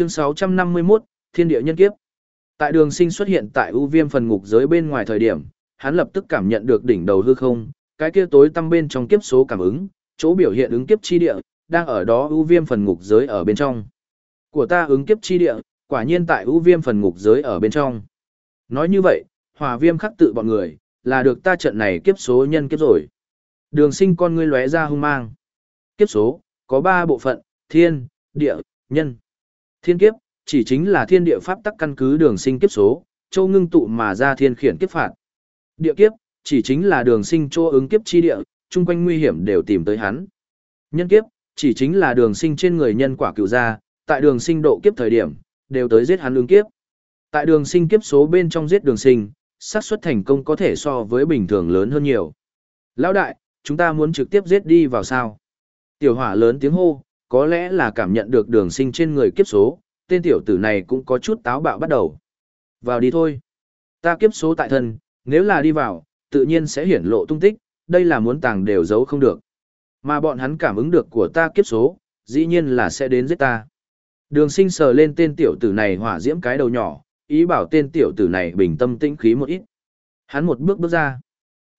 Chương 651, Thiên địa nhân kiếp. Tại đường sinh xuất hiện tại ưu viêm phần ngục giới bên ngoài thời điểm, hắn lập tức cảm nhận được đỉnh đầu hư không, cái kia tối tăm bên trong kiếp số cảm ứng, chỗ biểu hiện ứng kiếp chi địa, đang ở đó ưu viêm phần ngục giới ở bên trong. Của ta ứng kiếp chi địa, quả nhiên tại ưu viêm phần ngục giới ở bên trong. Nói như vậy, hòa viêm khắc tự bọn người, là được ta trận này kiếp số nhân kiếp rồi. Đường sinh con ngươi lóe ra hung mang. Kiếp số, có 3 bộ phận, thiên, địa, nhân. Thiên kiếp, chỉ chính là thiên địa pháp tắc căn cứ đường sinh kiếp số, châu ngưng tụ mà ra thiên khiển kiếp phạt. Địa kiếp, chỉ chính là đường sinh chỗ ứng kiếp chi địa, chung quanh nguy hiểm đều tìm tới hắn. Nhân kiếp, chỉ chính là đường sinh trên người nhân quả cựu ra, tại đường sinh độ kiếp thời điểm, đều tới giết hắn ứng kiếp. Tại đường sinh kiếp số bên trong giết đường sinh, xác suất thành công có thể so với bình thường lớn hơn nhiều. Lão đại, chúng ta muốn trực tiếp giết đi vào sao? Tiểu hỏa lớn tiếng hô, có lẽ là cảm nhận được đường sinh trên người kiếp số, tên tiểu tử này cũng có chút táo bạo bắt đầu. Vào đi thôi. Ta kiếp số tại thân, nếu là đi vào, tự nhiên sẽ hiển lộ tung tích, đây là muốn tàng đều giấu không được. Mà bọn hắn cảm ứng được của ta kiếp số, dĩ nhiên là sẽ đến giết ta. Đường sinh sờ lên tên tiểu tử này hỏa diễm cái đầu nhỏ, ý bảo tên tiểu tử này bình tâm tĩnh khí một ít. Hắn một bước bước ra.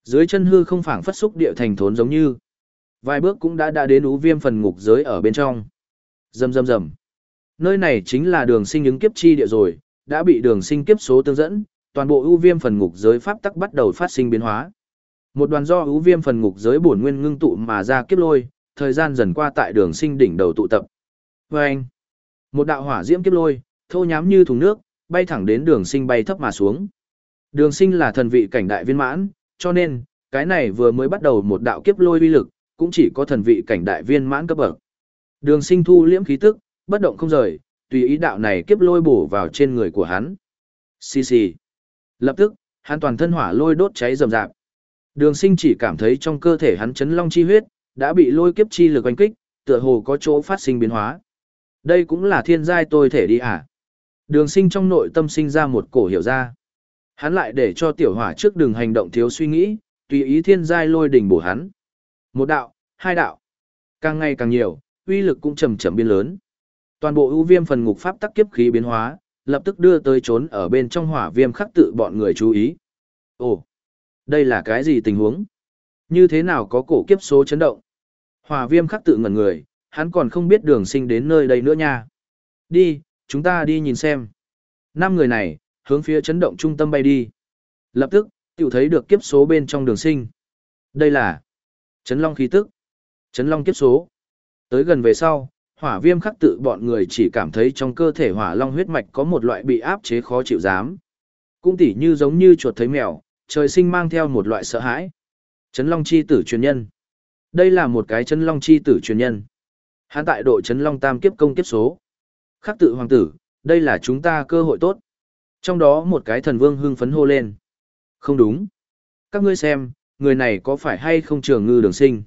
Dưới chân hư không phảng phất xúc địa thành thốn giống như. Vài bước cũng đã đã đến ú viêm phần ngục giới ở bên trong. Rầm rầm rầm. Nơi này chính là đường sinh ứng kiếp chi địa rồi, đã bị đường sinh kiếp số tương dẫn, toàn bộ ưu viêm phần ngục giới pháp tắc bắt đầu phát sinh biến hóa. Một đoàn do ưu viêm phần ngục giới bổn nguyên ngưng tụ mà ra kiếp lôi, thời gian dần qua tại đường sinh đỉnh đầu tụ tập. Và anh, một đạo hỏa diễm kiếp lôi, thô nhám như thùng nước, bay thẳng đến đường sinh bay thấp mà xuống. Đường sinh là thần vị cảnh đại viên mãn, cho nên, cái này vừa mới bắt đầu một đạo kiếp lôi uy lực, cũng chỉ có thần vị cảnh đại viên mãn cấp bậc. Đường sinh thu liễm khí tức, bất động không rời, tùy ý đạo này kiếp lôi bổ vào trên người của hắn. Xì xì. Lập tức, hắn toàn thân hỏa lôi đốt cháy rầm rạp. Đường sinh chỉ cảm thấy trong cơ thể hắn chấn long chi huyết, đã bị lôi kiếp chi lực oanh kích, tựa hồ có chỗ phát sinh biến hóa. Đây cũng là thiên giai tôi thể đi à? Đường sinh trong nội tâm sinh ra một cổ hiểu ra. Hắn lại để cho tiểu hỏa trước đường hành động thiếu suy nghĩ, tùy ý thiên giai lôi đỉnh bổ hắn. Một đạo, hai đạo. Càng ngày càng nhiều, uy lực cũng chậm chậm biến lớn. Toàn bộ ưu viêm phần ngục pháp tắc kiếp khí biến hóa, lập tức đưa tới trốn ở bên trong hỏa viêm khắc tự bọn người chú ý. Ồ, đây là cái gì tình huống? Như thế nào có cổ kiếp số chấn động? Hỏa viêm khắc tự ngẩn người, hắn còn không biết đường sinh đến nơi đây nữa nha. Đi, chúng ta đi nhìn xem. Năm người này, hướng phía chấn động trung tâm bay đi. Lập tức, tiểu thấy được kiếp số bên trong đường sinh. Đây là chấn long khí tức. Chấn long kiếp số. Tới gần về sau, hỏa viêm khắc tự bọn người chỉ cảm thấy trong cơ thể hỏa long huyết mạch có một loại bị áp chế khó chịu dám. Cũng tỉ như giống như chuột thấy mèo, trời sinh mang theo một loại sợ hãi. Chấn long chi tử truyền nhân. Đây là một cái chấn long chi tử truyền nhân. Hắn tại độ chấn long tam kiếp công kiếp số. Khắc tự hoàng tử, đây là chúng ta cơ hội tốt. Trong đó một cái thần vương hưng phấn hô lên. Không đúng. Các ngươi xem, người này có phải hay không trường ngư đường sinh?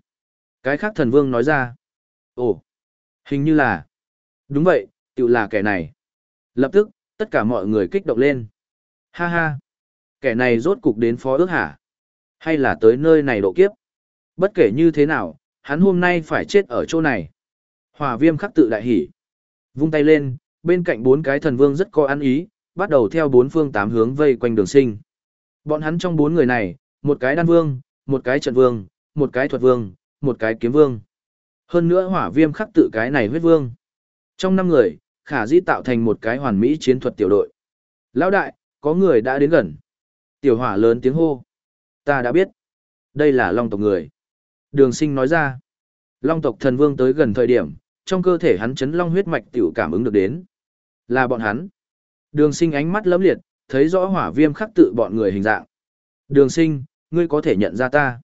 Cái khác thần vương nói ra. Ồ, hình như là. Đúng vậy, tự là kẻ này. Lập tức, tất cả mọi người kích động lên. Ha ha, kẻ này rốt cục đến phó ước hả? Hay là tới nơi này độ kiếp? Bất kể như thế nào, hắn hôm nay phải chết ở chỗ này. Hòa viêm khắc tự đại hỉ. Vung tay lên, bên cạnh bốn cái thần vương rất có ăn ý, bắt đầu theo bốn phương tám hướng vây quanh đường sinh. Bọn hắn trong bốn người này, một cái đan vương, một cái trận vương, một cái thuật vương, một cái kiếm vương. Hơn nữa hỏa viêm khắc tự cái này huyết vương. Trong năm người, khả dĩ tạo thành một cái hoàn mỹ chiến thuật tiểu đội. Lão đại, có người đã đến gần. Tiểu hỏa lớn tiếng hô. Ta đã biết. Đây là long tộc người. Đường sinh nói ra. Long tộc thần vương tới gần thời điểm, trong cơ thể hắn chấn long huyết mạch tiểu cảm ứng được đến. Là bọn hắn. Đường sinh ánh mắt lấm liệt, thấy rõ hỏa viêm khắc tự bọn người hình dạng. Đường sinh, ngươi có thể nhận ra ta.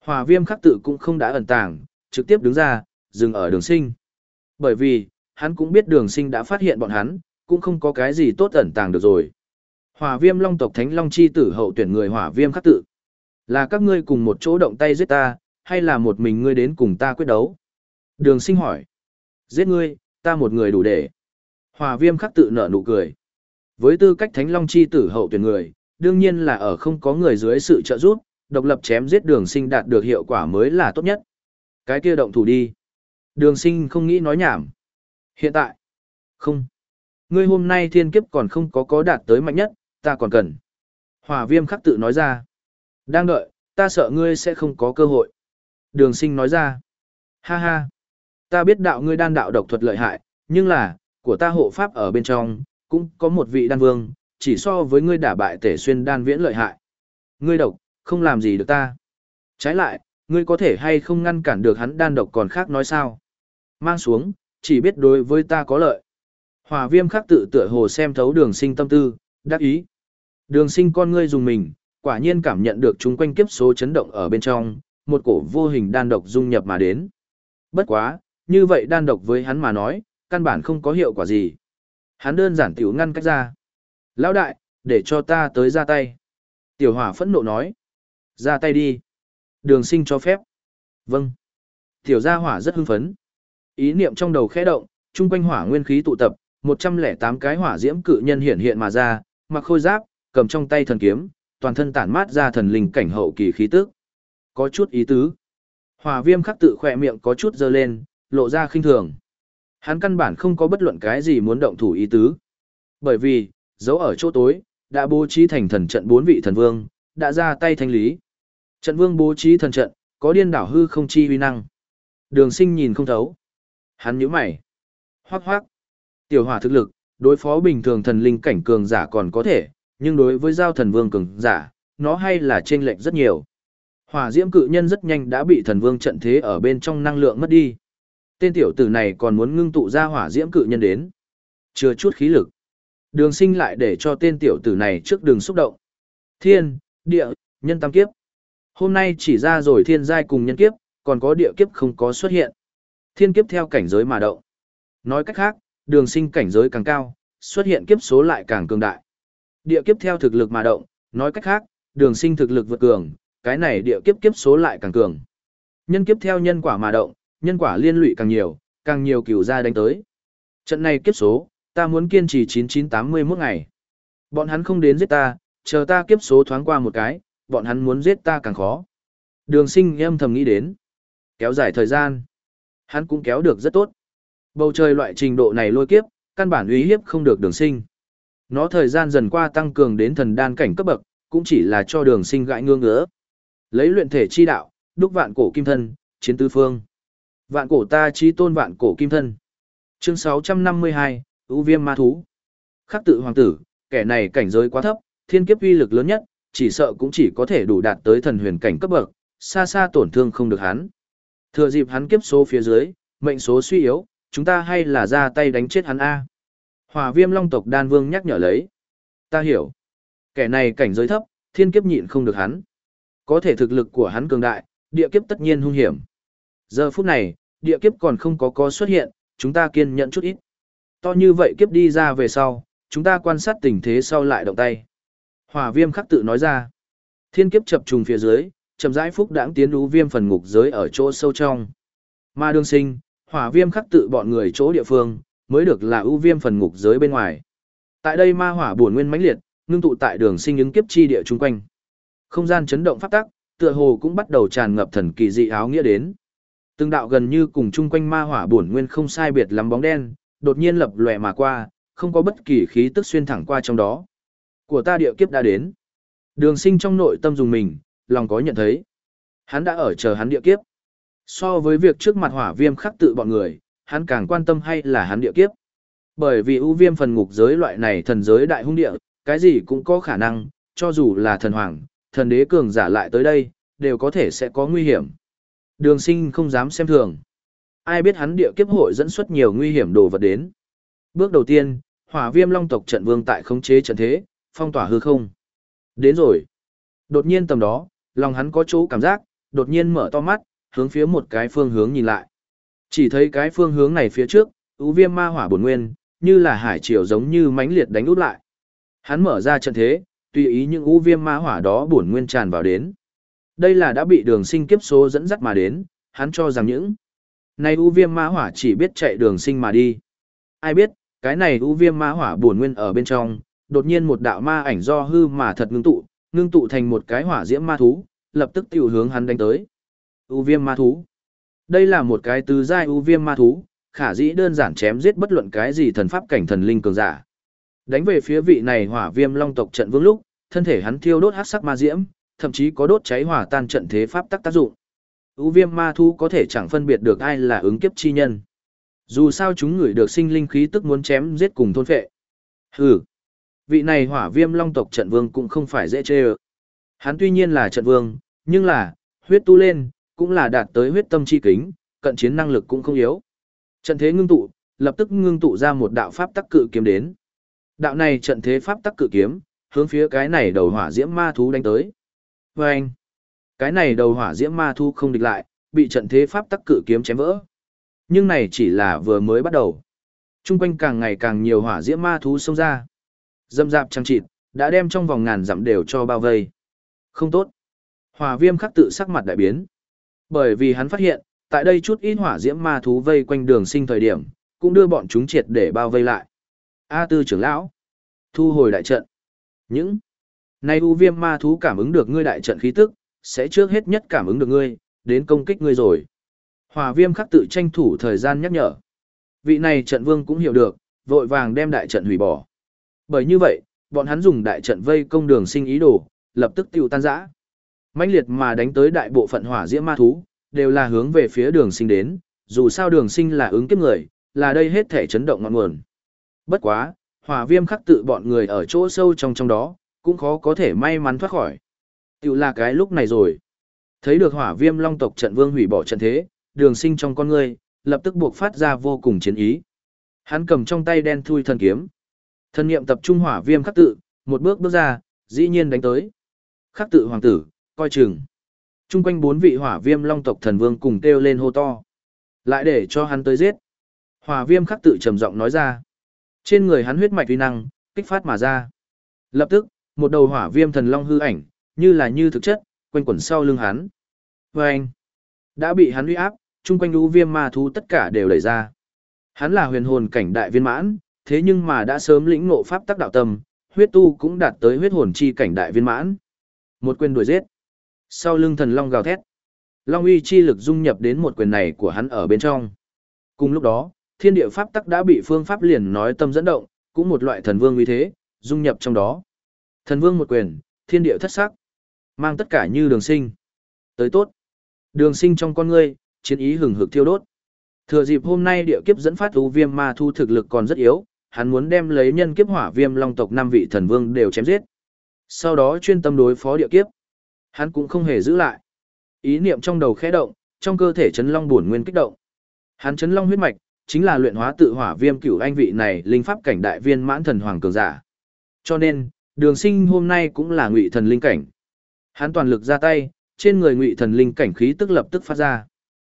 Hòa viêm khắc tự cũng không đã ẩn tàng, trực tiếp đứng ra, dừng ở đường sinh. Bởi vì, hắn cũng biết đường sinh đã phát hiện bọn hắn, cũng không có cái gì tốt ẩn tàng được rồi. Hỏa viêm long tộc thánh long chi tử hậu tuyển người hỏa viêm khắc tự. Là các ngươi cùng một chỗ động tay giết ta, hay là một mình ngươi đến cùng ta quyết đấu? Đường sinh hỏi. Giết ngươi, ta một người đủ để. Hỏa viêm khắc tự nở nụ cười. Với tư cách thánh long chi tử hậu tuyển người, đương nhiên là ở không có người dưới sự trợ giúp, độc lập chém giết đường sinh đạt được hiệu quả mới là tốt nhất. Cái kia động thủ đi. Đường sinh không nghĩ nói nhảm. Hiện tại, không. ngươi hôm nay thiên kiếp còn không có có đạt tới mạnh nhất, ta còn cần. Hỏa viêm khắc tự nói ra. Đang đợi, ta sợ ngươi sẽ không có cơ hội. Đường sinh nói ra. Ha ha. Ta biết đạo ngươi đan đạo độc thuật lợi hại, nhưng là, của ta hộ pháp ở bên trong, cũng có một vị đan vương, chỉ so với ngươi đả bại tể xuyên đan viễn lợi hại. Ngươi độc, không làm gì được ta. Trái lại, ngươi có thể hay không ngăn cản được hắn đan độc còn khác nói sao. Mang xuống, chỉ biết đối với ta có lợi. Hòa viêm khắc tự tựa hồ xem thấu đường sinh tâm tư, đắc ý. Đường sinh con ngươi dùng mình, quả nhiên cảm nhận được chúng quanh kiếp số chấn động ở bên trong, một cổ vô hình đan độc dung nhập mà đến. Bất quá, như vậy đan độc với hắn mà nói, căn bản không có hiệu quả gì. Hắn đơn giản tiểu ngăn cách ra. Lão đại, để cho ta tới ra tay. Tiểu hỏa phẫn nộ nói. Ra tay đi. Đường sinh cho phép. Vâng. Tiểu gia hỏa rất hưng phấn. Ý niệm trong đầu khẽ động, trung quanh hỏa nguyên khí tụ tập, 108 cái hỏa diễm cự nhân hiện hiện mà ra, mặc khôi giáp, cầm trong tay thần kiếm, toàn thân tản mát ra thần linh cảnh hậu kỳ khí tức. Có chút ý tứ. Hỏa viêm khắc tự khỏe miệng có chút dơ lên, lộ ra khinh thường. Hắn căn bản không có bất luận cái gì muốn động thủ ý tứ. Bởi vì, giấu ở chỗ tối, đã bố trí thành thần trận bốn vị thần vương, đã ra tay thanh lý. Trận vương bố trí thần trận, có điên đảo hư không chi uy năng. Đường sinh nhìn không thấu. Hắn nhíu mày. Hoác hoác. Tiểu hỏa thực lực, đối phó bình thường thần linh cảnh cường giả còn có thể, nhưng đối với giao thần vương cường giả, nó hay là chênh lệch rất nhiều. Hỏa diễm cự nhân rất nhanh đã bị thần vương trận thế ở bên trong năng lượng mất đi. Tên tiểu tử này còn muốn ngưng tụ ra hỏa diễm cự nhân đến. Chưa chút khí lực. Đường sinh lại để cho tên tiểu tử này trước đường xúc động. Thiên, địa, nhân tam kiếp. Hôm nay chỉ ra rồi thiên giai cùng nhân kiếp, còn có địa kiếp không có xuất hiện. Thiên kiếp theo cảnh giới mà động. Nói cách khác, đường sinh cảnh giới càng cao, xuất hiện kiếp số lại càng cường đại. Địa kiếp theo thực lực mà động, nói cách khác, đường sinh thực lực vượt cường, cái này địa kiếp kiếp số lại càng cường. Nhân kiếp theo nhân quả mà động, nhân quả liên lụy càng nhiều, càng nhiều cửu gia đánh tới. Trận này kiếp số, ta muốn kiên trì 9981 ngày. Bọn hắn không đến giết ta, chờ ta kiếp số thoáng qua một cái, bọn hắn muốn giết ta càng khó. Đường sinh âm thầm nghĩ đến. Kéo dài thời gian. Hắn cũng kéo được rất tốt. Bầu trời loại trình độ này lôi kiếp, căn bản uy hiếp không được đường sinh. Nó thời gian dần qua tăng cường đến thần đan cảnh cấp bậc, cũng chỉ là cho đường sinh gãi ngương ngỡ. Lấy luyện thể chi đạo, đúc vạn cổ kim thân, chiến tứ phương. Vạn cổ ta chi tôn vạn cổ kim thân. Chương 652, ưu viêm ma thú. Khắc tự hoàng tử, kẻ này cảnh giới quá thấp, thiên kiếp uy lực lớn nhất, chỉ sợ cũng chỉ có thể đủ đạt tới thần huyền cảnh cấp bậc, xa xa tổn thương không được hắn. Thừa dịp hắn kiếp số phía dưới, mệnh số suy yếu, chúng ta hay là ra tay đánh chết hắn A. Hỏa viêm long tộc đan vương nhắc nhở lấy. Ta hiểu. Kẻ này cảnh giới thấp, thiên kiếp nhịn không được hắn. Có thể thực lực của hắn cường đại, địa kiếp tất nhiên hung hiểm. Giờ phút này, địa kiếp còn không có có xuất hiện, chúng ta kiên nhẫn chút ít. To như vậy kiếp đi ra về sau, chúng ta quan sát tình thế sau lại động tay. Hỏa viêm khắc tự nói ra. Thiên kiếp chập trùng phía dưới, chậm rãi phúc đãng tiến lũ viêm phần ngục giới ở chỗ sâu trong. Ma đương sinh, hỏa viêm khắc tự bọn người chỗ địa phương, mới được là ưu viêm phần ngục giới bên ngoài. Tại đây ma hỏa buồn nguyên mãnh liệt, ngưng tụ tại đường sinh ứng kiếp chi địa chung quanh. Không gian chấn động phát tắc, tựa hồ cũng bắt đầu tràn ngập thần kỳ dị áo nghĩa đến. Từng đạo gần như cùng chung quanh ma hỏa buồn nguyên không sai biệt lắm bóng đen, đột nhiên lập lòe mà qua, không có bất kỳ khí tức xuyên thẳng qua trong đó. Của ta địa kiếp đã đến. Đường sinh trong nội tâm dùng mình, lòng có nhận thấy. Hắn đã ở chờ hắn địa kiếp. So với việc trước mặt hỏa viêm khắc tự bọn người, hắn càng quan tâm hay là hắn địa kiếp. Bởi vì ưu viêm phần ngục giới loại này thần giới đại hung địa, cái gì cũng có khả năng, cho dù là thần hoàng, thần đế cường giả lại tới đây, đều có thể sẽ có nguy hiểm. Đường sinh không dám xem thường. Ai biết hắn địa kiếp hội dẫn xuất nhiều nguy hiểm đồ vật đến. Bước đầu tiên, hỏa viêm long tộc trận vương tại khống chế trận thế, phong tỏa hư không. Đến rồi. Đột nhiên tầm đó, lòng hắn có chỗ cảm giác, đột nhiên mở to mắt, hướng phía một cái phương hướng nhìn lại. Chỉ thấy cái phương hướng này phía trước, ưu viêm ma hỏa bổn nguyên, như là hải triều giống như mãnh liệt đánh út lại. Hắn mở ra trận thế, tùy ý những ưu viêm ma hỏa đó bổn nguyên tràn vào đến. Đây là đã bị đường sinh kiếp số dẫn dắt mà đến, hắn cho rằng những nay ưu viêm ma hỏa chỉ biết chạy đường sinh mà đi. Ai biết, cái này ưu viêm ma hỏa buồn nguyên ở bên trong, đột nhiên một đạo ma ảnh do hư mà thật ngưng tụ, ngưng tụ thành một cái hỏa diễm ma thú, lập tức tiểu hướng hắn đánh tới. U viêm ma thú. Đây là một cái tứ giai u viêm ma thú, khả dĩ đơn giản chém giết bất luận cái gì thần pháp cảnh thần linh cường giả. Đánh về phía vị này hỏa viêm long tộc trận vương lúc, thân thể hắn thiêu đốt hắc sắc ma diễm, thậm chí có đốt cháy hỏa tan trận thế pháp tác tác dụng ưu viêm ma thu có thể chẳng phân biệt được ai là ứng kiếp chi nhân. Dù sao chúng người được sinh linh khí tức muốn chém giết cùng thôn phệ. Hừ. Vị này hỏa viêm long tộc trận vương cũng không phải dễ chê ơ. Hắn tuy nhiên là trận vương, nhưng là, huyết tu lên, cũng là đạt tới huyết tâm chi kính, cận chiến năng lực cũng không yếu. Trận thế ngưng tụ, lập tức ngưng tụ ra một đạo pháp tắc cự kiếm đến. Đạo này trận thế pháp tắc cự kiếm, hướng phía cái này đầu hỏa diễm ma thú đánh tới. Và anh, cái này đầu hỏa diễm ma thú không địch lại, bị trận thế pháp tắc cự kiếm chém vỡ. Nhưng này chỉ là vừa mới bắt đầu. Trung quanh càng ngày càng nhiều hỏa diễm ma thú xông ra. Dâm dạp trăng trịt, đã đem trong vòng ngàn dặm đều cho bao vây. Không tốt. Hỏa viêm khắc tự sắc mặt đại biến. Bởi vì hắn phát hiện, tại đây chút ít hỏa diễm ma thú vây quanh đường sinh thời điểm, cũng đưa bọn chúng triệt để bao vây lại. A tư trưởng lão, thu hồi đại trận. Những nay u viêm ma thú cảm ứng được ngươi đại trận khí tức, sẽ trước hết nhất cảm ứng được ngươi, đến công kích ngươi rồi. Hòa viêm khắc tự tranh thủ thời gian nhắc nhở. Vị này trận vương cũng hiểu được, vội vàng đem đại trận hủy bỏ. Bởi như vậy, bọn hắn dùng đại trận vây công đường sinh ý đồ, lập tức tiêu tan rã mãnh liệt mà đánh tới đại bộ phận hỏa diễm ma thú, đều là hướng về phía đường sinh đến, dù sao đường sinh là ứng kiếp người, là đây hết thể chấn động ngọn nguồn. Bất quá, hỏa viêm khắc tự bọn người ở chỗ sâu trong trong đó, cũng khó có thể may mắn thoát khỏi. Tiểu là cái lúc này rồi. Thấy được hỏa viêm long tộc trận vương hủy bỏ trận thế, đường sinh trong con người, lập tức buộc phát ra vô cùng chiến ý. Hắn cầm trong tay đen thui thần kiếm. Thần niệm tập trung hỏa viêm khắc tự, một bước bước ra, dĩ nhiên đánh tới. Khắc tự hoàng tử, coi chừng. Trung quanh bốn vị hỏa viêm long tộc thần vương cùng kêu lên hô to. Lại để cho hắn tới giết. Hỏa viêm khắc tự trầm giọng nói ra. Trên người hắn huyết mạch uy năng, kích phát mà ra. Lập tức, một đầu hỏa viêm thần long hư ảnh, như là như thực chất, quanh quẩn sau lưng hắn. Và anh, đã bị hắn uy áp, chung quanh lũ viêm ma thú tất cả đều đẩy ra. Hắn là huyền hồn cảnh đại viên mãn, thế nhưng mà đã sớm lĩnh ngộ pháp tắc đạo tâm, huyết tu cũng đạt tới huyết hồn chi cảnh đại viên mãn. Một quyền đuổi giết. Sau lưng thần long gào thét. Long uy chi lực dung nhập đến một quyền này của hắn ở bên trong. Cùng lúc đó, thiên địa pháp tắc đã bị phương pháp liền nói tâm dẫn động, cũng một loại thần vương uy thế, dung nhập trong đó. Thần vương một quyền, thiên địa thất sắc, mang tất cả như đường sinh. Tới tốt. Đường sinh trong con ngươi, chiến ý hừng hực thiêu đốt. Thừa dịp hôm nay địa kiếp dẫn phát u viêm ma thu thực lực còn rất yếu, hắn muốn đem lấy nhân kiếp hỏa viêm long tộc năm vị thần vương đều chém giết. Sau đó chuyên tâm đối phó địa kiếp. Hắn cũng không hề giữ lại. Ý niệm trong đầu khẽ động, trong cơ thể chấn long bổn nguyên kích động. Hắn chấn long huyết mạch, chính là luyện hóa tự hỏa viêm cửu anh vị này linh pháp cảnh đại viên mãn thần hoàng cường giả. Cho nên, Đường Sinh hôm nay cũng là ngụy thần linh cảnh. Hắn toàn lực ra tay, trên người ngụy thần linh cảnh khí tức lập tức phát ra.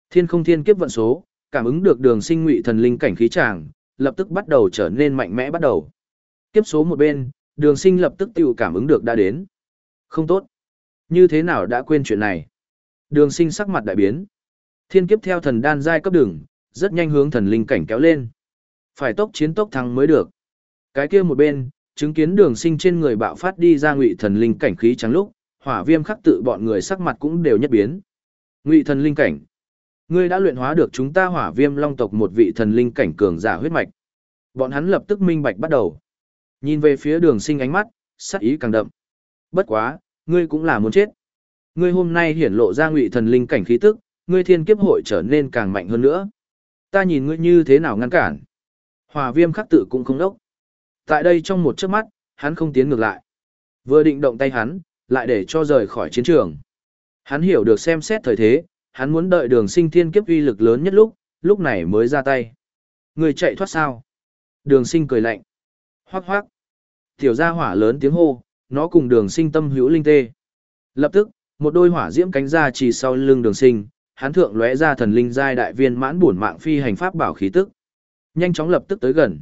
Thiên không thiên kiếp vận số, cảm ứng được Đường Sinh ngụy thần linh cảnh khí tràng, lập tức bắt đầu trở nên mạnh mẽ bắt đầu. Kiếp số một bên, Đường Sinh lập tức tiêu cảm ứng được đã đến. Không tốt. Như thế nào đã quên chuyện này? Đường sinh sắc mặt đại biến. Thiên kiếp theo thần đan giai cấp đường, rất nhanh hướng thần linh cảnh kéo lên. Phải tốc chiến tốc thắng mới được. Cái kia một bên, chứng kiến đường sinh trên người bạo phát đi ra ngụy thần linh cảnh khí trắng lúc, hỏa viêm khắc tự bọn người sắc mặt cũng đều nhất biến. Ngụy thần linh cảnh. Ngươi đã luyện hóa được chúng ta hỏa viêm long tộc một vị thần linh cảnh cường giả huyết mạch. Bọn hắn lập tức minh bạch bắt đầu. Nhìn về phía đường sinh ánh mắt, sắc ý càng đậm. Bất quá, Ngươi cũng là muốn chết. Ngươi hôm nay hiển lộ ra ngụy thần linh cảnh khí tức, ngươi thiên kiếp hội trở nên càng mạnh hơn nữa. Ta nhìn ngươi như thế nào ngăn cản. Hòa viêm khắc tự cũng không đốc. Tại đây trong một chớp mắt, hắn không tiến ngược lại. Vừa định động tay hắn, lại để cho rời khỏi chiến trường. Hắn hiểu được xem xét thời thế, hắn muốn đợi đường sinh thiên kiếp uy lực lớn nhất lúc, lúc này mới ra tay. Người chạy thoát sao? Đường sinh cười lạnh. Hoác hoác. Tiểu gia hỏa lớn tiếng hô, nó cùng đường sinh tâm hữu linh tê. Lập tức, một đôi hỏa diễm cánh ra chỉ sau lưng đường sinh, hắn thượng lóe ra thần linh giai đại viên mãn bổn mạng phi hành pháp bảo khí tức. Nhanh chóng lập tức tới gần.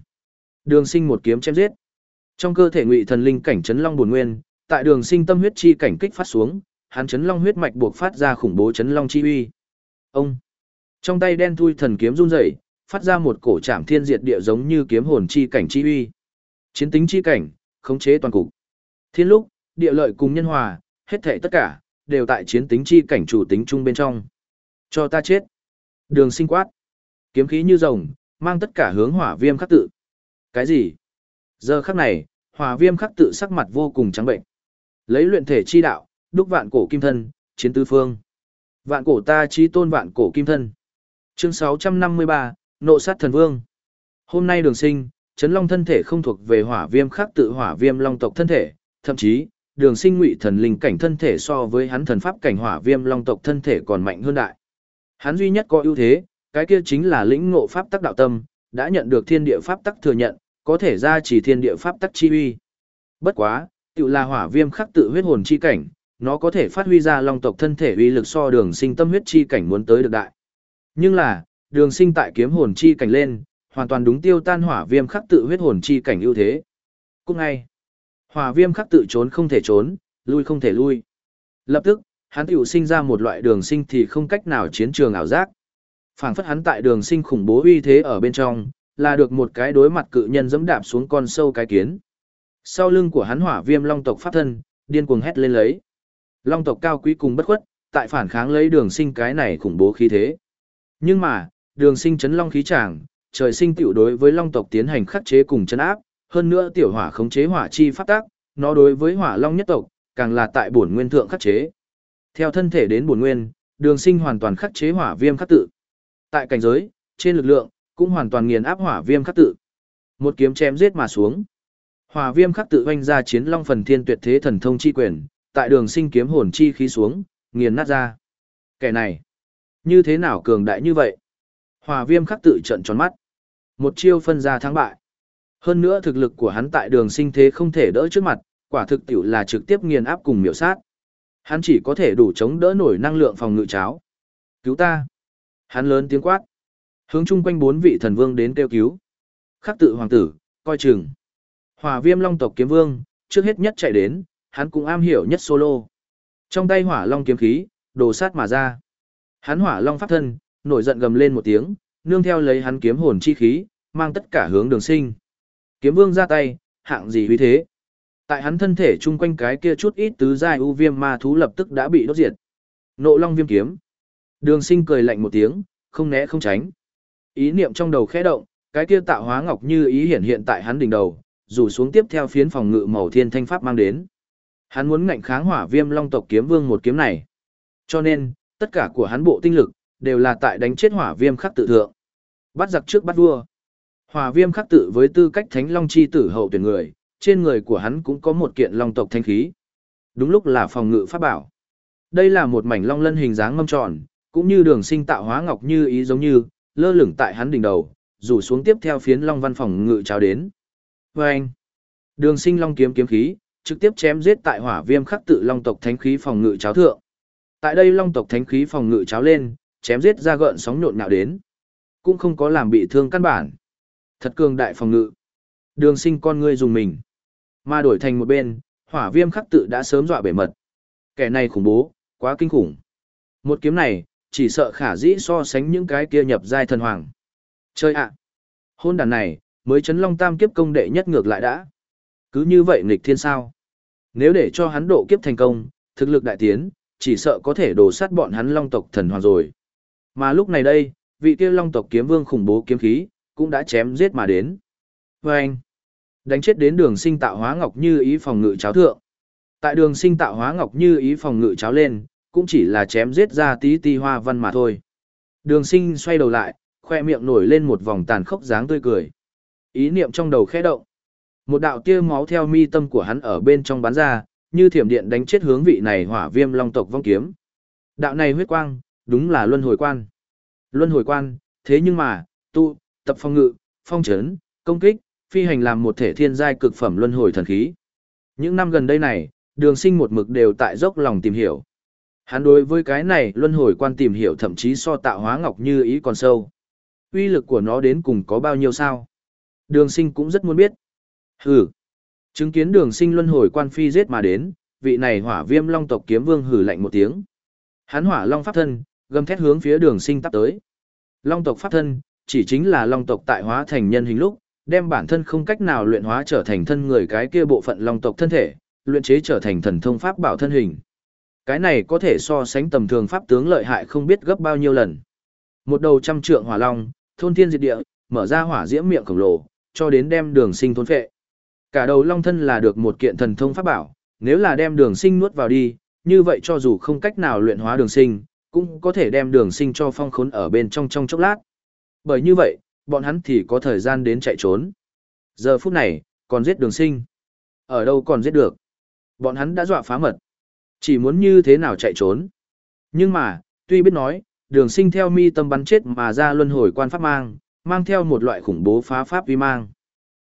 Đường sinh một kiếm chém giết. Trong cơ thể ngụy thần linh cảnh chấn long bổn nguyên, tại đường sinh tâm huyết chi cảnh kích phát xuống, hắn chấn long huyết mạch buộc phát ra khủng bố chấn long chi uy. Ông trong tay đen thui thần kiếm run rẩy, phát ra một cổ trảm thiên diệt địa giống như kiếm hồn chi cảnh chi uy. Chiến tính chi cảnh, khống chế toàn cục. Thiên lúc, địa lợi cùng nhân hòa, hết thảy tất cả, đều tại chiến tính chi cảnh chủ tính chung bên trong. Cho ta chết. Đường sinh quát. Kiếm khí như rồng, mang tất cả hướng hỏa viêm khắc tự. Cái gì? Giờ khắc này, hỏa viêm khắc tự sắc mặt vô cùng trắng bệnh. Lấy luyện thể chi đạo, đúc vạn cổ kim thân, chiến tứ phương. Vạn cổ ta chi tôn vạn cổ kim thân. Chương 653, Nộ sát thần vương. Hôm nay đường sinh, chấn long thân thể không thuộc về hỏa viêm khắc tự hỏa viêm long tộc thân thể, thậm chí, đường sinh ngụy thần linh cảnh thân thể so với hắn thần pháp cảnh hỏa viêm long tộc thân thể còn mạnh hơn đại. Hắn duy nhất có ưu thế, cái kia chính là lĩnh ngộ pháp tắc đạo tâm, đã nhận được thiên địa pháp tắc thừa nhận, có thể ra chỉ thiên địa pháp tắc chi uy. Bất quá, tự là hỏa viêm khắc tự huyết hồn chi cảnh, nó có thể phát huy ra long tộc thân thể uy lực so đường sinh tâm huyết chi cảnh muốn tới được đại. Nhưng là, đường sinh tại kiếm hồn chi cảnh lên, hoàn toàn đúng tiêu tan hỏa viêm khắc tự huyết hồn chi cảnh ưu thế. Cũng ngay, hỏa viêm khắc tự trốn không thể trốn, lui không thể lui. Lập tức, hắn tiểu sinh ra một loại đường sinh thì không cách nào chiến trường ảo giác. phảng phất hắn tại đường sinh khủng bố uy thế ở bên trong, là được một cái đối mặt cự nhân dẫm đạp xuống con sâu cái kiến. Sau lưng của hắn hỏa viêm long tộc pháp thân, điên cuồng hét lên lấy. Long tộc cao quý cùng bất khuất, tại phản kháng lấy đường sinh cái này khủng bố khí thế. Nhưng mà, đường sinh chấn long khí tràng, trời sinh tiểu đối với long tộc tiến hành khắc chế cùng chấn áp, hơn nữa tiểu hỏa khống chế hỏa chi pháp tác, nó đối với hỏa long nhất tộc, càng là tại bổn nguyên thượng khắc chế. Theo thân thể đến bổn nguyên, đường sinh hoàn toàn khắc chế hỏa viêm khắc tự. Tại cảnh giới, trên lực lượng, cũng hoàn toàn nghiền áp hỏa viêm khắc tự. Một kiếm chém giết mà xuống. Hòa viêm khắc tự oanh ra chiến long phần thiên tuyệt thế thần thông chi quyền, tại đường sinh kiếm hồn chi khí xuống, nghiền nát ra. Kẻ này, như thế nào cường đại như vậy? Hòa viêm khắc tự trận tròn mắt. Một chiêu phân ra thắng bại. Hơn nữa thực lực của hắn tại đường sinh thế không thể đỡ trước mặt, quả thực tiểu là trực tiếp nghiền áp cùng miểu sát. Hắn chỉ có thể đủ chống đỡ nổi năng lượng phòng ngự cháo. Cứu ta! Hắn lớn tiếng quát. Hướng chung quanh bốn vị thần vương đến kêu cứu. Khắc tự hoàng tử, coi chừng. Hỏa viêm long tộc kiếm vương, trước hết nhất chạy đến, hắn cũng am hiểu nhất solo. Trong tay hỏa long kiếm khí, đồ sát mà ra. Hắn hỏa long pháp thân, nổi giận gầm lên một tiếng, nương theo lấy hắn kiếm hồn chi khí, mang tất cả hướng đường sinh. Kiếm vương ra tay, hạng gì huy thế. Tại hắn thân thể chung quanh cái kia chút ít tứ dài u viêm ma thú lập tức đã bị đốt diệt. Nộ long viêm kiếm. Đường sinh cười lạnh một tiếng, không né không tránh. Ý niệm trong đầu khẽ động, cái kia tạo hóa ngọc như ý hiện hiện tại hắn đỉnh đầu, rủ xuống tiếp theo phiến phòng ngự màu thiên thanh pháp mang đến. Hắn muốn ngạnh kháng hỏa viêm long tộc kiếm vương một kiếm này. Cho nên, tất cả của hắn bộ tinh lực, đều là tại đánh chết hỏa viêm khắc tự thượng. Bắt giặc trước bắt vua. Hỏa viêm khắc tự với tư cách thánh long chi tử hậu tuyển người, trên người của hắn cũng có một kiện long tộc thanh khí. Đúng lúc là phòng ngự pháp bảo. Đây là một mảnh long lân hình dáng mâm tròn, cũng như đường sinh tạo hóa ngọc như ý giống như, lơ lửng tại hắn đỉnh đầu, rủ xuống tiếp theo phiến long văn phòng ngự cháo đến. Và anh, đường sinh long kiếm kiếm khí, trực tiếp chém giết tại hỏa viêm khắc tự long tộc thánh khí phòng ngự cháo thượng. Tại đây long tộc thánh khí phòng ngự cháo lên, chém giết ra gợn sóng nhộn nhạo đến. Cũng không có làm bị thương căn bản. Thật cường đại phòng ngự. Đường sinh con ngươi dùng mình. Mà đổi thành một bên, hỏa viêm khắc tự đã sớm dọa bể mật. Kẻ này khủng bố, quá kinh khủng. Một kiếm này, chỉ sợ khả dĩ so sánh những cái kia nhập giai thần hoàng. Chơi ạ! Hôn đàn này, mới chấn long tam kiếp công đệ nhất ngược lại đã. Cứ như vậy nghịch thiên sao. Nếu để cho hắn độ kiếp thành công, thực lực đại tiến, chỉ sợ có thể đổ sát bọn hắn long tộc thần hoàng rồi. Mà lúc này đây, vị kia long tộc kiếm vương khủng bố kiếm khí, cũng đã chém giết mà đến. Và anh, đánh chết đến đường sinh tạo hóa ngọc như ý phòng ngự cháo thượng. Tại đường sinh tạo hóa ngọc như ý phòng ngự cháo lên, cũng chỉ là chém giết ra tí ti hoa văn mà thôi. Đường sinh xoay đầu lại, khoe miệng nổi lên một vòng tàn khốc dáng tươi cười. Ý niệm trong đầu khẽ động. Một đạo tia máu theo mi tâm của hắn ở bên trong bắn ra, như thiểm điện đánh chết hướng vị này hỏa viêm long tộc vong kiếm. Đạo này huyết quang, đúng là luân hồi quan. Luân hồi quan, thế nhưng mà, tu, tập phong ngự, phong trấn, công kích, phi hành làm một thể thiên giai cực phẩm luân hồi thần khí. Những năm gần đây này, đường sinh một mực đều tại dốc lòng tìm hiểu. Hắn đối với cái này luân hồi quan tìm hiểu thậm chí so tạo hóa ngọc như ý còn sâu. uy lực của nó đến cùng có bao nhiêu sao? Đường sinh cũng rất muốn biết. Hừ. Chứng kiến đường sinh luân hồi quan phi giết mà đến, vị này hỏa viêm long tộc kiếm vương hử lạnh một tiếng. Hắn hỏa long pháp thân, gầm thét hướng phía đường sinh tắp tới. Long tộc pháp thân, chỉ chính là long tộc tại hóa thành nhân hình lúc, đem bản thân không cách nào luyện hóa trở thành thân người cái kia bộ phận long tộc thân thể, luyện chế trở thành thần thông pháp bảo thân hình. Cái này có thể so sánh tầm thường pháp tướng lợi hại không biết gấp bao nhiêu lần. Một đầu trăm trượng hỏa long, thôn thiên diệt địa, mở ra hỏa diễm miệng khổng lồ, cho đến đem đường sinh thôn phệ. Cả đầu long thân là được một kiện thần thông pháp bảo, nếu là đem đường sinh nuốt vào đi, như vậy cho dù không cách nào luyện hóa đường sinh, cũng có thể đem đường sinh cho phong khốn ở bên trong trong chốc lát. Bởi như vậy, bọn hắn thì có thời gian đến chạy trốn. Giờ phút này, còn giết đường sinh. Ở đâu còn giết được? Bọn hắn đã dọa phá mật. Chỉ muốn như thế nào chạy trốn. Nhưng mà, tuy biết nói, đường sinh theo mi tâm bắn chết mà ra luân hồi quan pháp mang, mang theo một loại khủng bố phá pháp vi mang.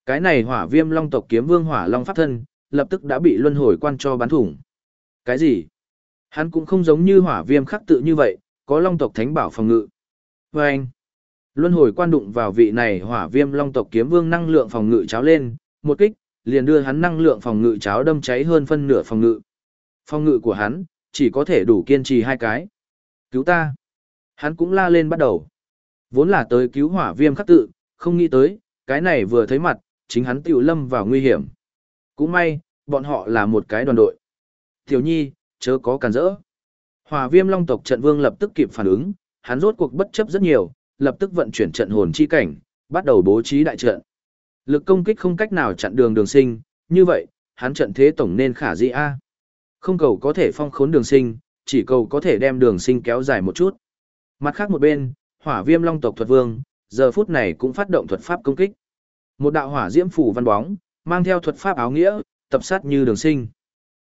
Cái này hỏa viêm long tộc kiếm vương hỏa long pháp thân, lập tức đã bị luân hồi quan cho bắn thủng. Cái gì? Hắn cũng không giống như hỏa viêm khắc tự như vậy, có long tộc thánh bảo phòng ngự. Và anh, luân hồi quan đụng vào vị này hỏa viêm long tộc kiếm vương năng lượng phòng ngự cháo lên, một kích, liền đưa hắn năng lượng phòng ngự cháo đâm cháy hơn phân nửa phòng ngự. Phòng ngự của hắn, chỉ có thể đủ kiên trì hai cái. Cứu ta! Hắn cũng la lên bắt đầu. Vốn là tới cứu hỏa viêm khắc tự, không nghĩ tới, cái này vừa thấy mặt, chính hắn tiểu lâm vào nguy hiểm. Cũng may, bọn họ là một cái đoàn đội. Tiểu nhi, chớ có cản rỡ. Hỏa viêm long tộc trận vương lập tức kịp phản ứng, hắn rốt cuộc bất chấp rất nhiều, lập tức vận chuyển trận hồn chi cảnh, bắt đầu bố trí đại trận. Lực công kích không cách nào chặn đường đường sinh, như vậy, hắn trận thế tổng nên khả dĩ A. Không cầu có thể phong khốn đường sinh, chỉ cầu có thể đem đường sinh kéo dài một chút. Mặt khác một bên, hỏa viêm long tộc thuật vương, giờ phút này cũng phát động thuật pháp công kích. Một đạo hỏa diễm phủ văn bóng, mang theo thuật pháp áo nghĩa, tập sát như đường sinh.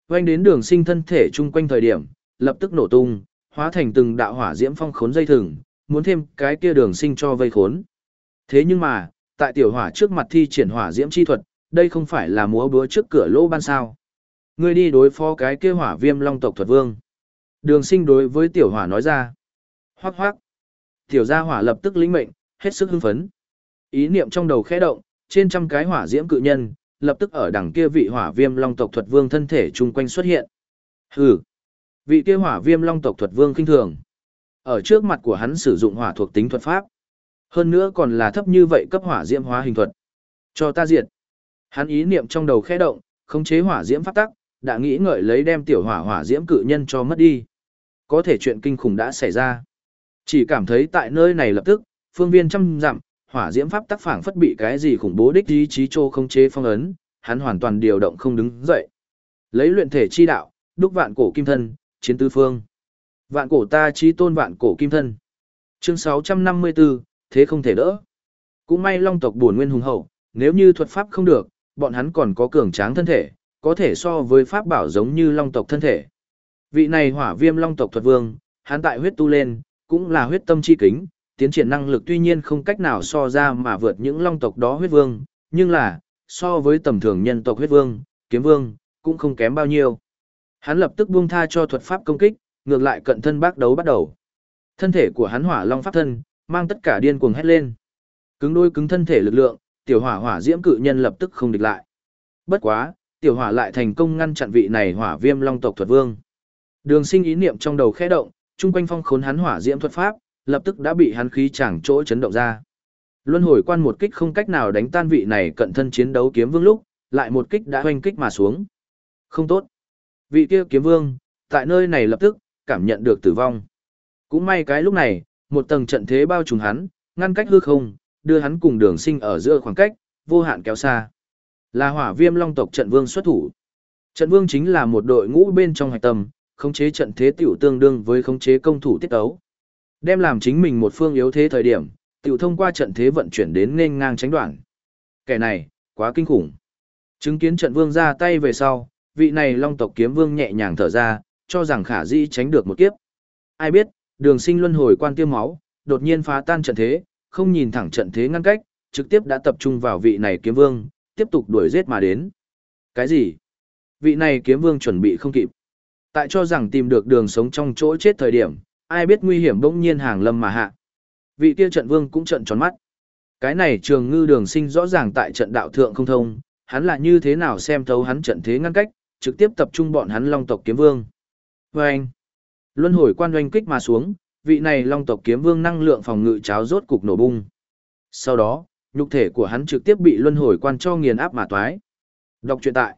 Quanh đến đường sinh thân thể chung quanh thời điểm, lập tức nổ tung, hóa thành từng đạo hỏa diễm phong khốn dây thừng, muốn thêm cái kia đường sinh cho vây khốn. Thế nhưng mà, tại tiểu hỏa trước mặt thi triển hỏa diễm chi thuật, đây không phải là múa búa trước cửa lỗ ban sao. Ngươi đi đối phó cái kia hỏa viêm long tộc thuật vương. Đường sinh đối với tiểu hỏa nói ra. Hoác hoác. Tiểu gia hỏa lập tức lĩnh mệnh, hết sức hưng phấn. Ý niệm trong đầu khẽ động, trên trăm cái hỏa diễm cự nhân, lập tức ở đằng kia vị hỏa viêm long tộc thuật vương thân thể chung quanh xuất hiện. Hừ. Vị kia hỏa viêm long tộc thuật vương kinh thường. Ở trước mặt của hắn sử dụng hỏa thuộc tính thuật pháp. Hơn nữa còn là thấp như vậy cấp hỏa diễm hóa hình thuật. Cho ta diệt. Hắn ý niệm trong đầu khẽ động, khống chế hỏa diễm pháp tắc, đã nghĩ ngợi lấy đem tiểu hỏa hỏa diễm cự nhân cho mất đi. Có thể chuyện kinh khủng đã xảy ra. Chỉ cảm thấy tại nơi này lập tức, phương viên trăm dặm, hỏa diễm pháp tác phảng phất bị cái gì khủng bố đích ý chí trô không chế phong ấn, hắn hoàn toàn điều động không đứng dậy. Lấy luyện thể chi đạo, đúc vạn cổ kim thân, chiến tứ phương. Vạn cổ ta chí tôn vạn cổ kim thân. Chương 654, thế không thể đỡ. Cũng may long tộc buồn nguyên hùng hậu, nếu như thuật pháp không được, bọn hắn còn có cường tráng thân thể, có thể so với pháp bảo giống như long tộc thân thể. Vị này hỏa viêm long tộc thuật vương, hắn tại huyết tu lên, cũng là huyết tâm chi kính, tiến triển năng lực tuy nhiên không cách nào so ra mà vượt những long tộc đó huyết vương, nhưng là, so với tầm thường nhân tộc huyết vương, kiếm vương, cũng không kém bao nhiêu. Hắn lập tức buông tha cho thuật pháp công kích, ngược lại cận thân bác đấu bắt đầu. Thân thể của hắn hỏa long pháp thân, mang tất cả điên cuồng hét lên. Cứng đôi cứng thân thể lực lượng, tiểu hỏa hỏa diễm cự nhân lập tức không địch lại. Bất quá, tiểu hỏa lại thành công ngăn chặn vị này hỏa viêm long tộc thuật vương. Đường sinh ý niệm trong đầu khẽ động, chung quanh phong khốn hắn hỏa diễm thuật pháp, lập tức đã bị hắn khí chẳng chỗ chấn động ra. Luân hồi quan một kích không cách nào đánh tan vị này cận thân chiến đấu kiếm vương lúc, lại một kích đã hoành kích mà xuống. Không tốt. Vị kia kiếm vương, tại nơi này lập tức, cảm nhận được tử vong. Cũng may cái lúc này, một tầng trận thế bao trùm hắn, ngăn cách hư không, đưa hắn cùng đường sinh ở giữa khoảng cách, vô hạn kéo xa. Là hỏa viêm long tộc trận vương xuất thủ. Trận vương chính là một đội ngũ bên trong hạch tâm, khống chế trận thế tiểu tương đương với khống chế công thủ tiết tấu, Đem làm chính mình một phương yếu thế thời điểm, tiểu thông qua trận thế vận chuyển đến nên ngang tránh đoạn. Kẻ này, quá kinh khủng. Chứng kiến trận vương ra tay về sau, vị này long tộc kiếm vương nhẹ nhàng thở ra, cho rằng khả dĩ tránh được một kiếp. Ai biết, đường sinh luân hồi quan tiêu máu, đột nhiên phá tan trận thế, không nhìn thẳng trận thế ngăn cách, trực tiếp đã tập trung vào vị này kiếm vương, tiếp tục đuổi giết mà đến. Cái gì? Vị này kiếm vương chuẩn bị không kịp. Tại cho rằng tìm được đường sống trong chỗ chết thời điểm, ai biết nguy hiểm bỗng nhiên hàng lâm mà hạ. Vị kia trận vương cũng trận tròn mắt. Cái này trường ngư đường sinh rõ ràng tại trận đạo thượng không thông, hắn là như thế nào xem thấu hắn trận thế ngăn cách, trực tiếp tập trung bọn hắn long tộc kiếm vương. Và anh, luân hồi quan oanh kích mà xuống, vị này long tộc kiếm vương năng lượng phòng ngự cháo rốt cục nổ bung. Sau đó, nhục thể của hắn trực tiếp bị luân hồi quan cho nghiền áp mà toái. Đọc truyện tại.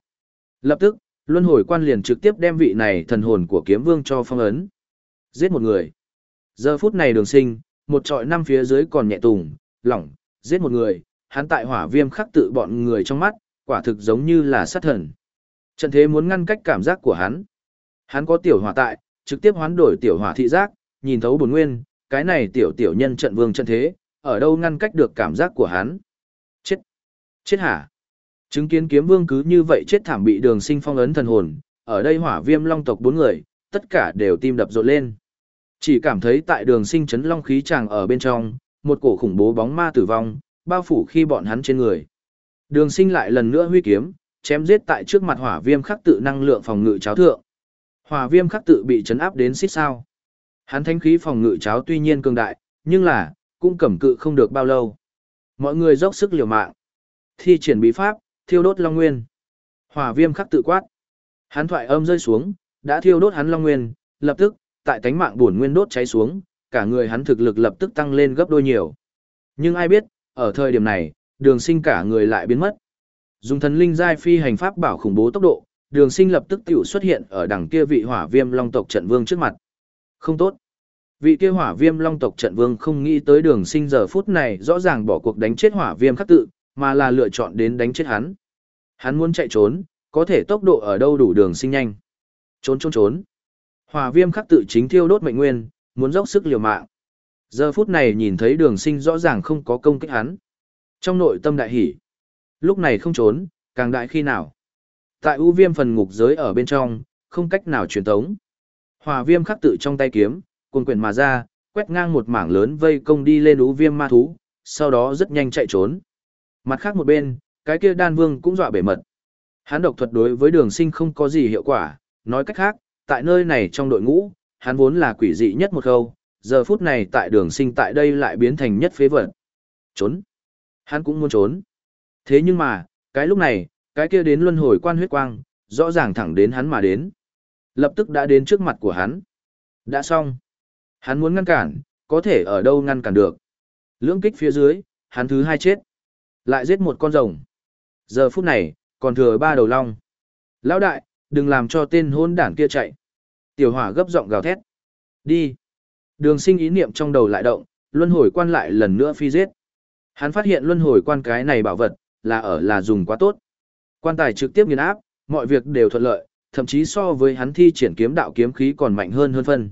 Lập tức, luân hồi quan liền trực tiếp đem vị này thần hồn của kiếm vương cho phong ấn. Giết một người. Giờ phút này đường sinh, một trọi năm phía dưới còn nhẹ tùng, lỏng, Giết một người, hắn tại hỏa viêm khắc tự bọn người trong mắt, quả thực giống như là sát thần. Trận thế muốn ngăn cách cảm giác của hắn. Hắn có tiểu hỏa tại, trực tiếp hoán đổi tiểu hỏa thị giác, nhìn thấu bổn nguyên, cái này tiểu tiểu nhân trận vương trận thế, ở đâu ngăn cách được cảm giác của hắn. Chết! Chết hả? Chứng kiến kiếm vương cứ như vậy chết thảm bị đường sinh phong ấn thần hồn, ở đây hỏa viêm long tộc bốn người, tất cả đều tim đập rộn lên. Chỉ cảm thấy tại đường sinh chấn long khí tràng ở bên trong, một cổ khủng bố bóng ma tử vong, bao phủ khi bọn hắn trên người. Đường sinh lại lần nữa huy kiếm, chém giết tại trước mặt hỏa viêm khắc tự năng lượng phòng ngự cháo thượng. Hỏa viêm khắc tự bị chấn áp đến xích sao. Hắn thanh khí phòng ngự cháo tuy nhiên cường đại, nhưng là, cũng cẩm cự không được bao lâu. Mọi người dốc sức liều mạng. Thi triển bí pháp, thiêu đốt long nguyên. Hỏa viêm khắc tự quát. Hắn thoại âm rơi xuống, đã thiêu đốt hắn long nguyên, lập tức, tại tánh mạng bổn nguyên đốt cháy xuống, cả người hắn thực lực lập tức tăng lên gấp đôi nhiều. Nhưng ai biết, ở thời điểm này, đường sinh cả người lại biến mất. Dùng thần linh giai phi hành pháp bảo khủng bố tốc độ, đường sinh lập tức tiểu xuất hiện ở đằng kia vị hỏa viêm long tộc trận vương trước mặt. Không tốt. Vị kia hỏa viêm long tộc trận vương không nghĩ tới đường sinh giờ phút này rõ ràng bỏ cuộc đánh chết hỏa viêm khắc tự, mà là lựa chọn đến đánh chết hắn. Hắn muốn chạy trốn, có thể tốc độ ở đâu đủ đường sinh nhanh. Trốn trốn trốn. Hỏa viêm khắc tự chính thiêu đốt mệnh nguyên, muốn dốc sức liều mạng. Giờ phút này nhìn thấy đường sinh rõ ràng không có công kích hắn. Trong nội tâm đại hỷ. Lúc này không trốn, càng đại khi nào. Tại ưu viêm phần ngục giới ở bên trong, không cách nào truyền tống. Hỏa viêm khắc tự trong tay kiếm, cuồng quyển mà ra, quét ngang một mảng lớn vây công đi lên ưu viêm ma thú, sau đó rất nhanh chạy trốn. Mặt khác một bên, cái kia đan vương cũng dọa bể mật. Hắn độc thuật đối với đường sinh không có gì hiệu quả, nói cách khác, tại nơi này trong đội ngũ, hắn vốn là quỷ dị nhất một khâu, giờ phút này tại đường sinh tại đây lại biến thành nhất phế vật. Trốn. Hắn cũng muốn trốn. Thế nhưng mà, cái lúc này, cái kia đến luân hồi quan huyết quang, rõ ràng thẳng đến hắn mà đến. Lập tức đã đến trước mặt của hắn. Đã xong. Hắn muốn ngăn cản, có thể ở đâu ngăn cản được. Lưỡng kích phía dưới, hắn thứ hai chết. Lại giết một con rồng. Giờ phút này, còn thừa ba đầu long. Lão đại, đừng làm cho tên hôn đản kia chạy. Tiểu hỏa gấp giọng gào thét. Đi. Đường sinh ý niệm trong đầu lại động, luân hồi quan lại lần nữa phi giết. Hắn phát hiện luân hồi quan cái này bảo vật, là ở là dùng quá tốt. Quan tài trực tiếp nghiền áp, mọi việc đều thuận lợi, thậm chí so với hắn thi triển kiếm đạo kiếm khí còn mạnh hơn hơn phân.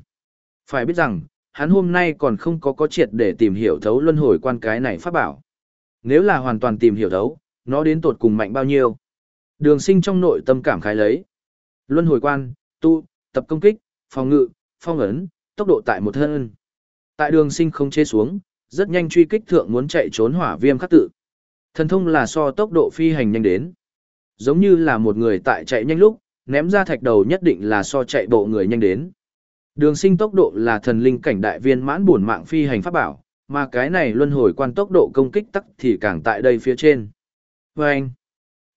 Phải biết rằng, hắn hôm nay còn không có có triệt để tìm hiểu thấu luân hồi quan cái này pháp bảo. Nếu là hoàn toàn tìm hiểu thấu, nó đến tột cùng mạnh bao nhiêu. Đường sinh trong nội tâm cảm khái lấy. Luân hồi quan, tu, tập công kích, phòng ngự, phong ấn, tốc độ tại một thân. Tại đường sinh không chế xuống, rất nhanh truy kích thượng muốn chạy trốn hỏa viêm khắc tự. Thần thông là so tốc độ phi hành nhanh đến. Giống như là một người tại chạy nhanh lúc, ném ra thạch đầu nhất định là so chạy bộ người nhanh đến. Đường sinh tốc độ là thần linh cảnh đại viên mãn buồn mạng phi hành pháp bảo, mà cái này luân hồi quan tốc độ công kích tắc thì càng tại đây phía trên. Và anh,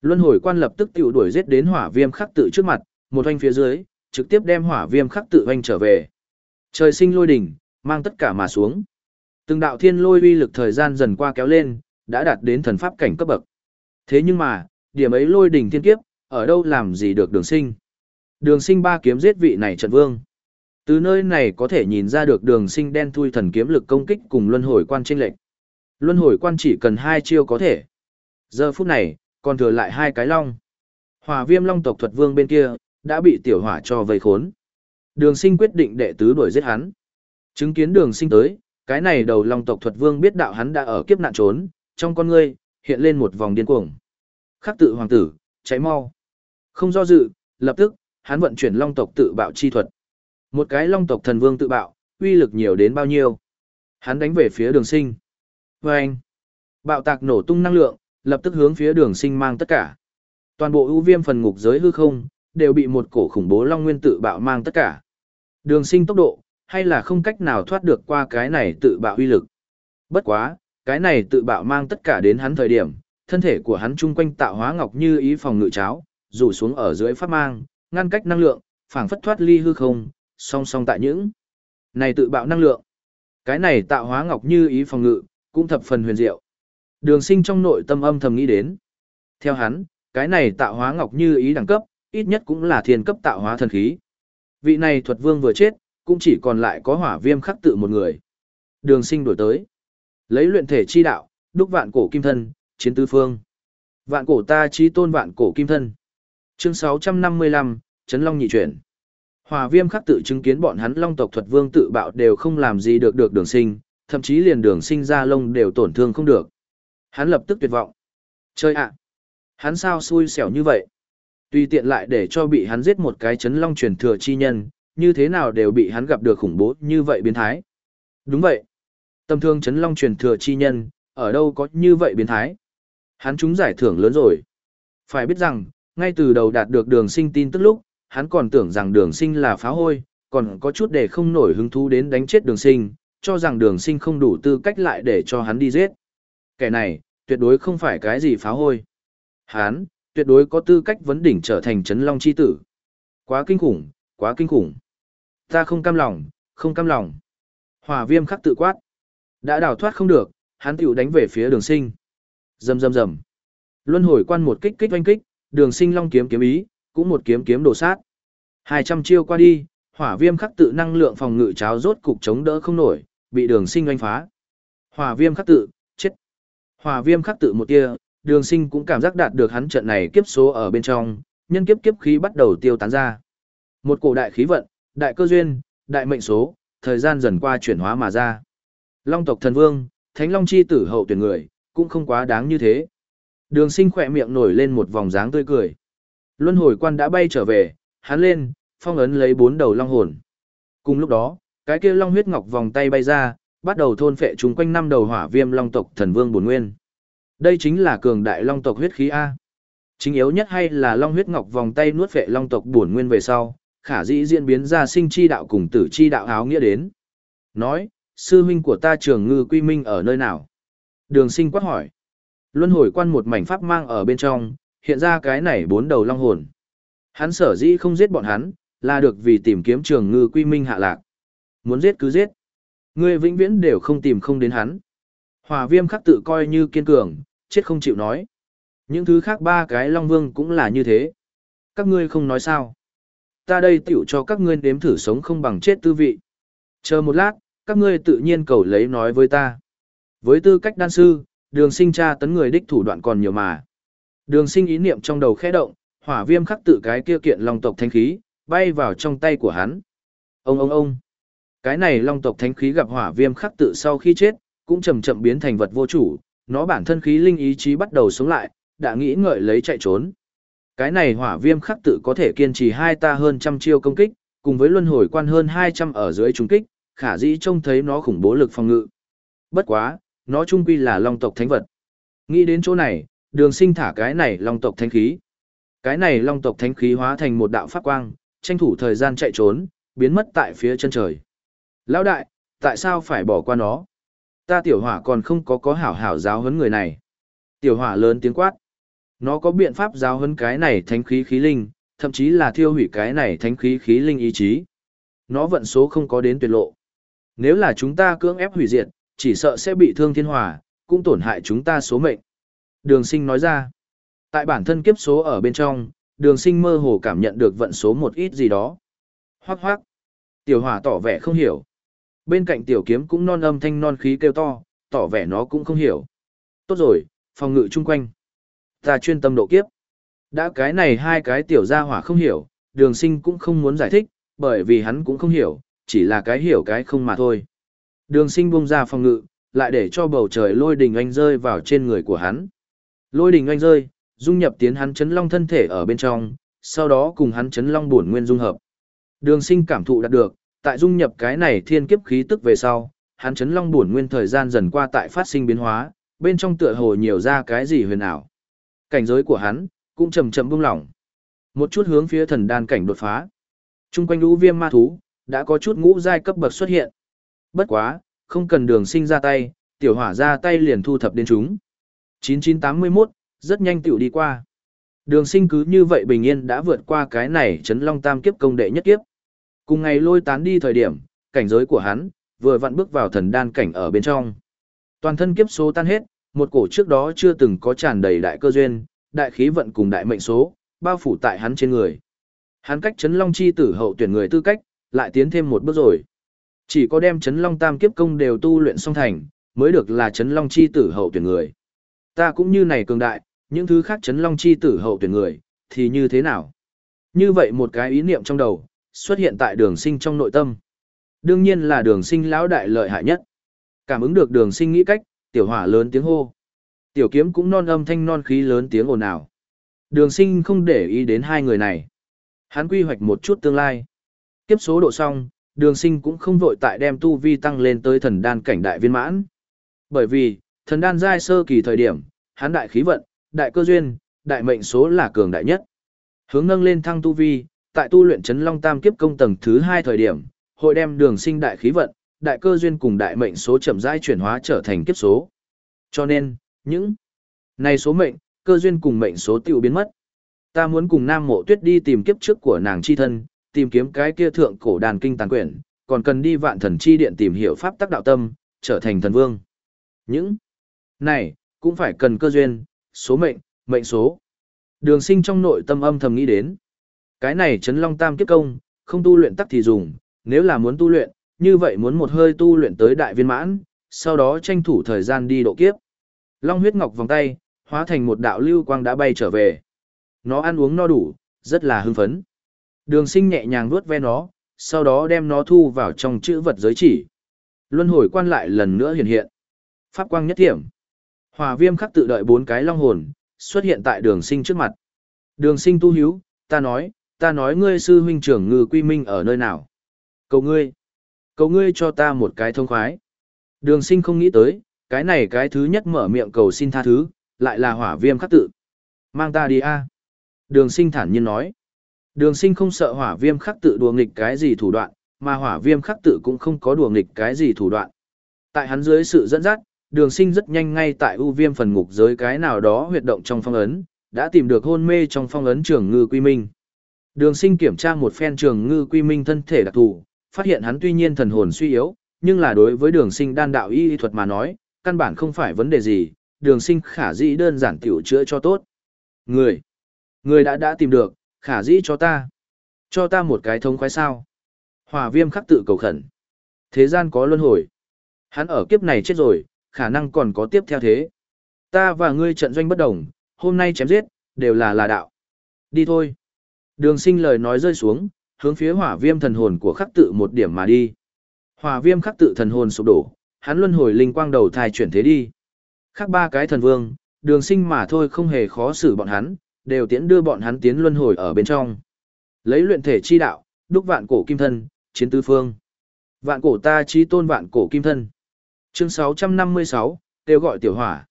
luân hồi quan lập tức tiểu đuổi giết đến hỏa viêm khắc tự trước mặt, một hoanh phía dưới, trực tiếp đem hỏa viêm khắc tự hoanh trở về. Trời sinh lôi đỉnh, mang tất cả mà xuống. Từng đạo thiên lôi uy lực thời gian dần qua kéo lên, đã đạt đến thần pháp cảnh cấp bậc. Thế nhưng mà, điểm ấy lôi đỉnh thiên kiếp, ở đâu làm gì được đường sinh. Đường sinh ba kiếm giết vị này trận vương. Từ nơi này có thể nhìn ra được đường sinh đen thui thần kiếm lực công kích cùng luân hồi quan chênh lệnh. Luân hồi quan chỉ cần hai chiêu có thể. Giờ phút này, còn thừa lại hai cái long. Hỏa viêm long tộc thuật vương bên kia, đã bị tiểu hỏa cho vây khốn. Đường sinh quyết định đệ tứ đuổi giết hắn. Chứng kiến đường sinh tới, cái này đầu long tộc thuật vương biết đạo hắn đã ở kiếp nạn trốn, trong con ngươi, hiện lên một vòng điên cuồng. Khắc tự hoàng tử, cháy mau. Không do dự, lập tức, hắn vận chuyển long tộc tự bạo chi thuật. Một cái long tộc thần vương tự bạo, uy lực nhiều đến bao nhiêu. Hắn đánh về phía đường sinh. Và anh, bạo tạc nổ tung năng lượng, lập tức hướng phía đường sinh mang tất cả. Toàn bộ ưu viêm phần ngục giới hư không, đều bị một cổ khủng bố long nguyên tự bạo mang tất cả. Đường sinh tốc độ, hay là không cách nào thoát được qua cái này tự bạo uy lực. Bất quá, cái này tự bạo mang tất cả đến hắn thời điểm, thân thể của hắn chung quanh tạo hóa ngọc như ý phòng ngự cháo, rủ xuống ở dưới pháp mang, ngăn cách năng lượng, phảng phất thoát ly hư không, song song tại những này tự bạo năng lượng. Cái này tạo hóa ngọc như ý phòng ngự, cũng thập phần huyền diệu. Đường sinh trong nội tâm âm thầm nghĩ đến. Theo hắn, cái này tạo hóa ngọc như ý đẳng cấp, ít nhất cũng là thiên cấp tạo hóa thần khí. Vị này thuật vương vừa chết, cũng chỉ còn lại có hỏa viêm khắc tự một người. Đường sinh đổi tới. Lấy luyện thể chi đạo, đúc vạn cổ kim thân, chiến tứ phương. Vạn cổ ta chi tôn vạn cổ kim thân. Chương 655, Trấn Long nhị chuyển. Hòa viêm khắc tự chứng kiến bọn hắn long tộc thuật vương tự bạo đều không làm gì được được đường sinh, thậm chí liền đường sinh ra lông đều tổn thương không được. Hắn lập tức tuyệt vọng. Chơi ạ! Hắn sao xui xẻo như vậy? Tuy tiện lại để cho bị hắn giết một cái chấn long truyền thừa chi nhân, như thế nào đều bị hắn gặp được khủng bố như vậy biến thái. Đúng vậy. Tâm thương chấn long truyền thừa chi nhân, ở đâu có như vậy biến thái. Hắn chúng giải thưởng lớn rồi. Phải biết rằng, ngay từ đầu đạt được đường sinh tin tức lúc, hắn còn tưởng rằng đường sinh là phá hôi, còn có chút để không nổi hứng thú đến đánh chết đường sinh, cho rằng đường sinh không đủ tư cách lại để cho hắn đi giết. Kẻ này, tuyệt đối không phải cái gì phá hôi. Hắn, tuyệt đối có tư cách vấn đỉnh trở thành chấn long chi tử. Quá kinh khủng, quá kinh khủng. Ta không cam lòng, không cam lòng. Hỏa viêm khắc tự quát. Đã đào thoát không được, hắn tiểu đánh về phía đường sinh. Rầm rầm rầm. Luân hồi quan một kích kích oanh kích, đường sinh long kiếm kiếm ý, cũng một kiếm kiếm đồ sát. 200 chiêu qua đi, hỏa viêm khắc tự năng lượng phòng ngự cháo rốt cục chống đỡ không nổi, bị đường sinh oanh phá. Hỏa viêm khắc tự, chết. Hỏa viêm khắc tự một tia, đường sinh cũng cảm giác đạt được hắn trận này kiếp số ở bên trong, nhân kiếp kiếp khí bắt đầu tiêu tán ra. Một cổ đại khí vận, đại cơ duyên, đại mệnh số, thời gian dần qua chuyển hóa mà ra. Long tộc thần vương, thánh long chi tử hậu tuyển người, cũng không quá đáng như thế. Đường sinh khỏe miệng nổi lên một vòng dáng tươi cười. Luân hồi quan đã bay trở về, hắn lên, phong ấn lấy bốn đầu long hồn. Cùng lúc đó, cái kia long huyết ngọc vòng tay bay ra, bắt đầu thôn phệ chúng quanh năm đầu hỏa viêm long tộc thần vương bổn nguyên. Đây chính là cường đại long tộc huyết khí A. Chính yếu nhất hay là long huyết ngọc vòng tay nuốt phệ long tộc bổn nguyên về sau, khả dĩ diễn biến ra sinh chi đạo cùng tử chi đạo áo nghĩa đến. Nói, sư huynh của ta trường ngư quy minh ở nơi nào? Đường sinh quát hỏi. Luân hồi quan một mảnh pháp mang ở bên trong, hiện ra cái này bốn đầu long hồn. Hắn sở dĩ không giết bọn hắn, là được vì tìm kiếm trường ngư quy minh hạ lạc. Muốn giết cứ giết. Ngươi vĩnh viễn đều không tìm không đến hắn. Hòa viêm khắc tự coi như kiên cường, chết không chịu nói. Những thứ khác ba cái long vương cũng là như thế. Các ngươi không nói sao. Ta đây tiểu cho các ngươi nếm thử sống không bằng chết tư vị. Chờ một lát, các ngươi tự nhiên cầu lấy nói với ta. Với tư cách đan sư, đường sinh tra tấn người đích thủ đoạn còn nhiều mà. Đường sinh ý niệm trong đầu khẽ động, hỏa viêm khắc tự cái kia kiện long tộc thánh khí, bay vào trong tay của hắn. Ông ông ông. Cái này long tộc thánh khí gặp hỏa viêm khắc tự sau khi chết, cũng chậm chậm biến thành vật vô chủ, nó bản thân khí linh ý chí bắt đầu sống lại, đã nghĩ ngợi lấy chạy trốn. Cái này hỏa viêm khắc tự có thể kiên trì hai ta hơn trăm chiêu công kích, cùng với luân hồi quan hơn 200 ở dưới trung kích, khả dĩ trông thấy nó khủng bố lực phòng ngự. Bất quá, nó trung quy là long tộc thánh vật. Nghĩ đến chỗ này, đường sinh thả cái này long tộc thánh khí. Cái này long tộc thánh khí hóa thành một đạo pháp quang, tranh thủ thời gian chạy trốn, biến mất tại phía chân trời. Lão đại, tại sao phải bỏ qua nó? Ta tiểu hỏa còn không có có hảo hảo giáo huấn người này. Tiểu hỏa lớn tiếng quát. Nó có biện pháp giáo huấn cái này thánh khí khí linh, thậm chí là thiêu hủy cái này thánh khí khí linh ý chí. Nó vận số không có đến tuyệt lộ. Nếu là chúng ta cưỡng ép hủy diệt, chỉ sợ sẽ bị thương thiên hỏa cũng tổn hại chúng ta số mệnh. Đường sinh nói ra, tại bản thân kiếp số ở bên trong, đường sinh mơ hồ cảm nhận được vận số một ít gì đó. Hoác hoác, tiểu hỏa tỏ vẻ không hiểu. Bên cạnh tiểu kiếm cũng non âm thanh non khí kêu to, tỏ vẻ nó cũng không hiểu. Tốt rồi, phòng ngự chung quanh. Ta chuyên tâm độ kiếp. Đã cái này hai cái tiểu gia hỏa không hiểu, đường sinh cũng không muốn giải thích, bởi vì hắn cũng không hiểu, chỉ là cái hiểu cái không mà thôi. Đường sinh buông ra phòng ngự, lại để cho bầu trời lôi đình anh rơi vào trên người của hắn. Lôi đình oanh rơi, dung nhập tiến hắn chấn long thân thể ở bên trong, sau đó cùng hắn chấn long bổn nguyên dung hợp. Đường sinh cảm thụ đạt được, tại dung nhập cái này thiên kiếp khí tức về sau, hắn chấn long bổn nguyên thời gian dần qua tại phát sinh biến hóa, bên trong tựa hồ nhiều ra cái gì huyền ảo. Cảnh giới của hắn cũng chậm chậm buông lỏng. Một chút hướng phía thần đan cảnh đột phá. Trung quanh lũ viêm ma thú đã có chút ngũ giai cấp bậc xuất hiện. Bất quá, không cần đường sinh ra tay, tiểu hỏa ra tay liền thu thập đến chúng. 9981, rất nhanh tiểu đi qua. Đường sinh cứ như vậy bình yên đã vượt qua cái này chấn long tam kiếp công đệ nhất kiếp. Cùng ngày lôi tán đi thời điểm, cảnh giới của hắn, vừa vặn bước vào thần đan cảnh ở bên trong. Toàn thân kiếp số tan hết, một cổ trước đó chưa từng có tràn đầy đại cơ duyên, đại khí vận cùng đại mệnh số, bao phủ tại hắn trên người. Hắn cách chấn long chi tử hậu tuyển người tư cách, lại tiến thêm một bước rồi. Chỉ có đem chấn long tam kiếp công đều tu luyện xong thành, mới được là chấn long chi tử hậu tuyển người. Ta cũng như này cường đại, những thứ khác chấn long chi tử hậu tuyển người, thì như thế nào? Như vậy một cái ý niệm trong đầu, xuất hiện tại đường sinh trong nội tâm. Đương nhiên là đường sinh lão đại lợi hại nhất. Cảm ứng được đường sinh nghĩ cách, tiểu hỏa lớn tiếng hô. Tiểu kiếm cũng non âm thanh non khí lớn tiếng ồn ào. Đường sinh không để ý đến hai người này. Hắn quy hoạch một chút tương lai. Kiếp số độ xong, đường sinh cũng không vội tại đem tu vi tăng lên tới thần đan cảnh đại viên mãn. Bởi vì, thần đan giai sơ kỳ thời điểm, hắn đại khí vận, đại cơ duyên, đại mệnh số là cường đại nhất. Hướng nâng lên thăng tu vi, tại tu luyện chấn long tam kiếp công tầng thứ hai thời điểm, hội đem đường sinh đại khí vận, đại cơ duyên cùng đại mệnh số chậm rãi chuyển hóa trở thành kiếp số. Cho nên, những này số mệnh, cơ duyên cùng mệnh số tiêu biến mất. Ta muốn cùng Nam Mộ Tuyết đi tìm kiếp trước của nàng chi thân, tìm kiếm cái kia thượng cổ đàn kinh tàn quyển, còn cần đi vạn thần chi điện tìm hiểu pháp tắc đạo tâm, trở thành thần vương. Những này, cũng phải cần cơ duyên, số mệnh, mệnh số. Đường sinh trong nội tâm âm thầm nghĩ đến. Cái này chấn long tam kiếp công, không tu luyện tắc thì dùng, nếu là muốn tu luyện, như vậy muốn một hơi tu luyện tới đại viên mãn, sau đó tranh thủ thời gian đi độ kiếp. Long huyết ngọc vòng tay, hóa thành một đạo lưu quang đã bay trở về. Nó ăn uống no đủ, rất là hưng phấn. Đường sinh nhẹ nhàng vuốt ve nó, sau đó đem nó thu vào trong chữ vật giới chỉ. Luân hồi quan lại lần nữa hiện hiện. Pháp quang nhất thiểm. Hòa viêm khắc tự đợi bốn cái long hồn, xuất hiện tại đường sinh trước mặt. Đường sinh tu hiếu, ta nói, ta nói ngươi sư huynh trưởng ngư quy minh ở nơi nào. Cầu ngươi, cầu ngươi cho ta một cái thông khoái. Đường sinh không nghĩ tới, cái này cái thứ nhất mở miệng cầu xin tha thứ, lại là hỏa viêm khắc tự. Mang ta đi a Đường sinh thản nhiên nói. Đường sinh không sợ hỏa viêm khắc tự đùa nghịch cái gì thủ đoạn, mà hỏa viêm khắc tự cũng không có đùa nghịch cái gì thủ đoạn. Tại hắn dưới sự dẫn dắt, đường sinh rất nhanh ngay tại ưu viêm phần ngục giới cái nào đó huyệt động trong phong ấn, đã tìm được hôn mê trong phong ấn trường ngư quy minh. Đường sinh kiểm tra một phen trường ngư quy minh thân thể đặc thù, phát hiện hắn tuy nhiên thần hồn suy yếu, nhưng là đối với đường sinh đan đạo y thuật mà nói, căn bản không phải vấn đề gì, đường sinh khả dĩ đơn giản tiểu chữa cho tốt. Người, người đã đã tìm được, khả dĩ cho ta. Cho ta một cái thông khoái sao. Hòa viêm khắc tự cầu khẩn. Thế gian có luân hồi. Hắn ở kiếp này chết rồi, khả năng còn có tiếp theo thế. Ta và ngươi trận doanh bất đồng, hôm nay chém giết, đều là là đạo. Đi thôi. Đường sinh lời nói rơi xuống, hướng phía hỏa viêm thần hồn của khắc tự một điểm mà đi. Hỏa viêm khắc tự thần hồn sụp đổ, hắn luân hồi linh quang đầu thai chuyển thế đi. Khác ba cái thần vương, đường sinh mà thôi không hề khó xử bọn hắn, đều tiễn đưa bọn hắn tiến luân hồi ở bên trong. Lấy luyện thể chi đạo, đúc vạn cổ kim thân, chiến tứ phương. Vạn cổ ta chi tôn vạn cổ kim thân. Chương 656, kêu gọi tiểu hỏa.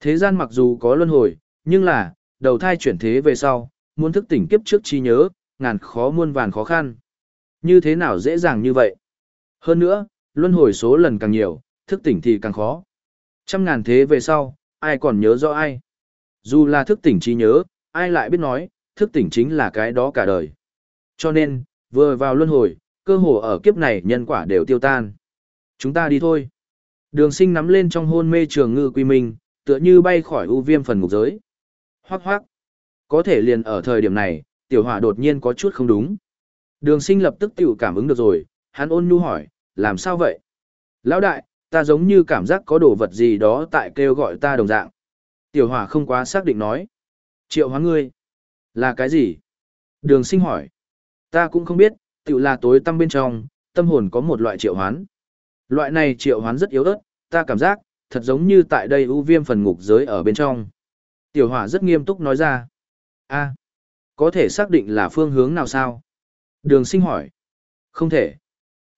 Thế gian mặc dù có luân hồi, nhưng là, đầu thai chuyển thế về sau, muốn thức tỉnh kiếp trước chi nhớ, ngàn khó muôn vàn khó khăn. Như thế nào dễ dàng như vậy? Hơn nữa, luân hồi số lần càng nhiều, thức tỉnh thì càng khó. Trăm ngàn thế về sau, ai còn nhớ rõ ai? Dù là thức tỉnh trí nhớ, ai lại biết nói, thức tỉnh chính là cái đó cả đời. Cho nên, vừa vào luân hồi, cơ hồ ở kiếp này nhân quả đều tiêu tan. Chúng ta đi thôi. Đường sinh nắm lên trong hôn mê trường ngư quy minh, tựa như bay khỏi ưu viêm phần ngục giới. Hoác hoác. Có thể liền ở thời điểm này, tiểu hỏa đột nhiên có chút không đúng. Đường sinh lập tức tiểu cảm ứng được rồi, hắn ôn nhu hỏi, làm sao vậy? Lão đại, ta giống như cảm giác có đồ vật gì đó tại kêu gọi ta đồng dạng. Tiểu hỏa không quá xác định nói. Triệu hóa ngươi. Là cái gì? Đường sinh hỏi. Ta cũng không biết, tiểu là tối tâm bên trong, tâm hồn có một loại triệu hoán. Loại này triệu hoán rất yếu ớt, ta cảm giác, thật giống như tại đây ưu viêm phần ngục giới ở bên trong. Tiểu hỏa rất nghiêm túc nói ra. a có thể xác định là phương hướng nào sao? Đường sinh hỏi. Không thể.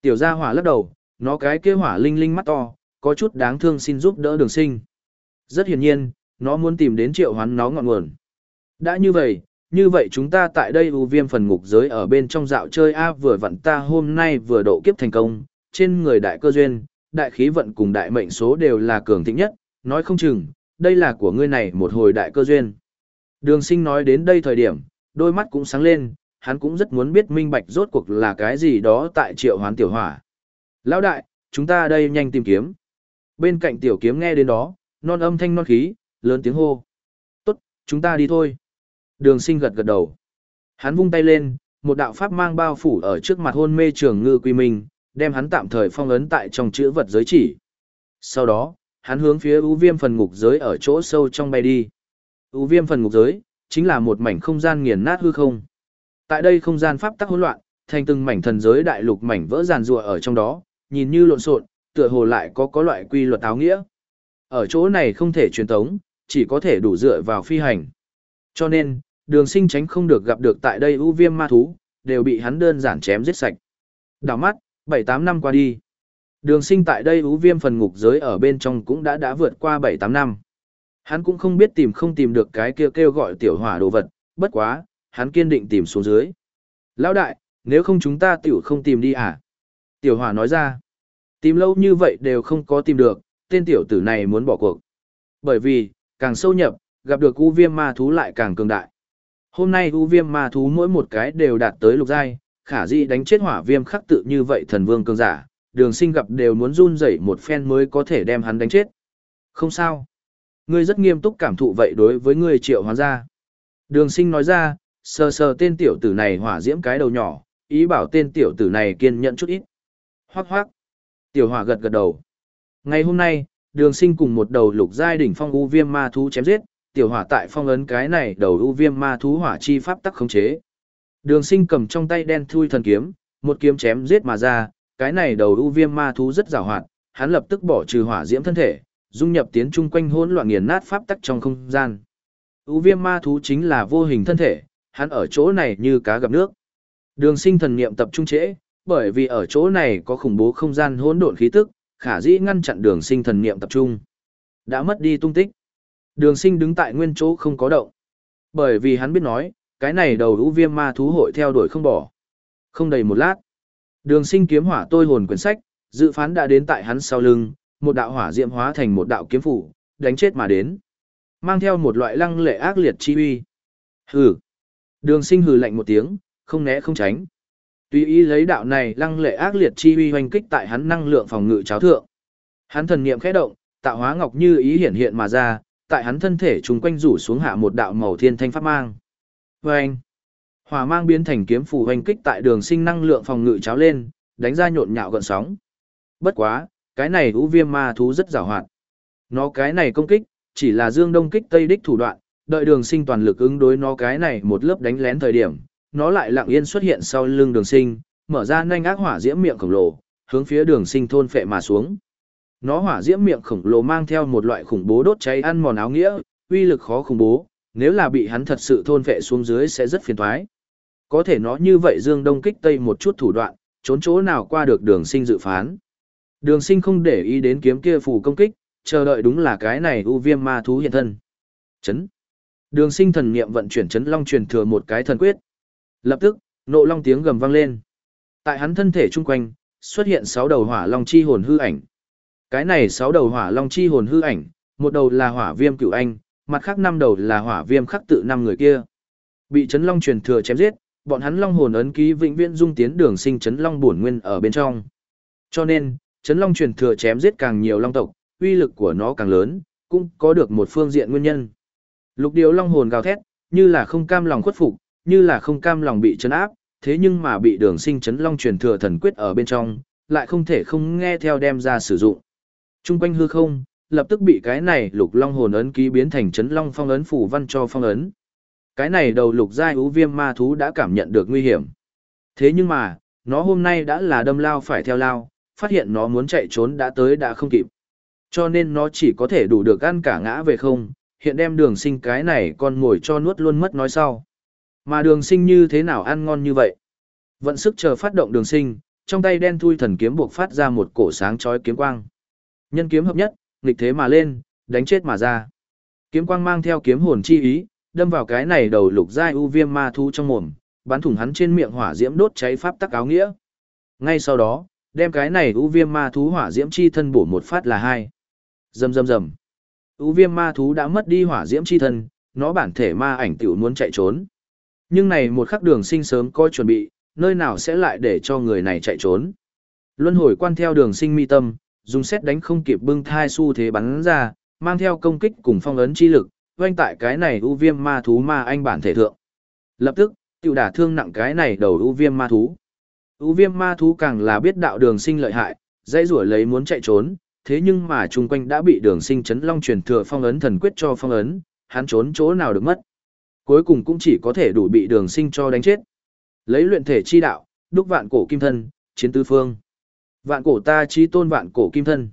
Tiểu gia hỏa lắc đầu, nó cái kia hỏa linh linh mắt to, có chút đáng thương xin giúp đỡ đường sinh. Rất hiển nhiên, nó muốn tìm đến triệu hoán nó ngọn nguồn. Đã như vậy, như vậy chúng ta tại đây ưu viêm phần ngục giới ở bên trong dạo chơi A vừa vặn ta hôm nay vừa độ kiếp thành công, trên người đại cơ duyên, đại khí vận cùng đại mệnh số đều là cường thịnh nhất, nói không chừng, đây là của ngươi này một hồi đại cơ duyên. Đường sinh nói đến đây thời điểm, đôi mắt cũng sáng lên, hắn cũng rất muốn biết minh bạch rốt cuộc là cái gì đó tại triệu hoán tiểu hỏa. Lão đại, chúng ta đây nhanh tìm kiếm. Bên cạnh tiểu kiếm nghe đến đó, non âm thanh non khí, lớn tiếng hô. Tốt, chúng ta đi thôi. Đường sinh gật gật đầu. Hắn vung tay lên, một đạo pháp mang bao phủ ở trước mặt hôn mê trường ngư quy minh, đem hắn tạm thời phong ấn tại trong chữ vật giới chỉ. Sau đó, hắn hướng phía ưu viêm phần ngục giới ở chỗ sâu trong bay đi. ưu viêm phần ngục giới, chính là một mảnh không gian nghiền nát hư không. Tại đây không gian pháp tắc hỗn loạn, thành từng mảnh thần giới đại lục mảnh vỡ giàn rùa ở trong đó, nhìn như lộn xộn, tựa hồ lại có có loại quy luật áo nghĩa. Ở chỗ này không thể truyền tống, chỉ có thể đủ dựa vào phi hành. Cho nên, đường sinh tránh không được gặp được tại đây ưu viêm ma thú, đều bị hắn đơn giản chém giết sạch. Đảo mắt, 7-8 năm qua đi. Đường sinh tại đây ú viêm phần ngục giới ở bên trong cũng đã đã vượt qua 7-8 năm. Hắn cũng không biết tìm không tìm được cái kia kêu gọi tiểu hỏa đồ vật, bất quá, hắn kiên định tìm xuống dưới. Lão đại, nếu không chúng ta tiểu không tìm đi à? Tiểu hỏa nói ra, tìm lâu như vậy đều không có tìm được, tên tiểu tử này muốn bỏ cuộc. Bởi vì, càng sâu nhập, gặp được u viêm ma thú lại càng cường đại. Hôm nay u viêm ma thú mỗi một cái đều đạt tới lục giai, khả di đánh chết hỏa viêm khắc tự như vậy thần vương cường giả, đường sinh gặp đều muốn run rẩy một phen mới có thể đem hắn đánh chết. Không sao. Ngươi rất nghiêm túc cảm thụ vậy đối với ngươi triệu hóa ra. Đường sinh nói ra, sờ sờ tên tiểu tử này hỏa diễm cái đầu nhỏ, ý bảo tên tiểu tử này kiên nhẫn chút ít. Hoác hoác. Tiểu hỏa gật gật đầu. Ngày hôm nay, đường sinh cùng một đầu lục giai đỉnh phong u viêm ma thú chém giết, tiểu hỏa tại phong ấn cái này đầu u viêm ma thú hỏa chi pháp tắc khống chế. Đường sinh cầm trong tay đen thui thần kiếm, một kiếm chém giết mà ra, cái này đầu u viêm ma thú rất rào hoạt, hắn lập tức bỏ trừ hỏa diễm thân thể, dung nhập tiến chung quanh hỗn loạn nghiền nát pháp tắc trong không gian. U viêm ma thú chính là vô hình thân thể, hắn ở chỗ này như cá gặp nước. Đường sinh thần niệm tập trung trễ, bởi vì ở chỗ này có khủng bố không gian hỗn độn khí tức, khả dĩ ngăn chặn đường sinh thần niệm tập trung. Đã mất đi tung tích. Đường sinh đứng tại nguyên chỗ không có động. Bởi vì hắn biết nói, cái này đầu ưu viêm ma thú hội theo đuổi không bỏ. Không đầy một lát. Đường sinh kiếm hỏa tôi hồn quyển sách, dự phán đã đến tại hắn sau lưng, một đạo hỏa diệm hóa thành một đạo kiếm phủ, đánh chết mà đến. Mang theo một loại lăng lệ ác liệt chi uy. Hừ. Đường sinh hừ lạnh một tiếng, không né không tránh. Tuy ý lấy đạo này lăng lệ ác liệt chi uy hoành kích tại hắn năng lượng phòng ngự cháo thượng. Hắn thần niệm khẽ động, tạo hóa ngọc như ý hiện hiện mà ra, tại hắn thân thể trùng quanh rủ xuống hạ một đạo màu thiên thanh pháp mang. Vâng! Hỏa mang biến thành kiếm phù hoành kích tại đường sinh năng lượng phòng ngự cháo lên, đánh ra nhộn nhạo gọn sóng. Bất quá, cái này ưu viêm ma thú rất rào hoạt. Nó cái này công kích, chỉ là dương đông kích tây đích thủ đoạn, đợi đường sinh toàn lực ứng đối nó cái này một lớp đánh lén thời điểm, nó lại lặng yên xuất hiện sau lưng đường sinh, mở ra nhanh ác hỏa diễm miệng khổng lồ, hướng phía đường sinh thôn phệ mà xuống. Nó hỏa diễm miệng khổng lồ mang theo một loại khủng bố đốt cháy ăn mòn áo nghĩa, uy lực khó khủng bố, nếu là bị hắn thật sự thôn vệ xuống dưới sẽ rất phiền toái. Có thể nó như vậy dương đông kích tây một chút thủ đoạn, trốn chỗ nào qua được đường sinh dự phán. Đường sinh không để ý đến kiếm kia phù công kích, chờ đợi đúng là cái này u viêm ma thú hiện thân. Chấn. Đường sinh thần niệm vận chuyển chấn long truyền thừa một cái thần quyết. Lập tức, nộ long tiếng gầm vang lên. Tại hắn thân thể chung quanh, xuất hiện 6 đầu hỏa long chi hồn hư ảnh. Cái này 6 đầu hỏa long chi hồn hư ảnh, một đầu là hỏa viêm cửu anh, mặt khác năm đầu là hỏa viêm khắc tự năm người kia. Bị chấn long truyền thừa chém giết, bọn hắn long hồn ấn ký vĩnh viễn dung tiến đường sinh chấn long bổn nguyên ở bên trong. Cho nên, chấn long truyền thừa chém giết càng nhiều long tộc, uy lực của nó càng lớn, cũng có được một phương diện nguyên nhân. Lục điếu long hồn gào thét, như là không cam lòng khuất phục, như là không cam lòng bị chấn áp, thế nhưng mà bị đường sinh chấn long truyền thừa thần quyết ở bên trong, lại không thể không nghe theo đem ra sử dụng. Trung quanh hư không, lập tức bị cái này lục long hồn ấn ký biến thành chấn long phong ấn phủ văn cho phong ấn. Cái này đầu lục giai ú viêm ma thú đã cảm nhận được nguy hiểm. Thế nhưng mà, nó hôm nay đã là đâm lao phải theo lao, phát hiện nó muốn chạy trốn đã tới đã không kịp. Cho nên nó chỉ có thể đủ được ăn cả ngã về không, hiện đem đường sinh cái này con ngồi cho nuốt luôn mất nói sau. Mà đường sinh như thế nào ăn ngon như vậy? Vận sức chờ phát động đường sinh, trong tay đen thui thần kiếm buộc phát ra một cổ sáng chói kiếm quang. Nhân kiếm hợp nhất, nghịch thế mà lên, đánh chết mà ra. Kiếm quang mang theo kiếm hồn chi ý, đâm vào cái này đầu lục giai u viêm ma thú trong mồm, bắn thủng hắn trên miệng hỏa diễm đốt cháy pháp tắc áo nghĩa. Ngay sau đó, đem cái này u viêm ma thú hỏa diễm chi thân bổ một phát là hai. Rầm rầm rầm. U viêm ma thú đã mất đi hỏa diễm chi thân, nó bản thể ma ảnh tiểu muốn chạy trốn. Nhưng này một khắc đường sinh sớm coi chuẩn bị, nơi nào sẽ lại để cho người này chạy trốn. Luân hồi quan theo đường sinh mi tâm, dùng xét đánh không kịp bưng thai su thế bắn ra, mang theo công kích cùng phong ấn chi lực, quanh tại cái này ưu viêm ma thú ma anh bản thể thượng. Lập tức, tiểu đả thương nặng cái này đầu ưu viêm ma thú. ưu viêm ma thú càng là biết đạo đường sinh lợi hại, dây rủa lấy muốn chạy trốn, thế nhưng mà chung quanh đã bị đường sinh chấn long truyền thừa phong ấn thần quyết cho phong ấn, hắn trốn chỗ nào được mất. Cuối cùng cũng chỉ có thể đủ bị đường sinh cho đánh chết. Lấy luyện thể chi đạo, đúc vạn cổ kim thân, chiến tư phương. Vạn cổ ta chi tôn vạn cổ kim thân.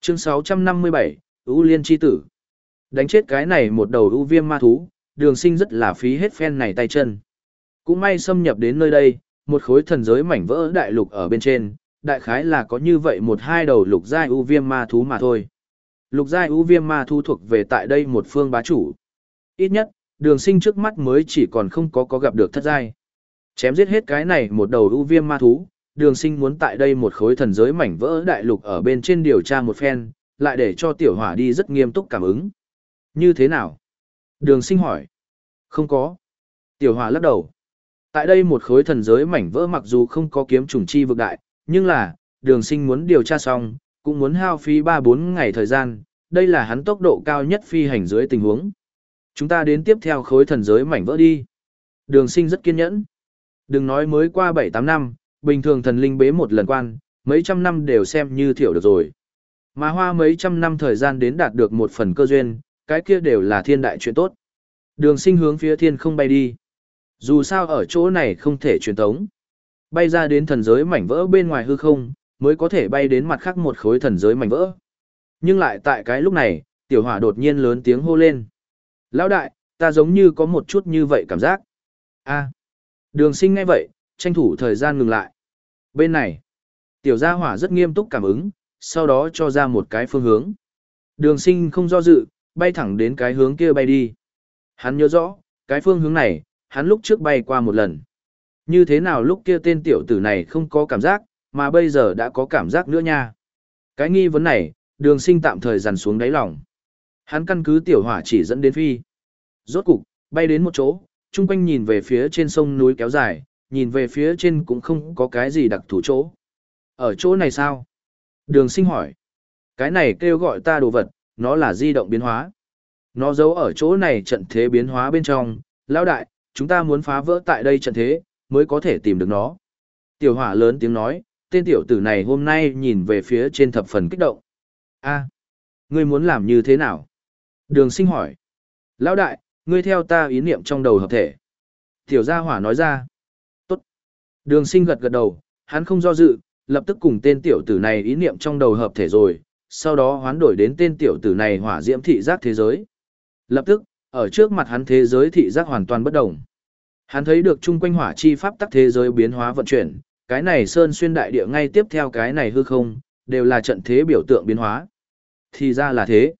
Chương 657, ưu Liên chi tử. Đánh chết cái này một đầu ưu viêm ma thú, đường sinh rất là phí hết phen này tay chân. Cũng may xâm nhập đến nơi đây, một khối thần giới mảnh vỡ đại lục ở bên trên, đại khái là có như vậy một hai đầu lục giai ưu viêm ma thú mà thôi. Lục giai ưu viêm ma thú thuộc về tại đây một phương bá chủ. Ít nhất, đường sinh trước mắt mới chỉ còn không có có gặp được thất giai. Chém giết hết cái này một đầu ưu viêm ma thú, đường sinh muốn tại đây một khối thần giới mảnh vỡ đại lục ở bên trên điều tra một phen, lại để cho tiểu hỏa đi rất nghiêm túc cảm ứng. Như thế nào? Đường sinh hỏi. Không có. Tiểu hỏa lắc đầu. Tại đây một khối thần giới mảnh vỡ mặc dù không có kiếm trùng chi vực đại, nhưng là, đường sinh muốn điều tra xong, cũng muốn hao phí 3-4 ngày thời gian, đây là hắn tốc độ cao nhất phi hành dưới tình huống. Chúng ta đến tiếp theo khối thần giới mảnh vỡ đi. Đường sinh rất kiên nhẫn. Đừng nói mới qua 7-8 năm, bình thường thần linh bế một lần quan, mấy trăm năm đều xem như thiểu được rồi. Mà hoa mấy trăm năm thời gian đến đạt được một phần cơ duyên, cái kia đều là thiên đại chuyện tốt. Đường sinh hướng phía thiên không bay đi. Dù sao ở chỗ này không thể truyền tống. Bay ra đến thần giới mảnh vỡ bên ngoài hư không, mới có thể bay đến mặt khác một khối thần giới mảnh vỡ. Nhưng lại tại cái lúc này, tiểu hỏa đột nhiên lớn tiếng hô lên. Lão đại, ta giống như có một chút như vậy cảm giác. a đường sinh ngay vậy, tranh thủ thời gian ngừng lại. Bên này, tiểu gia hỏa rất nghiêm túc cảm ứng, sau đó cho ra một cái phương hướng. Đường sinh không do dự, bay thẳng đến cái hướng kia bay đi. Hắn nhớ rõ, cái phương hướng này, hắn lúc trước bay qua một lần. Như thế nào lúc kia tên tiểu tử này không có cảm giác, mà bây giờ đã có cảm giác nữa nha. Cái nghi vấn này, đường sinh tạm thời dằn xuống đáy lòng. Hắn căn cứ tiểu hỏa chỉ dẫn đến phi. Rốt cục, bay đến một chỗ, chung quanh nhìn về phía trên sông núi kéo dài, nhìn về phía trên cũng không có cái gì đặc thủ chỗ. Ở chỗ này sao? Đường sinh hỏi. Cái này kêu gọi ta đồ vật, nó là di động biến hóa. Nó giấu ở chỗ này trận thế biến hóa bên trong, lão đại, chúng ta muốn phá vỡ tại đây trận thế, mới có thể tìm được nó. Tiểu hỏa lớn tiếng nói, tên tiểu tử này hôm nay nhìn về phía trên thập phần kích động. a ngươi muốn làm như thế nào? Đường sinh hỏi. Lão đại, ngươi theo ta ý niệm trong đầu hợp thể. Tiểu gia hỏa nói ra. Đường sinh gật gật đầu, hắn không do dự, lập tức cùng tên tiểu tử này ý niệm trong đầu hợp thể rồi, sau đó hoán đổi đến tên tiểu tử này hỏa diễm thị giác thế giới. Lập tức, ở trước mặt hắn thế giới thị giác hoàn toàn bất động. Hắn thấy được chung quanh hỏa chi pháp tắc thế giới biến hóa vận chuyển, cái này sơn xuyên đại địa ngay tiếp theo cái này hư không, đều là trận thế biểu tượng biến hóa. Thì ra là thế.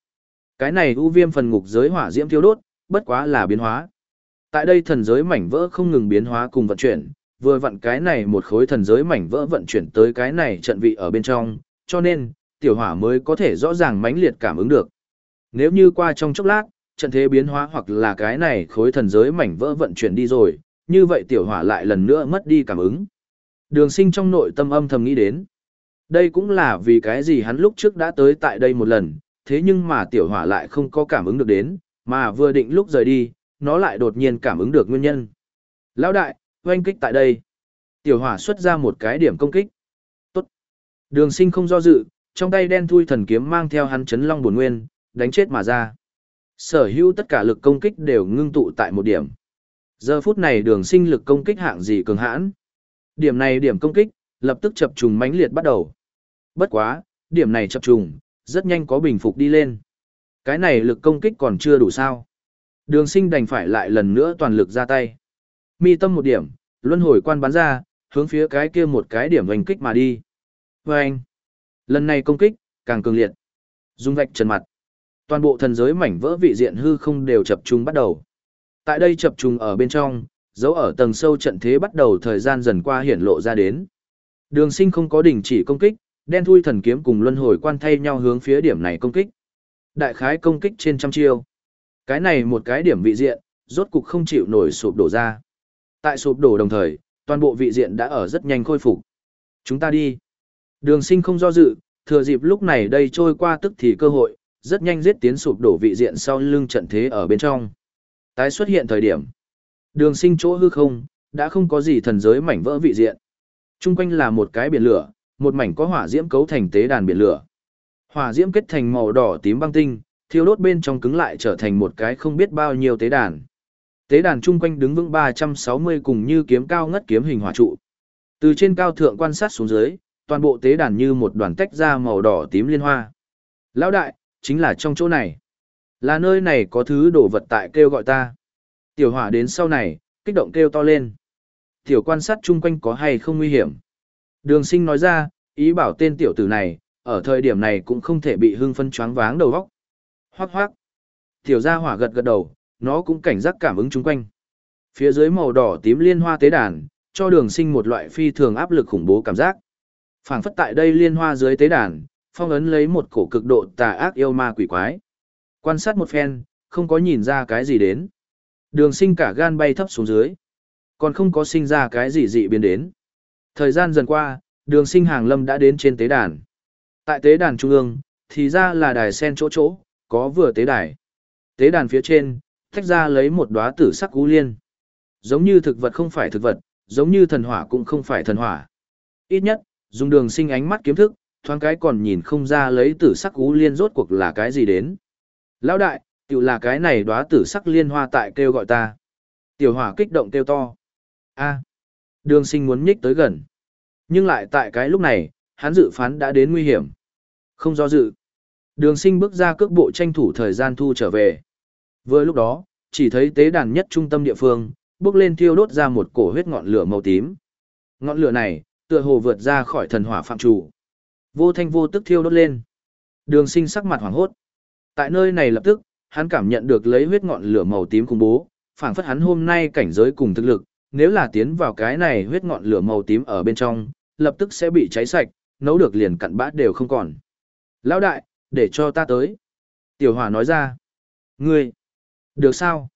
Cái này ưu viêm phần ngục giới hỏa diễm thiêu đốt, bất quá là biến hóa. Tại đây thần giới mảnh vỡ không ngừng biến hóa cùng vận chuyển, vừa vặn cái này một khối thần giới mảnh vỡ vận chuyển tới cái này trận vị ở bên trong, cho nên, tiểu hỏa mới có thể rõ ràng mãnh liệt cảm ứng được. Nếu như qua trong chốc lát, trận thế biến hóa hoặc là cái này khối thần giới mảnh vỡ vận chuyển đi rồi, như vậy tiểu hỏa lại lần nữa mất đi cảm ứng. Đường sinh trong nội tâm âm thầm nghĩ đến. Đây cũng là vì cái gì hắn lúc trước đã tới tại đây một lần, thế nhưng mà tiểu hỏa lại không có cảm ứng được đến, mà vừa định lúc rời đi, nó lại đột nhiên cảm ứng được nguyên nhân. Lão đại, oanh kích tại đây. Tiểu hỏa xuất ra một cái điểm công kích. Tốt. Đường sinh không do dự, trong tay đen thui thần kiếm mang theo hắn chấn long buồn nguyên, đánh chết mà ra. Sở hữu tất cả lực công kích đều ngưng tụ tại một điểm. Giờ phút này đường sinh lực công kích hạng gì cường hãn. Điểm này điểm công kích, lập tức chập trùng mãnh liệt bắt đầu. Bất quá, điểm này chập trùng, rất nhanh có bình phục đi lên. Cái này lực công kích còn chưa đủ sao. Đường sinh đành phải lại lần nữa toàn lực ra tay. Mi tâm một điểm, luân hồi quan bắn ra, hướng phía cái kia một cái điểm hoành kích mà đi. Và anh, lần này công kích, càng cường liệt. Dung vạch trần mặt. Toàn bộ thần giới mảnh vỡ vị diện hư không đều chập trung bắt đầu. Tại đây chập trung ở bên trong, dấu ở tầng sâu trận thế bắt đầu thời gian dần qua hiển lộ ra đến. Đường sinh không có đình chỉ công kích, đen thui thần kiếm cùng luân hồi quan thay nhau hướng phía điểm này công kích. Đại khái công kích trên trăm chiêu. Cái này một cái điểm vị diện, rốt cục không chịu nổi sụp đổ ra. Tại sụp đổ đồng thời, toàn bộ vị diện đã ở rất nhanh khôi phục. Chúng ta đi. Đường sinh không do dự, thừa dịp lúc này đây trôi qua tức thì cơ hội, rất nhanh giết tiến sụp đổ vị diện sau lưng trận thế ở bên trong. Tái xuất hiện thời điểm. Đường sinh chỗ hư không, đã không có gì thần giới mảnh vỡ vị diện. Trung quanh là một cái biển lửa, một mảnh có hỏa diễm cấu thành tế đàn biển lửa. Hỏa diễm kết thành màu đỏ tím băng tinh, thiêu đốt bên trong cứng lại trở thành một cái không biết bao nhiêu tế đàn. Tế đàn chung quanh đứng vững 360 cùng như kiếm cao ngất kiếm hình hỏa trụ. Từ trên cao thượng quan sát xuống dưới, toàn bộ tế đàn như một đoàn tách ra màu đỏ tím liên hoa. Lão đại, chính là trong chỗ này. Là nơi này có thứ đổ vật tại kêu gọi ta. Tiểu hỏa đến sau này, kích động kêu to lên. Tiểu quan sát chung quanh có hay không nguy hiểm. Đường sinh nói ra, ý bảo tên tiểu tử này, ở thời điểm này cũng không thể bị hưng phân choáng váng đầu vóc. Hoác hoác. Tiểu gia hỏa gật gật đầu, nó cũng cảnh giác cảm ứng chung quanh. Phía dưới màu đỏ tím liên hoa tế đàn, cho đường sinh một loại phi thường áp lực khủng bố cảm giác. phảng phất tại đây liên hoa dưới tế đàn, phong ấn lấy một cổ cực độ tà ác yêu ma quỷ quái. Quan sát một phen, không có nhìn ra cái gì đến. Đường sinh cả gan bay thấp xuống dưới. Còn không có sinh ra cái gì dị biến đến. Thời gian dần qua, đường sinh hàng lâm đã đến trên tế đàn. Tại tế đàn trung ương, thì ra là đài sen chỗ chỗ, có vừa tế đài. Tế đàn phía trên, thách ra lấy một đóa tử sắc cú liên. Giống như thực vật không phải thực vật, giống như thần hỏa cũng không phải thần hỏa. Ít nhất, dùng đường sinh ánh mắt kiếm thức, thoáng cái còn nhìn không ra lấy tử sắc cú liên rốt cuộc là cái gì đến. Lão đại, tiểu là cái này đóa tử sắc liên hoa tại kêu gọi ta. Tiểu hỏa kích động kêu to. a đường sinh muốn nhích tới gần. Nhưng lại tại cái lúc này, hắn dự phán đã đến nguy hiểm. Không do dự. Đường sinh bước ra cước bộ tranh thủ thời gian thu trở về. Vừa lúc đó, chỉ thấy tế đàn nhất trung tâm địa phương, bước lên thiêu đốt ra một cổ huyết ngọn lửa màu tím. Ngọn lửa này, tựa hồ vượt ra khỏi thần hỏa phạm chủ. Vô thanh vô tức thiêu đốt lên. Đường sinh sắc mặt hoảng hốt. Tại nơi này lập tức, hắn cảm nhận được lấy huyết ngọn lửa màu tím khủng bố, phản phất hắn hôm nay cảnh giới cùng thực lực, nếu là tiến vào cái này huyết ngọn lửa màu tím ở bên trong, lập tức sẽ bị cháy sạch, nấu được liền cặn bát đều không còn. Lão đại, để cho ta tới. Tiểu hỏa nói ra. Ngươi, được sao?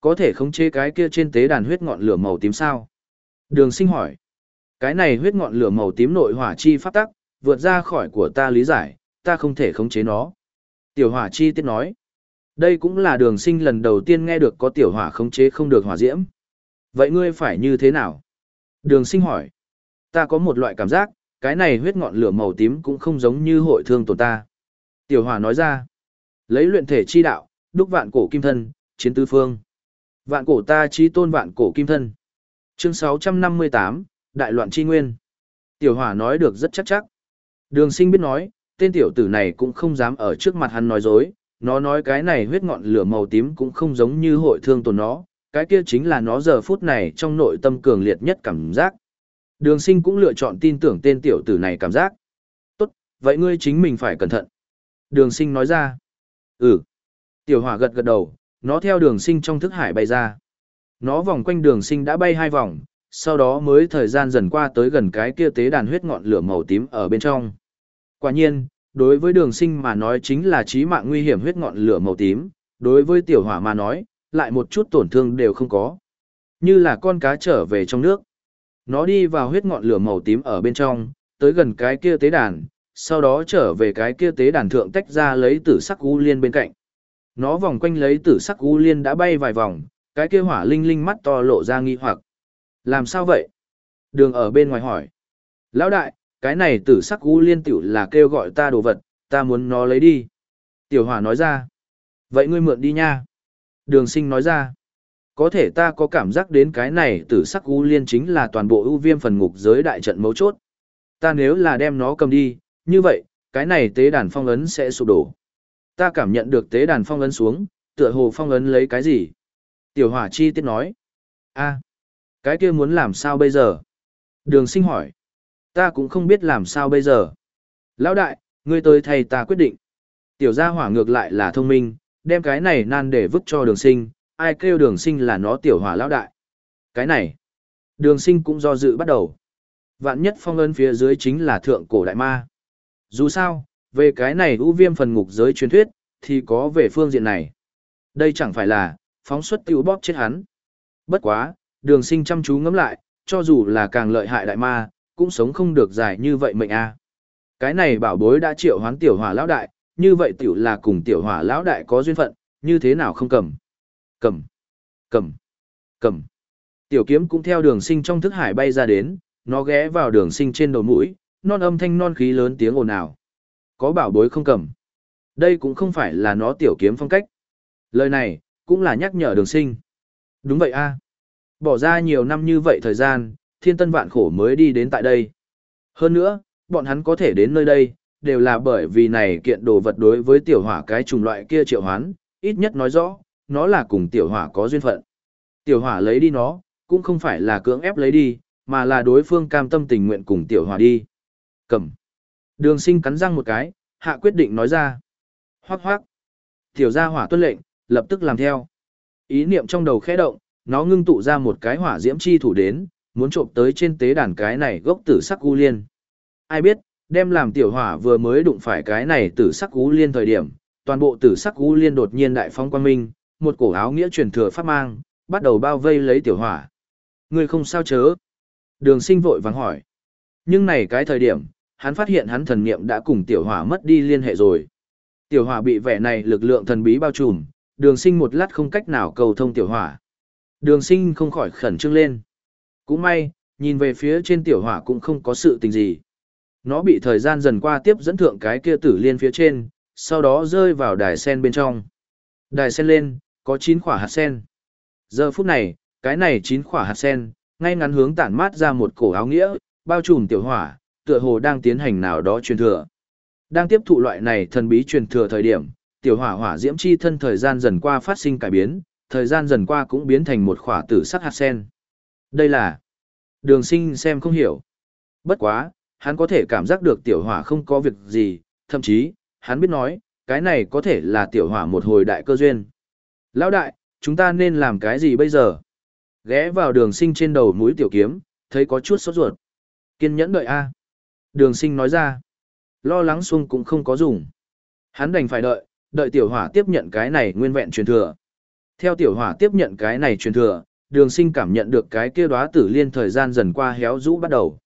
Có thể khống chế cái kia trên tế đàn huyết ngọn lửa màu tím sao? Đường sinh hỏi. Cái này huyết ngọn lửa màu tím nội hỏa chi pháp tắc, vượt ra khỏi của ta lý giải, ta không thể khống chế nó. Tiểu hỏa chi tiết nói. Đây cũng là đường sinh lần đầu tiên nghe được có tiểu hỏa khống chế không được hỏa diễm. Vậy ngươi phải như thế nào? Đường sinh hỏi. Ta có một loại cảm giác, cái này huyết ngọn lửa màu tím cũng không giống như hội thương tổn ta. Tiểu hỏa nói ra. Lấy luyện thể chi đạo, đúc vạn cổ kim thân, chiến tứ phương. Vạn cổ ta chi tôn vạn cổ kim thân. Chương 658, Đại loạn chi nguyên. Tiểu hỏa nói được rất chắc chắc. Đường sinh biết nói, tên tiểu tử này cũng không dám ở trước mặt hắn nói dối, nó nói cái này huyết ngọn lửa màu tím cũng không giống như hội thương tổn nó, cái kia chính là nó giờ phút này trong nội tâm cường liệt nhất cảm giác. Đường sinh cũng lựa chọn tin tưởng tên tiểu tử này cảm giác. Tốt, vậy ngươi chính mình phải cẩn thận. Đường sinh nói ra. Ừ. Tiểu hỏa gật gật đầu, nó theo đường sinh trong thức hải bay ra. Nó vòng quanh đường sinh đã bay hai vòng, sau đó mới thời gian dần qua tới gần cái kia tế đàn huyết ngọn lửa màu tím ở bên trong. Quả nhiên, đối với đường sinh mà nói chính là chí mạng nguy hiểm huyết ngọn lửa màu tím, đối với tiểu hỏa mà nói, lại một chút tổn thương đều không có. Như là con cá trở về trong nước. Nó đi vào huyết ngọn lửa màu tím ở bên trong, tới gần cái kia tế đàn, sau đó trở về cái kia tế đàn thượng tách ra lấy tử sắc u liên bên cạnh. Nó vòng quanh lấy tử sắc u liên đã bay vài vòng, cái kia hỏa linh linh mắt to lộ ra nghi hoặc. Làm sao vậy? Đường ở bên ngoài hỏi. Lão đại, cái này tử sắc u liên tiểu là kêu gọi ta đồ vật, ta muốn nó lấy đi. Tiểu hỏa nói ra. Vậy ngươi mượn đi nha. Đường sinh nói ra. Có thể ta có cảm giác đến cái này tử sắc u liên chính là toàn bộ ưu viêm phần ngục giới đại trận mấu chốt. Ta nếu là đem nó cầm đi, như vậy, cái này tế đàn phong ấn sẽ sụp đổ. Ta cảm nhận được tế đàn phong ấn xuống, tựa hồ phong ấn lấy cái gì? Tiểu hỏa chi tiết nói. a cái kia muốn làm sao bây giờ? Đường sinh hỏi. Ta cũng không biết làm sao bây giờ. Lão đại, ngươi tới thầy ta quyết định. Tiểu gia hỏa ngược lại là thông minh, đem cái này nan để vứt cho đường sinh, ai kêu đường sinh là nó tiểu hỏa lão đại. Cái này, đường sinh cũng do dự bắt đầu. Vạn nhất phong ấn phía dưới chính là thượng cổ đại ma. Dù sao, về cái này ưu viêm phần ngục giới truyền thuyết, thì có về phương diện này. Đây chẳng phải là, phóng xuất tiêu bóp chết hắn. Bất quá, đường sinh chăm chú ngắm lại, cho dù là càng lợi hại đại ma, cũng sống không được dài như vậy mệnh a Cái này bảo bối đã triệu hoán tiểu hỏa lão đại, như vậy tiểu là cùng tiểu hỏa lão đại có duyên phận, như thế nào không cầm. Cầm, cầm, cầm. Tiểu kiếm cũng theo đường sinh trong thức hải bay ra đến, nó ghé vào đường sinh trên đầu mũi, non âm thanh non khí lớn tiếng ồn ào. Có bảo bối không cầm. Đây cũng không phải là nó tiểu kiếm phong cách. Lời này, cũng là nhắc nhở đường sinh. Đúng vậy a Bỏ ra nhiều năm như vậy thời gian, thiên tân vạn khổ mới đi đến tại đây. Hơn nữa, bọn hắn có thể đến nơi đây, đều là bởi vì này kiện đồ vật đối với tiểu hỏa cái chủng loại kia triệu hoán, ít nhất nói rõ, nó là cùng tiểu hỏa có duyên phận. Tiểu hỏa lấy đi nó, cũng không phải là cưỡng ép lấy đi, mà là đối phương cam tâm tình nguyện cùng tiểu hỏa đi. Cầm. Đường sinh cắn răng một cái, hạ quyết định nói ra. Hoác hoác. Tiểu gia hỏa tuân lệnh, lập tức làm theo. Ý niệm trong đầu khẽ động, nó ngưng tụ ra một cái hỏa diễm chi thủ đến, muốn trộm tới trên tế đàn cái này gốc tử sắc u liên. Ai biết, đem làm tiểu hỏa vừa mới đụng phải cái này tử sắc u liên thời điểm, toàn bộ tử sắc u liên đột nhiên đại phong quang minh, một cổ áo nghĩa truyền thừa pháp mang, bắt đầu bao vây lấy tiểu hỏa. Người không sao chớ. Đường sinh vội vàng hỏi. Nhưng này cái thời điểm, hắn phát hiện hắn thần niệm đã cùng tiểu hỏa mất đi liên hệ rồi. Tiểu hỏa bị vẻ này lực lượng thần bí bao trùm, đường sinh một lát không cách nào cầu thông tiểu hỏa. Đường sinh không khỏi khẩn trương lên. Cũng may, nhìn về phía trên tiểu hỏa cũng không có sự tình gì. Nó bị thời gian dần qua tiếp dẫn thượng cái kia tử liên phía trên, sau đó rơi vào đài sen bên trong. Đài sen lên, có 9 quả hạt sen. Giờ phút này, cái này 9 quả hạt sen, ngay ngắn hướng tản mát ra một cổ áo nghĩa, bao trùm tiểu hỏa, tựa hồ đang tiến hành nào đó truyền thừa. Đang tiếp thụ loại này thần bí truyền thừa thời điểm, tiểu hỏa hỏa diễm chi thân thời gian dần qua phát sinh cải biến, thời gian dần qua cũng biến thành một khỏa tử sắc hạt sen. Đây là đường sinh xem không hiểu. Bất quá, hắn có thể cảm giác được tiểu hỏa không có việc gì, thậm chí, hắn biết nói, cái này có thể là tiểu hỏa một hồi đại cơ duyên. Lão đại, chúng ta nên làm cái gì bây giờ? Ghé vào đường sinh trên đầu mũi tiểu kiếm, thấy có chút sốt ruột. Kiên nhẫn đợi A. Đường sinh nói ra. Lo lắng xuông cũng không có dùng. Hắn đành phải đợi, đợi tiểu hỏa tiếp nhận cái này nguyên vẹn truyền thừa. Theo tiểu hỏa tiếp nhận cái này truyền thừa, đường sinh cảm nhận được cái kia đóa tử liên thời gian dần qua héo rũ bắt đầu.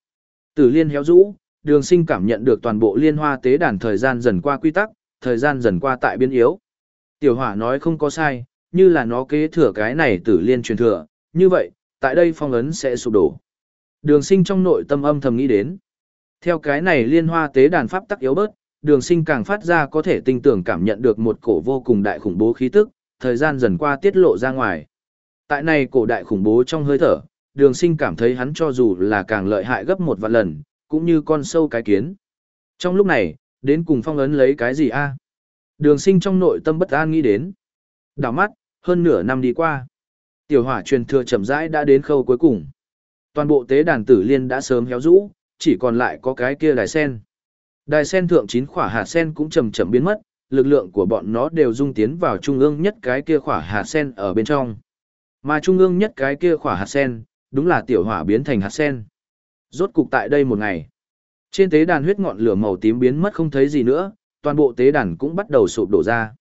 Tử liên héo rũ, đường sinh cảm nhận được toàn bộ liên hoa tế đàn thời gian dần qua quy tắc, thời gian dần qua tại biến yếu. Tiểu hỏa nói không có sai, như là nó kế thừa cái này tử liên truyền thừa, như vậy, tại đây phong ấn sẽ sụp đổ. Đường sinh trong nội tâm âm thầm nghĩ đến. Theo cái này liên hoa tế đàn pháp tắc yếu bớt, đường sinh càng phát ra có thể tinh tưởng cảm nhận được một cổ vô cùng đại khủng bố khí tức, thời gian dần qua tiết lộ ra ngoài. Tại này cổ đại khủng bố trong hơi thở, đường sinh cảm thấy hắn cho dù là càng lợi hại gấp một vạn lần, cũng như con sâu cái kiến. Trong lúc này, đến cùng phong ấn lấy cái gì a à? Đường sinh trong nội tâm bất an nghĩ đến. Đảo mắt, hơn nửa năm đi qua. Tiểu hỏa truyền thừa chậm rãi đã đến khâu cuối cùng. Toàn bộ tế đàn tử liên đã sớm héo rũ, chỉ còn lại có cái kia đài sen. Đài sen thượng chín khỏa hạt sen cũng chậm chậm biến mất, lực lượng của bọn nó đều dung tiến vào trung ương nhất cái kia khỏa hạt sen ở bên trong. Mà trung ương nhất cái kia khỏa hạt sen, đúng là tiểu hỏa biến thành hạt sen. Rốt cục tại đây một ngày, trên tế đàn huyết ngọn lửa màu tím biến mất không thấy gì nữa, toàn bộ tế đàn cũng bắt đầu sụp đổ ra.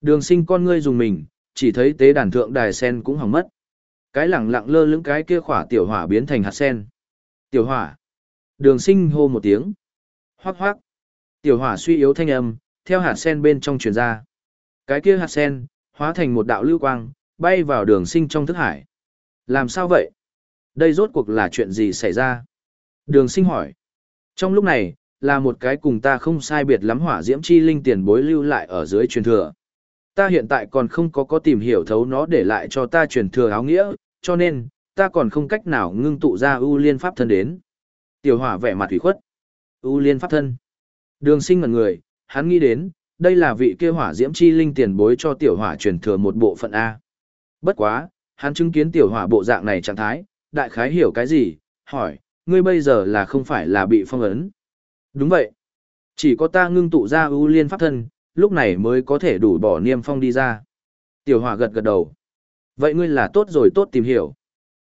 Đường sinh con ngươi dùng mình, chỉ thấy tế đàn thượng đài sen cũng hỏng mất. Cái lẳng lặng lơ lững cái kia khỏa tiểu hỏa biến thành hạt sen. Tiểu hỏa. Đường sinh hô một tiếng. Hoác hoác. Tiểu hỏa suy yếu thanh âm, theo hạt sen bên trong truyền ra. Cái kia hạt sen, hóa thành một đạo lưu quang, bay vào đường sinh trong thức hải. Làm sao vậy? Đây rốt cuộc là chuyện gì xảy ra? Đường sinh hỏi. Trong lúc này, là một cái cùng ta không sai biệt lắm hỏa diễm chi linh tiền bối lưu lại ở dưới truyền thừa. Ta hiện tại còn không có có tìm hiểu thấu nó để lại cho ta truyền thừa áo nghĩa, cho nên, ta còn không cách nào ngưng tụ ra ưu liên pháp thân đến. Tiểu hỏa vẻ mặt thủy khuất. ưu liên pháp thân. Đường sinh ngần người, hắn nghĩ đến, đây là vị kia hỏa diễm chi linh tiền bối cho tiểu hỏa truyền thừa một bộ phận A. Bất quá, hắn chứng kiến tiểu hỏa bộ dạng này trạng thái, đại khái hiểu cái gì, hỏi, ngươi bây giờ là không phải là bị phong ấn. Đúng vậy. Chỉ có ta ngưng tụ ra ưu liên pháp thân, lúc này mới có thể đủ bỏ niêm phong đi ra. Tiểu hỏa gật gật đầu. Vậy ngươi là tốt rồi tốt tìm hiểu.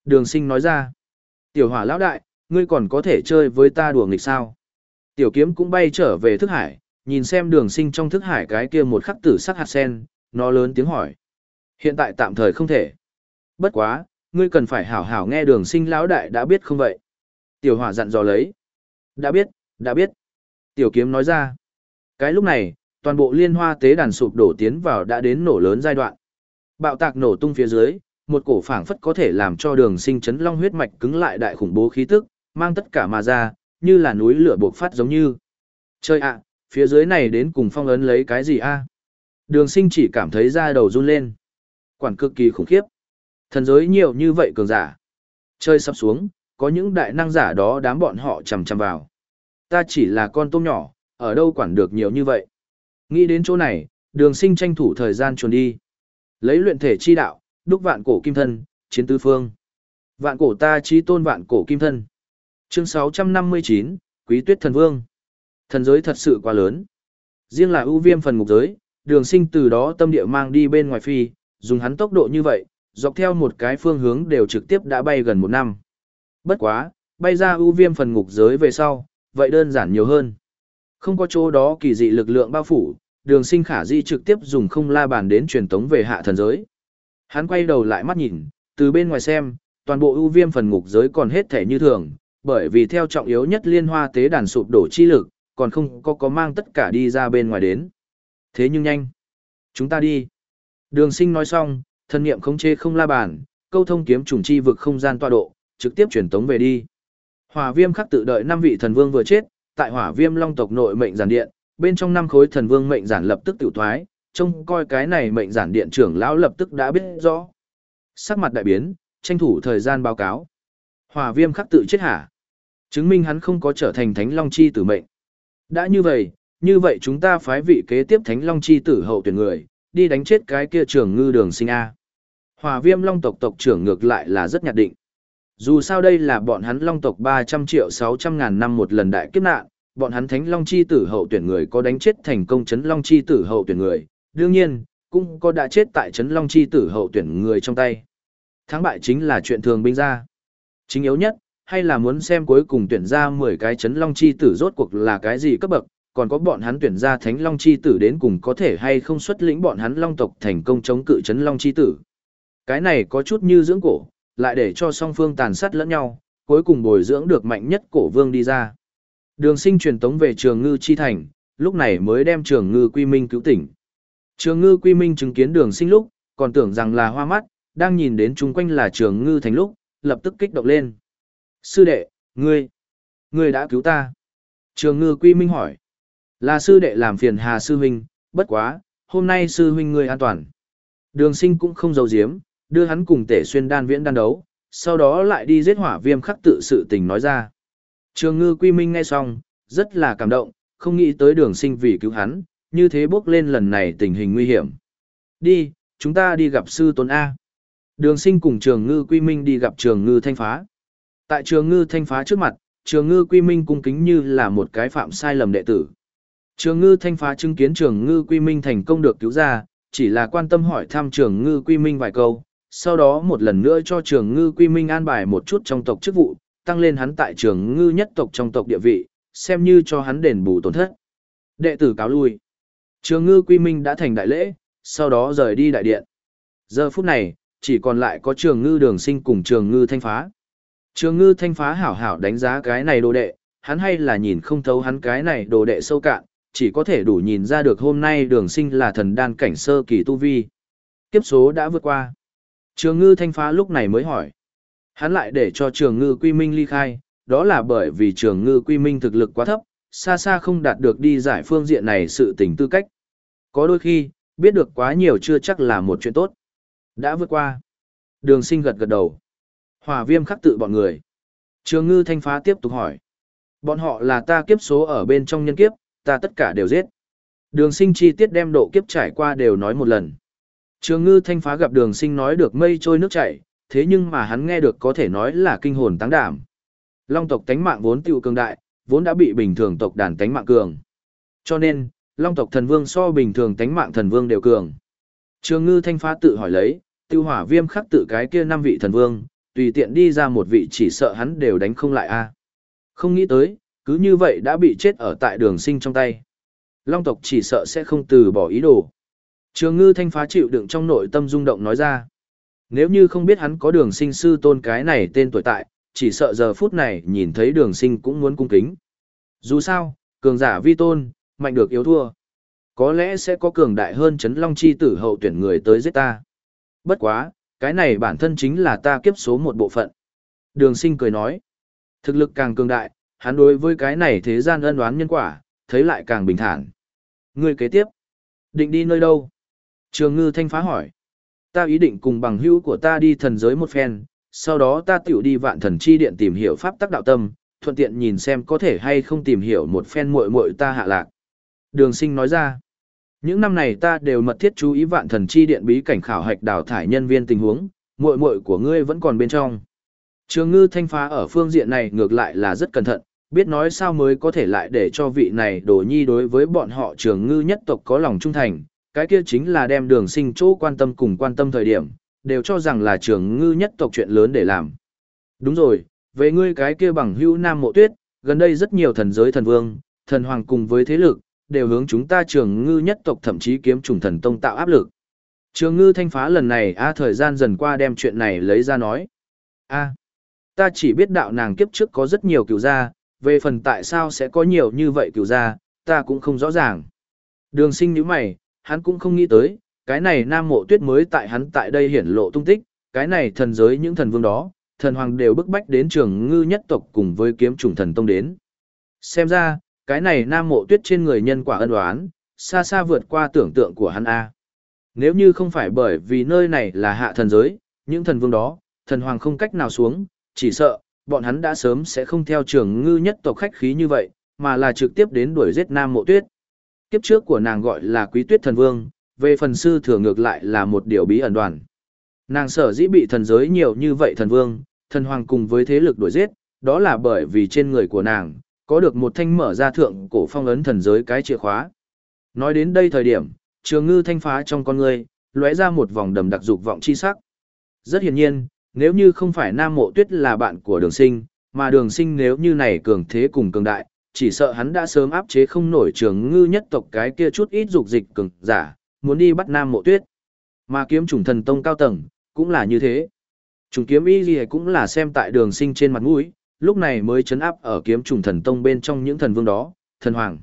Đường sinh nói ra. Tiểu hỏa lão đại, ngươi còn có thể chơi với ta đùa nghịch sao. Tiểu kiếm cũng bay trở về thức hải, nhìn xem đường sinh trong thức hải cái kia một khắc tử sắc hạt sen, nó lớn tiếng hỏi. Hiện tại tạm thời không thể. Bất quá, ngươi cần phải hảo hảo nghe đường sinh lão đại đã biết không vậy. Tiểu hỏa dặn dò lấy. Đã biết, đã biết. Tiểu kiếm nói ra. Cái lúc này, toàn bộ liên hoa tế đàn sụp đổ tiến vào đã đến nổ lớn giai đoạn. Bạo tạc nổ tung phía dưới, một cổ phảng phất có thể làm cho đường sinh chấn long huyết mạch cứng lại đại khủng bố khí tức, mang tất cả mà ra, như là núi lửa buộc phát giống như. Chơi ạ, phía dưới này đến cùng phong ấn lấy cái gì a? Đường sinh chỉ cảm thấy da đầu run lên. Quản cực kỳ khủng khiếp. Thần giới nhiều như vậy cường giả. Chơi sắp xuống, có những đại năng giả đó đám bọn họ chầm chầm vào. Ta chỉ là con tôm nhỏ, ở đâu quản được nhiều như vậy. Nghĩ đến chỗ này, đường sinh tranh thủ thời gian chuồn đi. Lấy luyện thể chi đạo, đúc vạn cổ kim thân, chiến tứ phương. Vạn cổ ta chi tôn vạn cổ kim thân. Chương 659, Quý Tuyết Thần Vương. Thần giới thật sự quá lớn. Riêng là ưu viêm phần ngục giới, đường sinh từ đó tâm địa mang đi bên ngoài phi, dùng hắn tốc độ như vậy, dọc theo một cái phương hướng đều trực tiếp đã bay gần một năm. Bất quá, bay ra ưu viêm phần ngục giới về sau, vậy đơn giản nhiều hơn. Không có chỗ đó kỳ dị lực lượng bao phủ, đường sinh khả di trực tiếp dùng không la bàn đến truyền tống về hạ thần giới. Hắn quay đầu lại mắt nhìn, từ bên ngoài xem, toàn bộ ưu viêm phần ngục giới còn hết thể như thường, bởi vì theo trọng yếu nhất liên hoa tế đàn sụp đổ chi lực, còn không có có mang tất cả đi ra bên ngoài đến. Thế nhưng nhanh. Chúng ta đi. Đường sinh nói xong, thân niệm không chê không la bàn, câu thông kiếm trùng chi vực không gian tọa độ, trực tiếp truyền tống về đi. Hỏa viêm khắc tự đợi năm vị thần vương vừa chết, tại hỏa viêm long tộc nội mệnh giản điện, bên trong năm khối thần vương mệnh giản lập tức tiểu thoái, trông coi cái này mệnh giản điện trưởng lão lập tức đã biết rõ. Sắc mặt đại biến, tranh thủ thời gian báo cáo. Hỏa viêm khắc tự chết hả? Chứng minh hắn không có trở thành thánh long chi tử mệnh. Đã như vậy, như vậy chúng ta phái vị kế tiếp thánh long chi tử hậu tuyển người, đi đánh chết cái kia trưởng ngư đường sinh A. Hỏa viêm long tộc tộc trưởng ngược lại là rất nhạt định. Dù sao đây là bọn hắn long tộc 300 triệu 600 ngàn năm một lần đại kiếp nạn, bọn hắn thánh long chi tử hậu tuyển người có đánh chết thành công chấn long chi tử hậu tuyển người, đương nhiên, cũng có đã chết tại chấn long chi tử hậu tuyển người trong tay. Thắng bại chính là chuyện thường binh ra. Chính yếu nhất, hay là muốn xem cuối cùng tuyển ra 10 cái chấn long chi tử rốt cuộc là cái gì cấp bậc, còn có bọn hắn tuyển ra thánh long chi tử đến cùng có thể hay không xuất lĩnh bọn hắn long tộc thành công chống cự chấn long chi tử. Cái này có chút như dưỡng cổ, lại để cho song phương tàn sát lẫn nhau, cuối cùng bồi dưỡng được mạnh nhất cổ vương đi ra. Đường sinh truyền tống về trường ngư chi thành, lúc này mới đem trường ngư quy minh cứu tỉnh. Trường ngư quy minh chứng kiến đường sinh lúc, còn tưởng rằng là hoa mắt, đang nhìn đến chung quanh là trường ngư thành lúc, lập tức kích động lên. Sư đệ, ngươi, ngươi đã cứu ta. Trường ngư quy minh hỏi. Là sư đệ làm phiền hà sư huynh, bất quá, hôm nay sư huynh ngươi an toàn. Đường sinh cũng không giấu giếm, đưa hắn cùng tể xuyên đan viễn đan đấu, sau đó lại đi giết hỏa viêm khắc tự sự tình nói ra. Trường ngư quy minh nghe xong, rất là cảm động, không nghĩ tới đường sinh vì cứu hắn, như thế bước lên lần này tình hình nguy hiểm. Đi, chúng ta đi gặp sư tôn A. Đường sinh cùng trường ngư quy minh đi gặp trường ngư thanh phá. Tại trường ngư thanh phá trước mặt, trường ngư quy minh cung kính như là một cái phạm sai lầm đệ tử. Trường ngư thanh phá chứng kiến trường ngư quy minh thành công được cứu ra, chỉ là quan tâm hỏi thăm trường ngư quy minh vài câu, sau đó một lần nữa cho trường ngư quy minh an bài một chút trong tộc chức vụ, tăng lên hắn tại trường ngư nhất tộc trong tộc địa vị, xem như cho hắn đền bù tổn thất. Đệ tử cáo lui. Trường ngư quy minh đã thành đại lễ, sau đó rời đi đại điện. Giờ phút này, chỉ còn lại có trường ngư đường sinh cùng trường ngư thanh phá. Trường ngư thanh phá hảo hảo đánh giá cái này đồ đệ, hắn hay là nhìn không thấu hắn cái này đồ đệ sâu cạn, chỉ có thể đủ nhìn ra được hôm nay đường sinh là thần đan cảnh sơ kỳ tu vi. Kiếp số đã vượt qua. Trường ngư thanh phá lúc này mới hỏi. Hắn lại để cho trường ngư quy minh ly khai, đó là bởi vì trường ngư quy minh thực lực quá thấp, xa xa không đạt được đi giải phương diện này sự tình tư cách. Có đôi khi, biết được quá nhiều chưa chắc là một chuyện tốt. Đã vượt qua. Đường sinh gật gật đầu. Hòa viêm khắc tự bọn người. Trường ngư thanh phá tiếp tục hỏi. Bọn họ là ta kiếp số ở bên trong nhân kiếp, ta tất cả đều giết. Đường sinh chi tiết đem độ kiếp trải qua đều nói một lần. Trường ngư thanh phá gặp đường sinh nói được mây trôi nước chảy, thế nhưng mà hắn nghe được có thể nói là kinh hồn tăng đảm. Long tộc tánh mạng vốn tiêu cường đại, vốn đã bị bình thường tộc đàn tánh mạng cường. Cho nên, long tộc thần vương so bình thường tánh mạng thần vương đều cường. Trường ngư thanh phá tự hỏi lấy, tiêu hỏa viêm khắc tự cái kia năm vị thần vương, tùy tiện đi ra một vị chỉ sợ hắn đều đánh không lại a Không nghĩ tới, cứ như vậy đã bị chết ở tại đường sinh trong tay. Long tộc chỉ sợ sẽ không từ bỏ ý đồ. Trường ngư thanh phá chịu đựng trong nội tâm rung động nói ra. Nếu như không biết hắn có đường sinh sư tôn cái này tên tuổi tại, chỉ sợ giờ phút này nhìn thấy đường sinh cũng muốn cung kính. Dù sao, cường giả vi tôn, mạnh được yếu thua. Có lẽ sẽ có cường đại hơn chấn long chi tử hậu tuyển người tới giết ta. Bất quá, cái này bản thân chính là ta kiếp số một bộ phận. Đường sinh cười nói, thực lực càng cường đại, hắn đối với cái này thế gian ân đoán nhân quả, thấy lại càng bình thản. người kế tiếp, định đi nơi đâu? Trường ngư thanh phá hỏi. Ta ý định cùng bằng hữu của ta đi thần giới một phen, sau đó ta tiểu đi vạn thần chi điện tìm hiểu pháp tắc đạo tâm, thuận tiện nhìn xem có thể hay không tìm hiểu một phen muội muội ta hạ lạc. Đường sinh nói ra, những năm này ta đều mật thiết chú ý vạn thần chi điện bí cảnh khảo hạch đào thải nhân viên tình huống, muội muội của ngươi vẫn còn bên trong. Trường ngư thanh phá ở phương diện này ngược lại là rất cẩn thận, biết nói sao mới có thể lại để cho vị này đổ nhi đối với bọn họ trường ngư nhất tộc có lòng trung thành, cái kia chính là đem đường sinh chỗ quan tâm cùng quan tâm thời điểm, đều cho rằng là trường ngư nhất tộc chuyện lớn để làm. Đúng rồi, về ngươi cái kia bằng hữu nam mộ tuyết, gần đây rất nhiều thần giới thần vương, thần hoàng cùng với thế lực, đều hướng chúng ta trường ngư nhất tộc thậm chí kiếm trùng thần tông tạo áp lực. Trường ngư thanh phá lần này a thời gian dần qua đem chuyện này lấy ra nói. a ta chỉ biết đạo nàng kiếp trước có rất nhiều cựu gia, về phần tại sao sẽ có nhiều như vậy cựu gia, ta cũng không rõ ràng. Đường sinh như mày, hắn cũng không nghĩ tới, cái này nam mộ tuyết mới tại hắn tại đây hiển lộ tung tích, cái này thần giới những thần vương đó, thần hoàng đều bức bách đến trường ngư nhất tộc cùng với kiếm trùng thần tông đến. Xem ra, cái này nam mộ tuyết trên người nhân quả ân đoán, xa xa vượt qua tưởng tượng của hắn A. Nếu như không phải bởi vì nơi này là hạ thần giới, những thần vương đó, thần hoàng không cách nào xuống, chỉ sợ, bọn hắn đã sớm sẽ không theo trường ngư nhất tộc khách khí như vậy, mà là trực tiếp đến đuổi giết nam mộ tuyết. Kiếp trước của nàng gọi là quý tuyết thần vương, về phần sư thừa ngược lại là một điều bí ẩn đoàn. Nàng sở dĩ bị thần giới nhiều như vậy thần vương, thần hoàng cùng với thế lực đuổi giết, đó là bởi vì trên người của nàng, có được một thanh mở ra thượng cổ phong ấn thần giới cái chìa khóa. Nói đến đây thời điểm, trường ngư thanh phá trong con người, lóe ra một vòng đầm đặc dục vọng chi sắc. Rất hiển nhiên, nếu như không phải Nam Mộ Tuyết là bạn của đường sinh, mà đường sinh nếu như này cường thế cùng cường đại, chỉ sợ hắn đã sớm áp chế không nổi trường ngư nhất tộc cái kia chút ít dục dịch cường giả, muốn đi bắt Nam Mộ Tuyết. Mà kiếm chủng thần tông cao tầng, cũng là như thế. Chủng kiếm y gì cũng là xem tại đường sinh trên mặt mũi, lúc này mới chấn áp ở kiếm trùng thần tông bên trong những thần vương đó, thần hoàng.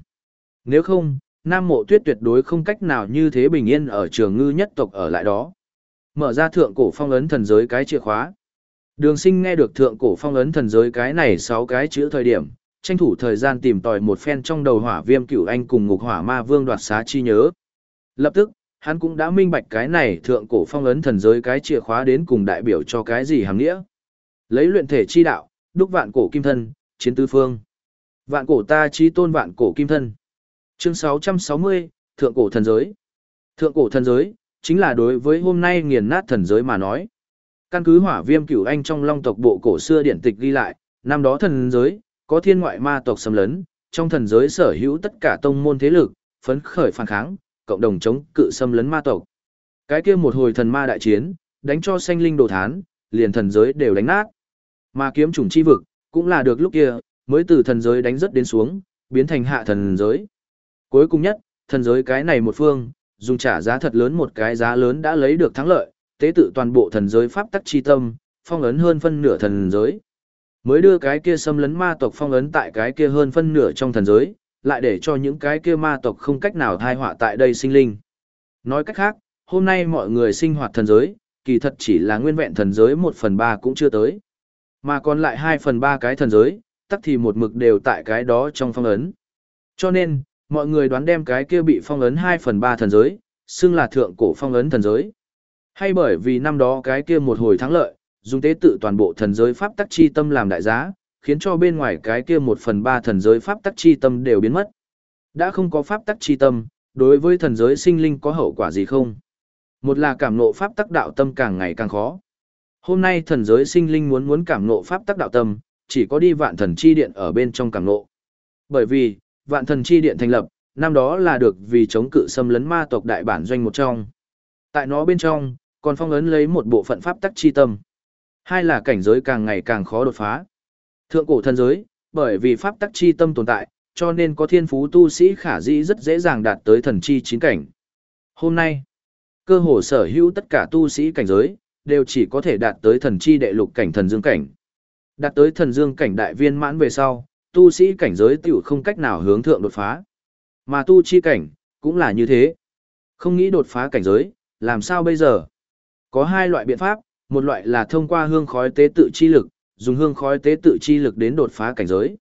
Nếu không, Nam Mộ Tuyết tuyệt đối không cách nào như thế bình yên ở trường ngư nhất tộc ở lại đó. Mở ra thượng cổ phong ấn thần giới cái chìa khóa. Đường sinh nghe được thượng cổ phong ấn thần giới cái này 6 cái chữ thời điểm, tranh thủ thời gian tìm tòi một phen trong đầu hỏa viêm cửu anh cùng ngục hỏa ma vương đoạt xá chi nhớ. Lập tức, hắn cũng đã minh bạch cái này thượng cổ phong ấn thần giới cái chìa khóa đến cùng đại biểu cho cái gì hàng nghĩa. Lấy luyện thể chi đạo, đúc vạn cổ kim thân, chiến tứ phương. Vạn cổ ta chi tôn vạn cổ kim thân. Chương 660, Thượng cổ thần giới. Thượng cổ thần giới, chính là đối với hôm nay nghiền nát thần giới mà nói. Căn cứ hỏa viêm cửu anh trong long tộc bộ cổ xưa điển tịch ghi lại, năm đó thần giới, có thiên ngoại ma tộc xâm lấn, trong thần giới sở hữu tất cả tông môn thế lực, phấn khởi phản kháng, cộng đồng chống cự xâm lấn ma tộc. Cái kia một hồi thần ma đại chiến, đánh cho sanh linh đồ thán, liền thần giới đều đánh nát. Mà kiếm chủng chi vực, cũng là được lúc kia, mới từ thần giới đánh rất đến xuống, biến thành hạ thần giới. Cuối cùng nhất, thần giới cái này một phương, dùng trả giá thật lớn một cái giá lớn đã lấy được thắng lợi, tế tự toàn bộ thần giới pháp tắc chi tâm, phong ấn hơn phân nửa thần giới. Mới đưa cái kia xâm lấn ma tộc phong ấn tại cái kia hơn phân nửa trong thần giới, lại để cho những cái kia ma tộc không cách nào thai họa tại đây sinh linh. Nói cách khác, hôm nay mọi người sinh hoạt thần giới, kỳ thật chỉ là nguyên vẹn thần giới một phần ba cũng chưa tới. Mà còn lại 2 phần 3 cái thần giới, tắc thì một mực đều tại cái đó trong phong ấn. Cho nên, mọi người đoán đem cái kia bị phong ấn 2 phần 3 thần giới, xưng là thượng cổ phong ấn thần giới. Hay bởi vì năm đó cái kia một hồi thắng lợi, dùng tế tự toàn bộ thần giới pháp tắc chi tâm làm đại giá, khiến cho bên ngoài cái kia một phần ba thần giới pháp tắc chi tâm đều biến mất. Đã không có pháp tắc chi tâm, đối với thần giới sinh linh có hậu quả gì không? Một là cảm nộ pháp tắc đạo tâm càng ngày càng khó. Hôm nay thần giới sinh linh muốn muốn cảm nộ pháp tắc đạo tâm, chỉ có đi vạn thần chi điện ở bên trong cảm nộ. Bởi vì, vạn thần chi điện thành lập, năm đó là được vì chống cự xâm lấn ma tộc đại bản doanh một trong. Tại nó bên trong, còn phong ấn lấy một bộ phận pháp tắc chi tâm. Hai là cảnh giới càng ngày càng khó đột phá. Thượng cổ thần giới, bởi vì pháp tắc chi tâm tồn tại, cho nên có thiên phú tu sĩ khả dĩ rất dễ dàng đạt tới thần chi chín cảnh. Hôm nay, cơ hồ sở hữu tất cả tu sĩ cảnh giới, đều chỉ có thể đạt tới thần chi đệ lục cảnh thần dương cảnh. Đạt tới thần dương cảnh đại viên mãn về sau, tu sĩ cảnh giới tiểu không cách nào hướng thượng đột phá. Mà tu chi cảnh, cũng là như thế. Không nghĩ đột phá cảnh giới, làm sao bây giờ? Có hai loại biện pháp, một loại là thông qua hương khói tế tự chi lực, dùng hương khói tế tự chi lực đến đột phá cảnh giới.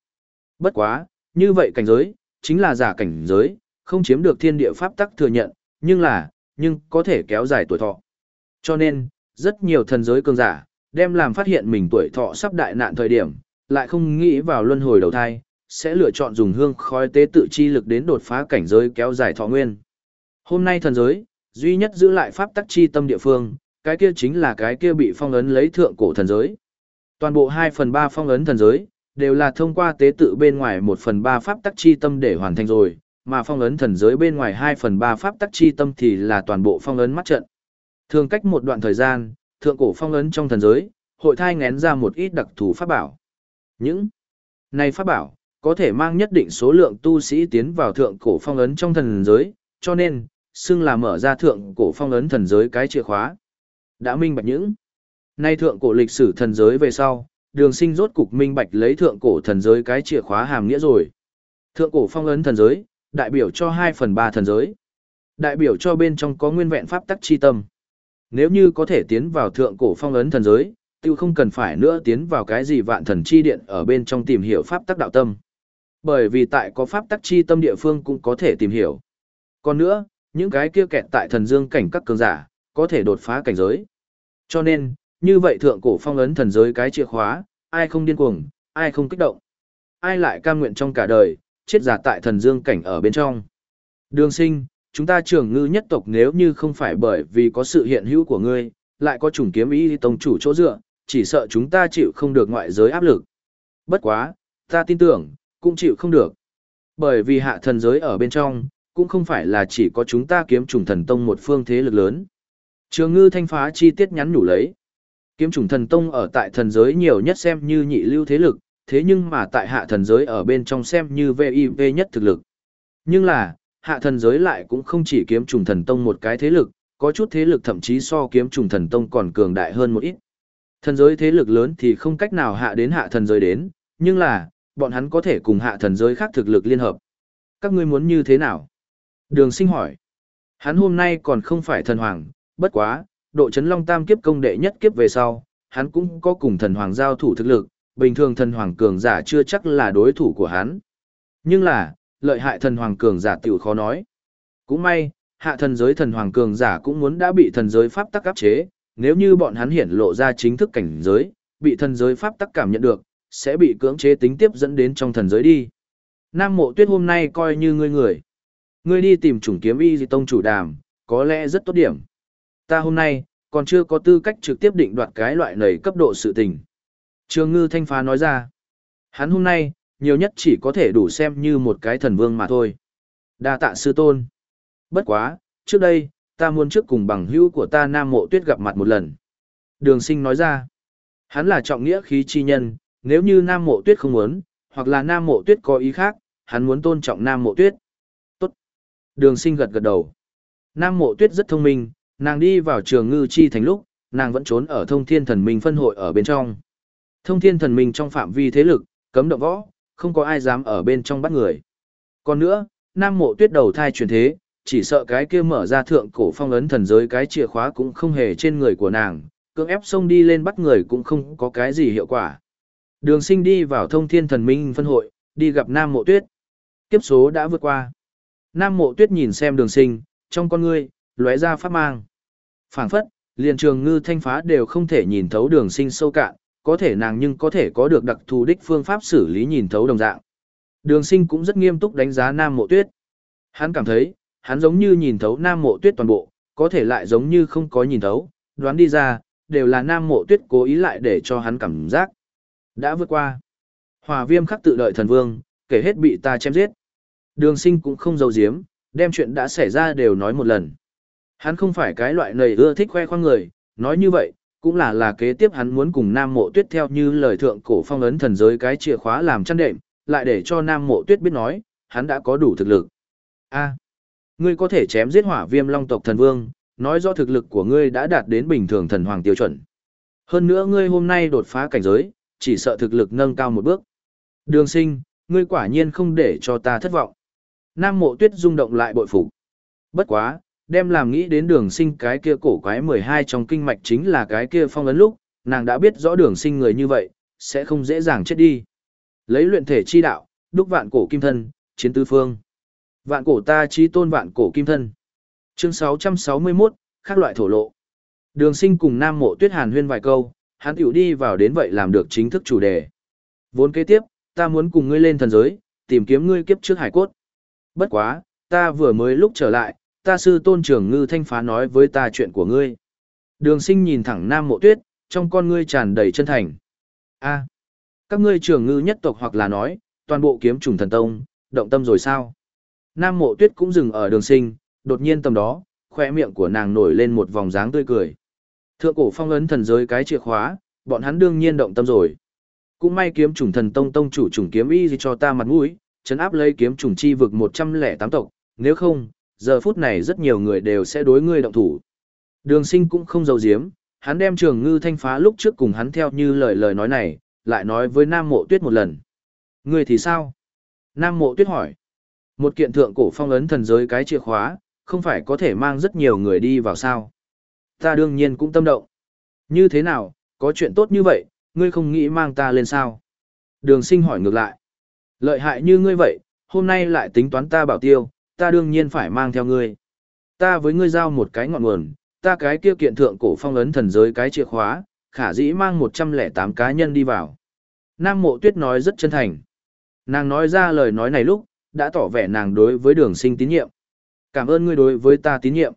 Bất quá, như vậy cảnh giới, chính là giả cảnh giới, không chiếm được thiên địa pháp tắc thừa nhận, nhưng là, nhưng có thể kéo dài tuổi thọ. Cho nên, rất nhiều thần giới cường giả, đem làm phát hiện mình tuổi thọ sắp đại nạn thời điểm, lại không nghĩ vào luân hồi đầu thai, sẽ lựa chọn dùng hương khói tế tự chi lực đến đột phá cảnh giới kéo dài thọ nguyên. Hôm nay thần giới, duy nhất giữ lại pháp tắc chi tâm địa phương, cái kia chính là cái kia bị phong ấn lấy thượng cổ thần giới. Toàn bộ 2 phần 3 phong ấn thần giới, đều là thông qua tế tự bên ngoài 1 phần 3 pháp tắc chi tâm để hoàn thành rồi, mà phong ấn thần giới bên ngoài 2 phần 3 pháp tắc chi tâm thì là toàn bộ phong ấn mắt trận. Thường cách một đoạn thời gian, thượng cổ phong ấn trong thần giới, hội thai ngén ra một ít đặc thù pháp bảo. Những này pháp bảo, có thể mang nhất định số lượng tu sĩ tiến vào thượng cổ phong ấn trong thần giới, cho nên, xưng là mở ra thượng cổ phong ấn thần giới cái chìa khóa. Đã minh bạch những. Nay thượng cổ lịch sử thần giới về sau, đường sinh rốt cục minh bạch lấy thượng cổ thần giới cái chìa khóa hàm nghĩa rồi. Thượng cổ phong ấn thần giới, đại biểu cho 2 phần 3 thần giới. Đại biểu cho bên trong có nguyên vẹn pháp tắc chi tâm. Nếu như có thể tiến vào thượng cổ phong ấn thần giới, tiêu không cần phải nữa tiến vào cái gì vạn thần chi điện ở bên trong tìm hiểu pháp tắc đạo tâm. Bởi vì tại có pháp tắc chi tâm địa phương cũng có thể tìm hiểu. Còn nữa, những cái kia kẹt tại thần dương cảnh các cường giả, có thể đột phá cảnh giới. Cho nên, như vậy thượng cổ phong ấn thần giới cái chìa khóa, ai không điên cuồng, ai không kích động, ai lại cam nguyện trong cả đời, chết giả tại thần dương cảnh ở bên trong. Đường sinh, chúng ta trưởng ngư nhất tộc nếu như không phải bởi vì có sự hiện hữu của ngươi, lại có chủng kiếm ý tông chủ chỗ dựa, chỉ sợ chúng ta chịu không được ngoại giới áp lực. Bất quá, ta tin tưởng, cũng chịu không được. Bởi vì hạ thần giới ở bên trong, cũng không phải là chỉ có chúng ta kiếm trùng thần tông một phương thế lực lớn. Trường ngư thanh phá chi tiết nhắn nhủ lấy. Kiếm trùng thần tông ở tại thần giới nhiều nhất xem như nhị lưu thế lực, thế nhưng mà tại hạ thần giới ở bên trong xem như VIV nhất thực lực. Nhưng là, hạ thần giới lại cũng không chỉ kiếm trùng thần tông một cái thế lực, có chút thế lực thậm chí so kiếm trùng thần tông còn cường đại hơn một ít. Thần giới thế lực lớn thì không cách nào hạ đến hạ thần giới đến, nhưng là, bọn hắn có thể cùng hạ thần giới khác thực lực liên hợp. Các ngươi muốn như thế nào? Đường sinh hỏi. Hắn hôm nay còn không phải thần hoàng, bất quá, độ chấn long tam kiếp công đệ nhất kiếp về sau, hắn cũng có cùng thần hoàng giao thủ thực lực, bình thường thần hoàng cường giả chưa chắc là đối thủ của hắn. Nhưng là, lợi hại thần hoàng cường giả tiểu khó nói. Cũng may, hạ thần giới thần hoàng cường giả cũng muốn đã bị thần giới pháp tắc áp chế, nếu như bọn hắn hiển lộ ra chính thức cảnh giới, bị thần giới pháp tắc cảm nhận được, sẽ bị cưỡng chế tính tiếp dẫn đến trong thần giới đi. Nam mộ tuyết hôm nay coi như ngươi người. Ngươi đi tìm chủng kiếm y di tông chủ đàm, có lẽ rất tốt điểm. Ta hôm nay, còn chưa có tư cách trực tiếp định đoạt cái loại này cấp độ sự tình. Trường ngư thanh phá nói ra. Hắn hôm nay, nhiều nhất chỉ có thể đủ xem như một cái thần vương mà thôi. đa tạ sư tôn. Bất quá, trước đây, ta muốn trước cùng bằng hữu của ta Nam Mộ Tuyết gặp mặt một lần. Đường sinh nói ra. Hắn là trọng nghĩa khí chi nhân, nếu như Nam Mộ Tuyết không muốn, hoặc là Nam Mộ Tuyết có ý khác, hắn muốn tôn trọng Nam Mộ Tuyết. Tốt. Đường sinh gật gật đầu. Nam Mộ Tuyết rất thông minh, nàng đi vào trường ngư chi thành lúc, nàng vẫn trốn ở thông thiên thần minh phân hội ở bên trong. Thông thiên thần minh trong phạm vi thế lực, cấm động võ, không có ai dám ở bên trong bắt người. Còn nữa, Nam Mộ Tuyết đầu thai truyền thế, chỉ sợ cái kia mở ra thượng cổ phong ấn thần giới cái chìa khóa cũng không hề trên người của nàng, cưỡng ép xông đi lên bắt người cũng không có cái gì hiệu quả. Đường sinh đi vào thông thiên thần minh phân hội, đi gặp Nam Mộ Tuyết. Kiếp số đã vượt qua. Nam Mộ Tuyết nhìn xem đường sinh, trong con ngươi, lóe ra pháp mang. phảng phất, liền trường ngư thanh phá đều không thể nhìn thấu đường sinh sâu cạn, có thể nàng nhưng có thể có được đặc thù đích phương pháp xử lý nhìn thấu đồng dạng. Đường sinh cũng rất nghiêm túc đánh giá Nam Mộ Tuyết. Hắn cảm thấy, hắn giống như nhìn thấu Nam Mộ Tuyết toàn bộ, có thể lại giống như không có nhìn thấu, đoán đi ra, đều là Nam Mộ Tuyết cố ý lại để cho hắn cảm giác. Đã vượt qua. Hòa viêm khắc tự đợi thần vương, kể hết bị ta chém giết. Đường sinh cũng không giấu giếm, đem chuyện đã xảy ra đều nói một lần. Hắn không phải cái loại nầy ưa thích khoe khoang người, nói như vậy, cũng là là kế tiếp hắn muốn cùng Nam Mộ Tuyết theo như lời thượng cổ phong ấn thần giới cái chìa khóa làm chăn đệm, lại để cho Nam Mộ Tuyết biết nói, hắn đã có đủ thực lực. A, ngươi có thể chém giết hỏa viêm long tộc thần vương, nói rõ thực lực của ngươi đã đạt đến bình thường thần hoàng tiêu chuẩn. Hơn nữa ngươi hôm nay đột phá cảnh giới, chỉ sợ thực lực nâng cao một bước. Đường sinh, ngươi quả nhiên không để cho ta thất vọng. Nam mộ tuyết rung động lại bội phục. Bất quá, đem làm nghĩ đến đường sinh cái kia cổ quái 12 trong kinh mạch chính là cái kia phong ấn lúc, nàng đã biết rõ đường sinh người như vậy, sẽ không dễ dàng chết đi. Lấy luyện thể chi đạo, đúc vạn cổ kim thân, chiến tứ phương. Vạn cổ ta chi tôn vạn cổ kim thân. Chương 661, khác loại thổ lộ. Đường sinh cùng Nam Mộ Tuyết Hàn huyên vài câu, hắn tiểu đi vào đến vậy làm được chính thức chủ đề. Vốn kế tiếp, ta muốn cùng ngươi lên thần giới, tìm kiếm ngươi kiếp trước hải cốt. Bất quá, ta vừa mới lúc trở lại, ta sư tôn trưởng ngư thanh phá nói với ta chuyện của ngươi. Đường sinh nhìn thẳng Nam Mộ Tuyết, trong con ngươi tràn đầy chân thành. a các ngươi trưởng ngư nhất tộc hoặc là nói, toàn bộ kiếm trùng thần tông, động tâm rồi sao? Nam Mộ Tuyết cũng dừng ở đường sinh, đột nhiên tầm đó, khoe miệng của nàng nổi lên một vòng dáng tươi cười. Thượng cổ phong ấn thần giới cái chìa khóa, bọn hắn đương nhiên động tâm rồi. Cũng may kiếm trùng thần tông tông chủ trùng kiếm y gì cho ta mặt mũi, chấn áp lấy kiếm trùng chi vực 108 tộc, nếu không, giờ phút này rất nhiều người đều sẽ đối ngươi động thủ. Đường sinh cũng không giấu giếm, hắn đem trường ngư thanh phá lúc trước cùng hắn theo như lời lời nói này, lại nói với Nam Mộ Tuyết một lần. Ngươi thì sao? Nam Mộ Tuyết hỏi. Một kiện thượng cổ phong ấn thần giới cái chìa khóa, không phải có thể mang rất nhiều người đi vào sao? Ta đương nhiên cũng tâm động. Như thế nào, có chuyện tốt như vậy, ngươi không nghĩ mang ta lên sao? Đường sinh hỏi ngược lại. Lợi hại như ngươi vậy, hôm nay lại tính toán ta bảo tiêu, ta đương nhiên phải mang theo ngươi. Ta với ngươi giao một cái ngọn nguồn, ta cái kia kiện thượng cổ phong ấn thần giới cái chìa khóa, khả dĩ mang 108 cá nhân đi vào. Nam mộ tuyết nói rất chân thành. Nàng nói ra lời nói này lúc, đã tỏ vẻ nàng đối với đường sinh tín nhiệm. Cảm ơn ngươi đối với ta tín nhiệm.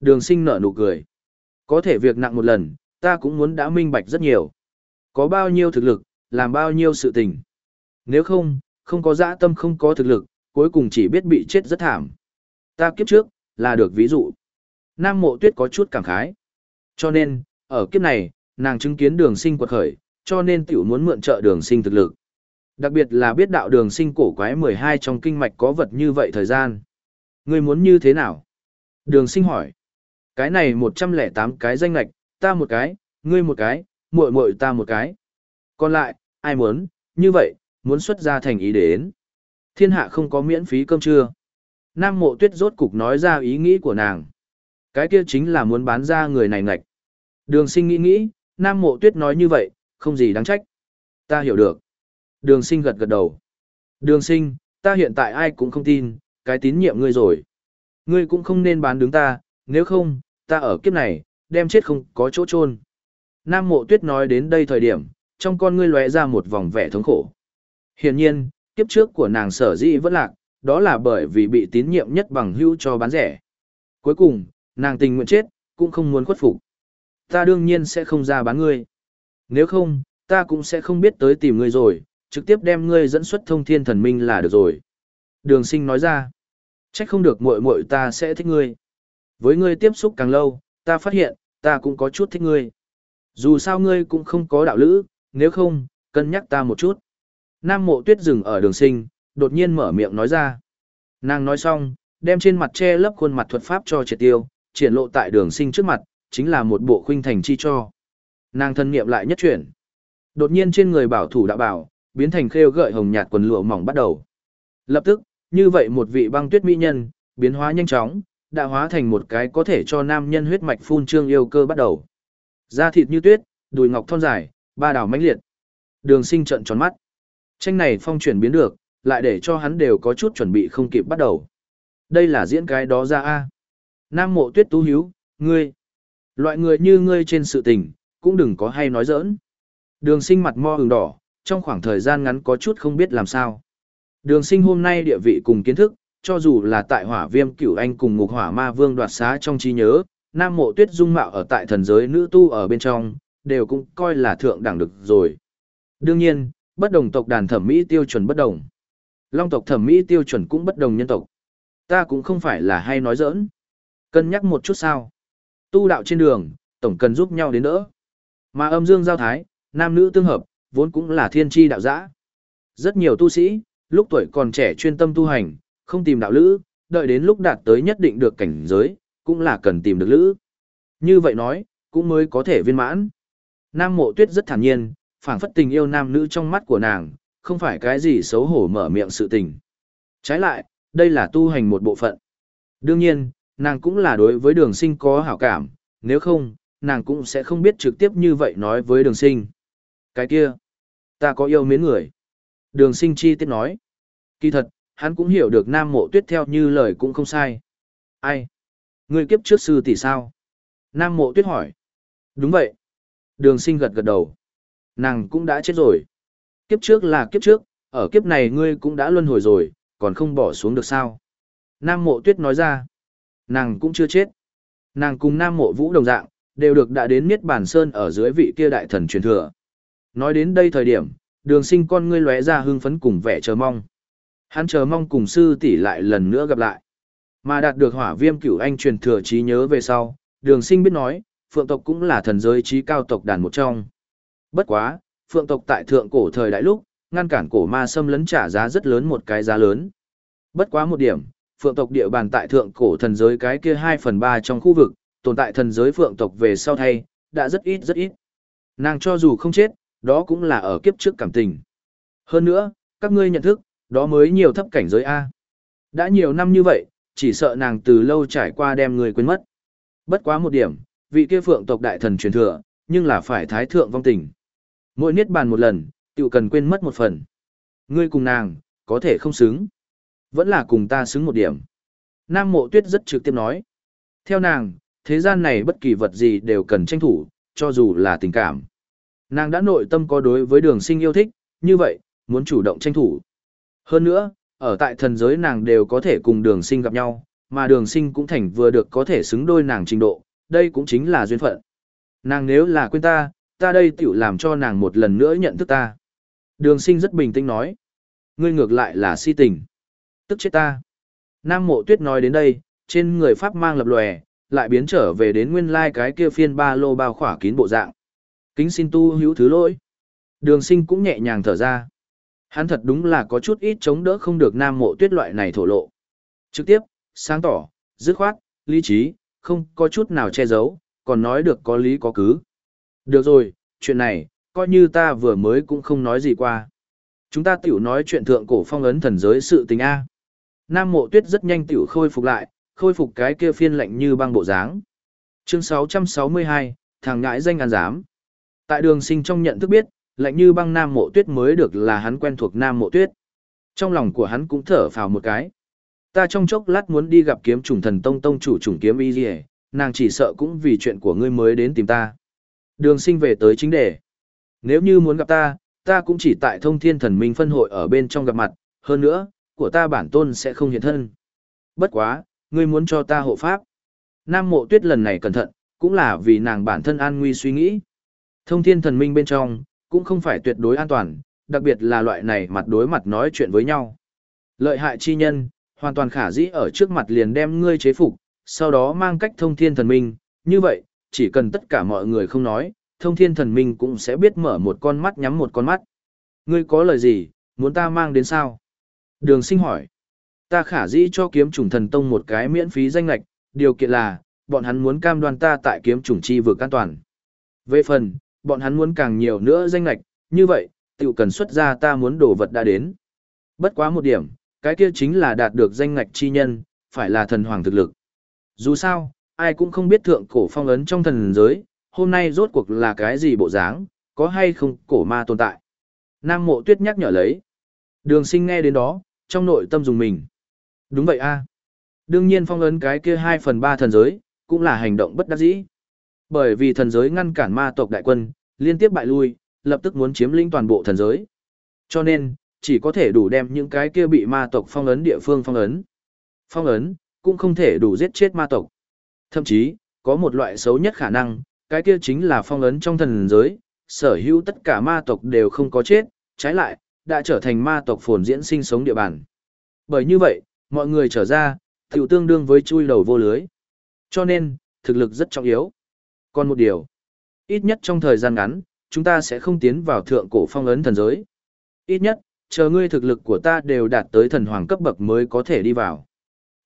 Đường sinh nở nụ cười. Có thể việc nặng một lần, ta cũng muốn đã minh bạch rất nhiều. Có bao nhiêu thực lực, làm bao nhiêu sự tình. Nếu không, không có dã tâm không có thực lực, cuối cùng chỉ biết bị chết rất thảm. Ta kiếp trước, là được ví dụ. Nam mộ tuyết có chút cảm khái. Cho nên, ở kiếp này, nàng chứng kiến đường sinh quật khởi, cho nên tiểu muốn mượn trợ đường sinh thực lực. Đặc biệt là biết đạo đường sinh cổ quái 12 trong kinh mạch có vật như vậy thời gian. Ngươi muốn như thế nào? Đường sinh hỏi. Cái này 108 cái danh lạch, ta một cái, ngươi một cái, muội muội ta một cái. Còn lại, ai muốn, như vậy, muốn xuất ra thành ý đến. Thiên hạ không có miễn phí cơm trưa. Nam mộ tuyết rốt cục nói ra ý nghĩ của nàng. Cái kia chính là muốn bán ra người này ngạch. Đường sinh nghĩ nghĩ, Nam mộ tuyết nói như vậy, không gì đáng trách. Ta hiểu được. Đường sinh gật gật đầu. Đường sinh, ta hiện tại ai cũng không tin, cái tín nhiệm ngươi rồi. Ngươi cũng không nên bán đứng ta, nếu không, ta ở kiếp này, đem chết không có chỗ chôn Nam mộ tuyết nói đến đây thời điểm, trong con ngươi lóe ra một vòng vẻ thống khổ. Hiển nhiên, kiếp trước của nàng sở dĩ vẫn lạc, đó là bởi vì bị tín nhiệm nhất bằng hữu cho bán rẻ. Cuối cùng, nàng tình nguyện chết, cũng không muốn khuất phục. Ta đương nhiên sẽ không ra bán ngươi. Nếu không, ta cũng sẽ không biết tới tìm ngươi rồi, trực tiếp đem ngươi dẫn xuất thông thiên thần minh là được rồi. Đường sinh nói ra, trách không được muội muội ta sẽ thích ngươi. Với ngươi tiếp xúc càng lâu, ta phát hiện, ta cũng có chút thích ngươi. Dù sao ngươi cũng không có đạo lữ, nếu không, cân nhắc ta một chút. Nam mộ tuyết dừng ở đường sinh, đột nhiên mở miệng nói ra. Nàng nói xong, đem trên mặt che lấp khuôn mặt thuật pháp cho triệt tiêu, triển lộ tại đường sinh trước mặt, chính là một bộ khuynh thành chi cho. Nàng thân nghiệm lại nhất chuyển. Đột nhiên trên người bảo thủ đã bảo, biến thành khêu gợi hồng nhạt quần lụa mỏng bắt đầu. Lập tức, như vậy một vị băng tuyết mỹ nhân, biến hóa nhanh chóng, đã hóa thành một cái có thể cho nam nhân huyết mạch phun trương yêu cơ bắt đầu. Da thịt như tuyết, đùi ngọc thon dài, ba đảo mãnh liệt. Đường sinh trận tròn mắt. Tranh này phong chuyển biến được, lại để cho hắn đều có chút chuẩn bị không kịp bắt đầu. Đây là diễn cái đó ra a Nam mộ tuyết tú hiếu, ngươi. Loại người như ngươi trên sự tình, cũng đừng có hay nói giỡn. Đường sinh mặt mo hừng đỏ, trong khoảng thời gian ngắn có chút không biết làm sao. Đường sinh hôm nay địa vị cùng kiến thức, cho dù là tại hỏa viêm cửu anh cùng ngục hỏa ma vương đoạt xá trong trí nhớ, nam mộ tuyết dung mạo ở tại thần giới nữ tu ở bên trong, đều cũng coi là thượng đẳng được rồi. Đương nhiên, bất đồng tộc đàn thẩm mỹ tiêu chuẩn bất đồng. Long tộc thẩm mỹ tiêu chuẩn cũng bất đồng nhân tộc. Ta cũng không phải là hay nói giỡn. Cân nhắc một chút sao. Tu đạo trên đường, tổng cần giúp nhau đến đỡ. Mà âm dương giao thái, nam nữ tương hợp, vốn cũng là thiên tri đạo giã. Rất nhiều tu sĩ, lúc tuổi còn trẻ chuyên tâm tu hành, không tìm đạo lữ, đợi đến lúc đạt tới nhất định được cảnh giới, cũng là cần tìm được lữ. Như vậy nói, cũng mới có thể viên mãn. Nam mộ tuyết rất thản nhiên, phảng phất tình yêu nam nữ trong mắt của nàng, không phải cái gì xấu hổ mở miệng sự tình. Trái lại, đây là tu hành một bộ phận. Đương nhiên, nàng cũng là đối với đường sinh có hảo cảm, nếu không, nàng cũng sẽ không biết trực tiếp như vậy nói với đường sinh. Cái kia, ta có yêu mến người. Đường sinh chi tiết nói. Kỳ thật, hắn cũng hiểu được Nam Mộ Tuyết theo như lời cũng không sai. Ai? người kiếp trước sư tỷ sao? Nam Mộ Tuyết hỏi. Đúng vậy. Đường sinh gật gật đầu. Nàng cũng đã chết rồi. Kiếp trước là kiếp trước, ở kiếp này ngươi cũng đã luân hồi rồi, còn không bỏ xuống được sao? Nam Mộ Tuyết nói ra. Nàng cũng chưa chết. Nàng cùng Nam Mộ Vũ đồng dạng, đều được đã đến Niết Bàn Sơn ở dưới vị kia đại thần truyền thừa. Nói đến đây thời điểm, đường sinh con ngươi lóe ra hưng phấn cùng vẻ chờ mong. Hắn chờ mong cùng sư tỷ lại lần nữa gặp lại. Mà đạt được hỏa viêm cửu anh truyền thừa trí nhớ về sau, đường sinh biết nói, phượng tộc cũng là thần giới trí cao tộc đàn một trong. Bất quá, phượng tộc tại thượng cổ thời đại lúc, ngăn cản cổ ma xâm lấn trả giá rất lớn một cái giá lớn. Bất quá một điểm, phượng tộc địa bàn tại thượng cổ thần giới cái kia 2 phần 3 trong khu vực, tồn tại thần giới phượng tộc về sau thay, đã rất ít rất ít. Nàng cho dù không chết, đó cũng là ở kiếp trước cảm tình. Hơn nữa, các ngươi nhận thức, đó mới nhiều thấp cảnh giới A. Đã nhiều năm như vậy, chỉ sợ nàng từ lâu trải qua đem người quên mất. Bất quá một điểm, vị kia phượng tộc đại thần truyền thừa, nhưng là phải thái thượng vong tình. Mỗi niết bàn một lần, tự cần quên mất một phần. Ngươi cùng nàng, có thể không xứng. Vẫn là cùng ta xứng một điểm. Nam mộ tuyết rất trực tiếp nói. Theo nàng, thế gian này bất kỳ vật gì đều cần tranh thủ, cho dù là tình cảm. Nàng đã nội tâm có đối với đường sinh yêu thích, như vậy, muốn chủ động tranh thủ. Hơn nữa, ở tại thần giới nàng đều có thể cùng đường sinh gặp nhau, mà đường sinh cũng thành vừa được có thể xứng đôi nàng trình độ, đây cũng chính là duyên phận. Nàng nếu là quên ta, ta đây tiểu làm cho nàng một lần nữa nhận thức ta. Đường sinh rất bình tĩnh nói. Ngươi ngược lại là si tình. Tức chết ta. Nam mộ tuyết nói đến đây, trên người Pháp mang lập lòe, lại biến trở về đến nguyên lai cái kia phiên ba lô bao khỏa kín bộ dạng. Kính xin tu hữu thứ lỗi. Đường sinh cũng nhẹ nhàng thở ra. Hắn thật đúng là có chút ít chống đỡ không được nam mộ tuyết loại này thổ lộ. Trực tiếp, sáng tỏ, dứt khoát, lý trí, không có chút nào che giấu, còn nói được có lý có cứ. Được rồi, chuyện này, coi như ta vừa mới cũng không nói gì qua. Chúng ta tiểu nói chuyện thượng cổ phong ấn thần giới sự tình A. Nam mộ tuyết rất nhanh tiểu khôi phục lại, khôi phục cái kia phiên lạnh như băng bộ dáng. Chương 662, thằng ngãi danh ăn dám. Tại đường sinh trong nhận thức biết, lạnh như băng nam mộ tuyết mới được là hắn quen thuộc nam mộ tuyết. Trong lòng của hắn cũng thở phào một cái. Ta trong chốc lát muốn đi gặp kiếm trùng thần tông tông chủ trùng kiếm y dì nàng chỉ sợ cũng vì chuyện của ngươi mới đến tìm ta. Đường sinh về tới chính đề. Nếu như muốn gặp ta, ta cũng chỉ tại thông thiên thần minh phân hội ở bên trong gặp mặt, hơn nữa, của ta bản tôn sẽ không hiện thân. Bất quá, ngươi muốn cho ta hộ pháp. Nam mộ tuyết lần này cẩn thận, cũng là vì nàng bản thân an nguy suy nghĩ. Thông thiên thần minh bên trong, cũng không phải tuyệt đối an toàn, đặc biệt là loại này mặt đối mặt nói chuyện với nhau. Lợi hại chi nhân, hoàn toàn khả dĩ ở trước mặt liền đem ngươi chế phục, sau đó mang cách thông thiên thần minh, như vậy, chỉ cần tất cả mọi người không nói, thông thiên thần minh cũng sẽ biết mở một con mắt nhắm một con mắt. Ngươi có lời gì, muốn ta mang đến sao? Đường sinh hỏi. Ta khả dĩ cho kiếm chủng thần tông một cái miễn phí danh lạch, điều kiện là, bọn hắn muốn cam đoan ta tại kiếm chủng chi vực an toàn. Về phần, bọn hắn muốn càng nhiều nữa danh lạch, như vậy, tự cần xuất ra ta muốn đồ vật đã đến. Bất quá một điểm, cái kia chính là đạt được danh ngạch chi nhân, phải là thần hoàng thực lực. Dù sao, ai cũng không biết thượng cổ phong ấn trong thần giới, hôm nay rốt cuộc là cái gì bộ dáng, có hay không cổ ma tồn tại. Nam mộ tuyết nhắc nhở lấy. Đường sinh nghe đến đó, trong nội tâm dùng mình. Đúng vậy a Đương nhiên phong ấn cái kia 2 phần 3 thần giới, cũng là hành động bất đắc dĩ. Bởi vì thần giới ngăn cản ma tộc đại quân, liên tiếp bại lui, lập tức muốn chiếm lĩnh toàn bộ thần giới. Cho nên, chỉ có thể đủ đem những cái kia bị ma tộc phong ấn địa phương phong ấn. Phong ấn, cũng không thể đủ giết chết ma tộc. Thậm chí, có một loại xấu nhất khả năng, cái kia chính là phong ấn trong thần giới, sở hữu tất cả ma tộc đều không có chết, trái lại, đã trở thành ma tộc phồn diễn sinh sống địa bàn. Bởi như vậy, mọi người trở ra, tiểu tương đương với chui đầu vô lưới. Cho nên, thực lực rất trọng yếu. Còn một điều, ít nhất trong thời gian ngắn, chúng ta sẽ không tiến vào thượng cổ phong ấn thần giới. Ít nhất, chờ ngươi thực lực của ta đều đạt tới thần hoàng cấp bậc mới có thể đi vào.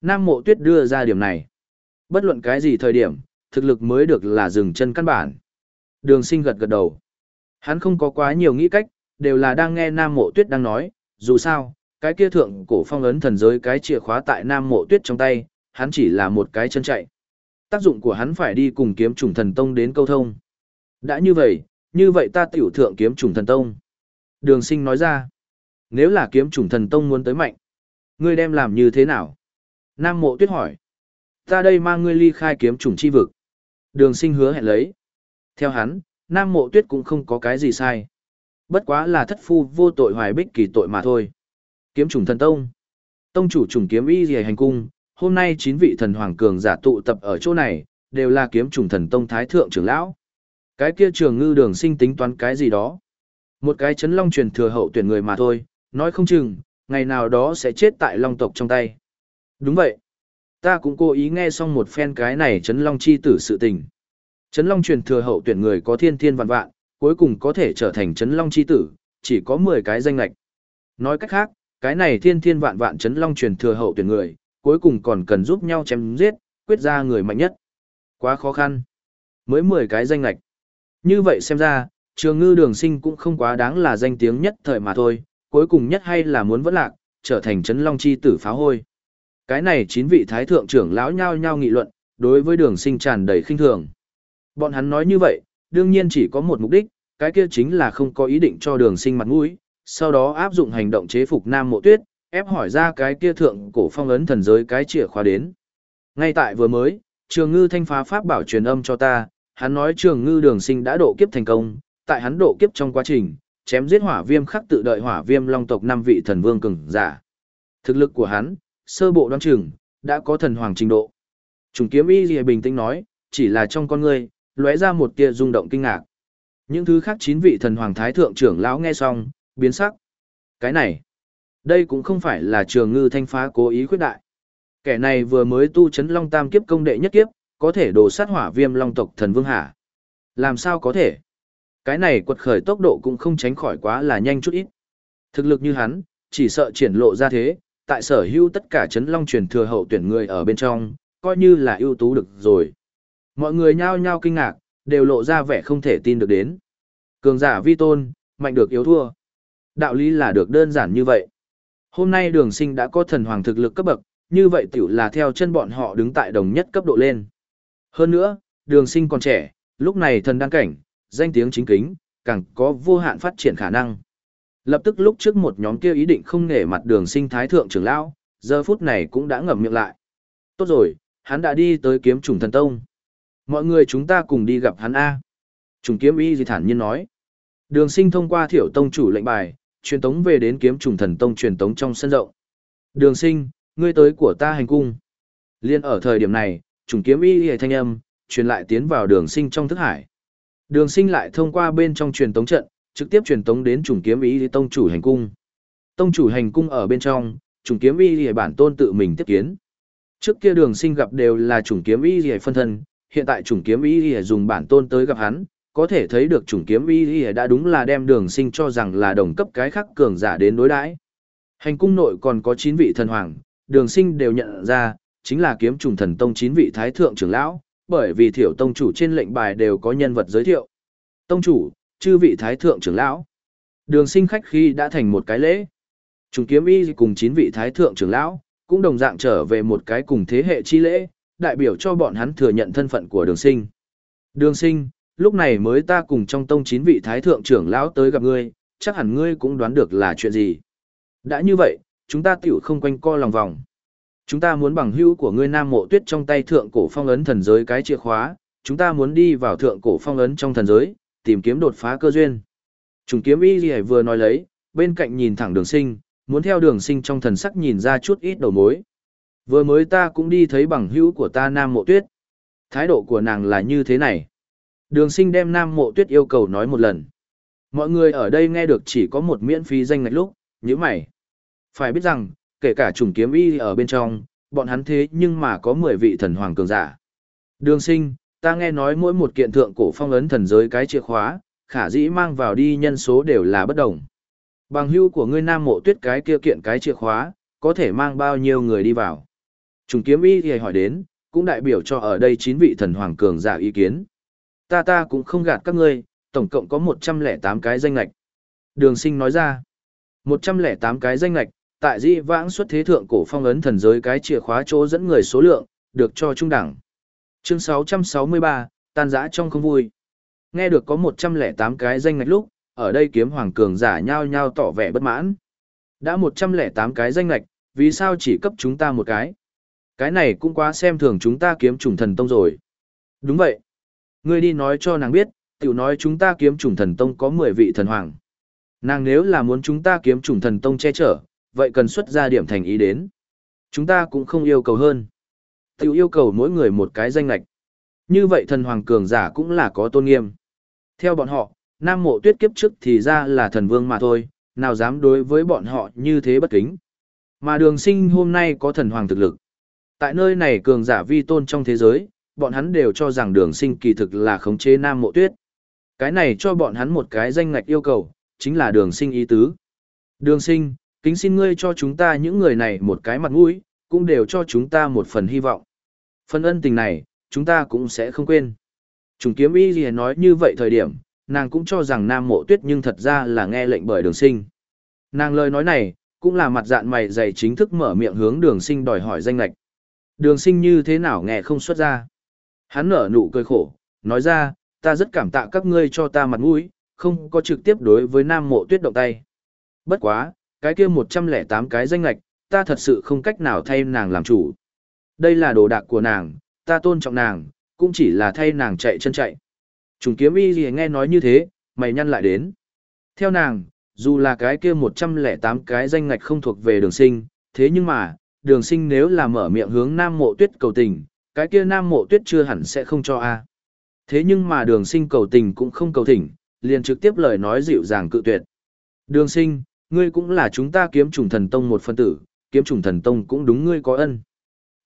Nam mộ tuyết đưa ra điểm này. Bất luận cái gì thời điểm, thực lực mới được là dừng chân căn bản. Đường sinh gật gật đầu. Hắn không có quá nhiều nghĩ cách, đều là đang nghe Nam mộ tuyết đang nói, dù sao, cái kia thượng cổ phong ấn thần giới cái chìa khóa tại Nam mộ tuyết trong tay, hắn chỉ là một cái chân chạy. Tác dụng của hắn phải đi cùng kiếm trùng thần tông đến câu thông. Đã như vậy, như vậy ta tiểu thượng kiếm trùng thần tông. Đường sinh nói ra, nếu là kiếm trùng thần tông muốn tới mạnh, Ngươi đem làm như thế nào? Nam mộ tuyết hỏi. Ta đây mang ngươi ly khai kiếm trùng chi vực. Đường sinh hứa hẹn lấy. Theo hắn, Nam mộ tuyết cũng không có cái gì sai. Bất quá là thất phu vô tội hoài bích kỳ tội mà thôi. Kiếm trùng thần tông. Tông chủ trùng kiếm y dì hành cung, hôm nay chín vị thần hoàng cường giả tụ tập ở chỗ này, đều là kiếm trùng thần tông thái thượng trưởng lão. Cái kia trường ngư đường sinh tính toán cái gì đó. Một cái chấn long truyền thừa hậu tuyển người mà thôi, nói không chừng, ngày nào đó sẽ chết tại long tộc trong tay. Đúng vậy. Ta cũng cố ý nghe xong một phen cái này chấn long chi tử sự tình. Chấn long truyền thừa hậu tuyển người có thiên thiên vạn vạn, cuối cùng có thể trở thành chấn long chi tử, chỉ có 10 cái danh lạch. Nói cách khác, cái này thiên thiên vạn vạn chấn long truyền thừa hậu tuyển người, cuối cùng còn cần giúp nhau chém giết, quyết ra người mạnh nhất. Quá khó khăn. Mới 10 cái danh lạch. Như vậy xem ra, trường ngư đường sinh cũng không quá đáng là danh tiếng nhất thời mà thôi, cuối cùng nhất hay là muốn vẫn lạc, trở thành chấn long chi tử phá hôi. Cái này chín vị thái thượng trưởng lão nhau nhau nghị luận, đối với đường sinh tràn đầy khinh thường. Bọn hắn nói như vậy, đương nhiên chỉ có một mục đích, cái kia chính là không có ý định cho đường sinh mặt mũi, sau đó áp dụng hành động chế phục Nam Mộ Tuyết, ép hỏi ra cái kia thượng cổ phong ấn thần giới cái chìa khóa đến. Ngay tại vừa mới, trường ngư thanh phá pháp bảo truyền âm cho ta, hắn nói trường ngư đường sinh đã độ kiếp thành công, tại hắn độ kiếp trong quá trình, chém giết hỏa viêm khắc tự đợi hỏa viêm long tộc năm vị thần vương cường giả. Thực lực của hắn, sơ bộ đoán chừng đã có thần hoàng trình độ. Trùng kiếm y lìa bình tĩnh nói, chỉ là trong con ngươi, lóe ra một tia rung động kinh ngạc. Những thứ khác chín vị thần hoàng thái thượng trưởng lão nghe xong, biến sắc. Cái này, đây cũng không phải là trường ngư thanh phá cố ý khuyết đại. Kẻ này vừa mới tu chấn long tam kiếp công đệ nhất kiếp, có thể đổ sát hỏa viêm long tộc thần vương hả? Làm sao có thể? Cái này quật khởi tốc độ cũng không tránh khỏi quá là nhanh chút ít. Thực lực như hắn, chỉ sợ triển lộ ra thế, tại sở hữu tất cả chấn long truyền thừa hậu tuyển người ở bên trong, coi như là ưu tú được rồi. Mọi người nhao nhao kinh ngạc, đều lộ ra vẻ không thể tin được đến. Cường giả vi tôn, mạnh được yếu thua. Đạo lý là được đơn giản như vậy. Hôm nay đường sinh đã có thần hoàng thực lực cấp bậc, như vậy tiểu là theo chân bọn họ đứng tại đồng nhất cấp độ lên. Hơn nữa, đường sinh còn trẻ, lúc này thần đăng cảnh, danh tiếng chính kính, càng có vô hạn phát triển khả năng. Lập tức lúc trước một nhóm kia ý định không nể mặt đường sinh thái thượng trưởng lão, giờ phút này cũng đã ngậm miệng lại. Tốt rồi, hắn đã đi tới kiếm trùng thần tông. Mọi người chúng ta cùng đi gặp hắn A. Trùng kiếm y gì thản nhiên nói. Đường sinh thông qua thiểu tông chủ lệnh bài, truyền tống về đến kiếm trùng thần tông truyền tống trong sân rộng. Đường sinh, ngươi tới của ta hành cung. Liên ở thời điểm này, trùng kiếm y hề thanh âm, truyền lại tiến vào đường sinh trong thức hải. Đường sinh lại thông qua bên trong truyền tống trận, trực tiếp truyền tống đến trùng kiếm y tông chủ hành cung. Tông chủ hành cung ở bên trong, trùng kiếm y lý bản tôn tự mình tiếp kiến. Trước kia đường sinh gặp đều là trùng kiếm y lý phân thân, hiện tại trùng kiếm y lý dùng bản tôn tới gặp hắn, có thể thấy được trùng kiếm y lý đã đúng là đem đường sinh cho rằng là đồng cấp cái khắc cường giả đến đối đãi Hành cung nội còn có 9 vị thần hoàng, đường sinh đều nhận ra, chính là kiếm trùng thần tông 9 vị thái thượng trưởng lão, bởi vì thiểu tông chủ trên lệnh bài đều có nhân vật giới thiệu. Tông chủ, chư vị thái thượng trưởng lão. Đường sinh khách khi đã thành một cái lễ. Trùng kiếm y cùng 9 vị thái thượng trưởng lão, cũng đồng dạng trở về một cái cùng thế hệ chi lễ, đại biểu cho bọn hắn thừa nhận thân phận của đường sinh. Đường sinh, lúc này mới ta cùng trong tông 9 vị thái thượng trưởng lão tới gặp ngươi, chắc hẳn ngươi cũng đoán được là chuyện gì. Đã như vậy, chúng ta tiểu không quanh co lòng vòng. Chúng ta muốn bằng hữu của ngươi Nam Mộ Tuyết trong tay thượng cổ phong ấn thần giới cái chìa khóa, chúng ta muốn đi vào thượng cổ phong ấn trong thần giới, tìm kiếm đột phá cơ duyên. Trùng kiếm y gì vừa nói lấy, bên cạnh nhìn thẳng đường sinh, muốn theo đường sinh trong thần sắc nhìn ra chút ít đầu mối. Vừa mới ta cũng đi thấy bằng hữu của ta Nam Mộ Tuyết. Thái độ của nàng là như thế này. Đường sinh đem Nam Mộ Tuyết yêu cầu nói một lần. Mọi người ở đây nghe được chỉ có một miễn phí danh ngạch lúc, như mày. Phải biết rằng, kể cả trùng kiếm y ở bên trong, bọn hắn thế nhưng mà có 10 vị thần hoàng cường giả. Đường sinh, ta nghe nói mỗi một kiện thượng cổ phong ấn thần giới cái chìa khóa, khả dĩ mang vào đi nhân số đều là bất đồng. Bằng hưu của ngươi nam mộ tuyết cái kia kiện cái chìa khóa, có thể mang bao nhiêu người đi vào. Trùng kiếm y thì hỏi đến, cũng đại biểu cho ở đây 9 vị thần hoàng cường giả ý kiến. Ta ta cũng không gạt các ngươi, tổng cộng có 108 cái danh lạch. Đường sinh nói ra, 108 cái danh lạch, tại dĩ vãng xuất thế thượng cổ phong ấn thần giới cái chìa khóa chỗ dẫn người số lượng, được cho trung đẳng. Chương 663, tan giã trong không vui. Nghe được có 108 cái danh ngạch lúc, ở đây kiếm hoàng cường giả nhau nhau tỏ vẻ bất mãn. Đã 108 cái danh ngạch, vì sao chỉ cấp chúng ta một cái? Cái này cũng quá xem thường chúng ta kiếm trùng thần tông rồi. Đúng vậy. Ngươi đi nói cho nàng biết, tiểu nói chúng ta kiếm trùng thần tông có 10 vị thần hoàng. Nàng nếu là muốn chúng ta kiếm trùng thần tông che chở, vậy cần xuất ra điểm thành ý đến. Chúng ta cũng không yêu cầu hơn. Tiểu yêu cầu mỗi người một cái danh lạch. Như vậy thần hoàng cường giả cũng là có tôn nghiêm. Theo bọn họ, Nam Mộ Tuyết kiếp trước thì ra là thần vương mà thôi, nào dám đối với bọn họ như thế bất kính. Mà đường sinh hôm nay có thần hoàng thực lực. Tại nơi này cường giả vi tôn trong thế giới, bọn hắn đều cho rằng đường sinh kỳ thực là khống chế Nam Mộ Tuyết. Cái này cho bọn hắn một cái danh ngạch yêu cầu, chính là đường sinh ý tứ. Đường sinh, kính xin ngươi cho chúng ta những người này một cái mặt mũi, cũng đều cho chúng ta một phần hy vọng. Phần ân tình này, chúng ta cũng sẽ không quên. Trùng kiếm y gì nói như vậy thời điểm, nàng cũng cho rằng nam mộ tuyết nhưng thật ra là nghe lệnh bởi đường sinh. Nàng lời nói này, cũng là mặt dạn mày dày chính thức mở miệng hướng đường sinh đòi hỏi danh lạch. Đường sinh như thế nào nghe không xuất ra. Hắn nở nụ cười khổ, nói ra, ta rất cảm tạ các ngươi cho ta mặt mũi, không có trực tiếp đối với nam mộ tuyết động tay. Bất quá, cái kia 108 cái danh lạch, ta thật sự không cách nào thay nàng làm chủ. Đây là đồ đạc của nàng, ta tôn trọng nàng, cũng chỉ là thay nàng chạy chân chạy. Trùng kiếm y gì nghe nói như thế, mày nhăn lại đến. Theo nàng, dù là cái kia 108 cái danh ngạch không thuộc về đường sinh, thế nhưng mà, đường sinh nếu là mở miệng hướng nam mộ tuyết cầu tình, cái kia nam mộ tuyết chưa hẳn sẽ không cho a Thế nhưng mà đường sinh cầu tình cũng không cầu thỉnh, liền trực tiếp lời nói dịu dàng cự tuyệt. Đường sinh, ngươi cũng là chúng ta kiếm trùng thần tông một phân tử, kiếm trùng thần tông cũng đúng ngươi có ân.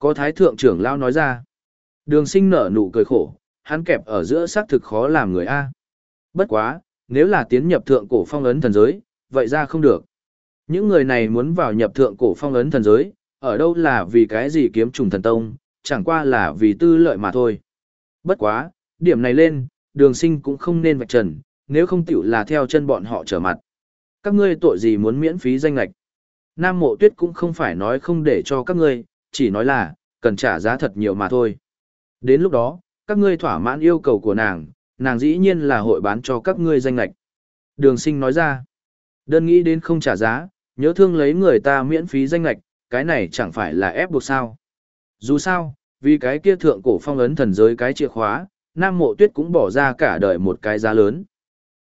Có thái thượng trưởng lao nói ra. Đường sinh nở nụ cười khổ, hắn kẹp ở giữa xác thực khó làm người A. Bất quá, nếu là tiến nhập thượng cổ phong ấn thần giới, vậy ra không được. Những người này muốn vào nhập thượng cổ phong ấn thần giới, ở đâu là vì cái gì kiếm trùng thần tông, chẳng qua là vì tư lợi mà thôi. Bất quá, điểm này lên, đường sinh cũng không nên vạch trần, nếu không tiểu là theo chân bọn họ trở mặt. Các ngươi tội gì muốn miễn phí danh lạch. Nam mộ tuyết cũng không phải nói không để cho các ngươi, chỉ nói là, cần trả giá thật nhiều mà thôi. Đến lúc đó, các ngươi thỏa mãn yêu cầu của nàng, nàng dĩ nhiên là hội bán cho các ngươi danh lạch. Đường sinh nói ra, đơn nghĩ đến không trả giá, nhớ thương lấy người ta miễn phí danh lạch, cái này chẳng phải là ép buộc sao. Dù sao, vì cái kia thượng cổ phong ấn thần giới cái chìa khóa, Nam Mộ Tuyết cũng bỏ ra cả đời một cái giá lớn.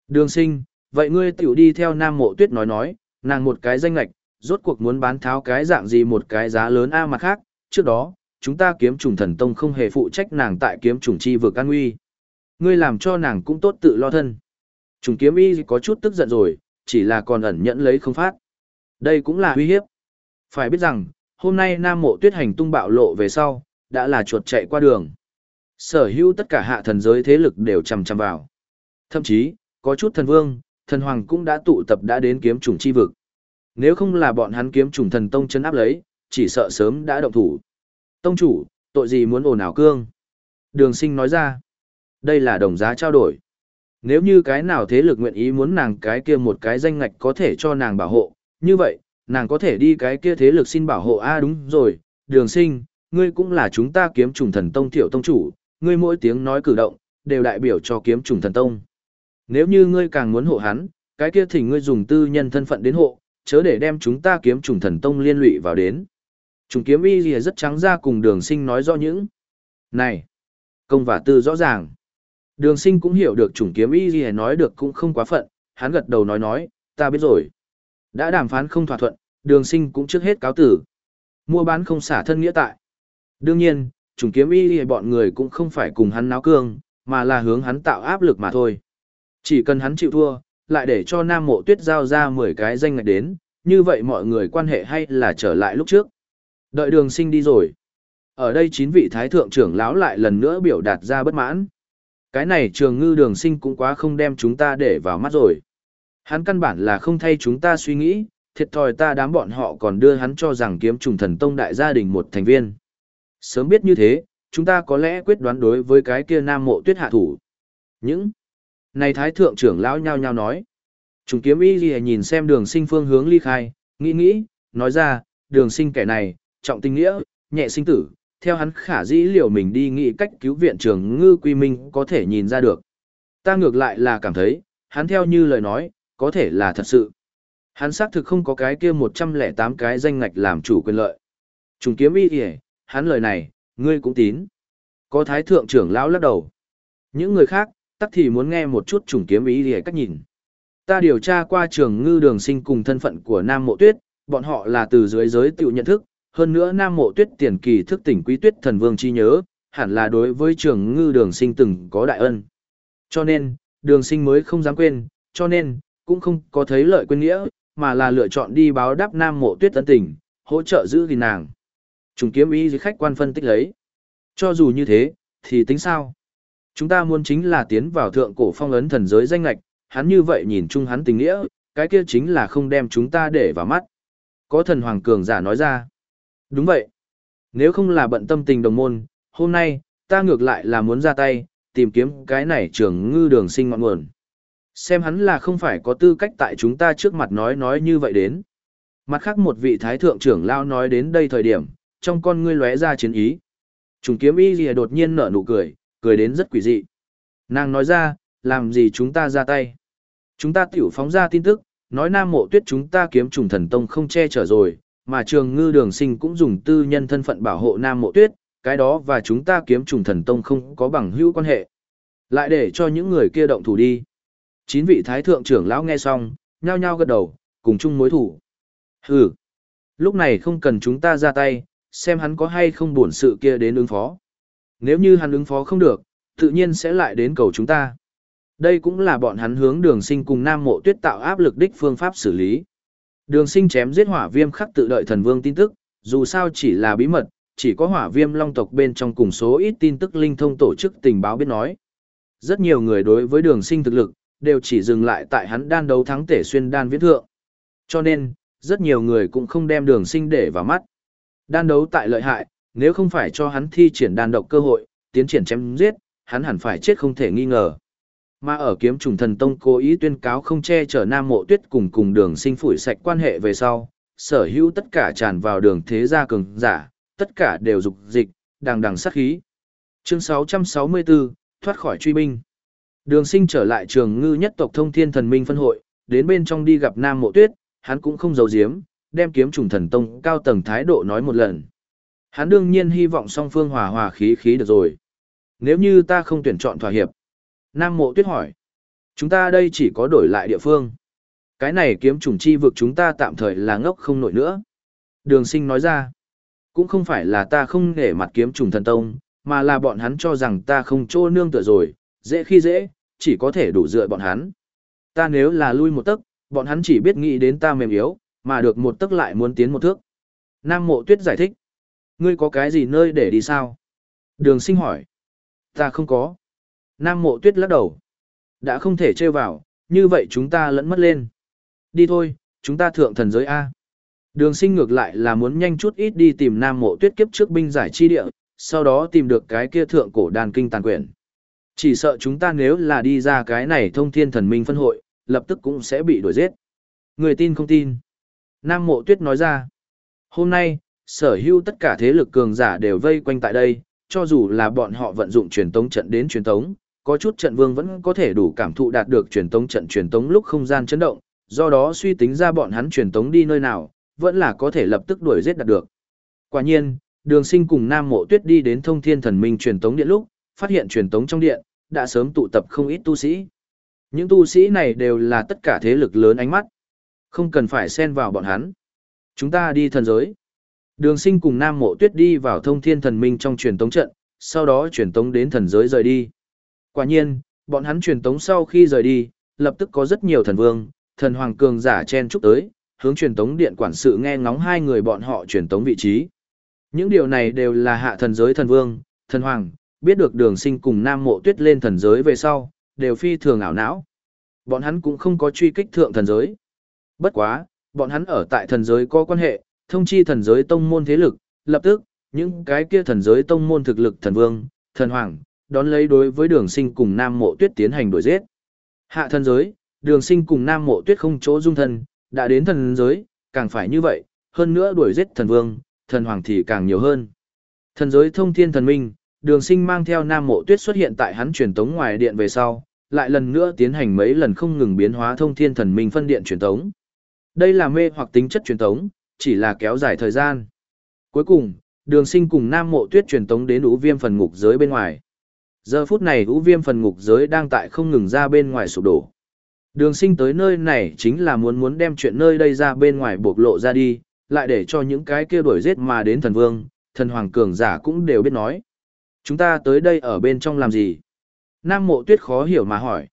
Đường sinh, vậy ngươi tiểu đi theo Nam Mộ Tuyết nói nói, nàng một cái danh lạch, rốt cuộc muốn bán tháo cái dạng gì một cái giá lớn a mặt khác, trước đó, chúng ta kiếm trùng thần tông không hề phụ trách nàng tại kiếm trùng chi vực an nguy. Ngươi làm cho nàng cũng tốt tự lo thân. Trùng kiếm y có chút tức giận rồi, chỉ là còn ẩn nhẫn lấy không phát. Đây cũng là uy hiếp. Phải biết rằng, hôm nay Nam Mộ Tuyết hành tung bạo lộ về sau, đã là chuột chạy qua đường. Sở hữu tất cả hạ thần giới thế lực đều chằm chằm vào. Thậm chí, có chút thần vương, thần hoàng cũng đã tụ tập đã đến kiếm trùng chi vực. Nếu không là bọn hắn kiếm trùng thần tông chấn áp lấy, chỉ sợ sớm đã động thủ. Tông chủ, tội gì muốn ồn ào cương? Đường sinh nói ra. Đây là đồng giá trao đổi. Nếu như cái nào thế lực nguyện ý muốn nàng cái kia một cái danh ngạch có thể cho nàng bảo hộ, như vậy, nàng có thể đi cái kia thế lực xin bảo hộ a đúng rồi, đường sinh, ngươi cũng là chúng ta kiếm trùng thần tông tiểu tông chủ, ngươi mỗi tiếng nói cử động, đều đại biểu cho kiếm trùng thần tông. Nếu như ngươi càng muốn hộ hắn, cái kia thì ngươi dùng tư nhân thân phận đến hộ, chớ để đem chúng ta kiếm trùng thần tông liên lụy vào đến. Trùng kiếm y gì rất trắng ra cùng đường sinh nói rõ những. Này! Công và tư rõ ràng. Đường sinh cũng hiểu được trùng kiếm y gì nói được cũng không quá phận, hắn gật đầu nói nói, ta biết rồi. Đã đàm phán không thỏa thuận, đường sinh cũng trước hết cáo tử. Mua bán không xả thân nghĩa tại. Đương nhiên, trùng kiếm y gì bọn người cũng không phải cùng hắn náo cương, mà là hướng hắn tạo áp lực mà thôi. Chỉ cần hắn chịu thua, lại để cho Nam Mộ Tuyết giao ra 10 cái danh ngạch đến, như vậy mọi người quan hệ hay là trở lại lúc trước. Đợi đường sinh đi rồi. Ở đây chín vị thái thượng trưởng lão lại lần nữa biểu đạt ra bất mãn. Cái này trường ngư đường sinh cũng quá không đem chúng ta để vào mắt rồi. Hắn căn bản là không thay chúng ta suy nghĩ, thiệt thòi ta đám bọn họ còn đưa hắn cho rằng kiếm trùng thần tông đại gia đình một thành viên. Sớm biết như thế, chúng ta có lẽ quyết đoán đối với cái kia nam mộ tuyết hạ thủ. Những này thái thượng trưởng lão nhao nhao nói. Trùng kiếm y gì nhìn xem đường sinh phương hướng ly khai, nghĩ nghĩ, nói ra, đường sinh kẻ này, trọng tình nghĩa, nhẹ sinh tử, theo hắn khả dĩ liệu mình đi nghĩ cách cứu viện trường ngư quy minh có thể nhìn ra được. Ta ngược lại là cảm thấy, hắn theo như lời nói, có thể là thật sự. Hắn xác thực không có cái kia 108 cái danh ngạch làm chủ quyền lợi. Trùng kiếm y kìa, hắn lời này, ngươi cũng tín. Có thái thượng trưởng lão lắc đầu. Những người khác, tắc thì muốn nghe một chút trùng kiếm ý kìa cách nhìn. Ta điều tra qua trường ngư đường sinh cùng thân phận của Nam Mộ Tuyết, bọn họ là từ dưới giới tự nhận thức, hơn nữa Nam Mộ Tuyết tiền kỳ thức tỉnh quý tuyết thần vương chi nhớ, hẳn là đối với trường ngư đường sinh từng có đại ân. Cho nên, đường sinh mới không dám quên, cho nên, cũng không có thấy lợi quên nghĩa, mà là lựa chọn đi báo đáp Nam Mộ Tuyết ân tình, hỗ trợ giữ gìn nàng. Trùng kiếm ý dưới khách quan phân tích lấy. Cho dù như thế, thì tính sao? Chúng ta muốn chính là tiến vào thượng cổ phong ấn thần giới danh lạch, hắn như vậy nhìn chung hắn tình nghĩa, cái kia chính là không đem chúng ta để vào mắt. Có thần hoàng cường giả nói ra. Đúng vậy. Nếu không là bận tâm tình đồng môn, hôm nay, ta ngược lại là muốn ra tay, tìm kiếm cái này trường ngư đường sinh ngọn nguồn. Xem hắn là không phải có tư cách tại chúng ta trước mặt nói nói như vậy đến. Mặt khác một vị thái thượng trưởng lao nói đến đây thời điểm, trong con ngươi lóe ra chiến ý. Trùng kiếm y gì đột nhiên nở nụ cười, cười đến rất quỷ dị. Nàng nói ra, làm gì chúng ta ra tay. Chúng ta tiểu phóng ra tin tức, nói nam mộ tuyết chúng ta kiếm trùng thần tông không che chở rồi, mà trường ngư đường sinh cũng dùng tư nhân thân phận bảo hộ nam mộ tuyết, cái đó và chúng ta kiếm trùng thần tông không có bằng hữu quan hệ. Lại để cho những người kia động thủ đi. Chín vị thái thượng trưởng lão nghe xong, nhao nhao gật đầu, cùng chung mối thủ. Hừ, lúc này không cần chúng ta ra tay, xem hắn có hay không buồn sự kia đến ứng phó. Nếu như hắn ứng phó không được, tự nhiên sẽ lại đến cầu chúng ta. Đây cũng là bọn hắn hướng đường sinh cùng Nam Mộ Tuyết tạo áp lực đích phương pháp xử lý. Đường sinh chém giết hỏa viêm khắc tự đợi thần vương tin tức, dù sao chỉ là bí mật, chỉ có hỏa viêm long tộc bên trong cùng số ít tin tức linh thông tổ chức tình báo biết nói. Rất nhiều người đối với đường sinh thực lực, đều chỉ dừng lại tại hắn đan đấu thắng tể xuyên đan viễn thượng. Cho nên, rất nhiều người cũng không đem đường sinh để vào mắt. Đan đấu tại lợi hại, nếu không phải cho hắn thi triển đan độc cơ hội, tiến triển chém giết, hắn hẳn phải chết không thể nghi ngờ. Mà ở kiếm trùng thần tông cố ý tuyên cáo không che chở Nam Mộ Tuyết cùng cùng đường sinh phủi sạch quan hệ về sau, sở hữu tất cả tràn vào đường thế gia cường giả, tất cả đều dục dịch, đằng đằng sát khí. Chương 664, thoát khỏi truy binh. Đường sinh trở lại trường ngư nhất tộc thông thiên thần minh phân hội, đến bên trong đi gặp Nam Mộ Tuyết, hắn cũng không giấu giếm, đem kiếm trùng thần tông cao tầng thái độ nói một lần. Hắn đương nhiên hy vọng song phương hòa hòa khí khí được rồi. Nếu như ta không tuyển chọn thỏa hiệp. Nam mộ tuyết hỏi. Chúng ta đây chỉ có đổi lại địa phương. Cái này kiếm trùng chi vực chúng ta tạm thời là ngốc không nổi nữa. Đường sinh nói ra. Cũng không phải là ta không để mặt kiếm trùng thần tông, mà là bọn hắn cho rằng ta không trô nương tựa rồi, dễ khi dễ, chỉ có thể đủ dựa bọn hắn. Ta nếu là lui một tấc, bọn hắn chỉ biết nghĩ đến ta mềm yếu, mà được một tấc lại muốn tiến một thước. Nam mộ tuyết giải thích. Ngươi có cái gì nơi để đi sao? Đường sinh hỏi. Ta không có. Nam mộ tuyết lắc đầu. Đã không thể trêu vào, như vậy chúng ta lẫn mất lên. Đi thôi, chúng ta thượng thần giới A. Đường sinh ngược lại là muốn nhanh chút ít đi tìm Nam mộ tuyết kiếp trước binh giải chi địa, sau đó tìm được cái kia thượng cổ đàn kinh tàn quyển. Chỉ sợ chúng ta nếu là đi ra cái này thông thiên thần minh phân hội, lập tức cũng sẽ bị đuổi giết. Người tin không tin. Nam mộ tuyết nói ra. Hôm nay, sở hữu tất cả thế lực cường giả đều vây quanh tại đây, cho dù là bọn họ vận dụng truyền tống trận đến truyền tống, có chút trận vương vẫn có thể đủ cảm thụ đạt được truyền tống trận truyền tống lúc không gian chấn động, do đó suy tính ra bọn hắn truyền tống đi nơi nào, vẫn là có thể lập tức đuổi giết đạt được. Quả nhiên, Đường Sinh cùng Nam Mộ Tuyết đi đến Thông Thiên Thần Minh truyền tống điện lúc, phát hiện truyền tống trong điện đã sớm tụ tập không ít tu sĩ. Những tu sĩ này đều là tất cả thế lực lớn ánh mắt, không cần phải xen vào bọn hắn. Chúng ta đi thần giới. Đường sinh cùng Nam Mộ Tuyết đi vào thông thiên thần minh trong truyền tống trận, sau đó truyền tống đến thần giới rời đi. Quả nhiên, bọn hắn truyền tống sau khi rời đi, lập tức có rất nhiều thần vương, thần hoàng cường giả chen chúc tới, hướng truyền tống điện quản sự nghe ngóng hai người bọn họ truyền tống vị trí. Những điều này đều là hạ thần giới thần vương, thần hoàng, biết được đường sinh cùng Nam Mộ Tuyết lên thần giới về sau, đều phi thường ảo não. Bọn hắn cũng không có truy kích thượng thần giới. Bất quá, bọn hắn ở tại thần giới có quan hệ, thông chi thần giới tông môn thế lực, lập tức, những cái kia thần giới tông môn thực lực thần vương, thần hoàng, đón lấy đối với đường sinh cùng Nam Mộ Tuyết tiến hành đuổi giết. Hạ thần giới, đường sinh cùng Nam Mộ Tuyết không chỗ dung thân, đã đến thần giới, càng phải như vậy, hơn nữa đuổi giết thần vương, thần hoàng thì càng nhiều hơn. Thần giới thông thiên thần minh, đường sinh mang theo Nam Mộ Tuyết xuất hiện tại hắn truyền tống ngoài điện về sau, lại lần nữa tiến hành mấy lần không ngừng biến hóa thông thiên thần minh phân điện truyền tống. Đây là mê hoặc tính chất truyền tống, chỉ là kéo dài thời gian. Cuối cùng, đường sinh cùng Nam Mộ Tuyết truyền tống đến ú viêm phần ngục giới bên ngoài. Giờ phút này ú viêm phần ngục giới đang tại không ngừng ra bên ngoài sụp đổ. Đường sinh tới nơi này chính là muốn muốn đem chuyện nơi đây ra bên ngoài bộc lộ ra đi, lại để cho những cái kia đuổi giết mà đến thần vương, thần hoàng cường giả cũng đều biết nói. Chúng ta tới đây ở bên trong làm gì? Nam mộ tuyết khó hiểu mà hỏi.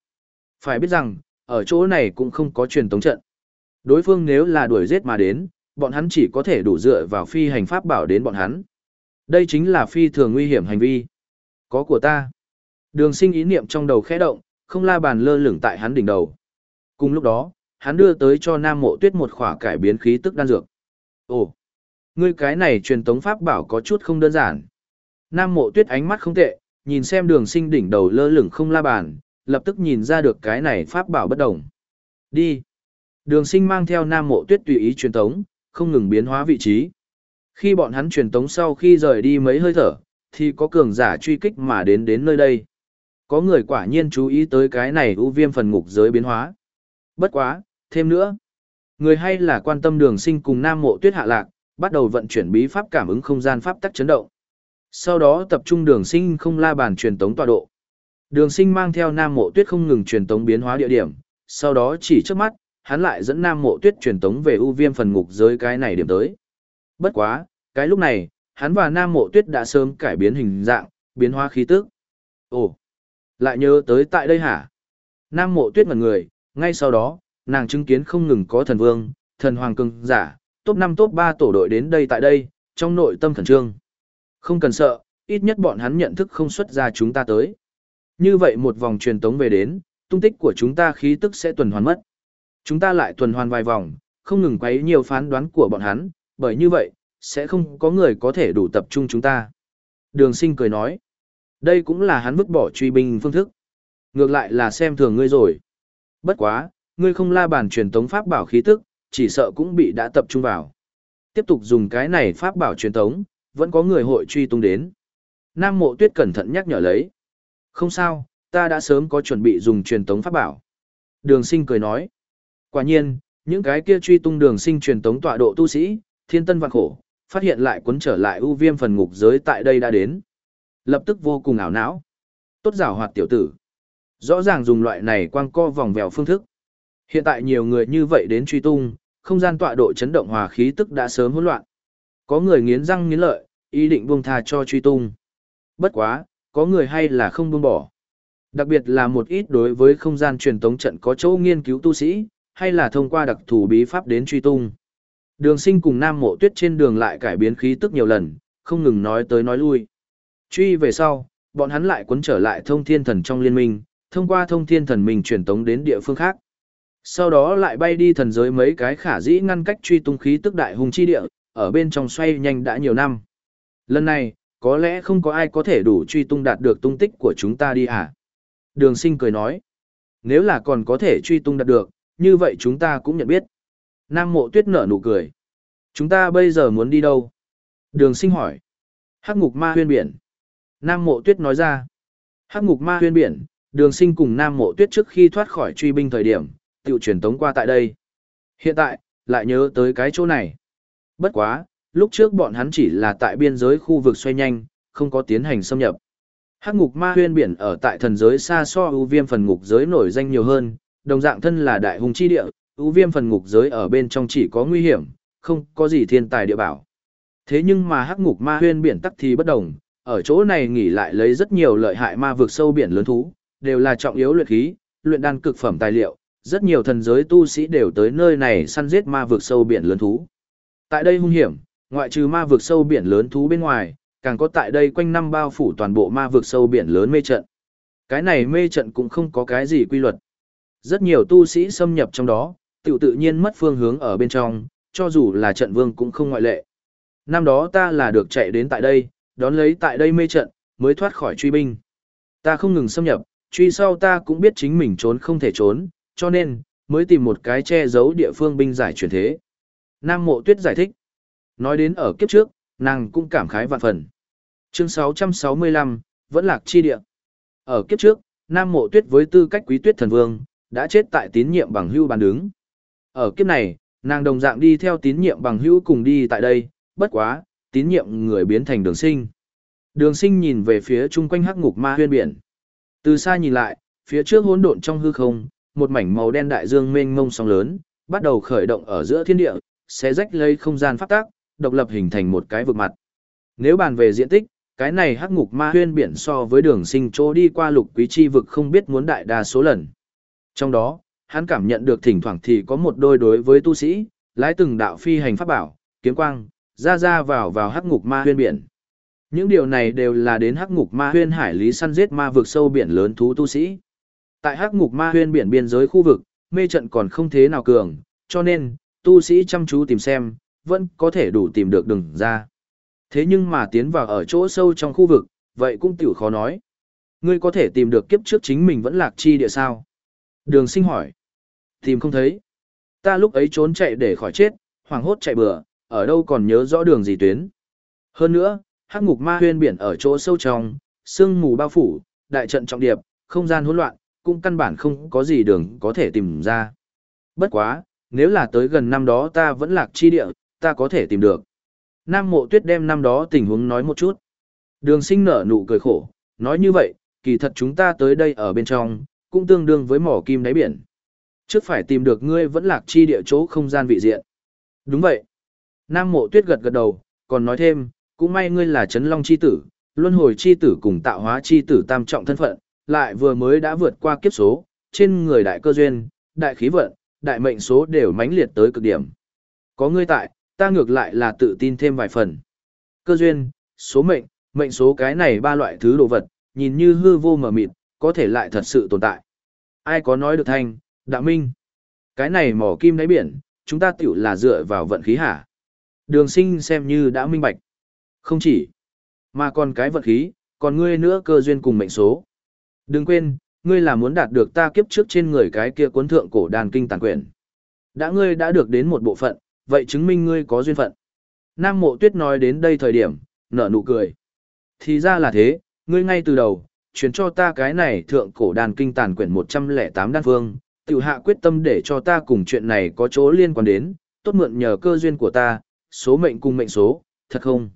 Phải biết rằng, ở chỗ này cũng không có truyền tống trận. Đối phương nếu là đuổi giết mà đến, bọn hắn chỉ có thể đủ dựa vào phi hành pháp bảo đến bọn hắn. Đây chính là phi thường nguy hiểm hành vi. Có của ta. Đường sinh ý niệm trong đầu khẽ động, không la bàn lơ lửng tại hắn đỉnh đầu. Cùng lúc đó, hắn đưa tới cho Nam Mộ Tuyết một khỏa cải biến khí tức đan dược. Ồ, ngươi cái này truyền tống pháp bảo có chút không đơn giản. Nam Mộ Tuyết ánh mắt không tệ, nhìn xem đường sinh đỉnh đầu lơ lửng không la bàn, lập tức nhìn ra được cái này pháp bảo bất đồng. Đi. Đường sinh mang theo Nam Mộ Tuyết tùy ý truyền tống, không ngừng biến hóa vị trí. Khi bọn hắn truyền tống sau khi rời đi mấy hơi thở, thì có cường giả truy kích mà đến đến nơi đây. Có người quả nhiên chú ý tới cái này ưu viêm phần ngục giới biến hóa. Bất quá, thêm nữa. Người hay là quan tâm đường sinh cùng Nam Mộ Tuyết hạ lạc, bắt đầu vận chuyển bí pháp cảm ứng không gian pháp tắc chấn động. Sau đó tập trung đường sinh không la bàn truyền tống tọa độ. Đường sinh mang theo Nam Mộ Tuyết không ngừng truyền tống biến hóa địa điểm, sau đó chỉ trước mắt, hắn lại dẫn Nam Mộ Tuyết truyền tống về ưu viêm phần ngục giới cái này điểm tới. Bất quá, cái lúc này, hắn và Nam Mộ Tuyết đã sớm cải biến hình dạng, biến hóa khí tức. Ồ, lại nhớ tới tại đây hả? Nam Mộ Tuyết ngẩn người, ngay sau đó, nàng chứng kiến không ngừng có thần vương, thần hoàng cường giả, top 5 top 3 tổ đội đến đây tại đây, trong nội tâm khẩn trương. Không cần sợ, ít nhất bọn hắn nhận thức không xuất ra chúng ta tới. Như vậy một vòng truyền tống về đến, tung tích của chúng ta khí tức sẽ tuần hoàn mất. Chúng ta lại tuần hoàn vài vòng, không ngừng quấy nhiều phán đoán của bọn hắn, bởi như vậy, sẽ không có người có thể đủ tập trung chúng ta. Đường sinh cười nói, đây cũng là hắn vứt bỏ truy binh phương thức. Ngược lại là xem thường ngươi rồi. Bất quá, ngươi không la bàn truyền tống pháp bảo khí tức, chỉ sợ cũng bị đã tập trung vào. Tiếp tục dùng cái này pháp bảo truyền tống, vẫn có người hội truy tung đến. Nam mộ tuyết cẩn thận nhắc nhở lấy. Không sao, ta đã sớm có chuẩn bị dùng truyền tống pháp bảo. Đường sinh cười nói. Quả nhiên, những cái kia truy tung đường sinh truyền tống tọa độ tu sĩ, thiên tân vạn khổ, phát hiện lại cuốn trở lại ưu viêm phần ngục giới tại đây đã đến. Lập tức vô cùng ảo não. Tốt giảo hoạt tiểu tử. Rõ ràng dùng loại này quang co vòng vèo phương thức. Hiện tại nhiều người như vậy đến truy tung, không gian tọa độ chấn động hòa khí tức đã sớm hỗn loạn. Có người nghiến răng nghiến lợi, ý định buông tha cho truy tung. Bất quá, có người hay là không buông bỏ. Đặc biệt là một ít đối với không gian truyền tống trận có chỗ nghiên cứu tu sĩ, hay là thông qua đặc thù bí pháp đến truy tung. Đường sinh cùng Nam Mộ Tuyết trên đường lại cải biến khí tức nhiều lần, không ngừng nói tới nói lui. Truy về sau, bọn hắn lại cuốn trở lại thông thiên thần trong liên minh, thông qua thông thiên thần mình truyền tống đến địa phương khác. Sau đó lại bay đi thần giới mấy cái khả dĩ ngăn cách truy tung khí tức đại hùng chi địa, ở bên trong xoay nhanh đã nhiều năm. Lần này, có lẽ không có ai có thể đủ truy tung đạt được tung tích của chúng ta đi hả? Đường sinh cười nói. Nếu là còn có thể truy tung đạt được, như vậy chúng ta cũng nhận biết. Nam mộ tuyết nở nụ cười. Chúng ta bây giờ muốn đi đâu? Đường sinh hỏi. Hắc ngục ma huyên biển. Nam mộ tuyết nói ra. Hắc ngục ma huyên biển, đường sinh cùng Nam mộ tuyết trước khi thoát khỏi truy binh thời điểm, tự truyền tống qua tại đây. Hiện tại, lại nhớ tới cái chỗ này. Bất quá, lúc trước bọn hắn chỉ là tại biên giới khu vực xoay nhanh, không có tiến hành xâm nhập. Hắc ngục ma huyên biển ở tại thần giới xa so ưu viêm phần ngục giới nổi danh nhiều hơn, đồng dạng thân là đại hùng chi địa, ưu viêm phần ngục giới ở bên trong chỉ có nguy hiểm, không có gì thiên tài địa bảo. Thế nhưng mà hắc ngục ma huyên biển tắc thì bất đồng, ở chỗ này nghỉ lại lấy rất nhiều lợi hại ma vực sâu biển lớn thú, đều là trọng yếu luyện khí, luyện đan cực phẩm tài liệu, rất nhiều thần giới tu sĩ đều tới nơi này săn giết ma vực sâu biển lớn thú. Tại đây hung hiểm, ngoại trừ ma vực sâu biển lớn thú bên ngoài, càng có tại đây quanh năm bao phủ toàn bộ ma vực sâu biển lớn mê trận. Cái này mê trận cũng không có cái gì quy luật. Rất nhiều tu sĩ xâm nhập trong đó, tự tự nhiên mất phương hướng ở bên trong, cho dù là trận vương cũng không ngoại lệ. Năm đó ta là được chạy đến tại đây, đón lấy tại đây mê trận, mới thoát khỏi truy binh. Ta không ngừng xâm nhập, truy sau ta cũng biết chính mình trốn không thể trốn, cho nên, mới tìm một cái che giấu địa phương binh giải chuyển thế. Nam Mộ Tuyết giải thích. Nói đến ở kiếp trước, nàng cũng cảm khái vạn phần. Chương 665, vẫn lạc chi địa. Ở kiếp trước, Nam Mộ Tuyết với tư cách quý tuyết thần vương, đã chết tại tín nhiệm bằng hưu bàn đứng. Ở kiếp này, nàng đồng dạng đi theo tín nhiệm bằng hữu cùng đi tại đây, bất quá, tín nhiệm người biến thành đường sinh. Đường sinh nhìn về phía chung quanh hắc ngục ma huyên biển. Từ xa nhìn lại, phía trước hỗn độn trong hư không, một mảnh màu đen đại dương mênh mông sóng lớn, bắt đầu khởi động ở giữa thiên địa, sẽ rách lấy không gian phát tác, độc lập hình thành một cái vực mặt. Nếu bàn về diện tích, cái này hắc ngục ma huyên biển so với đường sinh chỗ đi qua lục quý chi vực không biết muốn đại đa số lần. Trong đó, hắn cảm nhận được thỉnh thoảng thì có một đôi đối với tu sĩ, lái từng đạo phi hành pháp bảo, kiếm quang, ra ra vào vào hắc ngục ma huyên biển. Những điều này đều là đến hắc ngục ma huyên hải lý săn giết ma vực sâu biển lớn thú tu sĩ. Tại hắc ngục ma huyên biển biên giới khu vực, mê trận còn không thế nào cường, cho nên, tu sĩ chăm chú tìm xem, vẫn có thể đủ tìm được đường ra. Thế nhưng mà tiến vào ở chỗ sâu trong khu vực, vậy cũng tiểu khó nói. Ngươi có thể tìm được kiếp trước chính mình vẫn lạc chi địa sao? Đường sinh hỏi. Tìm không thấy. Ta lúc ấy trốn chạy để khỏi chết, hoảng hốt chạy bừa, ở đâu còn nhớ rõ đường gì tuyến. Hơn nữa, hắc ngục ma huyên biển ở chỗ sâu trong, sương mù bao phủ, đại trận trọng điệp, không gian hỗn loạn, cũng căn bản không có gì đường có thể tìm ra. Bất quá, nếu là tới gần năm đó ta vẫn lạc chi địa, ta có thể tìm được. Nam mộ tuyết đem năm đó tình huống nói một chút. Đường sinh nở nụ cười khổ, nói như vậy, kỳ thật chúng ta tới đây ở bên trong, cũng tương đương với mỏ kim đáy biển. Trước phải tìm được ngươi vẫn lạc chi địa chỗ không gian vị diện. Đúng vậy. Nam mộ tuyết gật gật đầu, còn nói thêm, cũng may ngươi là chấn long chi tử, luân hồi chi tử cùng tạo hóa chi tử tam trọng thân phận, lại vừa mới đã vượt qua kiếp số, trên người đại cơ duyên, đại khí vận, đại mệnh số đều mãnh liệt tới cực điểm. Có ngươi tại, ta ngược lại là tự tin thêm vài phần. Cơ duyên, số mệnh, mệnh số cái này ba loại thứ đồ vật, nhìn như hư vô mờ mịt, có thể lại thật sự tồn tại. Ai có nói được thanh, đạo minh. Cái này mỏ kim đáy biển, chúng ta tiểu là dựa vào vận khí hả? Đường sinh xem như đã minh bạch. Không chỉ, mà còn cái vận khí, còn ngươi nữa cơ duyên cùng mệnh số. Đừng quên, ngươi là muốn đạt được ta kiếp trước trên người cái kia cuốn thượng cổ đàn kinh tàn quyển. Đã ngươi đã được đến một bộ phận, vậy chứng minh ngươi có duyên phận. Nam mộ tuyết nói đến đây thời điểm, nở nụ cười. Thì ra là thế, ngươi ngay từ đầu, truyền cho ta cái này thượng cổ đàn kinh tàn quyển 108 đan phương, tiểu hạ quyết tâm để cho ta cùng chuyện này có chỗ liên quan đến, tốt mượn nhờ cơ duyên của ta, số mệnh cùng mệnh số, thật không?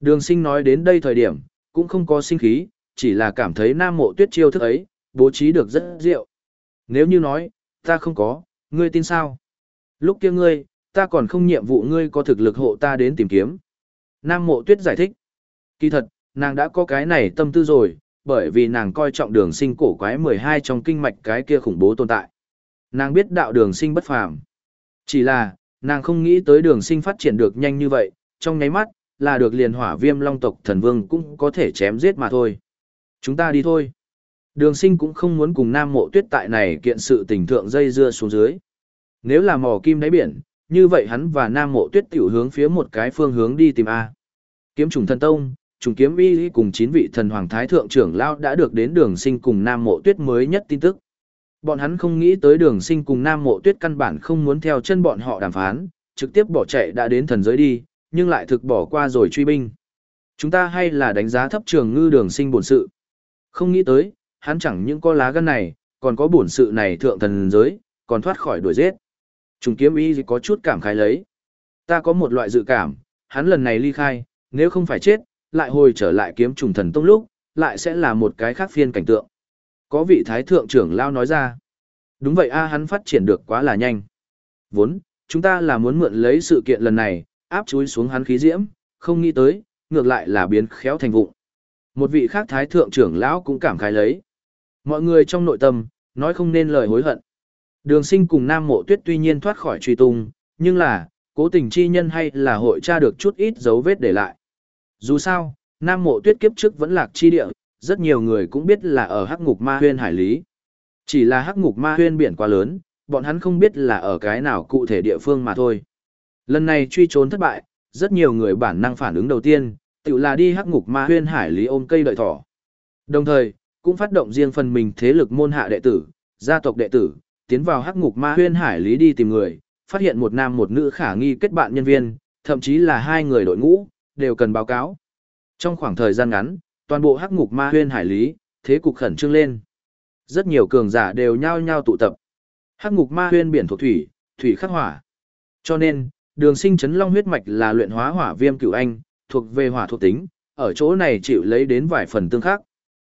Đường sinh nói đến đây thời điểm, cũng không có sinh khí, chỉ là cảm thấy nam mộ tuyết chiêu thức ấy, bố trí được rất diệu. Nếu như nói, ta không có, ngươi tin sao? Lúc kia ngươi, ta còn không nhiệm vụ ngươi có thực lực hộ ta đến tìm kiếm. Nam mộ tuyết giải thích. Kỳ thật, nàng đã có cái này tâm tư rồi, bởi vì nàng coi trọng đường sinh cổ quái 12 trong kinh mạch cái kia khủng bố tồn tại. Nàng biết đạo đường sinh bất phàm. Chỉ là, nàng không nghĩ tới đường sinh phát triển được nhanh như vậy, trong nháy mắt, là được liền hỏa viêm long tộc thần vương cũng có thể chém giết mà thôi. Chúng ta đi thôi. Đường sinh cũng không muốn cùng nam mộ tuyết tại này kiện sự tình thượng dây dưa xuống dưới. Nếu là mò kim đáy biển, như vậy hắn và nam mộ tuyết tiểu hướng phía một cái phương hướng đi tìm A. Kiếm trùng thần tông, trùng kiếm y cùng chín vị thần hoàng thái thượng trưởng lao đã được đến đường sinh cùng nam mộ tuyết mới nhất tin tức. Bọn hắn không nghĩ tới đường sinh cùng nam mộ tuyết căn bản không muốn theo chân bọn họ đàm phán, trực tiếp bỏ chạy đã đến thần giới đi, nhưng lại thực bỏ qua rồi truy binh. Chúng ta hay là đánh giá thấp trường ngư đường sinh bổn sự. Không nghĩ tới, hắn chẳng những có lá gan này, còn có bổn sự này thượng thần giới, còn thoát khỏi đuổi giết. Trùng kiếm y có chút cảm khái lấy. Ta có một loại dự cảm, hắn lần này ly khai, nếu không phải chết, lại hồi trở lại kiếm trùng thần tông lúc, lại sẽ là một cái khác phiên cảnh tượng. Có vị thái thượng trưởng lao nói ra. Đúng vậy a hắn phát triển được quá là nhanh. Vốn, chúng ta là muốn mượn lấy sự kiện lần này, áp chúi xuống hắn khí diễm, không nghĩ tới, ngược lại là biến khéo thành vụng. Một vị khác thái thượng trưởng lão cũng cảm khái lấy. Mọi người trong nội tâm, nói không nên lời hối hận. Đường sinh cùng Nam Mộ Tuyết tuy nhiên thoát khỏi truy tung, nhưng là, cố tình chi nhân hay là hội tra được chút ít dấu vết để lại. Dù sao, Nam Mộ Tuyết kiếp trước vẫn lạc chi địa, rất nhiều người cũng biết là ở hắc ngục ma huyên hải lý. Chỉ là hắc ngục ma huyên biển quá lớn, bọn hắn không biết là ở cái nào cụ thể địa phương mà thôi. Lần này truy trốn thất bại, rất nhiều người bản năng phản ứng đầu tiên, tự là đi hắc ngục ma huyên hải lý ôm cây đợi thỏ. Đồng thời, cũng phát động riêng phần mình thế lực môn hạ đệ tử, gia tộc đệ tử, tiến vào hắc ngục ma huyên hải lý đi tìm người, phát hiện một nam một nữ khả nghi kết bạn nhân viên, thậm chí là hai người đội ngũ, đều cần báo cáo. Trong khoảng thời gian ngắn, toàn bộ hắc ngục ma huyên hải lý, thế cục khẩn trương lên. Rất nhiều cường giả đều nhao nhao tụ tập. Hắc ngục ma huyên biển thuộc thủy, thủy khắc hỏa. Cho nên, đường sinh chấn long huyết mạch là luyện hóa hỏa viêm cửu anh, thuộc về hỏa thuộc tính, ở chỗ này chịu lấy đến vài phần tương khắc.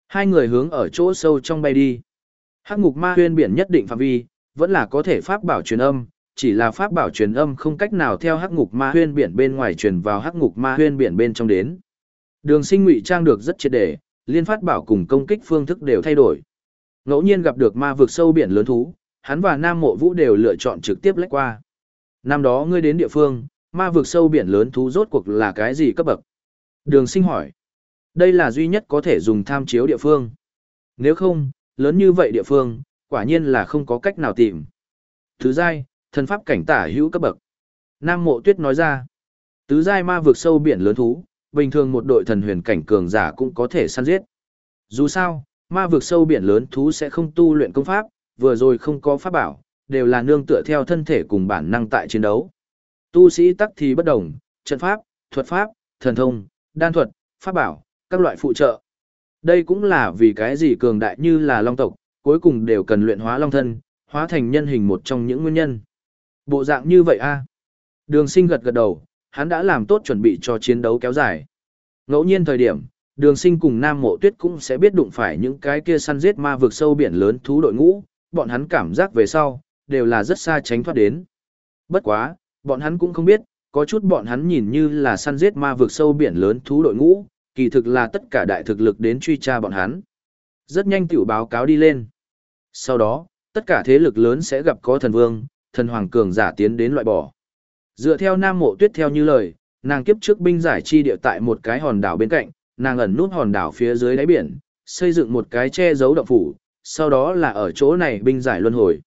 Hai người hướng ở chỗ sâu trong bay đi. Hắc ngục ma huyên biển nhất định phạm vi, vẫn là có thể pháp bảo truyền âm, chỉ là pháp bảo truyền âm không cách nào theo hắc ngục ma huyên biển bên ngoài truyền vào hắc ngục ma huyên biển bên trong đến. Đường sinh ngụy trang được rất triệt để, liên phát bảo cùng công kích phương thức đều thay đổi. Ngẫu nhiên gặp được ma vực sâu biển lớn thú, hắn và Nam Mộ Vũ đều lựa chọn trực tiếp lách qua. Năm đó ngươi đến địa phương, ma vực sâu biển lớn thú rốt cuộc là cái gì cấp bậc? Đường sinh hỏi. Đây là duy nhất có thể dùng tham chiếu địa phương. Nếu không, lớn như vậy địa phương, quả nhiên là không có cách nào tìm. Thứ dai, thần pháp cảnh tả hữu cấp bậc. Nam Mộ Tuyết nói ra. Tứ giai ma vực sâu biển lớn thú, bình thường một đội thần huyền cảnh cường giả cũng có thể săn giết. Dù sao, ma vực sâu biển lớn thú sẽ không tu luyện công pháp, vừa rồi không có pháp bảo, đều là nương tựa theo thân thể cùng bản năng tại chiến đấu. Tu sĩ tắc thì bất đồng, trận pháp, thuật pháp, thần thông, đan thuật, pháp bảo, các loại phụ trợ. Đây cũng là vì cái gì cường đại như là long tộc, cuối cùng đều cần luyện hóa long thân, hóa thành nhân hình một trong những nguyên nhân. Bộ dạng như vậy a Đường sinh gật gật đầu, hắn đã làm tốt chuẩn bị cho chiến đấu kéo dài. Ngẫu nhiên thời điểm, đường sinh cùng Nam Mộ Tuyết cũng sẽ biết đụng phải những cái kia săn giết ma vực sâu biển lớn thú đội ngũ, bọn hắn cảm giác về sau, đều là rất xa tránh thoát đến. Bất quá, bọn hắn cũng không biết, có chút bọn hắn nhìn như là săn giết ma vực sâu biển lớn thú đội ngũ, kỳ thực là tất cả đại thực lực đến truy tra bọn hắn. Rất nhanh tiểu báo cáo đi lên. Sau đó, tất cả thế lực lớn sẽ gặp có thần vương, thần hoàng cường giả tiến đến loại bỏ. Dựa theo Nam Mộ Tuyết theo như lời, nàng kiếp trước binh giải chi địa tại một cái hòn đảo bên cạnh, nàng ẩn nút hòn đảo phía dưới đáy biển, xây dựng một cái che giấu động phủ, sau đó là ở chỗ này binh giải luân hồi.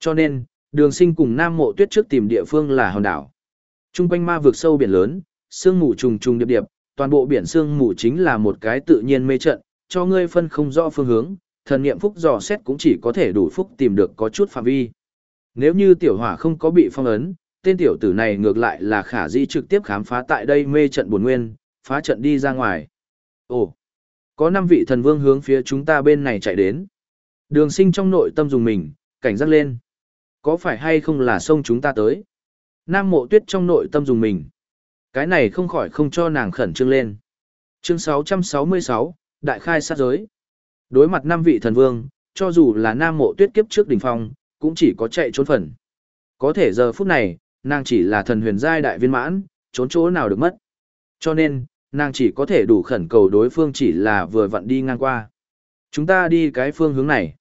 Cho nên, đường sinh cùng Nam Mộ Tuyết trước tìm địa phương là hòn đảo. Trung quanh ma vực sâu biển lớn, sương mù trùng trùng điệp điệp, toàn bộ biển sương mù chính là một cái tự nhiên mê trận, cho ngươi phân không rõ phương hướng, thần niệm phúc dò xét cũng chỉ có thể đủ phúc tìm được có chút phạm vi. Nếu như tiểu hỏa không có bị phong ấn, tên tiểu tử này ngược lại là khả di trực tiếp khám phá tại đây mê trận buồn nguyên, phá trận đi ra ngoài. Ồ, có năm vị thần vương hướng phía chúng ta bên này chạy đến. Đường sinh trong nội tâm dùng mình, cảnh giác lên. Có phải hay không là sông chúng ta tới? Nam mộ tuyết trong nội tâm dùng mình. Cái này không khỏi không cho nàng khẩn trương lên. Chương 666, Đại khai sát giới. Đối mặt năm vị thần vương, cho dù là nam mộ tuyết kiếp trước đỉnh phong, cũng chỉ có chạy trốn phần. Có thể giờ phút này, nàng chỉ là thần huyền giai đại viên mãn, trốn chỗ nào được mất. Cho nên, nàng chỉ có thể đủ khẩn cầu đối phương chỉ là vừa vặn đi ngang qua. Chúng ta đi cái phương hướng này.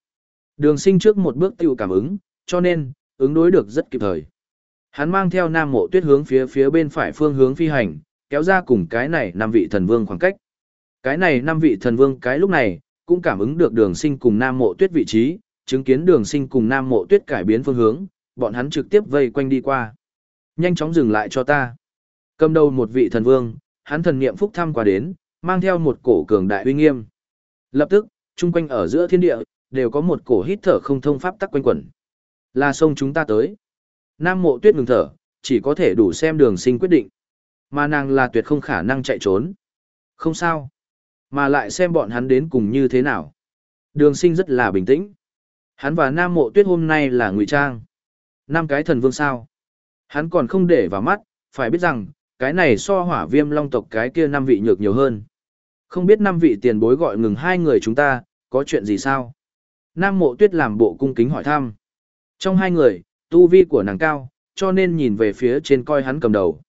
Đường sinh trước một bước tiêu cảm ứng, cho nên, ứng đối được rất kịp thời. Hắn mang theo nam mộ tuyết hướng phía phía bên phải phương hướng phi hành, kéo ra cùng cái này năm vị thần vương khoảng cách. Cái này năm vị thần vương cái lúc này, cũng cảm ứng được đường sinh cùng nam mộ tuyết vị trí, chứng kiến đường sinh cùng nam mộ tuyết cải biến phương hướng, bọn hắn trực tiếp vây quanh đi qua. Nhanh chóng dừng lại cho ta. Cầm đầu một vị thần vương, hắn thần niệm phúc thăm qua đến, mang theo một cổ cường đại uy nghiêm. Lập tức, chung quanh ở giữa thiên địa, đều có một cổ hít thở không thông pháp tắc quanh quẩn. Là sông chúng ta tới. Nam mộ tuyết ngừng thở, chỉ có thể đủ xem đường sinh quyết định. Mà nàng là tuyệt không khả năng chạy trốn. Không sao. Mà lại xem bọn hắn đến cùng như thế nào. Đường sinh rất là bình tĩnh. Hắn và Nam mộ tuyết hôm nay là ngụy trang. Năm cái thần vương sao. Hắn còn không để vào mắt, phải biết rằng, cái này so hỏa viêm long tộc cái kia năm vị nhược nhiều hơn. Không biết năm vị tiền bối gọi ngừng hai người chúng ta, có chuyện gì sao? Nam mộ tuyết làm bộ cung kính hỏi thăm. Trong hai người, tu vi của nàng cao, cho nên nhìn về phía trên coi hắn cầm đầu.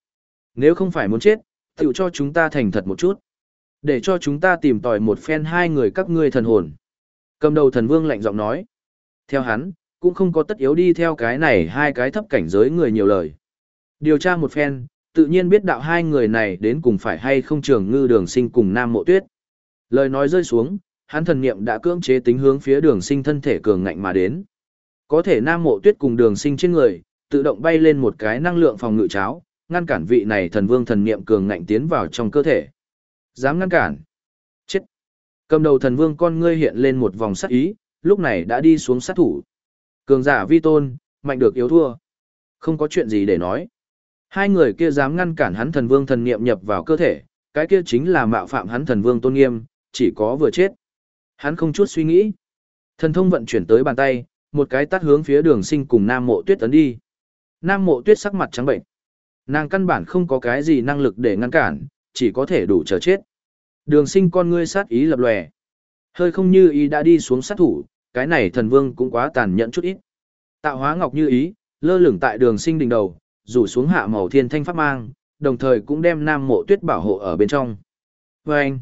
Nếu không phải muốn chết, tựu cho chúng ta thành thật một chút. Để cho chúng ta tìm tòi một phen hai người các ngươi thần hồn. Cầm đầu thần vương lạnh giọng nói. Theo hắn, cũng không có tất yếu đi theo cái này hai cái thấp cảnh giới người nhiều lời. Điều tra một phen, tự nhiên biết đạo hai người này đến cùng phải hay không trường ngư đường sinh cùng nam mộ tuyết. Lời nói rơi xuống, hắn thần niệm đã cưỡng chế tính hướng phía đường sinh thân thể cường ngạnh mà đến. Có thể nam mộ tuyết cùng đường sinh trên người, tự động bay lên một cái năng lượng phòng ngự cháo, ngăn cản vị này thần vương thần niệm cường ngạnh tiến vào trong cơ thể. Dám ngăn cản. Chết. Cầm đầu thần vương con ngươi hiện lên một vòng sắc ý, lúc này đã đi xuống sát thủ. Cường giả vi tôn, mạnh được yếu thua. Không có chuyện gì để nói. Hai người kia dám ngăn cản hắn thần vương thần niệm nhập vào cơ thể, cái kia chính là mạo phạm hắn thần vương tôn nghiêm, chỉ có vừa chết. Hắn không chút suy nghĩ. Thần thông vận chuyển tới bàn tay, một cái tắt hướng phía đường sinh cùng nam mộ tuyết tấn đi. Nam Mộ Tuyết sắc mặt trắng bệnh. Nàng căn bản không có cái gì năng lực để ngăn cản, chỉ có thể đủ chờ chết. Đường sinh con ngươi sát ý lập lòe. Hơi không như ý đã đi xuống sát thủ, cái này thần vương cũng quá tàn nhẫn chút ít. Tạo hóa ngọc như ý, lơ lửng tại đường sinh đỉnh đầu, rủ xuống hạ màu thiên thanh pháp mang, đồng thời cũng đem nam mộ tuyết bảo hộ ở bên trong. Và anh,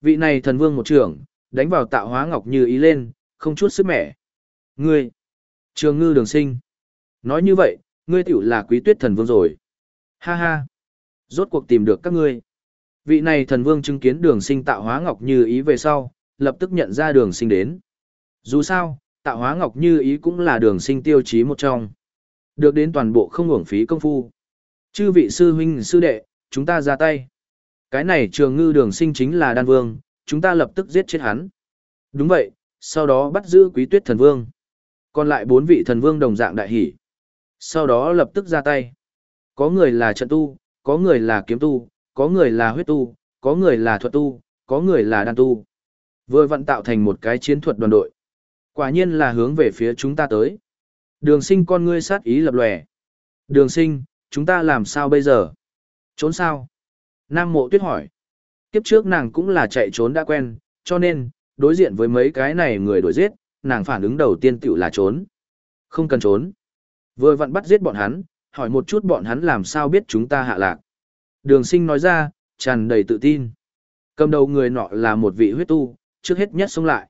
vị này thần vương một trưởng, đánh vào tạo hóa ngọc như ý lên, không chút sức mẻ. Ngươi, trường ngư đường sinh. Nói như vậy, ngươi tiểu là quý tuyết thần vương rồi. Ha ha, rốt cuộc tìm được các ngươi. Vị này thần vương chứng kiến đường sinh tạo hóa ngọc như ý về sau, lập tức nhận ra đường sinh đến. Dù sao, tạo hóa ngọc như ý cũng là đường sinh tiêu chí một trong. Được đến toàn bộ không hưởng phí công phu. Chư vị sư huynh sư đệ, chúng ta ra tay. Cái này trường ngư đường sinh chính là đan vương, chúng ta lập tức giết chết hắn. Đúng vậy, sau đó bắt giữ quý tuyết thần vương. Còn lại bốn vị thần vương đồng dạng đại hỷ. Sau đó lập tức ra tay. Có người là trận tu, có người là kiếm tu, có người là huyết tu, có người là thuật tu, có người là đan tu. Vừa vận tạo thành một cái chiến thuật đoàn đội. Quả nhiên là hướng về phía chúng ta tới. Đường sinh con ngươi sát ý lập lòe. Đường sinh, chúng ta làm sao bây giờ? Trốn sao? Nam mộ tuyết hỏi. Kiếp trước nàng cũng là chạy trốn đã quen, cho nên, đối diện với mấy cái này người đuổi giết, nàng phản ứng đầu tiên tiểu là trốn. Không cần trốn. Vừa vặn bắt giết bọn hắn, hỏi một chút bọn hắn làm sao biết chúng ta hạ lạc. Đường sinh nói ra, tràn đầy tự tin. Cầm đầu người nọ là một vị huyết tu, trước hết nhất xông lại.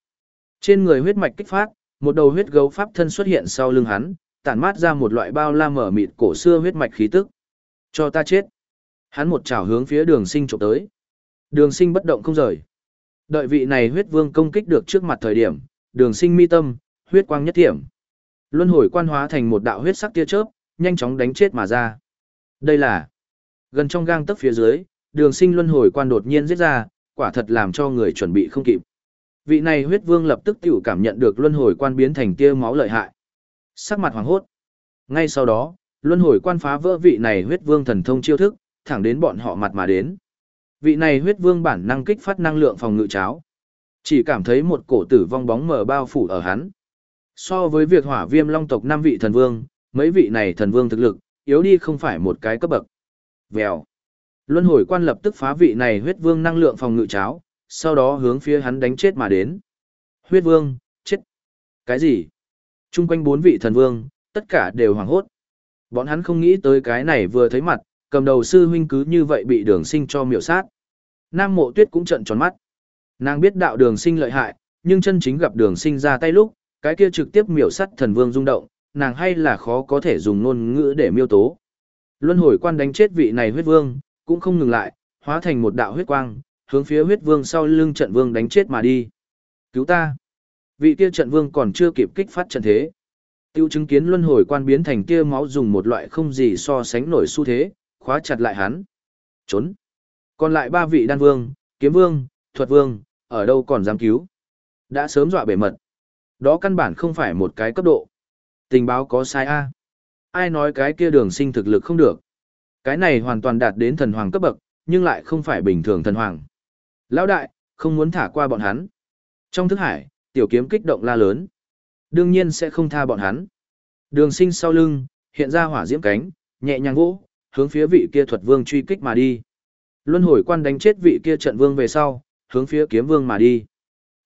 Trên người huyết mạch kích phát, một đầu huyết gấu pháp thân xuất hiện sau lưng hắn, tản mát ra một loại bao la mở mịt cổ xưa huyết mạch khí tức. Cho ta chết. Hắn một chảo hướng phía đường sinh trộm tới. Đường sinh bất động không rời. Đợi vị này huyết vương công kích được trước mặt thời điểm, đường sinh mi tâm, huyết quang nhất thiểm. Luân hồi quan hóa thành một đạo huyết sắc tia chớp, nhanh chóng đánh chết mà ra. Đây là gần trong gang tấc phía dưới, đường sinh luân hồi quan đột nhiên giết ra, quả thật làm cho người chuẩn bị không kịp. Vị này huyết vương lập tức tự cảm nhận được luân hồi quan biến thành tia máu lợi hại. Sắc mặt hoàng hốt. Ngay sau đó, luân hồi quan phá vỡ vị này huyết vương thần thông chiêu thức, thẳng đến bọn họ mặt mà đến. Vị này huyết vương bản năng kích phát năng lượng phòng ngự cháo. Chỉ cảm thấy một cổ tử vong bóng mờ bao phủ ở hắn. So với việc hỏa viêm long tộc năm vị thần vương, mấy vị này thần vương thực lực, yếu đi không phải một cái cấp bậc. Vèo. Luân hồi quan lập tức phá vị này huyết vương năng lượng phòng ngự cháo, sau đó hướng phía hắn đánh chết mà đến. Huyết vương, chết. Cái gì? Trung quanh bốn vị thần vương, tất cả đều hoảng hốt. Bọn hắn không nghĩ tới cái này vừa thấy mặt, cầm đầu sư huynh cứ như vậy bị đường sinh cho miểu sát. Nam mộ tuyết cũng trận tròn mắt. Nàng biết đạo đường sinh lợi hại, nhưng chân chính gặp đường sinh ra tay lúc, cái kia trực tiếp miểu sát thần vương rung động, nàng hay là khó có thể dùng ngôn ngữ để miêu tố. Luân hồi quan đánh chết vị này huyết vương, cũng không ngừng lại, hóa thành một đạo huyết quang, hướng phía huyết vương sau lưng trận vương đánh chết mà đi. Cứu ta! Vị kia trận vương còn chưa kịp kích phát trận thế. Tiêu chứng kiến luân hồi quan biến thành kia máu dùng một loại không gì so sánh nổi xu thế, khóa chặt lại hắn. Trốn! Còn lại ba vị đan vương, kiếm vương, thuật vương, ở đâu còn dám cứu? Đã sớm dọa bể mật. Đó căn bản không phải một cái cấp độ. Tình báo có sai A. Ai nói cái kia đường sinh thực lực không được. Cái này hoàn toàn đạt đến thần hoàng cấp bậc, nhưng lại không phải bình thường thần hoàng. Lão đại, không muốn thả qua bọn hắn. Trong thức hải, tiểu kiếm kích động la lớn. Đương nhiên sẽ không tha bọn hắn. Đường sinh sau lưng, hiện ra hỏa diễm cánh, nhẹ nhàng vỗ, hướng phía vị kia thuật vương truy kích mà đi. Luân hồi quan đánh chết vị kia trận vương về sau, hướng phía kiếm vương mà đi.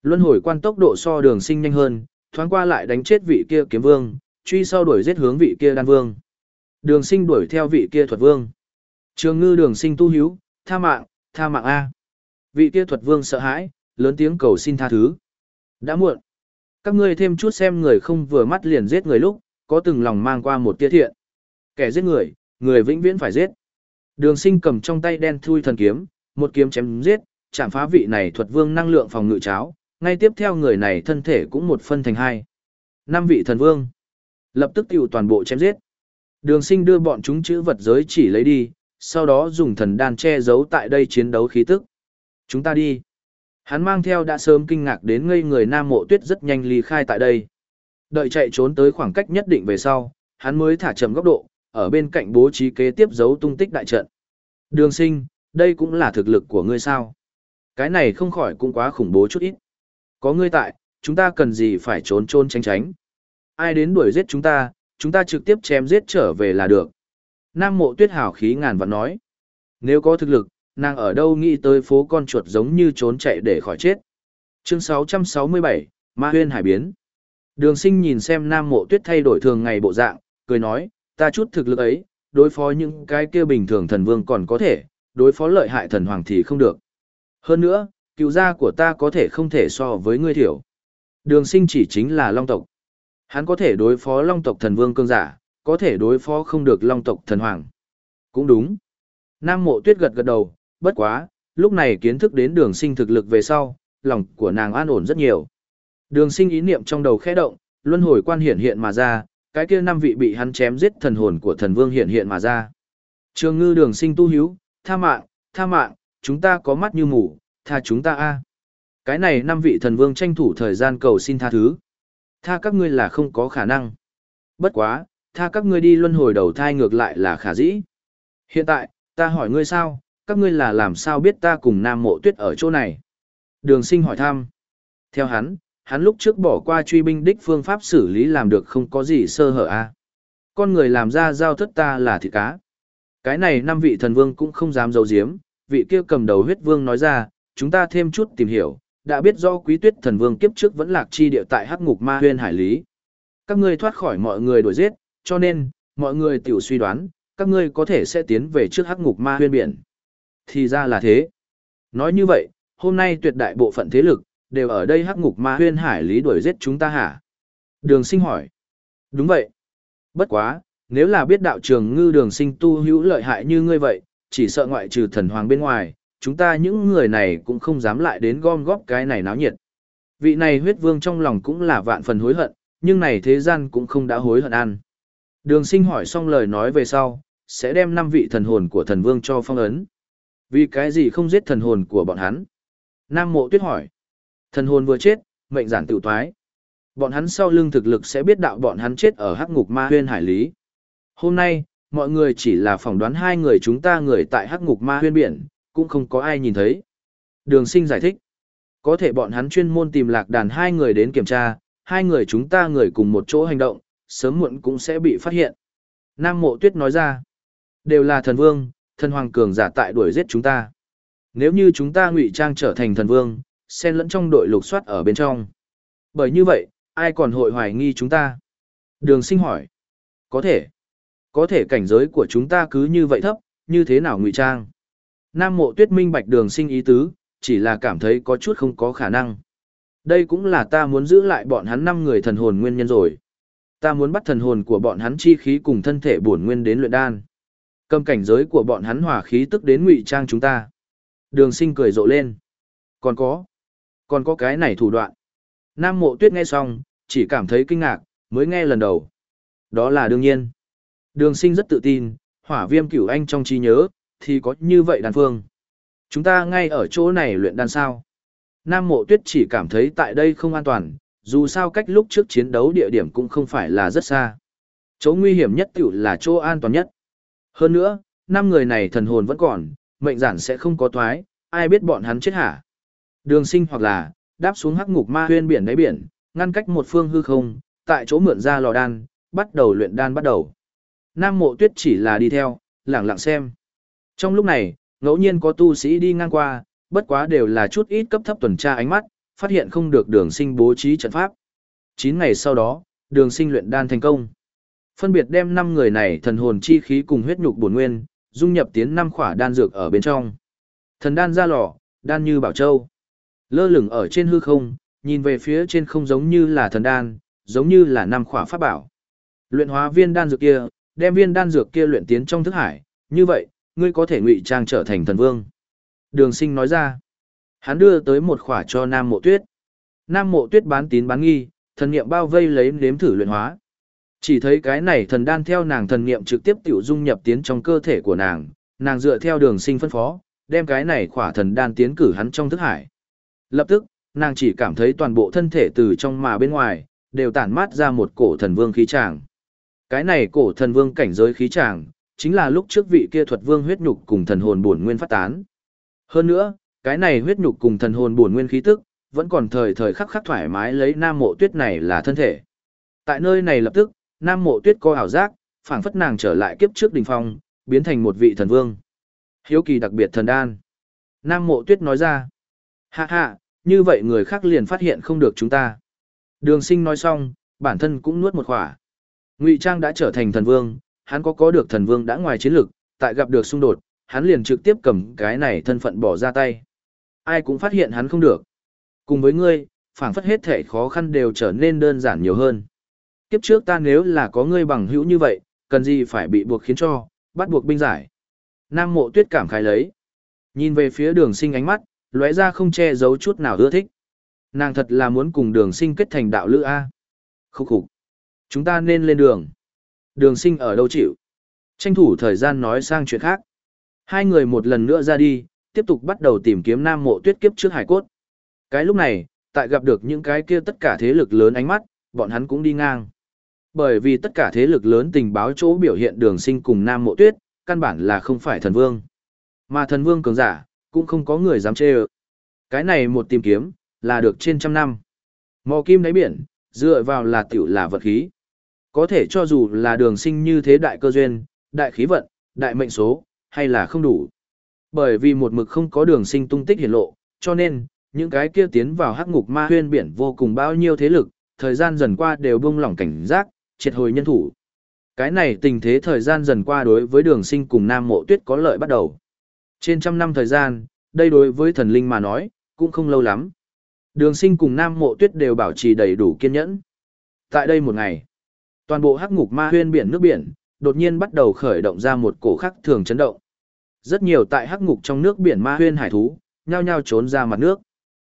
Luân hồi quan tốc độ so đường sinh nhanh hơn, thoáng qua lại đánh chết vị kia kiếm vương, truy sau đuổi giết hướng vị kia đan vương. Đường sinh đuổi theo vị kia thuật vương. Trường ngư đường sinh tu hiếu, tha mạng, tha mạng A. Vị kia thuật vương sợ hãi, lớn tiếng cầu xin tha thứ. Đã muộn. Các ngươi thêm chút xem người không vừa mắt liền giết người lúc, có từng lòng mang qua một tia thiện. Kẻ giết người, người vĩnh viễn phải giết. Đường sinh cầm trong tay đen thui thần kiếm, một kiếm chém giết, chạm phá vị này thuật vương năng lượng phòng ngự cháo, ngay tiếp theo người này thân thể cũng một phân thành hai. Năm vị thần vương, lập tức tiêu toàn bộ chém giết. Đường sinh đưa bọn chúng chữ vật giới chỉ lấy đi, sau đó dùng thần đan che giấu tại đây chiến đấu khí tức. Chúng ta đi. Hắn mang theo đã sớm kinh ngạc đến ngây người nam mộ tuyết rất nhanh ly khai tại đây. Đợi chạy trốn tới khoảng cách nhất định về sau, hắn mới thả chậm góc độ, ở bên cạnh bố trí kế tiếp giấu tung tích đại trận. Đường sinh, đây cũng là thực lực của ngươi sao. Cái này không khỏi cũng quá khủng bố chút ít. Có ngươi tại, chúng ta cần gì phải trốn trôn tránh tránh. Ai đến đuổi giết chúng ta, chúng ta trực tiếp chém giết trở về là được. Nam mộ tuyết hào khí ngàn vạn nói. Nếu có thực lực, nàng ở đâu nghĩ tới phố con chuột giống như trốn chạy để khỏi chết. Chương 667, Ma huyên hải biến. Đường sinh nhìn xem nam mộ tuyết thay đổi thường ngày bộ dạng, cười nói, ta chút thực lực ấy, đối phó những cái kia bình thường thần vương còn có thể, đối phó lợi hại thần hoàng thì không được. Hơn nữa, cựu gia của ta có thể không thể so với ngươi thiểu. Đường sinh chỉ chính là long tộc. Hắn có thể đối phó long tộc thần vương cương giả, có thể đối phó không được long tộc thần hoàng. Cũng đúng. Nam mộ tuyết gật gật đầu, bất quá, lúc này kiến thức đến đường sinh thực lực về sau, lòng của nàng an ổn rất nhiều. Đường sinh ý niệm trong đầu khẽ động, luân hồi quan hiện hiện mà ra, cái kia năm vị bị hắn chém giết thần hồn của thần vương hiện hiện mà ra. Trường ngư đường sinh tu hiếu, tha mạng, tha mạng, chúng ta có mắt như mù, tha chúng ta a Cái này năm vị thần vương tranh thủ thời gian cầu xin tha thứ. Tha các ngươi là không có khả năng. Bất quá, tha các ngươi đi luân hồi đầu thai ngược lại là khả dĩ. Hiện tại, ta hỏi ngươi sao, các ngươi là làm sao biết ta cùng nam mộ tuyết ở chỗ này? Đường sinh hỏi thăm. Theo hắn, hắn lúc trước bỏ qua truy binh đích phương pháp xử lý làm được không có gì sơ hở a à? Con người làm ra giao thất ta là thịt cá. Cái này năm vị thần vương cũng không dám giấu giếm, vị kia cầm đầu huyết vương nói ra, chúng ta thêm chút tìm hiểu, đã biết do quý tuyết thần vương kiếp trước vẫn lạc chi địa tại hắc ngục ma huyên hải lý. Các ngươi thoát khỏi mọi người đuổi giết, cho nên, mọi người tiểu suy đoán, các ngươi có thể sẽ tiến về trước hắc ngục ma huyên biển. Thì ra là thế. Nói như vậy, hôm nay tuyệt đại bộ phận thế lực, đều ở đây hắc ngục ma huyên hải lý đuổi giết chúng ta hả? Đường sinh hỏi. Đúng vậy. Bất quá, nếu là biết đạo trường ngư đường sinh tu hữu lợi hại như ngươi vậy, chỉ sợ ngoại trừ thần hoàng bên ngoài, chúng ta những người này cũng không dám lại đến gom góp cái này náo nhiệt. Vị này huyết vương trong lòng cũng là vạn phần hối hận, nhưng này thế gian cũng không đã hối hận ăn. Đường sinh hỏi xong lời nói về sau, sẽ đem năm vị thần hồn của thần vương cho phong ấn. Vì cái gì không giết thần hồn của bọn hắn? Nam mộ tuyết hỏi. Thần hồn vừa chết, mệnh giản tự toái. Bọn hắn sau lưng thực lực sẽ biết đạo bọn hắn chết ở hắc ngục ma huyên hải lý. Hôm nay, mọi người chỉ là phỏng đoán hai người chúng ta người tại hắc ngục ma huyên biển, cũng không có ai nhìn thấy. Đường sinh giải thích. Có thể bọn hắn chuyên môn tìm lạc đàn hai người đến kiểm tra, hai người chúng ta người cùng một chỗ hành động, sớm muộn cũng sẽ bị phát hiện. Nam mộ tuyết nói ra. Đều là thần vương, thần hoàng cường giả tại đuổi giết chúng ta. Nếu như chúng ta ngụy trang trở thành thần vương, xen lẫn trong đội lục soát ở bên trong. Bởi như vậy, ai còn hội hoài nghi chúng ta? Đường sinh hỏi. Có thể. Có thể cảnh giới của chúng ta cứ như vậy thấp, như thế nào ngụy trang? Nam mộ tuyết minh bạch đường sinh ý tứ, chỉ là cảm thấy có chút không có khả năng. Đây cũng là ta muốn giữ lại bọn hắn 5 người thần hồn nguyên nhân rồi. Ta muốn bắt thần hồn của bọn hắn chi khí cùng thân thể bổn nguyên đến luyện đan. Cầm cảnh giới của bọn hắn hòa khí tức đến ngụy trang chúng ta. Đường sinh cười rộ lên. Còn có. Còn có cái này thủ đoạn. Nam mộ tuyết nghe xong, chỉ cảm thấy kinh ngạc, mới nghe lần đầu. Đó là đương nhiên. Đường sinh rất tự tin, hỏa viêm cửu anh trong trí nhớ, thì có như vậy đàn phương. Chúng ta ngay ở chỗ này luyện đan sao. Nam mộ tuyết chỉ cảm thấy tại đây không an toàn, dù sao cách lúc trước chiến đấu địa điểm cũng không phải là rất xa. Chỗ nguy hiểm nhất tiểu là chỗ an toàn nhất. Hơn nữa, năm người này thần hồn vẫn còn, mệnh giản sẽ không có toái, ai biết bọn hắn chết hả. Đường sinh hoặc là, đáp xuống hắc ngục ma huyên biển đáy biển, ngăn cách một phương hư không, tại chỗ mượn ra lò đan, bắt đầu luyện đan bắt đầu. Nam mộ tuyết chỉ là đi theo, lẳng lặng xem. Trong lúc này, ngẫu nhiên có tu sĩ đi ngang qua, bất quá đều là chút ít cấp thấp tuần tra ánh mắt, phát hiện không được đường sinh bố trí trận pháp. 9 ngày sau đó, đường sinh luyện đan thành công. Phân biệt đem 5 người này thần hồn chi khí cùng huyết nhục bổn nguyên, dung nhập tiến 5 khỏa đan dược ở bên trong. Thần đan ra lò, đan như bảo châu. Lơ lửng ở trên hư không, nhìn về phía trên không giống như là thần đan, giống như là năm khỏa pháp bảo. Luyện hóa viên đan dược kia, đem viên đan dược kia luyện tiến trong thức hải, như vậy, ngươi có thể ngụy trang trở thành thần vương. Đường sinh nói ra, hắn đưa tới một khỏa cho Nam Mộ Tuyết. Nam Mộ Tuyết bán tín bán nghi, thần niệm bao vây lấy nếm thử luyện hóa. Chỉ thấy cái này thần đan theo nàng thần niệm trực tiếp tiểu dung nhập tiến trong cơ thể của nàng, nàng dựa theo đường sinh phân phó, đem cái này khỏa thần đan tiến cử hắn trong thức hải. Lập tức, nàng chỉ cảm thấy toàn bộ thân thể từ trong mà bên ngoài, đều tản mát ra một cổ thần vương khí tràng. Cái này cổ thần vương cảnh giới khí tràng, chính là lúc trước vị kia thuật vương huyết nhục cùng thần hồn bổn nguyên phát tán. Hơn nữa, cái này huyết nhục cùng thần hồn bổn nguyên khí tức, vẫn còn thời thời khắc khắc thoải mái lấy nam mộ tuyết này là thân thể. Tại nơi này lập tức, Nam Mộ Tuyết có ảo giác, phảng phất nàng trở lại kiếp trước đỉnh phong, biến thành một vị thần vương. Hiếu kỳ đặc biệt thần đan. Nam Mộ Tuyết nói ra. Hạ hạ, như vậy người khác liền phát hiện không được chúng ta. Đường sinh nói xong, bản thân cũng nuốt một khỏa. Ngụy Trang đã trở thành thần vương, hắn có có được thần vương đã ngoài chiến lực, tại gặp được xung đột, hắn liền trực tiếp cầm cái này thân phận bỏ ra tay. Ai cũng phát hiện hắn không được. Cùng với ngươi, phảng phất hết thể khó khăn đều trở nên đơn giản nhiều hơn. Kiếp trước ta nếu là có ngươi bằng hữu như vậy, cần gì phải bị buộc khiến cho, bắt buộc binh giải. Nam mộ tuyết cảm khai lấy. Nhìn về phía đường sinh ánh mắt, lóe ra không che giấu chút nào ưa thích. Nàng thật là muốn cùng đường sinh kết thành đạo lữ A. Khúc khục. Chúng ta nên lên đường. Đường sinh ở đâu chịu? Tranh thủ thời gian nói sang chuyện khác. Hai người một lần nữa ra đi, tiếp tục bắt đầu tìm kiếm nam mộ tuyết kiếp trước hải cốt. Cái lúc này, tại gặp được những cái kia tất cả thế lực lớn ánh mắt, bọn hắn cũng đi ngang. Bởi vì tất cả thế lực lớn tình báo chỗ biểu hiện đường sinh cùng nam mộ tuyết, căn bản là không phải thần vương. Mà thần vương cường giả, cũng không có người dám chê ợ. Cái này một tìm kiếm, là được trên trăm năm. Mò kim đáy biển, dựa vào là tiểu là vật khí. Có thể cho dù là đường sinh như thế đại cơ duyên, đại khí vận, đại mệnh số, hay là không đủ. Bởi vì một mực không có đường sinh tung tích hiển lộ, cho nên, những cái kia tiến vào hắc ngục ma huyên biển vô cùng bao nhiêu thế lực, thời gian dần qua đều buông lỏng cảnh giác, triệt hồi nhân thủ. Cái này tình thế thời gian dần qua đối với đường sinh cùng Nam Mộ Tuyết có lợi bắt đầu. Trên trăm năm thời gian, đây đối với thần linh mà nói, cũng không lâu lắm. Đường sinh cùng Nam Mộ Tuyết đều bảo trì đầy đủ kiên nhẫn. Tại đây một ngày, toàn bộ hắc ngục ma huyên biển nước biển, đột nhiên bắt đầu khởi động ra một cổ khắc thường chấn động. Rất nhiều tại hắc ngục trong nước biển ma huyên hải thú, nhao nhao trốn ra mặt nước.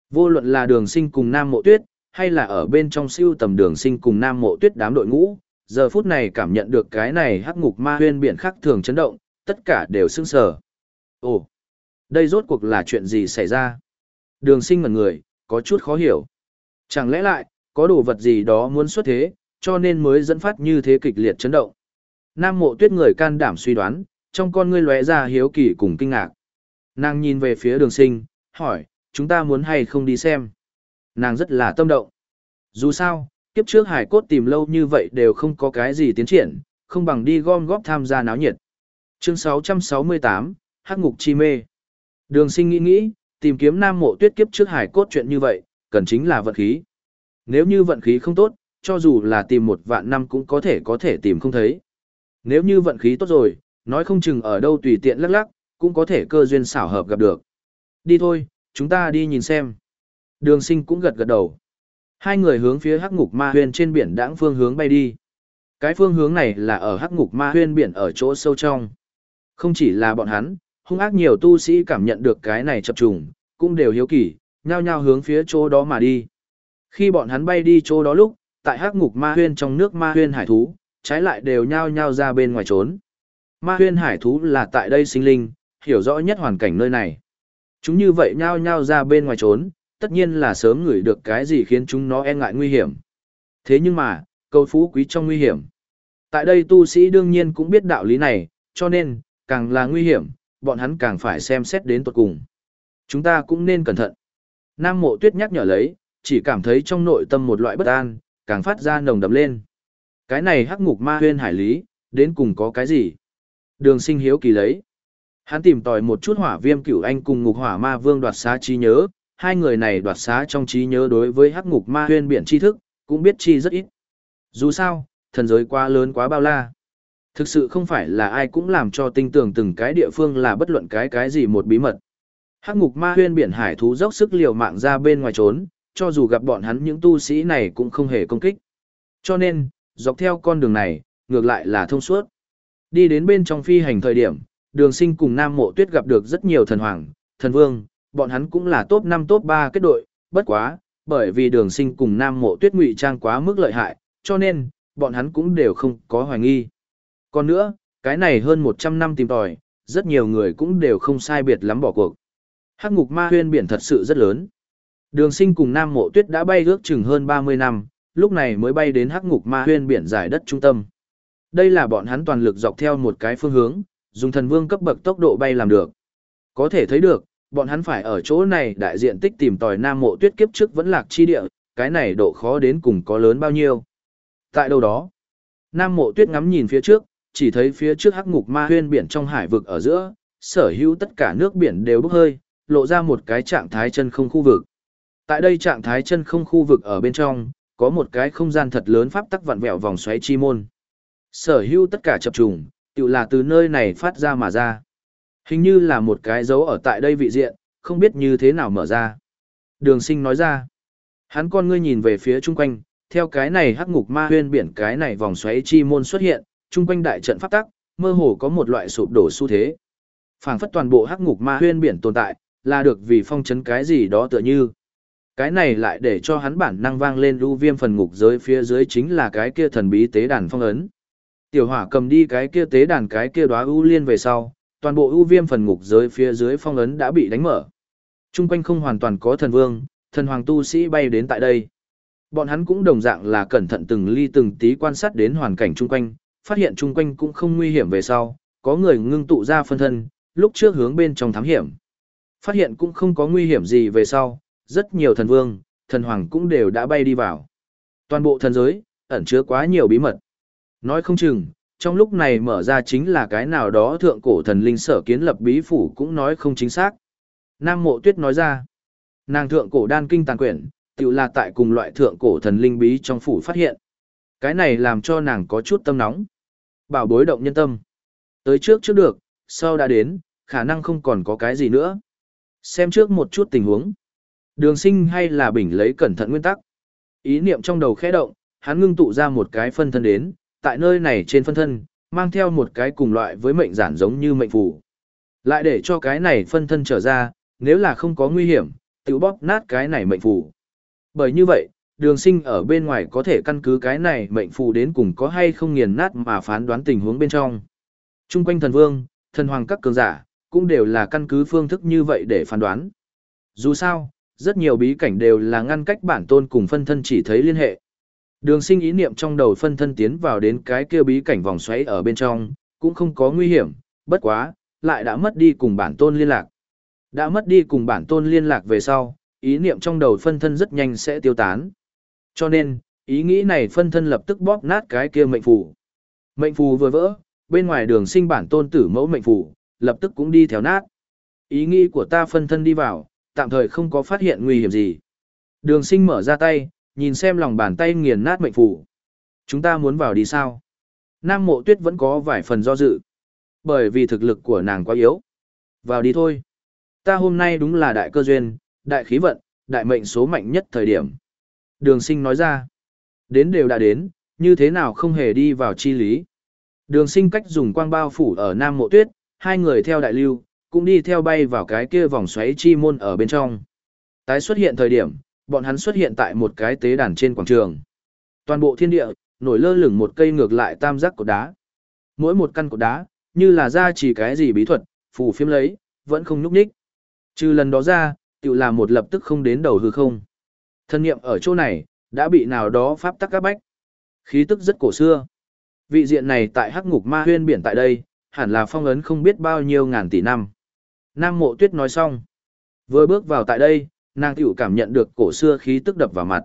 Vô luận là đường sinh cùng Nam Mộ Tuyết, hay là ở bên trong siêu tầm đường sinh cùng Nam Mộ Tuyết đám đội ngũ, giờ phút này cảm nhận được cái này hắc ngục ma huyên biển khắc thường chấn động, tất cả đều sững sờ. Ồ, đây rốt cuộc là chuyện gì xảy ra? Đường sinh ngần người, có chút khó hiểu. Chẳng lẽ lại, có đồ vật gì đó muốn xuất thế, cho nên mới dẫn phát như thế kịch liệt chấn động. Nam mộ tuyết người can đảm suy đoán, trong con ngươi lóe ra hiếu kỳ cùng kinh ngạc. Nàng nhìn về phía đường sinh, hỏi, chúng ta muốn hay không đi xem. Nàng rất là tâm động. Dù sao, kiếp trước hải cốt tìm lâu như vậy đều không có cái gì tiến triển, không bằng đi gom góp tham gia náo nhiệt. Chương 668, Hắc ngục chi mê. Đường sinh nghĩ nghĩ, tìm kiếm nam mộ tuyết kiếp trước hải cốt chuyện như vậy, cần chính là vận khí. Nếu như vận khí không tốt, cho dù là tìm một vạn năm cũng có thể có thể tìm không thấy. Nếu như vận khí tốt rồi, nói không chừng ở đâu tùy tiện lắc lắc, cũng có thể cơ duyên xảo hợp gặp được. Đi thôi, chúng ta đi nhìn xem. Đường sinh cũng gật gật đầu. Hai người hướng phía hắc ngục ma huyên trên biển đãng phương hướng bay đi. Cái phương hướng này là ở hắc ngục ma huyên biển ở chỗ sâu trong. Không chỉ là bọn hắn, hung ác nhiều tu sĩ cảm nhận được cái này chập trùng, cũng đều hiếu kỳ, nhao nhao hướng phía chỗ đó mà đi. Khi bọn hắn bay đi chỗ đó lúc, tại hắc ngục ma huyên trong nước ma huyên hải thú, trái lại đều nhao nhao ra bên ngoài trốn. Ma huyên hải thú là tại đây sinh linh, hiểu rõ nhất hoàn cảnh nơi này. Chúng như vậy nhao nhao ra bên ngoài trốn, tất nhiên là sớm ngửi được cái gì khiến chúng nó e ngại nguy hiểm. Thế nhưng mà, câu phú quý trong nguy hiểm. Tại đây tu sĩ đương nhiên cũng biết đạo lý này, cho nên, càng là nguy hiểm, bọn hắn càng phải xem xét đến tuật cùng. Chúng ta cũng nên cẩn thận. Nam mộ tuyết nhắc nhở lấy, chỉ cảm thấy trong nội tâm một loại bất an, càng phát ra nồng đậm lên. Cái này hắc ngục ma huyên hải lý, đến cùng có cái gì? Đường sinh hiếu kỳ lấy. Hắn tìm tòi một chút hỏa viêm cửu anh cùng ngục hỏa ma vương đoạt xá trí nhớ, hai người này đoạt xá trong trí nhớ đối với hắc ngục ma huyên biển tri thức, cũng biết chi rất ít. Dù sao, thần giới quá lớn quá bao la. Thực sự không phải là ai cũng làm cho tinh tưởng từng cái địa phương là bất luận cái cái gì một bí mật. Hắc ngục ma huyên biển hải thú dốc sức liều mạng ra bên ngoài trốn, cho dù gặp bọn hắn những tu sĩ này cũng không hề công kích. Cho nên, dọc theo con đường này, ngược lại là thông suốt. Đi đến bên trong phi hành thời điểm, đường sinh cùng Nam Mộ Tuyết gặp được rất nhiều thần hoàng, thần vương, bọn hắn cũng là top 5 top 3 kết đội, bất quá, bởi vì đường sinh cùng Nam Mộ Tuyết ngụy trang quá mức lợi hại, cho nên, bọn hắn cũng đều không có hoài nghi. Còn nữa, cái này hơn 100 năm tìm tòi, rất nhiều người cũng đều không sai biệt lắm bỏ cuộc. Hắc ngục ma huyên biển thật sự rất lớn. Đường sinh cùng Nam Mộ Tuyết đã bay ước chừng hơn 30 năm, lúc này mới bay đến hắc ngục ma huyên biển giải đất trung tâm. Đây là bọn hắn toàn lực dọc theo một cái phương hướng, dùng thần vương cấp bậc tốc độ bay làm được. Có thể thấy được, bọn hắn phải ở chỗ này đại diện tích tìm tòi Nam Mộ Tuyết kiếp trước vẫn lạc chi địa, cái này độ khó đến cùng có lớn bao nhiêu. Tại đâu đó, Nam mộ tuyết ngắm nhìn phía trước, chỉ thấy phía trước hắc ngục ma huyên biển trong hải vực ở giữa, sở hữu tất cả nước biển đều bốc hơi, lộ ra một cái trạng thái chân không khu vực. Tại đây trạng thái chân không khu vực ở bên trong, có một cái không gian thật lớn pháp tắc vặn vẹo vòng xoáy chi môn. Sở hữu tất cả chập trùng, tự là từ nơi này phát ra mà ra. Hình như là một cái dấu ở tại đây vị diện, không biết như thế nào mở ra. Đường sinh nói ra. Hắn con ngươi nhìn về phía chung quanh, theo cái này hắc ngục ma huyên biển cái này vòng xoáy chi môn xuất hiện, chung quanh đại trận pháp tắc, mơ hồ có một loại sụp đổ xu thế. phảng phất toàn bộ hắc ngục ma huyên biển tồn tại, là được vì phong trấn cái gì đó tựa như. Cái này lại để cho hắn bản năng vang lên lưu viêm phần ngục giới phía dưới chính là cái kia thần bí tế đàn phong ấn. Tiểu hỏa cầm đi cái kia tế đàn cái kia đóa ưu liên về sau, toàn bộ ưu viêm phần ngục giới phía dưới phong ấn đã bị đánh mở. Trung quanh không hoàn toàn có thần vương, thần hoàng tu sĩ bay đến tại đây. Bọn hắn cũng đồng dạng là cẩn thận từng ly từng tí quan sát đến hoàn cảnh chung quanh, phát hiện chung quanh cũng không nguy hiểm về sau, có người ngưng tụ ra phân thân, lúc trước hướng bên trong thám hiểm. Phát hiện cũng không có nguy hiểm gì về sau, rất nhiều thần vương, thần hoàng cũng đều đã bay đi vào. Toàn bộ thần giới, ẩn chứa quá nhiều bí mật. Nói không chừng, trong lúc này mở ra chính là cái nào đó thượng cổ thần linh sở kiến lập bí phủ cũng nói không chính xác. Nam Mộ Tuyết nói ra, nàng thượng cổ đan kinh tàn quyển, tự là tại cùng loại thượng cổ thần linh bí trong phủ phát hiện. Cái này làm cho nàng có chút tâm nóng. Bảo bối động nhân tâm. Tới trước trước được, sau đã đến, khả năng không còn có cái gì nữa. Xem trước một chút tình huống. Đường sinh hay là bình lấy cẩn thận nguyên tắc. Ý niệm trong đầu khẽ động, hắn ngưng tụ ra một cái phân thân đến, tại nơi này trên phân thân, mang theo một cái cùng loại với mệnh giản giống như mệnh phù. Lại để cho cái này phân thân trở ra, nếu là không có nguy hiểm, tự bóp nát cái này mệnh phù. Bởi như vậy, đường sinh ở bên ngoài có thể căn cứ cái này mệnh phù đến cùng có hay không nghiền nát mà phán đoán tình huống bên trong. Trung quanh thần vương, thần hoàng các cường giả, cũng đều là căn cứ phương thức như vậy để phán đoán. Dù sao, rất nhiều bí cảnh đều là ngăn cách bản tôn cùng phân thân chỉ thấy liên hệ. Đường sinh ý niệm trong đầu phân thân tiến vào đến cái kia bí cảnh vòng xoáy ở bên trong, cũng không có nguy hiểm, bất quá, lại đã mất đi cùng bản tôn liên lạc. Đã mất đi cùng bản tôn liên lạc về sau, ý niệm trong đầu phân thân rất nhanh sẽ tiêu tán. Cho nên, ý nghĩ này phân thân lập tức bóp nát cái kia mệnh phù. Mệnh phù vừa vỡ, bên ngoài đường sinh bản tôn tử mẫu mệnh phù, lập tức cũng đi theo nát. Ý nghĩ của ta phân thân đi vào, tạm thời không có phát hiện nguy hiểm gì. Đường sinh mở ra tay, nhìn xem lòng bàn tay nghiền nát mệnh phù. Chúng ta muốn vào đi sao? Nam mộ tuyết vẫn có vài phần do dự. Bởi vì thực lực của nàng quá yếu. Vào đi thôi. Ta hôm nay đúng là đại cơ duyên, đại khí vận, đại mệnh số mạnh nhất thời điểm. Đường sinh nói ra. Đến đều đã đến, như thế nào không hề đi vào chi lý. Đường sinh cách dùng quang bao phủ ở Nam Mộ Tuyết, hai người theo đại lưu, cũng đi theo bay vào cái kia vòng xoáy chi môn ở bên trong. Tái xuất hiện thời điểm, bọn hắn xuất hiện tại một cái tế đàn trên quảng trường. Toàn bộ thiên địa, nổi lơ lửng một cây ngược lại tam giác cột đá. Mỗi một căn cột đá, như là ra chỉ cái gì bí thuật, phù phiếm lấy, vẫn không nhúc nhích. Trừ lần đó ra, tự làm một lập tức không đến đầu hư không. Thân nghiệm ở chỗ này, đã bị nào đó pháp tắc các bách. Khí tức rất cổ xưa. Vị diện này tại hắc ngục ma huyên biển tại đây, hẳn là phong ấn không biết bao nhiêu ngàn tỷ năm. Nam mộ tuyết nói xong. Vừa bước vào tại đây, nàng tiểu cảm nhận được cổ xưa khí tức đập vào mặt.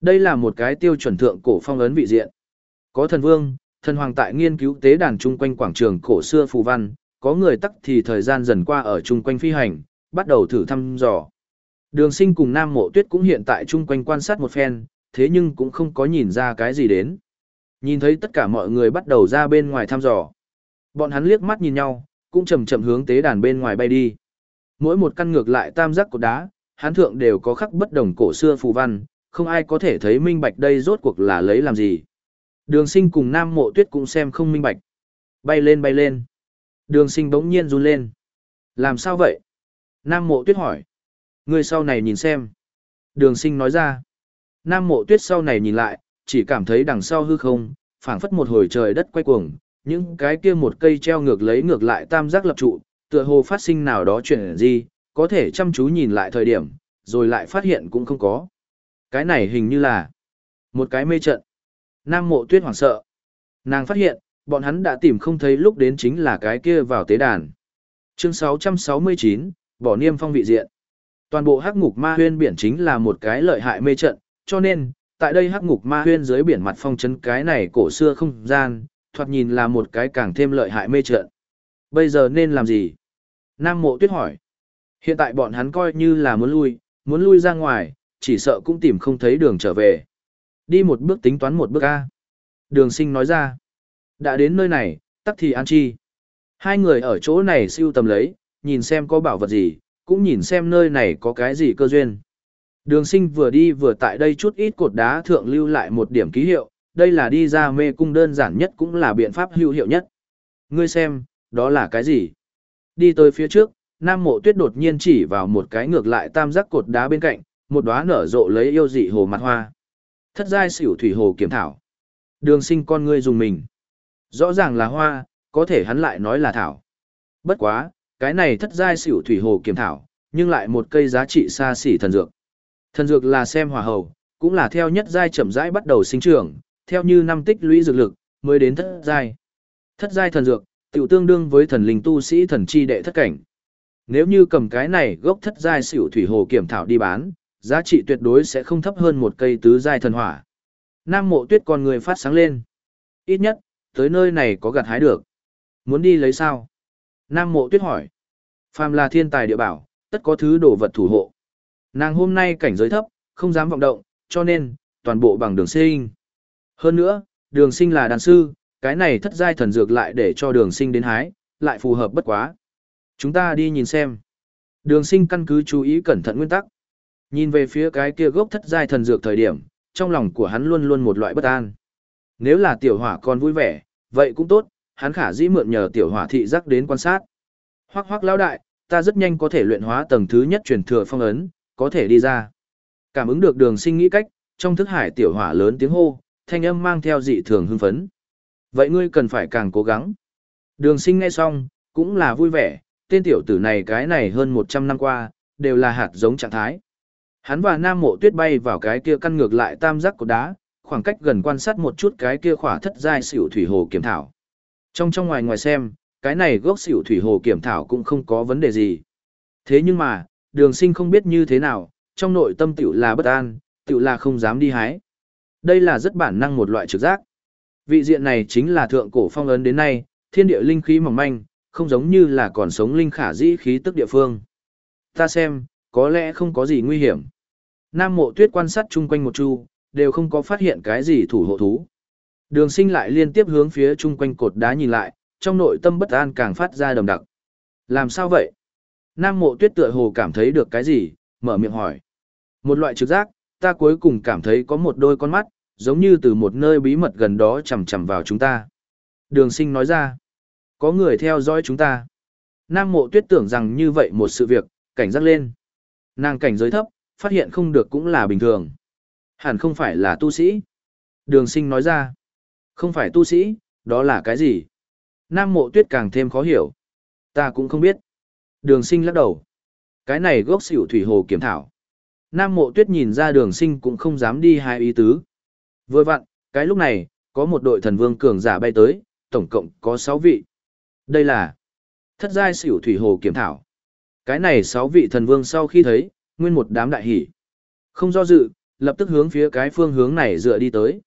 Đây là một cái tiêu chuẩn thượng cổ phong ấn vị diện. Có thần vương, thần hoàng tại nghiên cứu tế đàn chung quanh quảng trường cổ xưa phù văn, có người tắc thì thời gian dần qua ở chung quanh phi hành, bắt đầu thử thăm dò. Đường sinh cùng Nam Mộ Tuyết cũng hiện tại chung quanh quan sát một phen, thế nhưng cũng không có nhìn ra cái gì đến. Nhìn thấy tất cả mọi người bắt đầu ra bên ngoài thăm dò. Bọn hắn liếc mắt nhìn nhau, cũng chậm chậm hướng tế đàn bên ngoài bay đi. Mỗi một căn ngược lại tam giác của đá, Hán thượng đều có khắc bất đồng cổ xưa phù văn, không ai có thể thấy minh bạch đây rốt cuộc là lấy làm gì. Đường sinh cùng Nam Mộ Tuyết cũng xem không minh bạch. Bay lên bay lên. Đường sinh bỗng nhiên run lên. Làm sao vậy? Nam Mộ Tuyết hỏi. Người sau này nhìn xem. Đường sinh nói ra. Nam Mộ Tuyết sau này nhìn lại, chỉ cảm thấy đằng sau hư không, phảng phất một hồi trời đất quay cuồng, những cái kia một cây treo ngược lấy ngược lại tam giác lập trụ, tựa hồ phát sinh nào đó chuyện gì, có thể chăm chú nhìn lại thời điểm, rồi lại phát hiện cũng không có. Cái này hình như là một cái mê trận. Nam mộ tuyết hoảng sợ. Nàng phát hiện, bọn hắn đã tìm không thấy lúc đến chính là cái kia vào tế đàn. Chương 669, bỏ niêm phong vị diện. Toàn bộ hắc ngục ma huyên biển chính là một cái lợi hại mê trận, cho nên, tại đây hắc ngục ma huyên dưới biển mặt phong trấn cái này cổ xưa không gian, thoạt nhìn là một cái càng thêm lợi hại mê trận. Bây giờ nên làm gì? Nam mộ tuyết hỏi. Hiện tại bọn hắn coi như là muốn lui, muốn lui ra ngoài, chỉ sợ cũng tìm không thấy đường trở về. Đi một bước tính toán một bước A. Đường sinh nói ra. Đã đến nơi này, tắc thì an chi. Hai người ở chỗ này siêu tầm lấy, nhìn xem có bảo vật gì, cũng nhìn xem nơi này có cái gì cơ duyên. Đường sinh vừa đi vừa tại đây chút ít cột đá thượng lưu lại một điểm ký hiệu, đây là đi ra mê cung đơn giản nhất cũng là biện pháp hữu hiệu nhất. Ngươi xem, đó là cái gì? Đi tới phía trước, Nam Mộ Tuyết đột nhiên chỉ vào một cái ngược lại tam giác cột đá bên cạnh, một đóa nở rộ lấy yêu dị hồ mặt hoa. Thất giai xỉu thủy hồ kiểm thảo. Đường sinh con ngươi dùng mình. Rõ ràng là hoa, có thể hắn lại nói là thảo. Bất quá, cái này thất giai xỉu thủy hồ kiểm thảo, nhưng lại một cây giá trị xa xỉ thần dược. Thần dược là xem hòa hầu, cũng là theo nhất giai chậm rãi bắt đầu sinh trưởng, theo như năm tích lũy dược lực, mới đến thất giai. Thất giai thần dược, tiểu tương đương với thần linh tu sĩ thần chi đệ thất cảnh. Nếu như cầm cái này gốc thất giai xỉu thủy hồ kiểm thảo đi bán, giá trị tuyệt đối sẽ không thấp hơn một cây tứ giai thần hỏa. Nam mộ tuyết con người phát sáng lên. Ít nhất, tới nơi này có gặt hái được. Muốn đi lấy sao? Nam mộ tuyết hỏi. Phàm là thiên tài địa bảo, tất có thứ đồ vật thủ hộ. Nàng hôm nay cảnh giới thấp, không dám vọng động, cho nên, toàn bộ bằng đường sinh. Hơn nữa, đường sinh là đàn sư, cái này thất giai thần dược lại để cho đường sinh đến hái, lại phù hợp bất quá. Chúng ta đi nhìn xem. Đường sinh căn cứ chú ý cẩn thận nguyên tắc. Nhìn về phía cái kia gốc thất giai thần dược thời điểm, trong lòng của hắn luôn luôn một loại bất an. Nếu là tiểu hỏa còn vui vẻ, vậy cũng tốt, hắn khả dĩ mượn nhờ tiểu hỏa thị giác đến quan sát. Hoác hoác lão đại, ta rất nhanh có thể luyện hóa tầng thứ nhất truyền thừa phong ấn, có thể đi ra. Cảm ứng được đường sinh nghĩ cách, trong thức hải tiểu hỏa lớn tiếng hô, thanh âm mang theo dị thường hưng phấn. Vậy ngươi cần phải càng cố gắng. Đường sinh nghe xong, cũng là vui vẻ, tên tiểu tử này cái này hơn 100 năm qua, đều là hạt giống trạng thái. Hắn và Nam Mộ Tuyết bay vào cái kia căn ngược lại tam giác của đá, khoảng cách gần quan sát một chút cái kia khỏa thất giai xỉu thủy hồ kiểm thảo. Trong trong ngoài ngoài xem, cái này gốc xỉu thủy hồ kiểm thảo cũng không có vấn đề gì. Thế nhưng mà, đường sinh không biết như thế nào, trong nội tâm tiểu là bất an, tiểu là không dám đi hái. Đây là rất bản năng một loại trực giác. Vị diện này chính là thượng cổ phong ấn đến nay, thiên địa linh khí mỏng manh, không giống như là còn sống linh khả dĩ khí tức địa phương. Ta xem, có lẽ không có gì nguy hiểm. Nam mộ tuyết quan sát chung quanh một chu, đều không có phát hiện cái gì thủ hộ thú. Đường sinh lại liên tiếp hướng phía chung quanh cột đá nhìn lại, trong nội tâm bất an càng phát ra đầm đặc. Làm sao vậy? Nam mộ tuyết tựa hồ cảm thấy được cái gì, mở miệng hỏi. Một loại trực giác, ta cuối cùng cảm thấy có một đôi con mắt, giống như từ một nơi bí mật gần đó chầm chầm vào chúng ta. Đường sinh nói ra, có người theo dõi chúng ta. Nam mộ tuyết tưởng rằng như vậy một sự việc, cảnh giác lên. Nàng cảnh giới thấp, phát hiện không được cũng là bình thường. Hẳn không phải là tu sĩ. Đường sinh nói ra, không phải tu sĩ, đó là cái gì? Nam mộ tuyết càng thêm khó hiểu. Ta cũng không biết. Đường sinh lắc đầu. Cái này gốc xỉu thủy hồ kiểm thảo. Nam mộ tuyết nhìn ra đường sinh cũng không dám đi hai ý tứ. Vừa vặn, cái lúc này, có một đội thần vương cường giả bay tới, tổng cộng có 6 vị. Đây là thất giai xỉu thủy hồ kiểm thảo. Cái này sáu vị thần vương sau khi thấy, nguyên một đám đại hỷ. Không do dự, lập tức hướng phía cái phương hướng này dựa đi tới.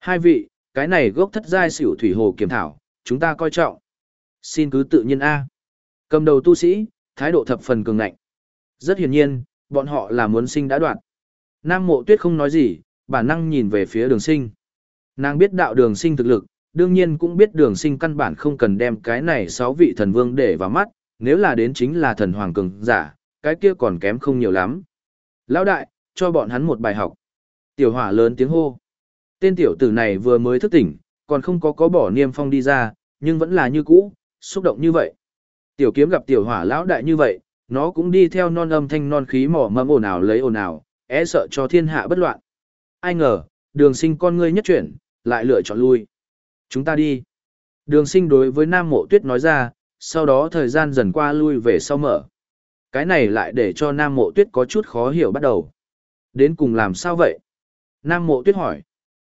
Hai vị, cái này gốc thất giai xỉu thủy hồ kiểm thảo, chúng ta coi trọng. Xin cứ tự nhiên A. Cầm đầu tu sĩ, thái độ thập phần cường ngạnh. Rất hiển nhiên, bọn họ là muốn sinh đã đoạn. Nam mộ tuyết không nói gì, bản năng nhìn về phía đường sinh. Nàng biết đạo đường sinh thực lực, đương nhiên cũng biết đường sinh căn bản không cần đem cái này sáu vị thần vương để vào mắt, nếu là đến chính là thần hoàng cường giả, cái kia còn kém không nhiều lắm. Lão đại, cho bọn hắn một bài học. Tiểu hỏa lớn tiếng hô. Tên tiểu tử này vừa mới thức tỉnh, còn không có có bỏ niêm phong đi ra, nhưng vẫn là như cũ, xúc động như vậy. Tiểu kiếm gặp tiểu hỏa lão đại như vậy, nó cũng đi theo non âm thanh non khí mỏ mâm ồn ào lấy ồn ào, e sợ cho thiên hạ bất loạn. Ai ngờ, đường sinh con ngươi nhất chuyển, lại lựa chọn lui. Chúng ta đi. Đường sinh đối với Nam Mộ Tuyết nói ra, sau đó thời gian dần qua lui về sau mở. Cái này lại để cho Nam Mộ Tuyết có chút khó hiểu bắt đầu. Đến cùng làm sao vậy? Nam Mộ Tuyết hỏi.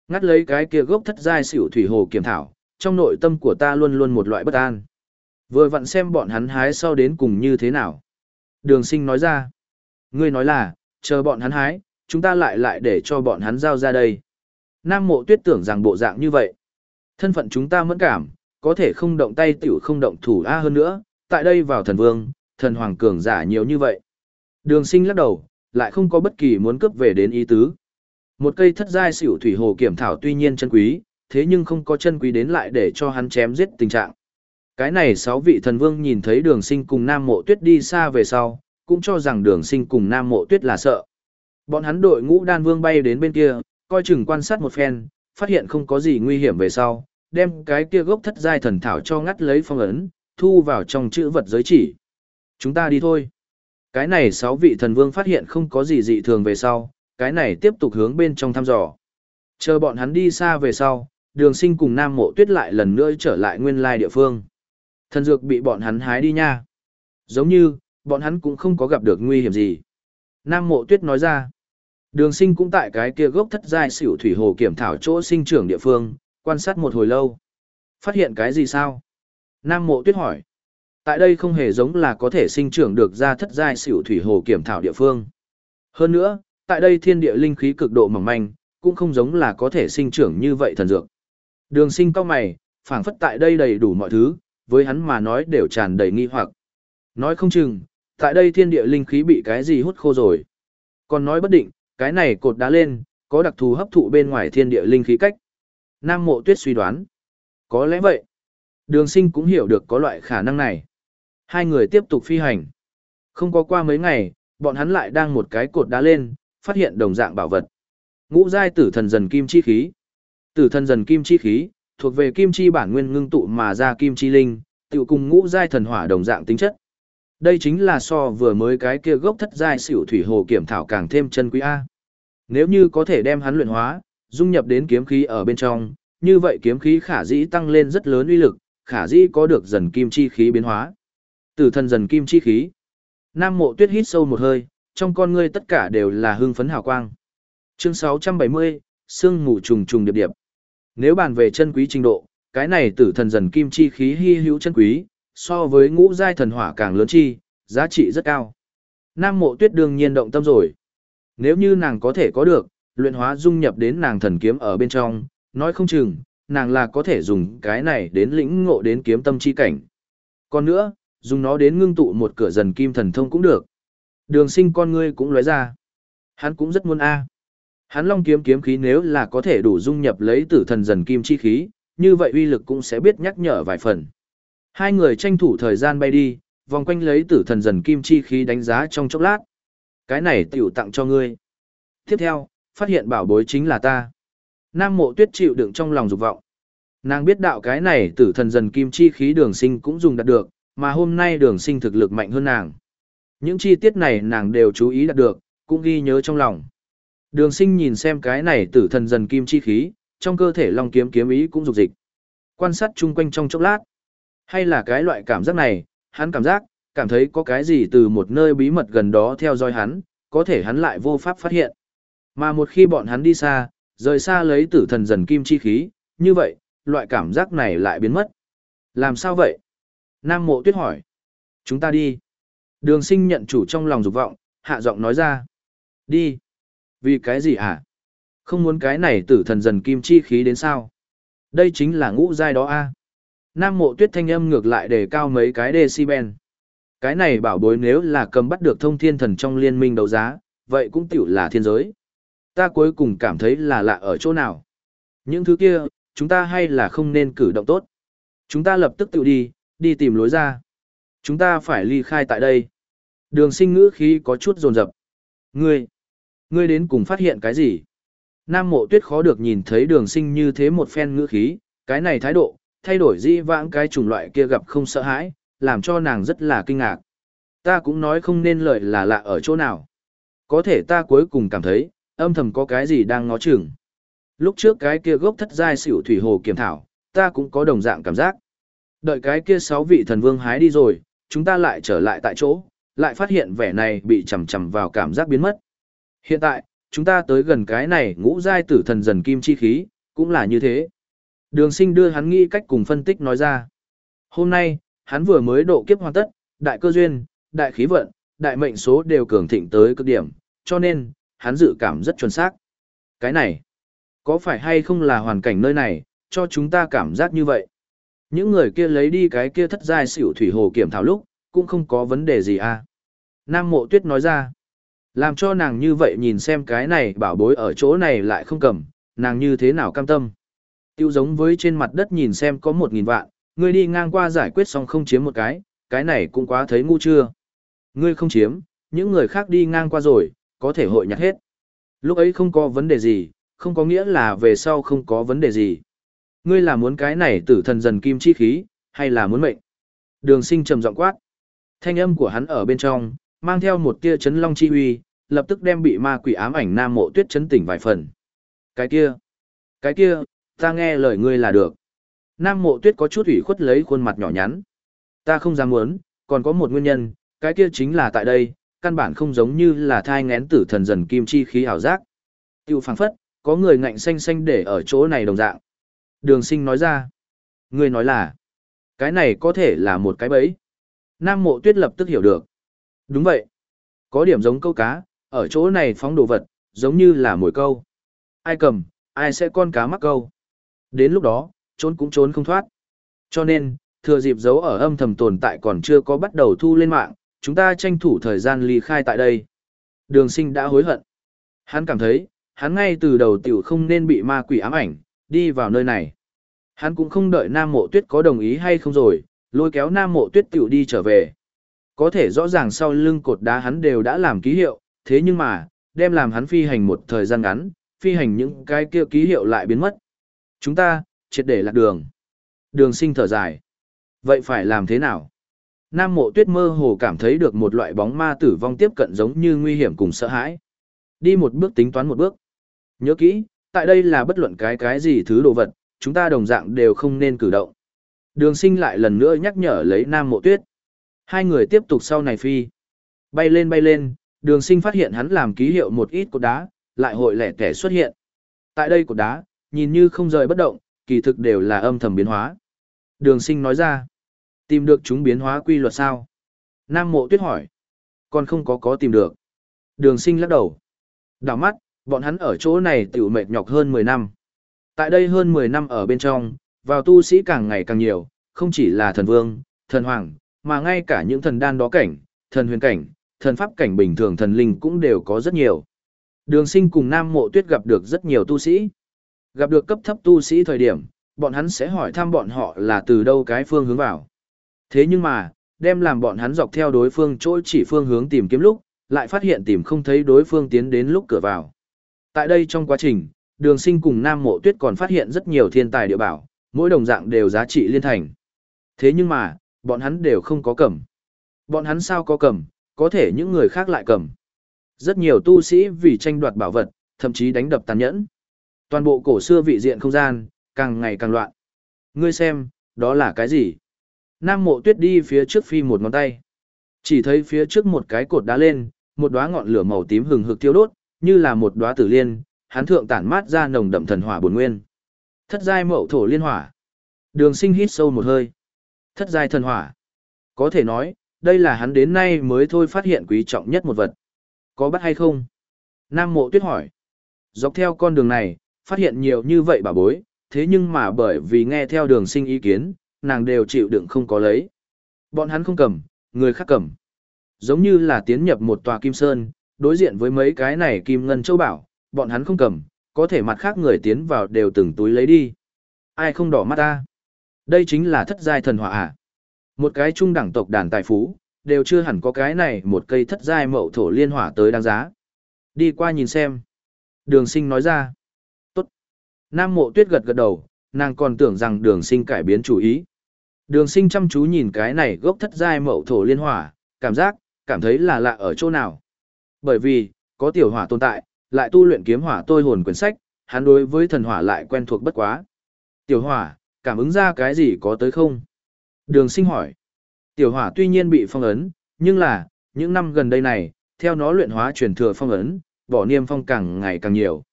Ngắt lấy cái kia gốc thất giai xỉu thủy hồ kiểm thảo, trong nội tâm của ta luôn luôn một loại bất an. Vừa vặn xem bọn hắn hái sau đến cùng như thế nào. Đường sinh nói ra. Ngươi nói là, chờ bọn hắn hái, chúng ta lại lại để cho bọn hắn giao ra đây. Nam mộ tuyết tưởng rằng bộ dạng như vậy. Thân phận chúng ta mẫn cảm, có thể không động tay tiểu không động thủ A hơn nữa, tại đây vào thần vương, thần hoàng cường giả nhiều như vậy. Đường sinh lắc đầu, lại không có bất kỳ muốn cướp về đến ý tứ. Một cây thất giai xỉu thủy hồ kiểm thảo tuy nhiên chân quý, thế nhưng không có chân quý đến lại để cho hắn chém giết tình trạng. Cái này sáu vị thần vương nhìn thấy đường sinh cùng Nam Mộ Tuyết đi xa về sau, cũng cho rằng đường sinh cùng Nam Mộ Tuyết là sợ. Bọn hắn đội ngũ đan vương bay đến bên kia, coi chừng quan sát một phen, phát hiện không có gì nguy hiểm về sau, đem cái kia gốc thất giai thần thảo cho ngắt lấy phong ấn, thu vào trong chữ vật giới chỉ. Chúng ta đi thôi. Cái này sáu vị thần vương phát hiện không có gì dị thường về sau, cái này tiếp tục hướng bên trong thăm dò. Chờ bọn hắn đi xa về sau, đường sinh cùng Nam Mộ Tuyết lại lần nữa trở lại nguyên lai địa phương. Thần dược bị bọn hắn hái đi nha. Giống như, bọn hắn cũng không có gặp được nguy hiểm gì. Nam Mộ Tuyết nói ra. Đường sinh cũng tại cái kia gốc thất giai xỉu thủy hồ kiểm thảo chỗ sinh trưởng địa phương, quan sát một hồi lâu. Phát hiện cái gì sao? Nam Mộ Tuyết hỏi. Tại đây không hề giống là có thể sinh trưởng được ra thất giai xỉu thủy hồ kiểm thảo địa phương. Hơn nữa, tại đây thiên địa linh khí cực độ mỏng manh, cũng không giống là có thể sinh trưởng như vậy thần dược. Đường sinh cao mày, phản phất tại đây đầy đủ mọi thứ, với hắn mà nói đều tràn đầy nghi hoặc. Nói không chừng, tại đây thiên địa linh khí bị cái gì hút khô rồi. Còn nói bất định, cái này cột đá lên, có đặc thù hấp thụ bên ngoài thiên địa linh khí cách. Nam mộ tuyết suy đoán. Có lẽ vậy. Đường sinh cũng hiểu được có loại khả năng này. Hai người tiếp tục phi hành. Không có qua mấy ngày, bọn hắn lại đang một cái cột đá lên, phát hiện đồng dạng bảo vật. Ngũ giai tử thần dần kim chi khí. Tử thần dần kim chi khí, thuộc về kim chi bản nguyên ngưng tụ mà ra kim chi linh, tự cùng ngũ giai thần hỏa đồng dạng tính chất. Đây chính là so vừa mới cái kia gốc thất giai xỉu thủy hồ kiểm thảo càng thêm chân quý a. Nếu như có thể đem hắn luyện hóa, dung nhập đến kiếm khí ở bên trong, như vậy kiếm khí khả dĩ tăng lên rất lớn uy lực, khả dĩ có được dần kim chi khí biến hóa. Tử thần dần kim chi khí. Nam Mộ Tuyết hít sâu một hơi, trong con ngươi tất cả đều là hưng phấn hào quang. Chương 670, sương mù trùng trùng điệp điệp. Nếu bàn về chân quý trình độ, cái này tử thần dần kim chi khí hy hữu chân quý, so với ngũ giai thần hỏa càng lớn chi, giá trị rất cao. Nam mộ tuyết đương nhiên động tâm rồi. Nếu như nàng có thể có được, luyện hóa dung nhập đến nàng thần kiếm ở bên trong, nói không chừng, nàng là có thể dùng cái này đến lĩnh ngộ đến kiếm tâm chi cảnh. Còn nữa, dùng nó đến ngưng tụ một cửa dần kim thần thông cũng được. Đường sinh con ngươi cũng lóe ra. Hắn cũng rất muốn A. Hắn long kiếm kiếm khí nếu là có thể đủ dung nhập lấy tử thần dần kim chi khí, như vậy uy lực cũng sẽ biết nhắc nhở vài phần. Hai người tranh thủ thời gian bay đi, vòng quanh lấy tử thần dần kim chi khí đánh giá trong chốc lát. Cái này tiểu tặng cho ngươi. Tiếp theo, phát hiện bảo bối chính là ta. Nam mộ tuyết chịu đựng trong lòng dục vọng. Nàng biết đạo cái này tử thần dần kim chi khí đường sinh cũng dùng đạt được, mà hôm nay đường sinh thực lực mạnh hơn nàng. Những chi tiết này nàng đều chú ý đạt được, cũng ghi nhớ trong lòng. Đường sinh nhìn xem cái này tử thần dần kim chi khí, trong cơ thể long kiếm kiếm ý cũng dục dịch. Quan sát chung quanh trong chốc lát. Hay là cái loại cảm giác này, hắn cảm giác, cảm thấy có cái gì từ một nơi bí mật gần đó theo dõi hắn, có thể hắn lại vô pháp phát hiện. Mà một khi bọn hắn đi xa, rời xa lấy tử thần dần kim chi khí, như vậy, loại cảm giác này lại biến mất. Làm sao vậy? Nam mộ tuyết hỏi. Chúng ta đi. Đường sinh nhận chủ trong lòng dục vọng, hạ giọng nói ra. Đi. Vì cái gì hả? Không muốn cái này tử thần dần kim chi khí đến sao? Đây chính là ngũ giai đó a Nam mộ tuyết thanh âm ngược lại để cao mấy cái decibel. Cái này bảo bối nếu là cầm bắt được thông thiên thần trong liên minh đấu giá, vậy cũng tiểu là thiên giới. Ta cuối cùng cảm thấy là lạ ở chỗ nào. Những thứ kia, chúng ta hay là không nên cử động tốt. Chúng ta lập tức tự đi, đi tìm lối ra. Chúng ta phải ly khai tại đây. Đường sinh ngữ khí có chút rồn rập. Ngươi, ngươi đến cùng phát hiện cái gì? Nam mộ tuyết khó được nhìn thấy đường sinh như thế một phen ngữ khí, cái này thái độ, thay đổi dĩ vãng cái chủng loại kia gặp không sợ hãi, làm cho nàng rất là kinh ngạc. Ta cũng nói không nên lời là lạ ở chỗ nào. Có thể ta cuối cùng cảm thấy, âm thầm có cái gì đang ngó chừng. Lúc trước cái kia gốc thất giai xỉu thủy hồ kiểm thảo, ta cũng có đồng dạng cảm giác. Đợi cái kia sáu vị thần vương hái đi rồi, chúng ta lại trở lại tại chỗ, lại phát hiện vẻ này bị chầm chầm vào cảm giác biến mất. Hiện tại, chúng ta tới gần cái này ngũ giai tử thần dần kim chi khí, cũng là như thế. Đường sinh đưa hắn nghĩ cách cùng phân tích nói ra. Hôm nay, hắn vừa mới độ kiếp hoàn tất, đại cơ duyên, đại khí vận, đại mệnh số đều cường thịnh tới cực điểm, cho nên, hắn dự cảm rất chuẩn xác. Cái này, có phải hay không là hoàn cảnh nơi này, cho chúng ta cảm giác như vậy? Những người kia lấy đi cái kia thất giai xỉu thủy hồ kiểm thảo lúc, cũng không có vấn đề gì à. Nam mộ tuyết nói ra, làm cho nàng như vậy nhìn xem cái này bảo bối ở chỗ này lại không cầm, nàng như thế nào cam tâm. Tiêu giống với trên mặt đất nhìn xem có một nghìn vạn, ngươi đi ngang qua giải quyết xong không chiếm một cái, cái này cũng quá thấy ngu chưa. Ngươi không chiếm, những người khác đi ngang qua rồi, có thể hội nhặt hết. Lúc ấy không có vấn đề gì, không có nghĩa là về sau không có vấn đề gì. Ngươi là muốn cái này tử thần dần kim chi khí, hay là muốn mệnh? Đường sinh trầm giọng quát. Thanh âm của hắn ở bên trong, mang theo một tia chấn long chi huy, lập tức đem bị ma quỷ ám ảnh nam mộ tuyết chấn tỉnh vài phần. Cái kia, cái kia, ta nghe lời ngươi là được. Nam mộ tuyết có chút ủy khuất lấy khuôn mặt nhỏ nhắn. Ta không dám muốn, còn có một nguyên nhân, cái kia chính là tại đây, căn bản không giống như là thai ngén tử thần dần kim chi khí ảo giác. Tiêu phảng phất, có người ngạnh xanh xanh để ở chỗ này đồng dạng. Đường sinh nói ra. Ngươi nói là, cái này có thể là một cái bẫy. Nam mộ tuyết lập tức hiểu được. Đúng vậy. Có điểm giống câu cá, ở chỗ này phóng đồ vật, giống như là mồi câu. Ai cầm, ai sẽ con cá mắc câu. Đến lúc đó, trốn cũng trốn không thoát. Cho nên, thừa dịp giấu ở âm thầm tồn tại còn chưa có bắt đầu thu lên mạng, chúng ta tranh thủ thời gian ly khai tại đây. Đường sinh đã hối hận. Hắn cảm thấy, hắn ngay từ đầu tiểu không nên bị ma quỷ ám ảnh, đi vào nơi này. Hắn cũng không đợi Nam Mộ Tuyết có đồng ý hay không rồi, lôi kéo Nam Mộ Tuyết tiểu đi trở về. Có thể rõ ràng sau lưng cột đá hắn đều đã làm ký hiệu, thế nhưng mà, đem làm hắn phi hành một thời gian ngắn, phi hành những cái kia ký hiệu lại biến mất. Chúng ta, triệt để lạc đường. Đường sinh thở dài. Vậy phải làm thế nào? Nam mộ tuyết mơ hồ cảm thấy được một loại bóng ma tử vong tiếp cận giống như nguy hiểm cùng sợ hãi. Đi một bước tính toán một bước. Nhớ kỹ, tại đây là bất luận cái cái gì thứ đồ vật, chúng ta đồng dạng đều không nên cử động. Đường sinh lại lần nữa nhắc nhở lấy Nam mộ tuyết. Hai người tiếp tục sau này phi. Bay lên bay lên, đường sinh phát hiện hắn làm ký hiệu một ít cột đá, lại hội lẻ tẻ xuất hiện. Tại đây cột đá, nhìn như không rời bất động, kỳ thực đều là âm thầm biến hóa. Đường sinh nói ra, tìm được chúng biến hóa quy luật sao? Nam mộ tuyết hỏi, còn không có có tìm được. Đường sinh lắc đầu. Đảo mắt, bọn hắn ở chỗ này tiểu mệt nhọc hơn 10 năm. Tại đây hơn 10 năm ở bên trong, vào tu sĩ càng ngày càng nhiều, không chỉ là thần vương, thần hoàng, mà ngay cả những thần đan đó cảnh, thần huyền cảnh, thần pháp cảnh bình thường thần linh cũng đều có rất nhiều. Đường sinh cùng Nam Mộ Tuyết gặp được rất nhiều tu sĩ. Gặp được cấp thấp tu sĩ thời điểm, bọn hắn sẽ hỏi thăm bọn họ là từ đâu cái phương hướng vào. Thế nhưng mà, đem làm bọn hắn dọc theo đối phương chỗ chỉ phương hướng tìm kiếm lúc, lại phát hiện tìm không thấy đối phương tiến đến lúc cửa vào. Tại đây trong quá trình, đường sinh cùng Nam Mộ Tuyết còn phát hiện rất nhiều thiên tài địa bảo, mỗi đồng dạng đều giá trị liên thành. Thế nhưng mà, bọn hắn đều không có cầm. Bọn hắn sao có cầm, có thể những người khác lại cầm. Rất nhiều tu sĩ vì tranh đoạt bảo vật, thậm chí đánh đập tàn nhẫn. Toàn bộ cổ xưa vị diện không gian, càng ngày càng loạn. Ngươi xem, đó là cái gì? Nam mộ tuyết đi phía trước phi một ngón tay. Chỉ thấy phía trước một cái cột đá lên, một đóa ngọn lửa màu tím hừng hực thiêu đốt, như là một đóa tử liên, hắn thượng tản mát ra nồng đậm thần hỏa bổn nguyên. Thất giai mậu thổ liên hỏa. Đường sinh hít sâu một hơi. Thất giai thần hỏa. Có thể nói, đây là hắn đến nay mới thôi phát hiện quý trọng nhất một vật. Có bắt hay không? Nam mộ tuyết hỏi. Dọc theo con đường này, phát hiện nhiều như vậy bà bối, thế nhưng mà bởi vì nghe theo đường sinh ý kiến, nàng đều chịu đựng không có lấy. Bọn hắn không cầm, người khác cầm. Giống như là tiến nhập một tòa kim sơn, đối diện với mấy cái này kim ngân châu bảo, bọn hắn không cầm, có thể mặt khác người tiến vào đều từng túi lấy đi. Ai không đỏ mắt ta? Đây chính là thất giai thần hỏa à? Một cái trung đẳng tộc đàn tài phú, đều chưa hẳn có cái này một cây thất giai mậu thổ liên hỏa tới đáng giá. Đi qua nhìn xem. Đường sinh nói ra. Nam mộ tuyết gật gật đầu, nàng còn tưởng rằng đường sinh cải biến chủ ý. Đường sinh chăm chú nhìn cái này gốc thất giai mậu thổ liên hỏa, cảm giác, cảm thấy là lạ ở chỗ nào. Bởi vì, có tiểu hỏa tồn tại, lại tu luyện kiếm hỏa tôi hồn quyển sách, hắn đối với thần hỏa lại quen thuộc bất quá. Tiểu hỏa, cảm ứng ra cái gì có tới không? Đường sinh hỏi. Tiểu hỏa tuy nhiên bị phong ấn, nhưng là, những năm gần đây này, theo nó luyện hóa truyền thừa phong ấn, bỏ niêm phong càng ngày càng nhiều.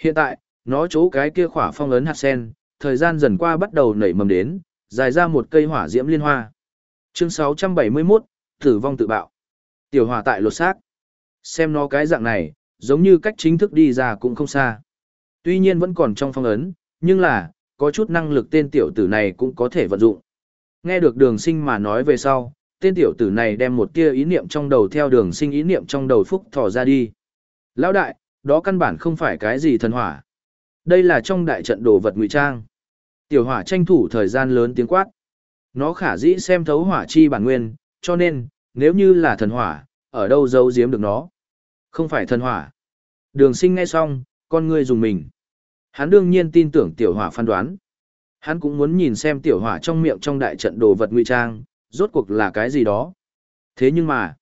Hiện tại, nó chỗ cái kia khỏa phong ấn hạt sen, thời gian dần qua bắt đầu nảy mầm đến, dài ra một cây hỏa diễm liên hoa. Chương 671, tử vong tự bạo. Tiểu hỏa tại lột xác. Xem nó cái dạng này, giống như cách chính thức đi ra cũng không xa. Tuy nhiên vẫn còn trong phong ấn, nhưng là, có chút năng lực tên tiểu tử này cũng có thể vận dụng. Nghe được đường sinh mà nói về sau, tên tiểu tử này đem một tia ý niệm trong đầu theo đường sinh ý niệm trong đầu phúc thỏ ra đi. Lão đại, đó căn bản không phải cái gì thần hỏa. Đây là trong đại trận đồ vật ngụy trang. Tiểu hỏa tranh thủ thời gian lớn tiếng quát. Nó khả dĩ xem thấu hỏa chi bản nguyên, cho nên, nếu như là thần hỏa, ở đâu giấu giếm được nó? Không phải thần hỏa. Đường sinh nghe xong, con ngươi dùng mình. Hắn đương nhiên tin tưởng tiểu hỏa phán đoán. Hắn cũng muốn nhìn xem tiểu hỏa trong miệng trong đại trận đồ vật ngụy trang, rốt cuộc là cái gì đó. Thế nhưng mà,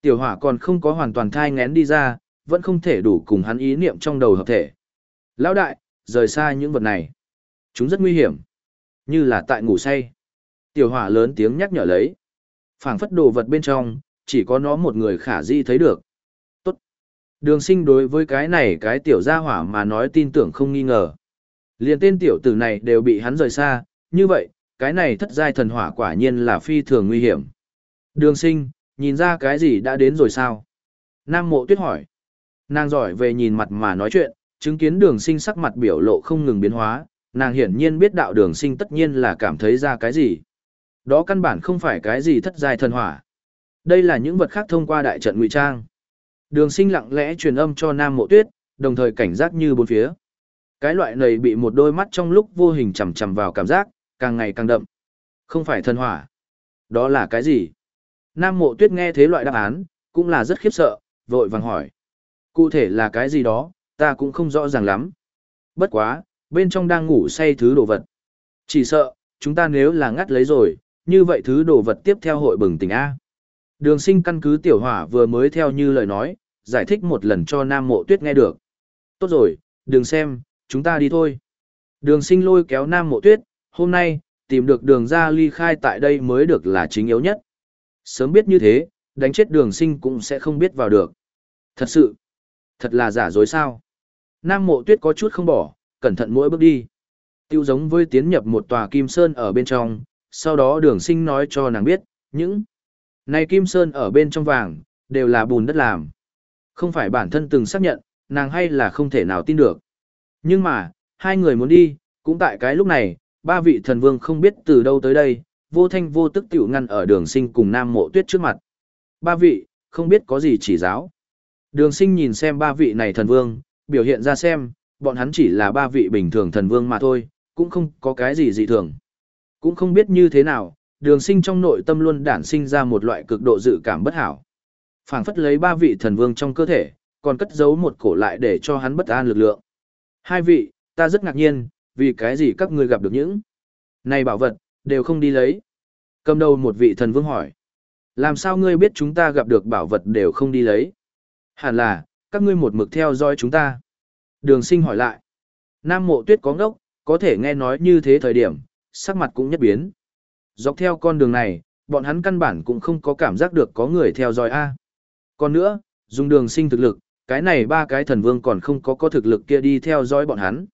tiểu hỏa còn không có hoàn toàn thai ngén đi ra, vẫn không thể đủ cùng hắn ý niệm trong đầu hợp thể. Lão đại, rời xa những vật này. Chúng rất nguy hiểm. Như là tại ngủ say. Tiểu hỏa lớn tiếng nhắc nhở lấy. phảng phất đồ vật bên trong, chỉ có nó một người khả di thấy được. Tốt. Đường sinh đối với cái này cái tiểu gia hỏa mà nói tin tưởng không nghi ngờ. Liền tên tiểu tử này đều bị hắn rời xa, như vậy, cái này thất giai thần hỏa quả nhiên là phi thường nguy hiểm. Đường sinh, nhìn ra cái gì đã đến rồi sao? Nam mộ tuyết hỏi. Nàng giỏi về nhìn mặt mà nói chuyện, chứng kiến đường sinh sắc mặt biểu lộ không ngừng biến hóa, nàng hiển nhiên biết đạo đường sinh tất nhiên là cảm thấy ra cái gì. Đó căn bản không phải cái gì thất giai thần hỏa. Đây là những vật khác thông qua đại trận ngụy trang. Đường sinh lặng lẽ truyền âm cho Nam Mộ Tuyết, đồng thời cảnh giác như bốn phía. Cái loại này bị một đôi mắt trong lúc vô hình chầm chầm vào cảm giác, càng ngày càng đậm. Không phải thần hỏa. Đó là cái gì? Nam Mộ Tuyết nghe thế loại đáp án, cũng là rất khiếp sợ, vội vàng hỏi. Cụ thể là cái gì đó, ta cũng không rõ ràng lắm. Bất quá, bên trong đang ngủ say thứ đồ vật. Chỉ sợ, chúng ta nếu là ngắt lấy rồi, như vậy thứ đồ vật tiếp theo hội bừng tỉnh A. Đường sinh căn cứ tiểu hỏa vừa mới theo như lời nói, giải thích một lần cho Nam Mộ Tuyết nghe được. Tốt rồi, đừng xem, chúng ta đi thôi. Đường sinh lôi kéo Nam Mộ Tuyết, hôm nay, tìm được đường ra ly khai tại đây mới được là chính yếu nhất. Sớm biết như thế, đánh chết đường sinh cũng sẽ không biết vào được. Thật sự, thật là giả dối sao. Nam Mộ Tuyết có chút không bỏ, cẩn thận mỗi bước đi. Tiêu giống với tiến nhập một tòa kim sơn ở bên trong, sau đó đường sinh nói cho nàng biết, những này kim sơn ở bên trong vàng, đều là bùn đất làm. Không phải bản thân từng xác nhận, nàng hay là không thể nào tin được. Nhưng mà, hai người muốn đi, cũng tại cái lúc này, ba vị thần vương không biết từ đâu tới đây, vô thanh vô tức tiểu ngăn ở đường sinh cùng nam mộ tuyết trước mặt. Ba vị, không biết có gì chỉ giáo. Đường sinh nhìn xem ba vị này thần vương, biểu hiện ra xem, bọn hắn chỉ là ba vị bình thường thần vương mà thôi, cũng không có cái gì dị thường. Cũng không biết như thế nào, đường sinh trong nội tâm luôn đản sinh ra một loại cực độ dự cảm bất hảo. phảng phất lấy ba vị thần vương trong cơ thể, còn cất giấu một cổ lại để cho hắn bất an lực lượng. Hai vị, ta rất ngạc nhiên, vì cái gì các ngươi gặp được những này bảo vật, đều không đi lấy. Cầm đầu một vị thần vương hỏi. Làm sao ngươi biết chúng ta gặp được bảo vật đều không đi lấy? Hẳn là, các ngươi một mực theo dõi chúng ta. Đường sinh hỏi lại. Nam mộ tuyết có ngốc, có thể nghe nói như thế thời điểm, sắc mặt cũng nhất biến. Dọc theo con đường này, bọn hắn căn bản cũng không có cảm giác được có người theo dõi A. Còn nữa, dùng đường sinh thực lực, cái này ba cái thần vương còn không có có thực lực kia đi theo dõi bọn hắn.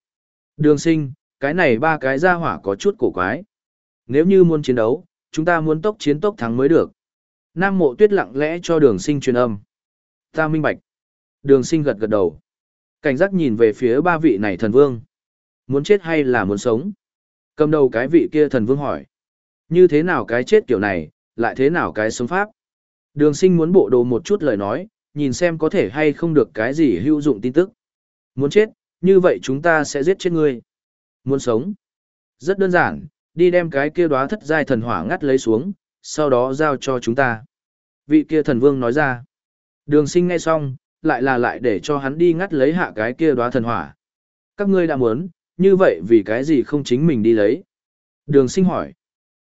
Đường sinh, cái này ba cái ra hỏa có chút cổ quái. Nếu như muốn chiến đấu, chúng ta muốn tốc chiến tốc thắng mới được. Nam mộ tuyết lặng lẽ cho đường sinh truyền âm. Ta minh bạch. Đường sinh gật gật đầu. Cảnh giác nhìn về phía ba vị này thần vương. Muốn chết hay là muốn sống? Cầm đầu cái vị kia thần vương hỏi. Như thế nào cái chết kiểu này, lại thế nào cái sống pháp? Đường sinh muốn bộ đồ một chút lời nói, nhìn xem có thể hay không được cái gì hữu dụng tin tức. Muốn chết, như vậy chúng ta sẽ giết chết ngươi. Muốn sống. Rất đơn giản, đi đem cái kia đóa thất giai thần hỏa ngắt lấy xuống, sau đó giao cho chúng ta. Vị kia thần vương nói ra. Đường sinh ngay xong, lại là lại để cho hắn đi ngắt lấy hạ cái kia đóa thần hỏa. Các ngươi đã muốn, như vậy vì cái gì không chính mình đi lấy? Đường sinh hỏi.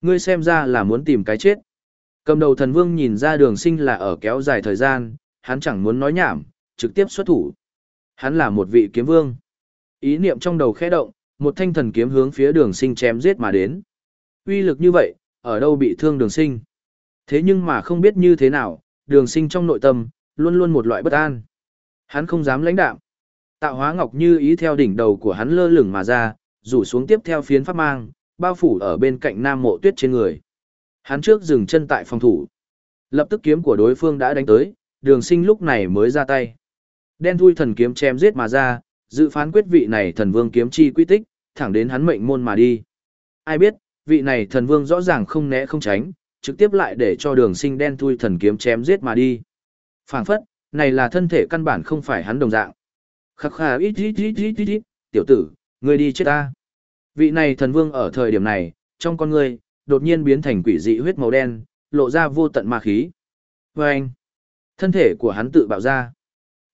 Ngươi xem ra là muốn tìm cái chết. Cầm đầu thần vương nhìn ra đường sinh là ở kéo dài thời gian, hắn chẳng muốn nói nhảm, trực tiếp xuất thủ. Hắn là một vị kiếm vương. Ý niệm trong đầu khẽ động, một thanh thần kiếm hướng phía đường sinh chém giết mà đến. uy lực như vậy, ở đâu bị thương đường sinh. Thế nhưng mà không biết như thế nào, đường sinh trong nội tâm, luôn luôn một loại bất an. Hắn không dám lãnh đạm. Tạo hóa ngọc như ý theo đỉnh đầu của hắn lơ lửng mà ra, rủ xuống tiếp theo phiến pháp mang, bao phủ ở bên cạnh nam mộ tuyết trên người. Hắn trước dừng chân tại phòng thủ. Lập tức kiếm của đối phương đã đánh tới, đường sinh lúc này mới ra tay. Đen thui thần kiếm chém giết mà ra, dự phán quyết vị này thần vương kiếm chi quy tích, thẳng đến hắn mệnh môn mà đi. Ai biết, vị này thần vương rõ ràng không né không tránh, trực tiếp lại để cho đường sinh đen thui thần kiếm chém giết mà đi phảng phất, này là thân thể căn bản không phải hắn đồng dạng. Khắc khà ít ít ít ít ít ít, tiểu tử, ngươi đi chết ta. Vị này thần vương ở thời điểm này, trong con ngươi, đột nhiên biến thành quỷ dị huyết màu đen, lộ ra vô tận ma khí. Và anh, thân thể của hắn tự bạo ra.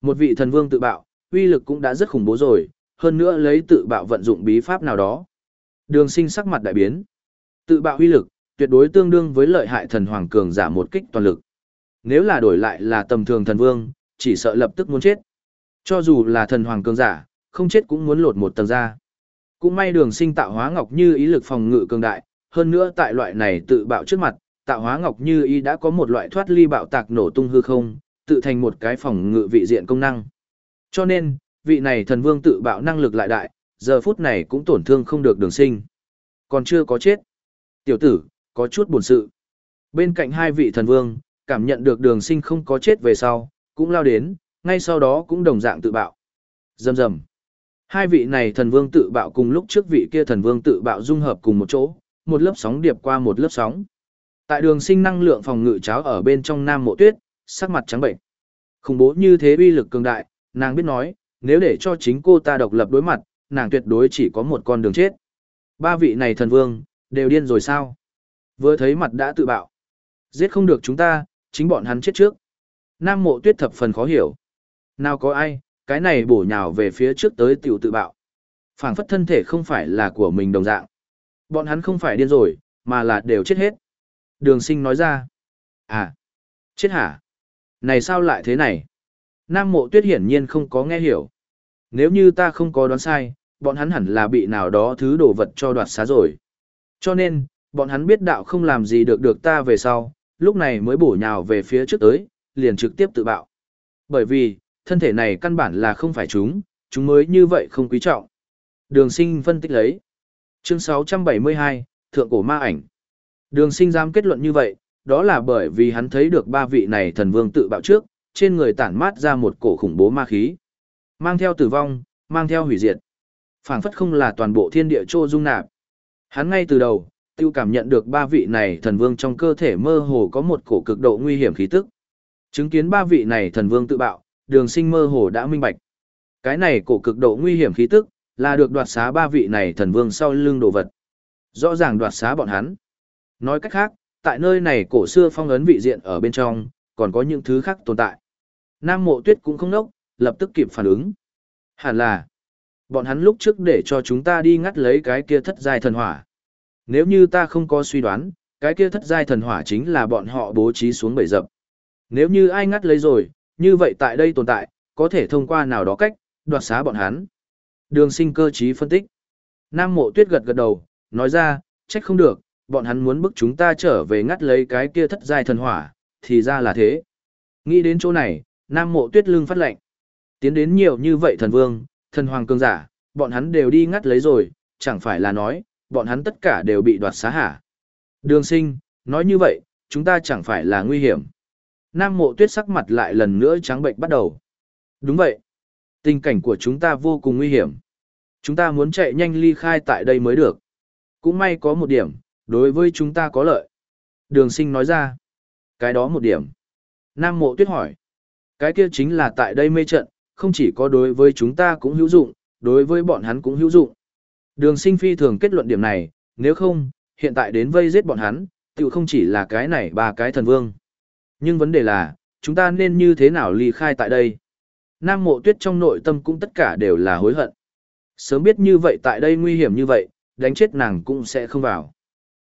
Một vị thần vương tự bạo, uy lực cũng đã rất khủng bố rồi, hơn nữa lấy tự bạo vận dụng bí pháp nào đó. Đường sinh sắc mặt đại biến. Tự bạo uy lực, tuyệt đối tương đương với lợi hại thần hoàng cường giả một kích toàn lực. Nếu là đổi lại là tầm thường thần vương, chỉ sợ lập tức muốn chết. Cho dù là thần hoàng cường giả, không chết cũng muốn lột một tầng ra. Cũng may đường sinh tạo hóa ngọc như ý lực phòng ngự cường đại, hơn nữa tại loại này tự bạo trước mặt, tạo hóa ngọc như ý đã có một loại thoát ly bạo tạc nổ tung hư không, tự thành một cái phòng ngự vị diện công năng. Cho nên, vị này thần vương tự bạo năng lực lại đại, giờ phút này cũng tổn thương không được đường sinh. Còn chưa có chết. Tiểu tử, có chút buồn sự. Bên cạnh hai vị thần vương, cảm nhận được đường sinh không có chết về sau, cũng lao đến, ngay sau đó cũng đồng dạng tự bạo. Dầm dầm. Hai vị này thần vương tự bạo cùng lúc trước vị kia thần vương tự bạo dung hợp cùng một chỗ, một lớp sóng điệp qua một lớp sóng. Tại đường sinh năng lượng phòng ngự cháo ở bên trong nam mộ tuyết, sắc mặt trắng bệnh. Khủng bố như thế uy lực cường đại, nàng biết nói, nếu để cho chính cô ta độc lập đối mặt, nàng tuyệt đối chỉ có một con đường chết. Ba vị này thần vương, đều điên rồi sao? Vừa thấy mặt đã tự bạo. Giết không được chúng ta, chính bọn hắn chết trước. Nam mộ tuyết thập phần khó hiểu. Nào có ai, cái này bổ nhào về phía trước tới tiểu tự bạo. phảng phất thân thể không phải là của mình đồng dạng. Bọn hắn không phải điên rồi, mà là đều chết hết. Đường sinh nói ra. À, chết hả? Này sao lại thế này? Nam mộ tuyết hiển nhiên không có nghe hiểu. Nếu như ta không có đoán sai, bọn hắn hẳn là bị nào đó thứ đồ vật cho đoạt xá rồi. Cho nên, bọn hắn biết đạo không làm gì được được ta về sau, lúc này mới bổ nhào về phía trước tới, liền trực tiếp tự bạo. Bởi vì, thân thể này căn bản là không phải chúng, chúng mới như vậy không quý trọng. Đường sinh phân tích lấy. Chương 672, Thượng Cổ Ma Ảnh. Đường sinh dám kết luận như vậy, đó là bởi vì hắn thấy được ba vị này thần vương tự bạo trước, trên người tản mát ra một cổ khủng bố ma khí. Mang theo tử vong, mang theo hủy diệt. phảng phất không là toàn bộ thiên địa trô dung nạp. Hắn ngay từ đầu, tiêu cảm nhận được ba vị này thần vương trong cơ thể mơ hồ có một cổ cực độ nguy hiểm khí tức. Chứng kiến ba vị này thần vương tự bạo, đường sinh mơ hồ đã minh bạch. Cái này cổ cực độ nguy hiểm khí tức, là được đoạt xá ba vị này thần vương sau lưng đồ vật. Rõ ràng đoạt xá bọn hắn. Nói cách khác, tại nơi này cổ xưa phong ấn vị diện ở bên trong, còn có những thứ khác tồn tại. Nam mộ tuyết cũng không nốc, lập tức kịp phản ứng. Hẳn là, bọn hắn lúc trước để cho chúng ta đi ngắt lấy cái kia thất giai thần hỏa. Nếu như ta không có suy đoán, cái kia thất giai thần hỏa chính là bọn họ bố trí xuống bầy dập. Nếu như ai ngắt lấy rồi, như vậy tại đây tồn tại, có thể thông qua nào đó cách, đoạt xá bọn hắn. Đường sinh cơ trí phân tích. Nam mộ tuyết gật gật đầu, nói ra, trách không được, bọn hắn muốn bức chúng ta trở về ngắt lấy cái kia thất giai thần hỏa, thì ra là thế. Nghĩ đến chỗ này, Nam mộ tuyết lưng phát lệnh. Tiến đến nhiều như vậy thần vương, thần hoàng cương giả, bọn hắn đều đi ngắt lấy rồi, chẳng phải là nói, bọn hắn tất cả đều bị đoạt xá hả. Đường sinh, nói như vậy, chúng ta chẳng phải là nguy hiểm. Nam mộ tuyết sắc mặt lại lần nữa trắng bệnh bắt đầu. Đúng vậy. Tình cảnh của chúng ta vô cùng nguy hiểm. Chúng ta muốn chạy nhanh ly khai tại đây mới được. Cũng may có một điểm, đối với chúng ta có lợi. Đường sinh nói ra. Cái đó một điểm. Nam mộ tuyết hỏi. Cái kia chính là tại đây mê trận, không chỉ có đối với chúng ta cũng hữu dụng, đối với bọn hắn cũng hữu dụng. Đường sinh phi thường kết luận điểm này, nếu không, hiện tại đến vây giết bọn hắn, tự không chỉ là cái này ba cái thần vương. Nhưng vấn đề là, chúng ta nên như thế nào ly khai tại đây? Nam mộ tuyết trong nội tâm cũng tất cả đều là hối hận. Sớm biết như vậy tại đây nguy hiểm như vậy, đánh chết nàng cũng sẽ không vào.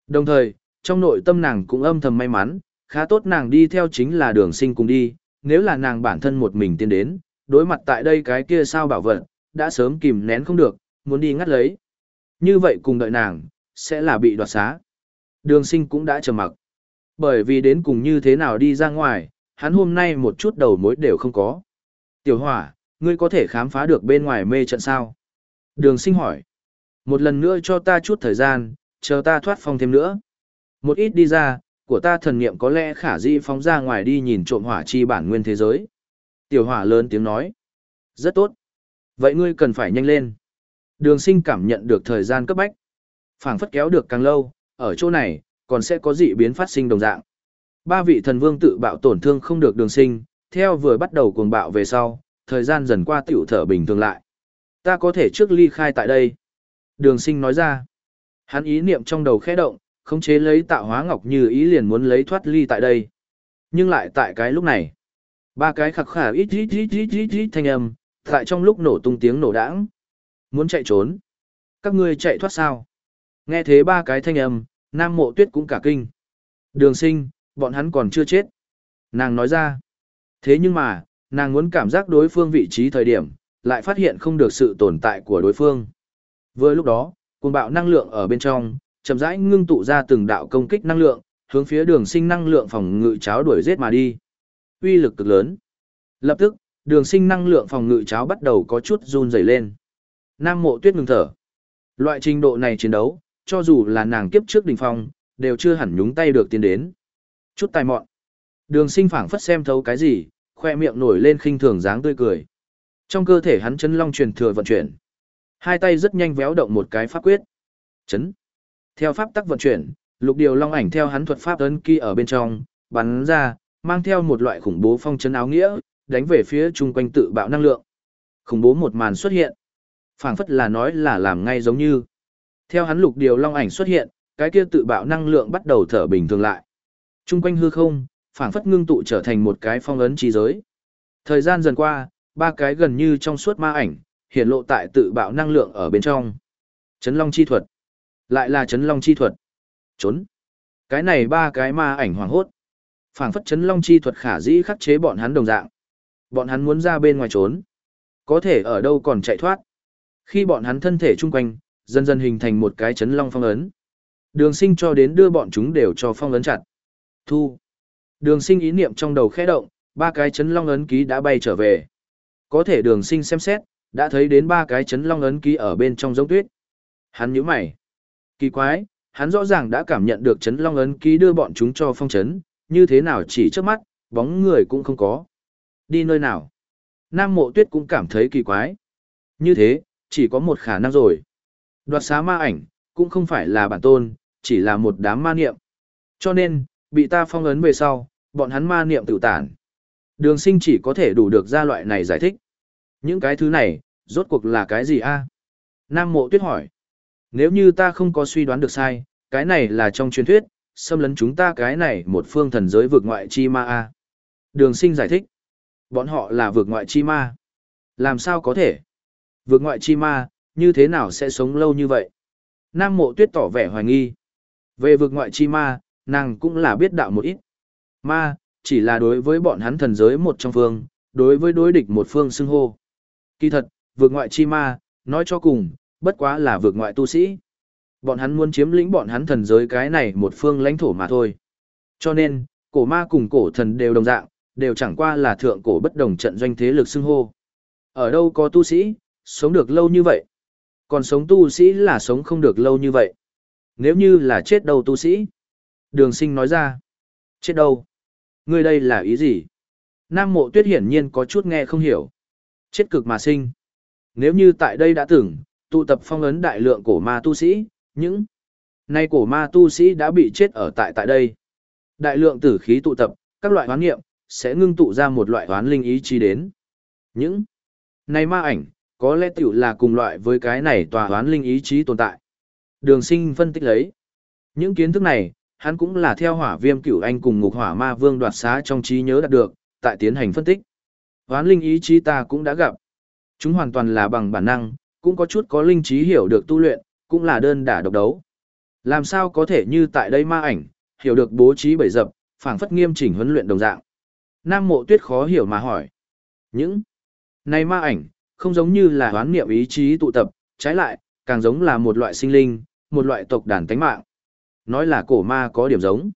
Đồng thời, trong nội tâm nàng cũng âm thầm may mắn, khá tốt nàng đi theo chính là đường sinh cùng đi, nếu là nàng bản thân một mình tiến đến, đối mặt tại đây cái kia sao bảo vận, đã sớm kìm nén không được, muốn đi ngắt lấy. Như vậy cùng đợi nàng, sẽ là bị đoạt xá. Đường sinh cũng đã trầm mặc. Bởi vì đến cùng như thế nào đi ra ngoài, hắn hôm nay một chút đầu mối đều không có. Tiểu hỏa, ngươi có thể khám phá được bên ngoài mê trận sao? Đường sinh hỏi. Một lần nữa cho ta chút thời gian, chờ ta thoát phong thêm nữa. Một ít đi ra, của ta thần niệm có lẽ khả di phóng ra ngoài đi nhìn trộm hỏa chi bản nguyên thế giới. Tiểu hỏa lớn tiếng nói. Rất tốt. Vậy ngươi cần phải nhanh lên. Đường sinh cảm nhận được thời gian cấp bách. phảng phất kéo được càng lâu, ở chỗ này, còn sẽ có dị biến phát sinh đồng dạng. Ba vị thần vương tự bạo tổn thương không được đường sinh, theo vừa bắt đầu cuồng bạo về sau, thời gian dần qua tiểu thở bình thường lại. Ta có thể trước ly khai tại đây. Đường sinh nói ra. Hắn ý niệm trong đầu khẽ động, khống chế lấy tạo hóa ngọc như ý liền muốn lấy thoát ly tại đây. Nhưng lại tại cái lúc này, ba cái khắc khả ít ít ít ít ít ít thanh âm, tại trong lúc nổ tung tiếng nổ đãng. Muốn chạy trốn. Các ngươi chạy thoát sao? Nghe thế ba cái thanh âm, Nam Mộ Tuyết cũng cả kinh. Đường sinh, bọn hắn còn chưa chết. Nàng nói ra. Thế nhưng mà, nàng muốn cảm giác đối phương vị trí thời điểm, lại phát hiện không được sự tồn tại của đối phương. Vừa lúc đó, cuồng bạo năng lượng ở bên trong, chậm rãi ngưng tụ ra từng đạo công kích năng lượng, hướng phía đường sinh năng lượng phòng ngự cháo đuổi giết mà đi. Uy lực cực lớn. Lập tức, đường sinh năng lượng phòng ngự cháo bắt đầu có chút run rẩy lên. Nam mộ tuyết ngừng thở. Loại trình độ này chiến đấu, cho dù là nàng kiếp trước đỉnh phong, đều chưa hẳn nhúng tay được tiến đến. Chút tài mọn. Đường sinh phảng phất xem thấu cái gì, khoe miệng nổi lên khinh thường dáng tươi cười. Trong cơ thể hắn chân long truyền thừa vận chuyển. Hai tay rất nhanh véo động một cái pháp quyết. Chấn. Theo pháp tắc vận chuyển, lục điều long ảnh theo hắn thuật pháp ấn kia ở bên trong, bắn ra, mang theo một loại khủng bố phong chấn áo nghĩa, đánh về phía chung quanh tự bạo năng lượng. Khủng bố một màn xuất hiện phảng phất là nói là làm ngay giống như. Theo hắn lục điều long ảnh xuất hiện, cái kia tự bạo năng lượng bắt đầu thở bình thường lại. trung quanh hư không, phảng phất ngưng tụ trở thành một cái phong ấn trí giới. Thời gian dần qua, ba cái gần như trong suốt ma ảnh, hiện lộ tại tự bạo năng lượng ở bên trong. Chấn long chi thuật. Lại là chấn long chi thuật. Trốn. Cái này ba cái ma ảnh hoàng hốt. phảng phất chấn long chi thuật khả dĩ khắc chế bọn hắn đồng dạng. Bọn hắn muốn ra bên ngoài trốn. Có thể ở đâu còn chạy thoát. Khi bọn hắn thân thể chung quanh, dần dần hình thành một cái chấn long phong ấn. Đường sinh cho đến đưa bọn chúng đều cho phong ấn chặt. Thu. Đường sinh ý niệm trong đầu khẽ động, ba cái chấn long ấn ký đã bay trở về. Có thể đường sinh xem xét, đã thấy đến ba cái chấn long ấn ký ở bên trong giống tuyết. Hắn nhíu mày. Kỳ quái, hắn rõ ràng đã cảm nhận được chấn long ấn ký đưa bọn chúng cho phong chấn, như thế nào chỉ trước mắt, bóng người cũng không có. Đi nơi nào? Nam mộ tuyết cũng cảm thấy kỳ quái. Như thế, chỉ có một khả năng rồi. Đoạt xá ma ảnh, cũng không phải là bản tôn, chỉ là một đám ma niệm. Cho nên, bị ta phong ấn về sau, bọn hắn ma niệm tự tản. Đường sinh chỉ có thể đủ được ra loại này giải thích. Những cái thứ này, rốt cuộc là cái gì a Nam mộ tuyết hỏi. Nếu như ta không có suy đoán được sai, cái này là trong truyền thuyết, xâm lấn chúng ta cái này một phương thần giới vượt ngoại chi ma a Đường sinh giải thích. Bọn họ là vượt ngoại chi ma. Làm sao có thể? Vượt ngoại chi ma, như thế nào sẽ sống lâu như vậy? Nam mộ tuyết tỏ vẻ hoài nghi. Về vượt ngoại chi ma, nàng cũng là biết đạo một ít. Ma, chỉ là đối với bọn hắn thần giới một trong phương, đối với đối địch một phương xưng hô. Kỳ thật, vượt ngoại chi ma, nói cho cùng, bất quá là vượt ngoại tu sĩ. Bọn hắn muốn chiếm lĩnh bọn hắn thần giới cái này một phương lãnh thổ mà thôi. Cho nên, cổ ma cùng cổ thần đều đồng dạng, đều chẳng qua là thượng cổ bất đồng trận doanh thế lực xưng hô. Ở đâu có tu sĩ, sống được lâu như vậy. Còn sống tu sĩ là sống không được lâu như vậy. Nếu như là chết đâu tu sĩ. Đường sinh nói ra. Chết đâu? Ngươi đây là ý gì? Nam mộ tuyết hiển nhiên có chút nghe không hiểu. Chết cực mà sinh. Nếu như tại đây đã từng, tụ tập phong ấn đại lượng cổ ma tu sĩ, những nay cổ ma tu sĩ đã bị chết ở tại tại đây. Đại lượng tử khí tụ tập, các loại hoán nghiệm, sẽ ngưng tụ ra một loại hoán linh ý chí đến. Những nay ma ảnh, có lẽ tiểu là cùng loại với cái này tòa hoán linh ý chí tồn tại. Đường sinh phân tích lấy. Những kiến thức này, hắn cũng là theo hỏa viêm cửu anh cùng ngục hỏa ma vương đoạt xá trong trí nhớ đạt được, tại tiến hành phân tích. Hoán linh ý chí ta cũng đã gặp. Chúng hoàn toàn là bằng bản năng, cũng có chút có linh trí hiểu được tu luyện, cũng là đơn đả độc đấu. Làm sao có thể như tại đây ma ảnh, hiểu được bố trí bảy dập, phảng phất nghiêm chỉnh huấn luyện đồng dạng. Nam mộ tuyết khó hiểu mà hỏi. Những này ma ảnh, không giống như là hoán niệm ý chí tụ tập, trái lại, càng giống là một loại sinh linh, một loại tộc đàn tánh mạng. Nói là cổ ma có điểm giống.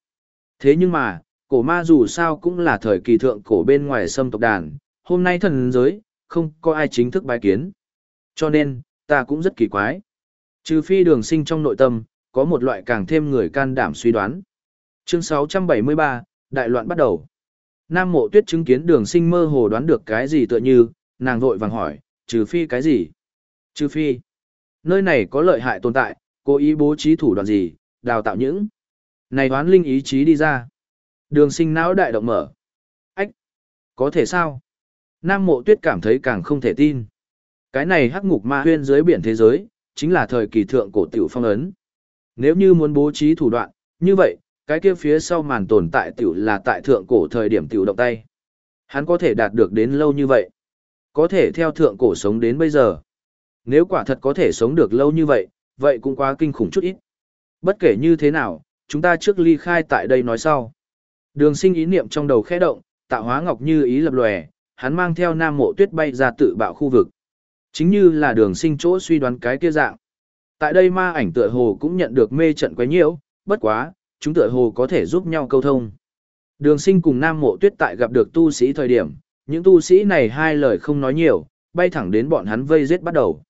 Thế nhưng mà, cổ ma dù sao cũng là thời kỳ thượng cổ bên ngoài xâm tộc đàn, hôm nay thần giới, không có ai chính thức bái kiến. Cho nên, ta cũng rất kỳ quái. Trừ phi đường sinh trong nội tâm, có một loại càng thêm người can đảm suy đoán. Chương 673, Đại loạn bắt đầu. Nam mộ tuyết chứng kiến đường sinh mơ hồ đoán được cái gì tựa như, nàng vội vàng hỏi, trừ phi cái gì? Trừ phi. Nơi này có lợi hại tồn tại, cố ý bố trí thủ đoạn gì, đào tạo những. Này đoán linh ý chí đi ra. Đường sinh não đại động mở. Ách! Có thể sao? Nam mộ tuyết cảm thấy càng không thể tin. Cái này hắc ngục ma huyên dưới biển thế giới, chính là thời kỳ thượng cổ tiểu phong ấn. Nếu như muốn bố trí thủ đoạn, như vậy, cái kia phía sau màn tồn tại tiểu là tại thượng cổ thời điểm tiểu động tay. Hắn có thể đạt được đến lâu như vậy. Có thể theo thượng cổ sống đến bây giờ. Nếu quả thật có thể sống được lâu như vậy, vậy cũng quá kinh khủng chút ít. Bất kể như thế nào, chúng ta trước ly khai tại đây nói sau. Đường sinh ý niệm trong đầu khẽ động, tạo hóa ngọc như ý lập lòe, hắn mang theo nam mộ tuyết bay ra tự bạo khu vực. Chính như là đường sinh chỗ suy đoán cái kia dạng. Tại đây ma ảnh tựa hồ cũng nhận được mê trận quấy nhiễu, bất quá, chúng tựa hồ có thể giúp nhau câu thông. Đường sinh cùng nam mộ tuyết tại gặp được tu sĩ thời điểm, những tu sĩ này hai lời không nói nhiều, bay thẳng đến bọn hắn vây giết bắt đầu.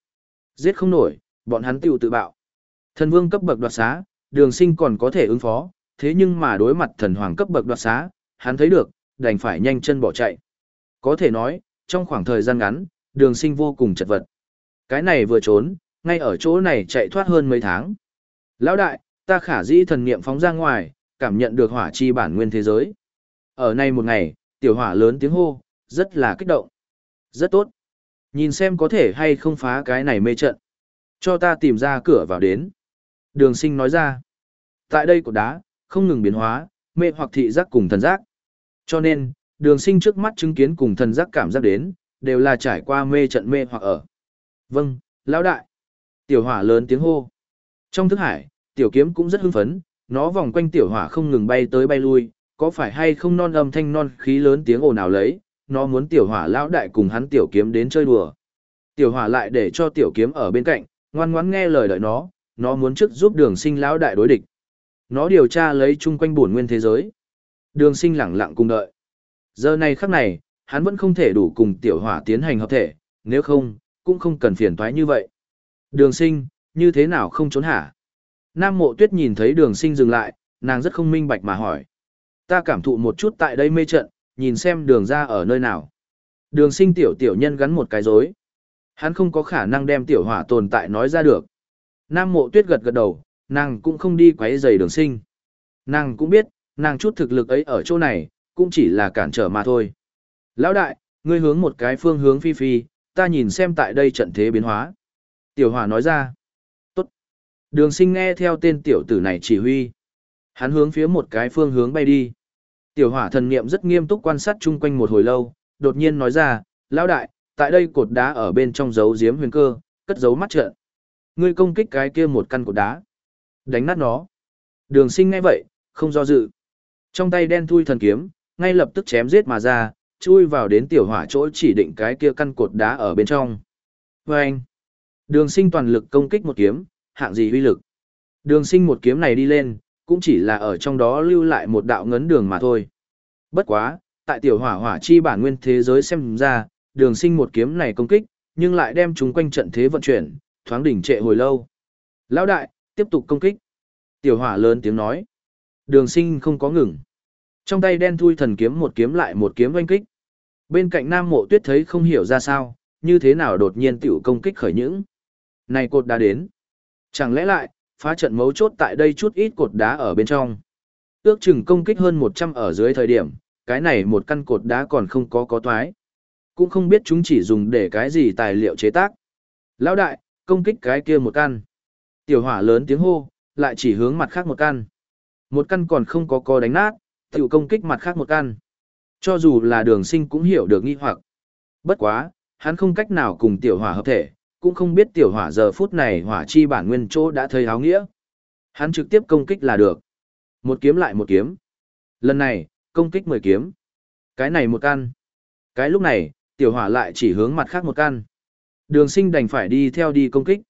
Giết không nổi, bọn hắn tiêu tự bạo. Thần vương cấp bậc đoạt xá, đường sinh còn có thể ứng phó, thế nhưng mà đối mặt thần hoàng cấp bậc đoạt xá, hắn thấy được, đành phải nhanh chân bỏ chạy. Có thể nói, trong khoảng thời gian ngắn, đường sinh vô cùng chật vật. Cái này vừa trốn, ngay ở chỗ này chạy thoát hơn mấy tháng. Lão đại, ta khả dĩ thần niệm phóng ra ngoài, cảm nhận được hỏa chi bản nguyên thế giới. Ở nay một ngày, tiểu hỏa lớn tiếng hô, rất là kích động. Rất tốt. Nhìn xem có thể hay không phá cái này mê trận. Cho ta tìm ra cửa vào đến. Đường sinh nói ra. Tại đây cột đá, không ngừng biến hóa, mê hoặc thị giác cùng thần giác. Cho nên, đường sinh trước mắt chứng kiến cùng thần giác cảm giác đến, đều là trải qua mê trận mê hoặc ở. Vâng, lão đại. Tiểu hỏa lớn tiếng hô. Trong thức hải, tiểu kiếm cũng rất hưng phấn, nó vòng quanh tiểu hỏa không ngừng bay tới bay lui, có phải hay không non âm thanh non khí lớn tiếng ồn ào lấy, nó muốn tiểu hỏa lão đại cùng hắn tiểu kiếm đến chơi đùa. Tiểu hỏa lại để cho tiểu kiếm ở bên cạnh, ngoan ngoãn nghe lời đợi nó, nó muốn trước giúp đường sinh lão đại đối địch. Nó điều tra lấy chung quanh buồn nguyên thế giới. Đường sinh lặng lặng cùng đợi. Giờ này khắc này, hắn vẫn không thể đủ cùng tiểu hỏa tiến hành hợp thể, nếu không, cũng không cần phiền toái như vậy. Đường sinh, như thế nào không trốn hả? Nam mộ tuyết nhìn thấy đường sinh dừng lại, nàng rất không minh bạch mà hỏi. Ta cảm thụ một chút tại đây mê trận, nhìn xem đường ra ở nơi nào. Đường sinh tiểu tiểu nhân gắn một cái dối. Hắn không có khả năng đem tiểu hỏa tồn tại nói ra được. Nam mộ tuyết gật gật đầu, nàng cũng không đi quấy giày đường sinh. Nàng cũng biết, nàng chút thực lực ấy ở chỗ này, cũng chỉ là cản trở mà thôi. Lão đại, ngươi hướng một cái phương hướng phi phi, ta nhìn xem tại đây trận thế biến hóa. Tiểu hỏa nói ra. Tốt. Đường sinh nghe theo tên tiểu tử này chỉ huy. Hắn hướng phía một cái phương hướng bay đi. Tiểu hỏa thần niệm rất nghiêm túc quan sát chung quanh một hồi lâu, đột nhiên nói ra, lão đại, tại đây cột đá ở bên trong giấu giếm huyền cơ, cất giấu mắt trận. Ngươi công kích cái kia một căn cột đá. Đánh nát nó. Đường sinh ngay vậy, không do dự. Trong tay đen thui thần kiếm, ngay lập tức chém giết mà ra, chui vào đến tiểu hỏa chỗ chỉ định cái kia căn cột đá ở bên trong. Vâng! đường sinh toàn lực công kích một kiếm, hạng gì huy lực. Đường sinh một kiếm này đi lên, cũng chỉ là ở trong đó lưu lại một đạo ngấn đường mà thôi. Bất quá, tại tiểu hỏa hỏa chi bản nguyên thế giới xem ra, đường sinh một kiếm này công kích, nhưng lại đem chúng quanh trận thế vận chuyển, thoáng đỉnh trệ hồi lâu. Lão đại, tiếp tục công kích. Tiểu hỏa lớn tiếng nói. Đường sinh không có ngừng. Trong tay đen thui thần kiếm một kiếm lại một kiếm oanh kích. Bên cạnh nam mộ tuyết thấy không hiểu ra sao, như thế nào đột nhiên tiểu công kích khởi những. Này cột đã đến. Chẳng lẽ lại, phá trận mấu chốt tại đây chút ít cột đá ở bên trong. Ước chừng công kích hơn 100 ở dưới thời điểm, cái này một căn cột đá còn không có có toái. Cũng không biết chúng chỉ dùng để cái gì tài liệu chế tác. Lão đại, công kích cái kia một căn. Tiểu hỏa lớn tiếng hô, lại chỉ hướng mặt khác một căn. Một căn còn không có có đánh nát, tiểu công kích mặt khác một căn. Cho dù là đường sinh cũng hiểu được nghi hoặc. Bất quá, hắn không cách nào cùng tiểu hỏa hợp thể, cũng không biết tiểu hỏa giờ phút này hỏa chi bản nguyên chỗ đã thấy áo nghĩa. Hắn trực tiếp công kích là được. Một kiếm lại một kiếm. Lần này, công kích 10 kiếm. Cái này một căn. Cái lúc này, tiểu hỏa lại chỉ hướng mặt khác một căn. Đường sinh đành phải đi theo đi công kích.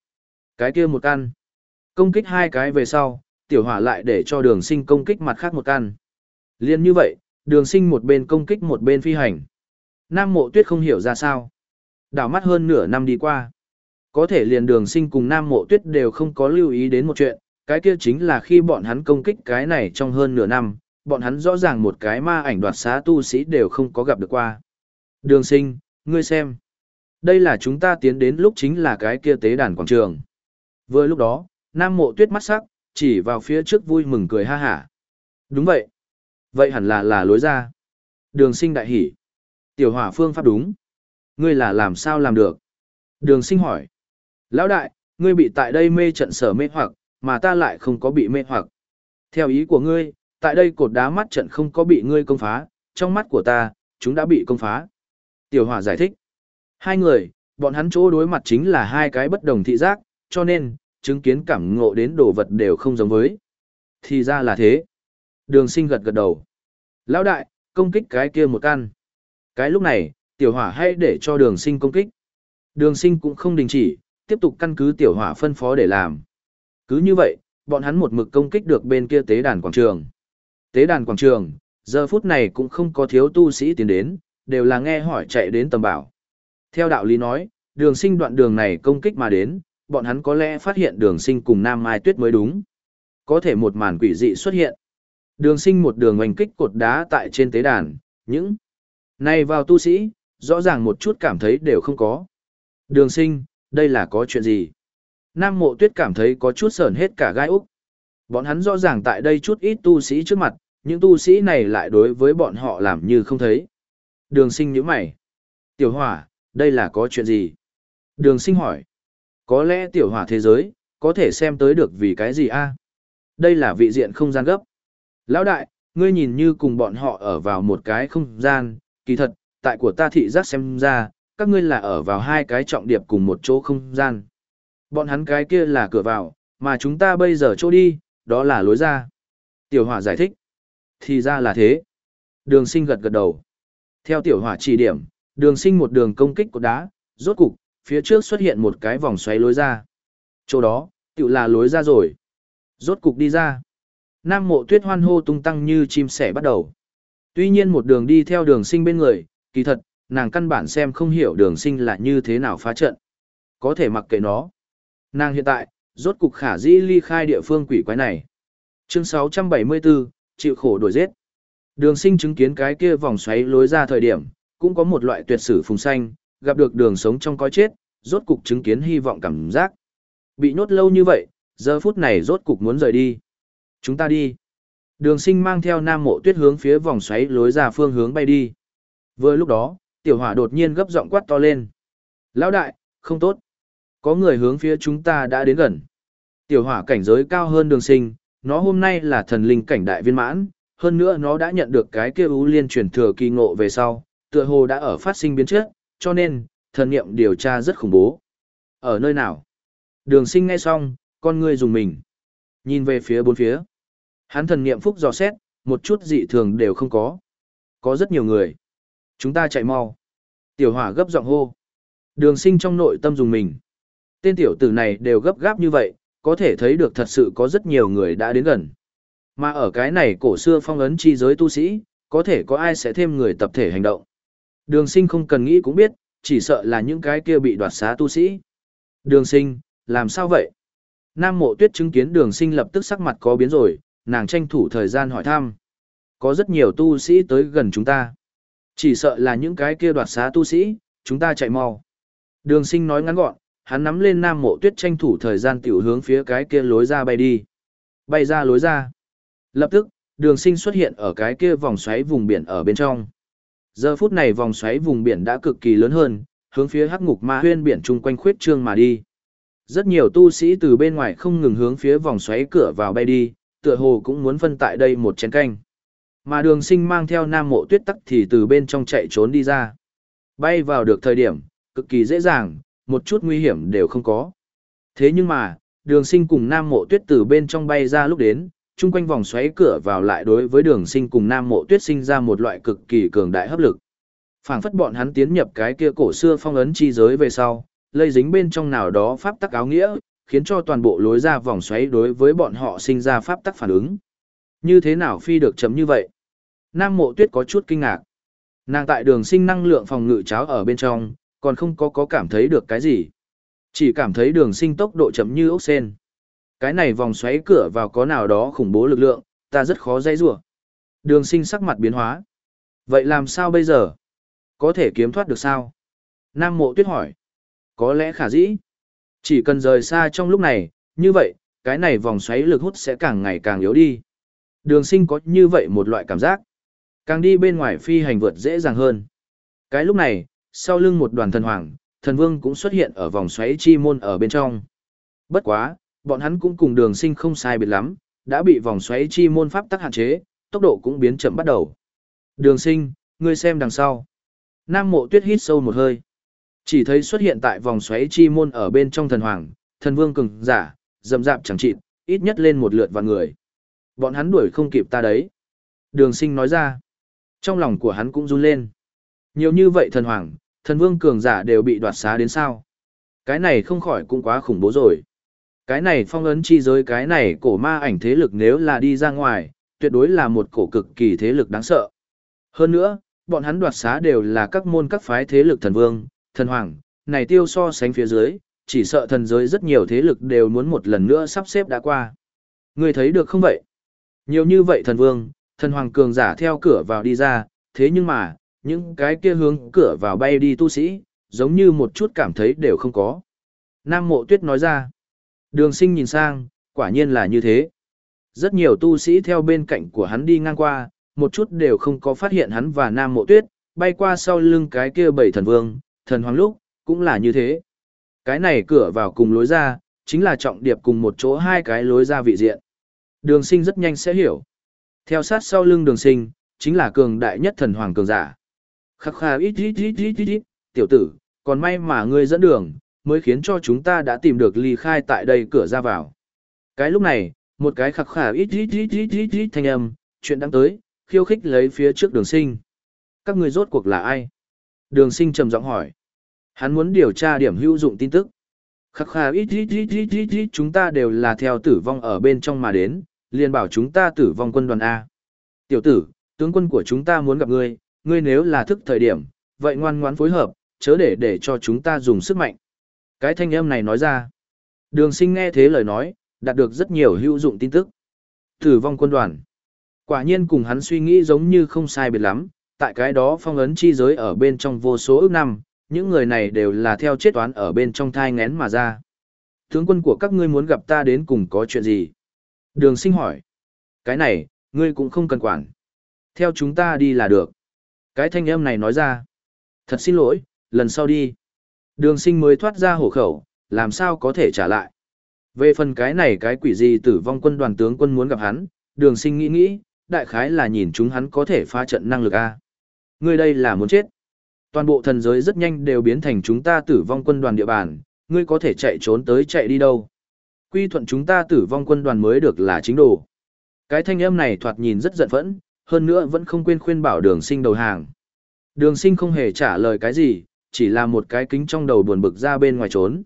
Cái kia một căn. Công kích hai cái về sau, tiểu hỏa lại để cho đường sinh công kích mặt khác một căn. Liên như vậy, đường sinh một bên công kích một bên phi hành. Nam mộ tuyết không hiểu ra sao. Đảo mắt hơn nửa năm đi qua. Có thể liền đường sinh cùng Nam mộ tuyết đều không có lưu ý đến một chuyện, cái kia chính là khi bọn hắn công kích cái này trong hơn nửa năm, bọn hắn rõ ràng một cái ma ảnh đoạt xá tu sĩ đều không có gặp được qua. Đường sinh, ngươi xem. Đây là chúng ta tiến đến lúc chính là cái kia tế đàn quảng trường. Vừa lúc đó, Nam Mộ Tuyết mắt sắc, chỉ vào phía trước vui mừng cười ha hả. Đúng vậy. Vậy hẳn là là lối ra. Đường sinh đại hỉ. Tiểu hỏa phương pháp đúng. Ngươi là làm sao làm được? Đường sinh hỏi. Lão đại, ngươi bị tại đây mê trận sở mê hoặc, mà ta lại không có bị mê hoặc. Theo ý của ngươi, tại đây cột đá mắt trận không có bị ngươi công phá, trong mắt của ta, chúng đã bị công phá. Tiểu hỏa giải thích. Hai người, bọn hắn chỗ đối mặt chính là hai cái bất đồng thị giác, cho nên, chứng kiến cảm ngộ đến đồ vật đều không giống với. Thì ra là thế. Đường sinh gật gật đầu. Lão đại, công kích cái kia một căn. Cái lúc này, tiểu hỏa hãy để cho đường sinh công kích. Đường sinh cũng không đình chỉ, tiếp tục căn cứ tiểu hỏa phân phó để làm. Cứ như vậy, bọn hắn một mực công kích được bên kia tế đàn quảng trường. Tế đàn quảng trường, giờ phút này cũng không có thiếu tu sĩ tiến đến, đều là nghe hỏi chạy đến tầm bảo. Theo đạo lý nói, đường sinh đoạn đường này công kích mà đến, bọn hắn có lẽ phát hiện đường sinh cùng Nam Mai Tuyết mới đúng. Có thể một màn quỷ dị xuất hiện. Đường sinh một đường oanh kích cột đá tại trên tế đàn, những này vào tu sĩ, rõ ràng một chút cảm thấy đều không có. Đường sinh, đây là có chuyện gì? Nam mộ tuyết cảm thấy có chút sờn hết cả gai úc. Bọn hắn rõ ràng tại đây chút ít tu sĩ trước mặt, những tu sĩ này lại đối với bọn họ làm như không thấy. Đường sinh những mày. Tiểu hỏa, đây là có chuyện gì? Đường sinh hỏi. Có lẽ tiểu hỏa thế giới, có thể xem tới được vì cái gì a Đây là vị diện không gian gấp. Lão đại, ngươi nhìn như cùng bọn họ ở vào một cái không gian, kỳ thật, tại của ta thị giác xem ra, các ngươi là ở vào hai cái trọng điệp cùng một chỗ không gian. Bọn hắn cái kia là cửa vào, mà chúng ta bây giờ chỗ đi, đó là lối ra. Tiểu hỏa giải thích. Thì ra là thế. Đường sinh gật gật đầu. Theo tiểu hỏa chỉ điểm, đường sinh một đường công kích của đá, rốt cục, phía trước xuất hiện một cái vòng xoáy lối ra. Chỗ đó, tiểu là lối ra rồi. Rốt cục đi ra. Nam mộ tuyết hoan hô tung tăng như chim sẻ bắt đầu. Tuy nhiên một đường đi theo đường sinh bên người, kỳ thật, nàng căn bản xem không hiểu đường sinh là như thế nào phá trận. Có thể mặc kệ nó. Nàng hiện tại, rốt cục khả dĩ ly khai địa phương quỷ quái này. Chương 674, chịu khổ đổi giết. Đường sinh chứng kiến cái kia vòng xoáy lối ra thời điểm, cũng có một loại tuyệt sử phùng xanh, gặp được đường sống trong coi chết, rốt cục chứng kiến hy vọng cảm giác. Bị nhốt lâu như vậy, giờ phút này rốt cục muốn rời đi. Chúng ta đi. Đường sinh mang theo nam mộ tuyết hướng phía vòng xoáy lối ra phương hướng bay đi. Vừa lúc đó, tiểu hỏa đột nhiên gấp giọng quát to lên. Lão đại, không tốt. Có người hướng phía chúng ta đã đến gần. Tiểu hỏa cảnh giới cao hơn đường sinh, nó hôm nay là thần linh cảnh đại viên mãn, hơn nữa nó đã nhận được cái kia ưu liên truyền thừa kỳ ngộ về sau, tựa hồ đã ở phát sinh biến chất, cho nên, thần nghiệm điều tra rất khủng bố. Ở nơi nào? Đường sinh nghe xong, con người dùng mình. Nhìn về phía bốn phía. Hắn thần niệm phúc dò xét, một chút dị thường đều không có. Có rất nhiều người. Chúng ta chạy mau. Tiểu hỏa gấp giọng hô. Đường sinh trong nội tâm dùng mình. Tên tiểu tử này đều gấp gáp như vậy, có thể thấy được thật sự có rất nhiều người đã đến gần. Mà ở cái này cổ xưa phong ấn chi giới tu sĩ, có thể có ai sẽ thêm người tập thể hành động. Đường sinh không cần nghĩ cũng biết, chỉ sợ là những cái kia bị đoạt xá tu sĩ. Đường sinh, làm sao vậy? Nam mộ tuyết chứng kiến đường sinh lập tức sắc mặt có biến rồi, nàng tranh thủ thời gian hỏi thăm. Có rất nhiều tu sĩ tới gần chúng ta. Chỉ sợ là những cái kia đoạt xá tu sĩ, chúng ta chạy mau. Đường sinh nói ngắn gọn, hắn nắm lên nam mộ tuyết tranh thủ thời gian tiểu hướng phía cái kia lối ra bay đi. Bay ra lối ra. Lập tức, đường sinh xuất hiện ở cái kia vòng xoáy vùng biển ở bên trong. Giờ phút này vòng xoáy vùng biển đã cực kỳ lớn hơn, hướng phía hắc ngục ma huyên biển chung quanh khuyết trương mà đi. Rất nhiều tu sĩ từ bên ngoài không ngừng hướng phía vòng xoáy cửa vào bay đi, tựa hồ cũng muốn phân tại đây một chén canh. Mà đường sinh mang theo nam mộ tuyết tắc thì từ bên trong chạy trốn đi ra. Bay vào được thời điểm, cực kỳ dễ dàng, một chút nguy hiểm đều không có. Thế nhưng mà, đường sinh cùng nam mộ tuyết từ bên trong bay ra lúc đến, chung quanh vòng xoáy cửa vào lại đối với đường sinh cùng nam mộ tuyết sinh ra một loại cực kỳ cường đại hấp lực. phảng phất bọn hắn tiến nhập cái kia cổ xưa phong ấn chi giới về sau, lây dính bên trong nào đó pháp tắc áo nghĩa, khiến cho toàn bộ lối ra vòng xoáy đối với bọn họ sinh ra pháp tắc phản ứng. Như thế nào phi được chấm như vậy? Nam mộ tuyết có chút kinh ngạc. Nàng tại đường sinh năng lượng phòng ngự cháo ở bên trong, còn không có có cảm thấy được cái gì. Chỉ cảm thấy đường sinh tốc độ chậm như ốc sen. Cái này vòng xoáy cửa vào có nào đó khủng bố lực lượng, ta rất khó dây rủa Đường sinh sắc mặt biến hóa. Vậy làm sao bây giờ? Có thể kiếm thoát được sao? Nam mộ tuyết hỏi. Có lẽ khả dĩ. Chỉ cần rời xa trong lúc này, như vậy, cái này vòng xoáy lực hút sẽ càng ngày càng yếu đi. Đường sinh có như vậy một loại cảm giác. Càng đi bên ngoài phi hành vượt dễ dàng hơn. Cái lúc này, sau lưng một đoàn thần hoàng, thần vương cũng xuất hiện ở vòng xoáy chi môn ở bên trong. Bất quá, bọn hắn cũng cùng đường sinh không sai biệt lắm, đã bị vòng xoáy chi môn pháp tắc hạn chế, tốc độ cũng biến chậm bắt đầu. Đường sinh, ngươi xem đằng sau. Nam mộ tuyết hít sâu một hơi. Chỉ thấy xuất hiện tại vòng xoáy chi môn ở bên trong thần hoàng, thần vương cường giả, dầm dạp chẳng chịt, ít nhất lên một lượt vào người. Bọn hắn đuổi không kịp ta đấy. Đường sinh nói ra. Trong lòng của hắn cũng run lên. Nhiều như vậy thần hoàng, thần vương cường giả đều bị đoạt xá đến sao. Cái này không khỏi cũng quá khủng bố rồi. Cái này phong ấn chi giới cái này cổ ma ảnh thế lực nếu là đi ra ngoài, tuyệt đối là một cổ cực kỳ thế lực đáng sợ. Hơn nữa, bọn hắn đoạt xá đều là các môn các phái thế lực thần vương, thần hoàng, này tiêu so sánh phía dưới, chỉ sợ thần giới rất nhiều thế lực đều muốn một lần nữa sắp xếp đã qua. Người thấy được không vậy? Nhiều như vậy thần vương, thần hoàng cường giả theo cửa vào đi ra, thế nhưng mà, những cái kia hướng cửa vào bay đi tu sĩ, giống như một chút cảm thấy đều không có. Nam mộ tuyết nói ra, đường sinh nhìn sang, quả nhiên là như thế. Rất nhiều tu sĩ theo bên cạnh của hắn đi ngang qua, một chút đều không có phát hiện hắn và Nam mộ tuyết, bay qua sau lưng cái kia bảy thần vương, thần hoàng lúc, cũng là như thế. Cái này cửa vào cùng lối ra, chính là trọng điệp cùng một chỗ hai cái lối ra vị diện. Đường sinh rất nhanh sẽ hiểu. Theo sát sau lưng đường sinh, chính là cường đại nhất thần hoàng cường giả. Khắc khà ít ít ít ít ít ít, tiểu tử, còn may mà ngươi dẫn đường, mới khiến cho chúng ta đã tìm được ly khai tại đây cửa ra vào. Cái lúc này, một cái khắc khà ít ít ít ít ít ít thanh âm, chuyện đang tới, khiêu khích lấy phía trước đường sinh. Các người rốt cuộc là ai? Đường sinh trầm giọng hỏi. Hắn muốn điều tra điểm hữu dụng tin tức. Khắc khà ít ít ít ít ít ít chúng ta đều là theo tử vong ở bên trong mà đến, liền bảo chúng ta tử vong quân đoàn A. Tiểu tử, tướng quân của chúng ta muốn gặp ngươi, ngươi nếu là thức thời điểm, vậy ngoan ngoãn phối hợp, chớ để để cho chúng ta dùng sức mạnh. Cái thanh âm này nói ra. Đường sinh nghe thế lời nói, đạt được rất nhiều hữu dụng tin tức. Tử vong quân đoàn. Quả nhiên cùng hắn suy nghĩ giống như không sai biệt lắm, tại cái đó phong ấn chi giới ở bên trong vô số ước năm, những người này đều là theo chết toán ở bên trong thai ngén mà ra. Tướng quân của các ngươi muốn gặp ta đến cùng có chuyện gì? Đường sinh hỏi. Cái này, ngươi cũng không cần quản. Theo chúng ta đi là được. Cái thanh âm này nói ra. Thật xin lỗi, lần sau đi. Đường sinh mới thoát ra hổ khẩu, làm sao có thể trả lại. Về phần cái này cái quỷ gì tử vong quân đoàn tướng quân muốn gặp hắn, đường sinh nghĩ nghĩ, đại khái là nhìn chúng hắn có thể phá trận năng lực A. Ngươi đây là muốn chết. Toàn bộ thần giới rất nhanh đều biến thành chúng ta tử vong quân đoàn địa bàn, ngươi có thể chạy trốn tới chạy đi đâu. Quy thuận chúng ta tử vong quân đoàn mới được là chính đồ. Cái thanh âm này thoạt nhìn rất giận phẫn, hơn nữa vẫn không quên khuyên bảo đường sinh đầu hàng. Đường sinh không hề trả lời cái gì, chỉ là một cái kính trong đầu buồn bực ra bên ngoài trốn.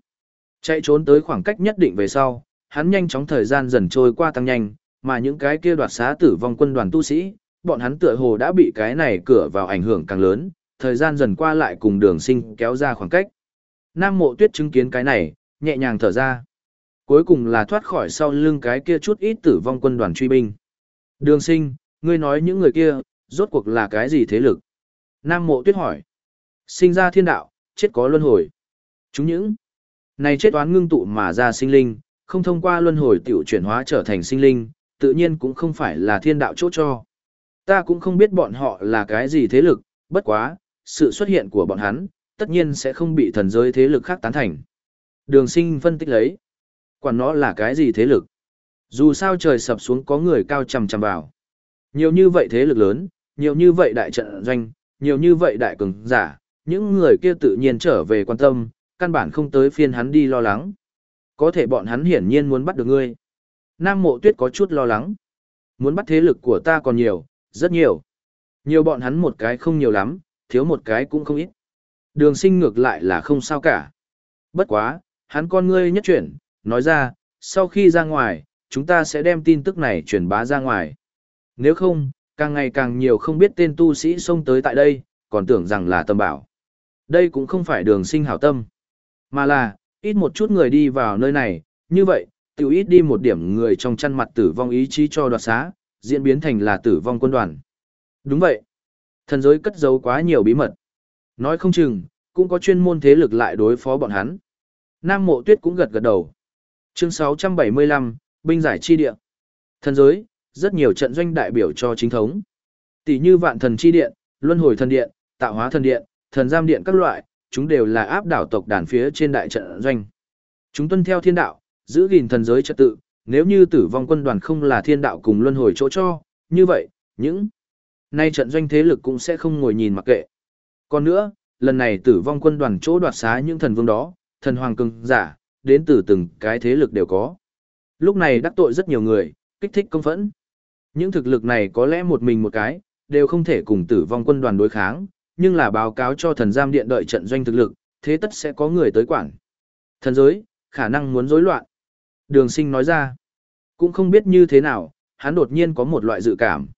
Chạy trốn tới khoảng cách nhất định về sau, hắn nhanh chóng thời gian dần trôi qua tăng nhanh, mà những cái kia đoạt xá tử vong quân đoàn tu sĩ, bọn hắn tựa hồ đã bị cái này cửa vào ảnh hưởng càng lớn, thời gian dần qua lại cùng đường sinh kéo ra khoảng cách. Nam mộ tuyết chứng kiến cái này, nhẹ nhàng thở ra. Cuối cùng là thoát khỏi sau lưng cái kia chút ít tử vong quân đoàn truy binh. Đường sinh, ngươi nói những người kia, rốt cuộc là cái gì thế lực? Nam mộ tuyết hỏi. Sinh ra thiên đạo, chết có luân hồi. Chúng những này chết toán ngưng tụ mà ra sinh linh, không thông qua luân hồi tiểu chuyển hóa trở thành sinh linh, tự nhiên cũng không phải là thiên đạo chỗ cho. Ta cũng không biết bọn họ là cái gì thế lực, bất quá, sự xuất hiện của bọn hắn, tất nhiên sẽ không bị thần giới thế lực khác tán thành. Đường sinh phân tích lấy. Quản nó là cái gì thế lực? Dù sao trời sập xuống có người cao chằm chằm vào. Nhiều như vậy thế lực lớn, nhiều như vậy đại trận doanh, nhiều như vậy đại cường giả, những người kia tự nhiên trở về quan tâm, căn bản không tới phiên hắn đi lo lắng. Có thể bọn hắn hiển nhiên muốn bắt được ngươi. Nam mộ tuyết có chút lo lắng. Muốn bắt thế lực của ta còn nhiều, rất nhiều. Nhiều bọn hắn một cái không nhiều lắm, thiếu một cái cũng không ít. Đường sinh ngược lại là không sao cả. Bất quá, hắn con ngươi nhất chuyển, nói ra, sau khi ra ngoài, chúng ta sẽ đem tin tức này truyền bá ra ngoài. Nếu không, càng ngày càng nhiều không biết tên tu sĩ xông tới tại đây, còn tưởng rằng là tâm bảo. Đây cũng không phải đường sinh hảo tâm, mà là, ít một chút người đi vào nơi này, như vậy, tiểu ít đi một điểm người trong chăn mặt tử vong ý chí cho đoạt xá, diễn biến thành là tử vong quân đoàn. Đúng vậy. Thần giới cất giấu quá nhiều bí mật. Nói không chừng, cũng có chuyên môn thế lực lại đối phó bọn hắn. Nam Mộ Tuyết cũng gật gật đầu. Chương 675, binh giải chi địa. Thần giới, rất nhiều trận doanh đại biểu cho chính thống. Tỷ như Vạn Thần chi điện, Luân Hồi thần điện, Tạo Hóa thần điện, Thần Giam điện các loại, chúng đều là áp đảo tộc đàn phía trên đại trận doanh. Chúng tuân theo thiên đạo, giữ gìn thần giới trật tự, nếu như tử vong quân đoàn không là thiên đạo cùng luân hồi chỗ cho, như vậy, những nay trận doanh thế lực cũng sẽ không ngồi nhìn mặc kệ. Còn nữa, lần này tử vong quân đoàn chỗ đoạt xá những thần vương đó, thần hoàng cường giả, đến từ từng cái thế lực đều có. Lúc này đắc tội rất nhiều người, kích thích công phẫn. Những thực lực này có lẽ một mình một cái, đều không thể cùng tử vong quân đoàn đối kháng, nhưng là báo cáo cho thần giam điện đợi trận doanh thực lực, thế tất sẽ có người tới quản. Thần giới, khả năng muốn rối loạn. Đường sinh nói ra, cũng không biết như thế nào, hắn đột nhiên có một loại dự cảm.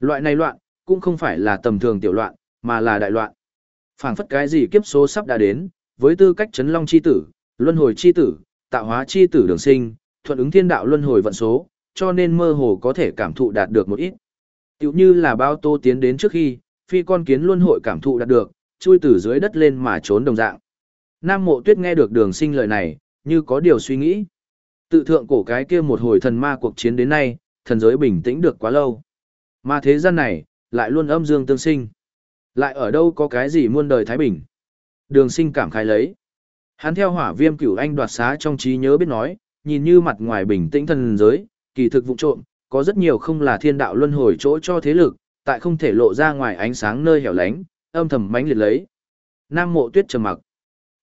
Loại này loạn, cũng không phải là tầm thường tiểu loạn, mà là đại loạn. phảng phất cái gì kiếp số sắp đã đến, với tư cách chấn long chi tử, luân hồi chi tử, tạo hóa chi tử đường sinh, thuận ứng thiên đạo luân hồi vận số, cho nên mơ hồ có thể cảm thụ đạt được một ít. Tiểu như là bao tô tiến đến trước khi, phi con kiến luân hội cảm thụ đạt được, chui từ dưới đất lên mà trốn đồng dạng. Nam mộ tuyết nghe được đường sinh lời này, như có điều suy nghĩ. Tự thượng cổ cái kia một hồi thần ma cuộc chiến đến nay, thần giới bình tĩnh được quá lâu. Mà thế gian này, lại luôn âm dương tương sinh. Lại ở đâu có cái gì muôn đời Thái Bình. Đường sinh cảm khai lấy. Hắn theo hỏa viêm cửu anh đoạt xá trong trí nhớ biết nói, nhìn như mặt ngoài bình tĩnh thần giới, kỳ thực vụ trộm, có rất nhiều không là thiên đạo luân hồi chỗ cho thế lực, tại không thể lộ ra ngoài ánh sáng nơi hẻo lánh, âm thầm mánh liệt lấy. Nam mộ tuyết trầm mặc.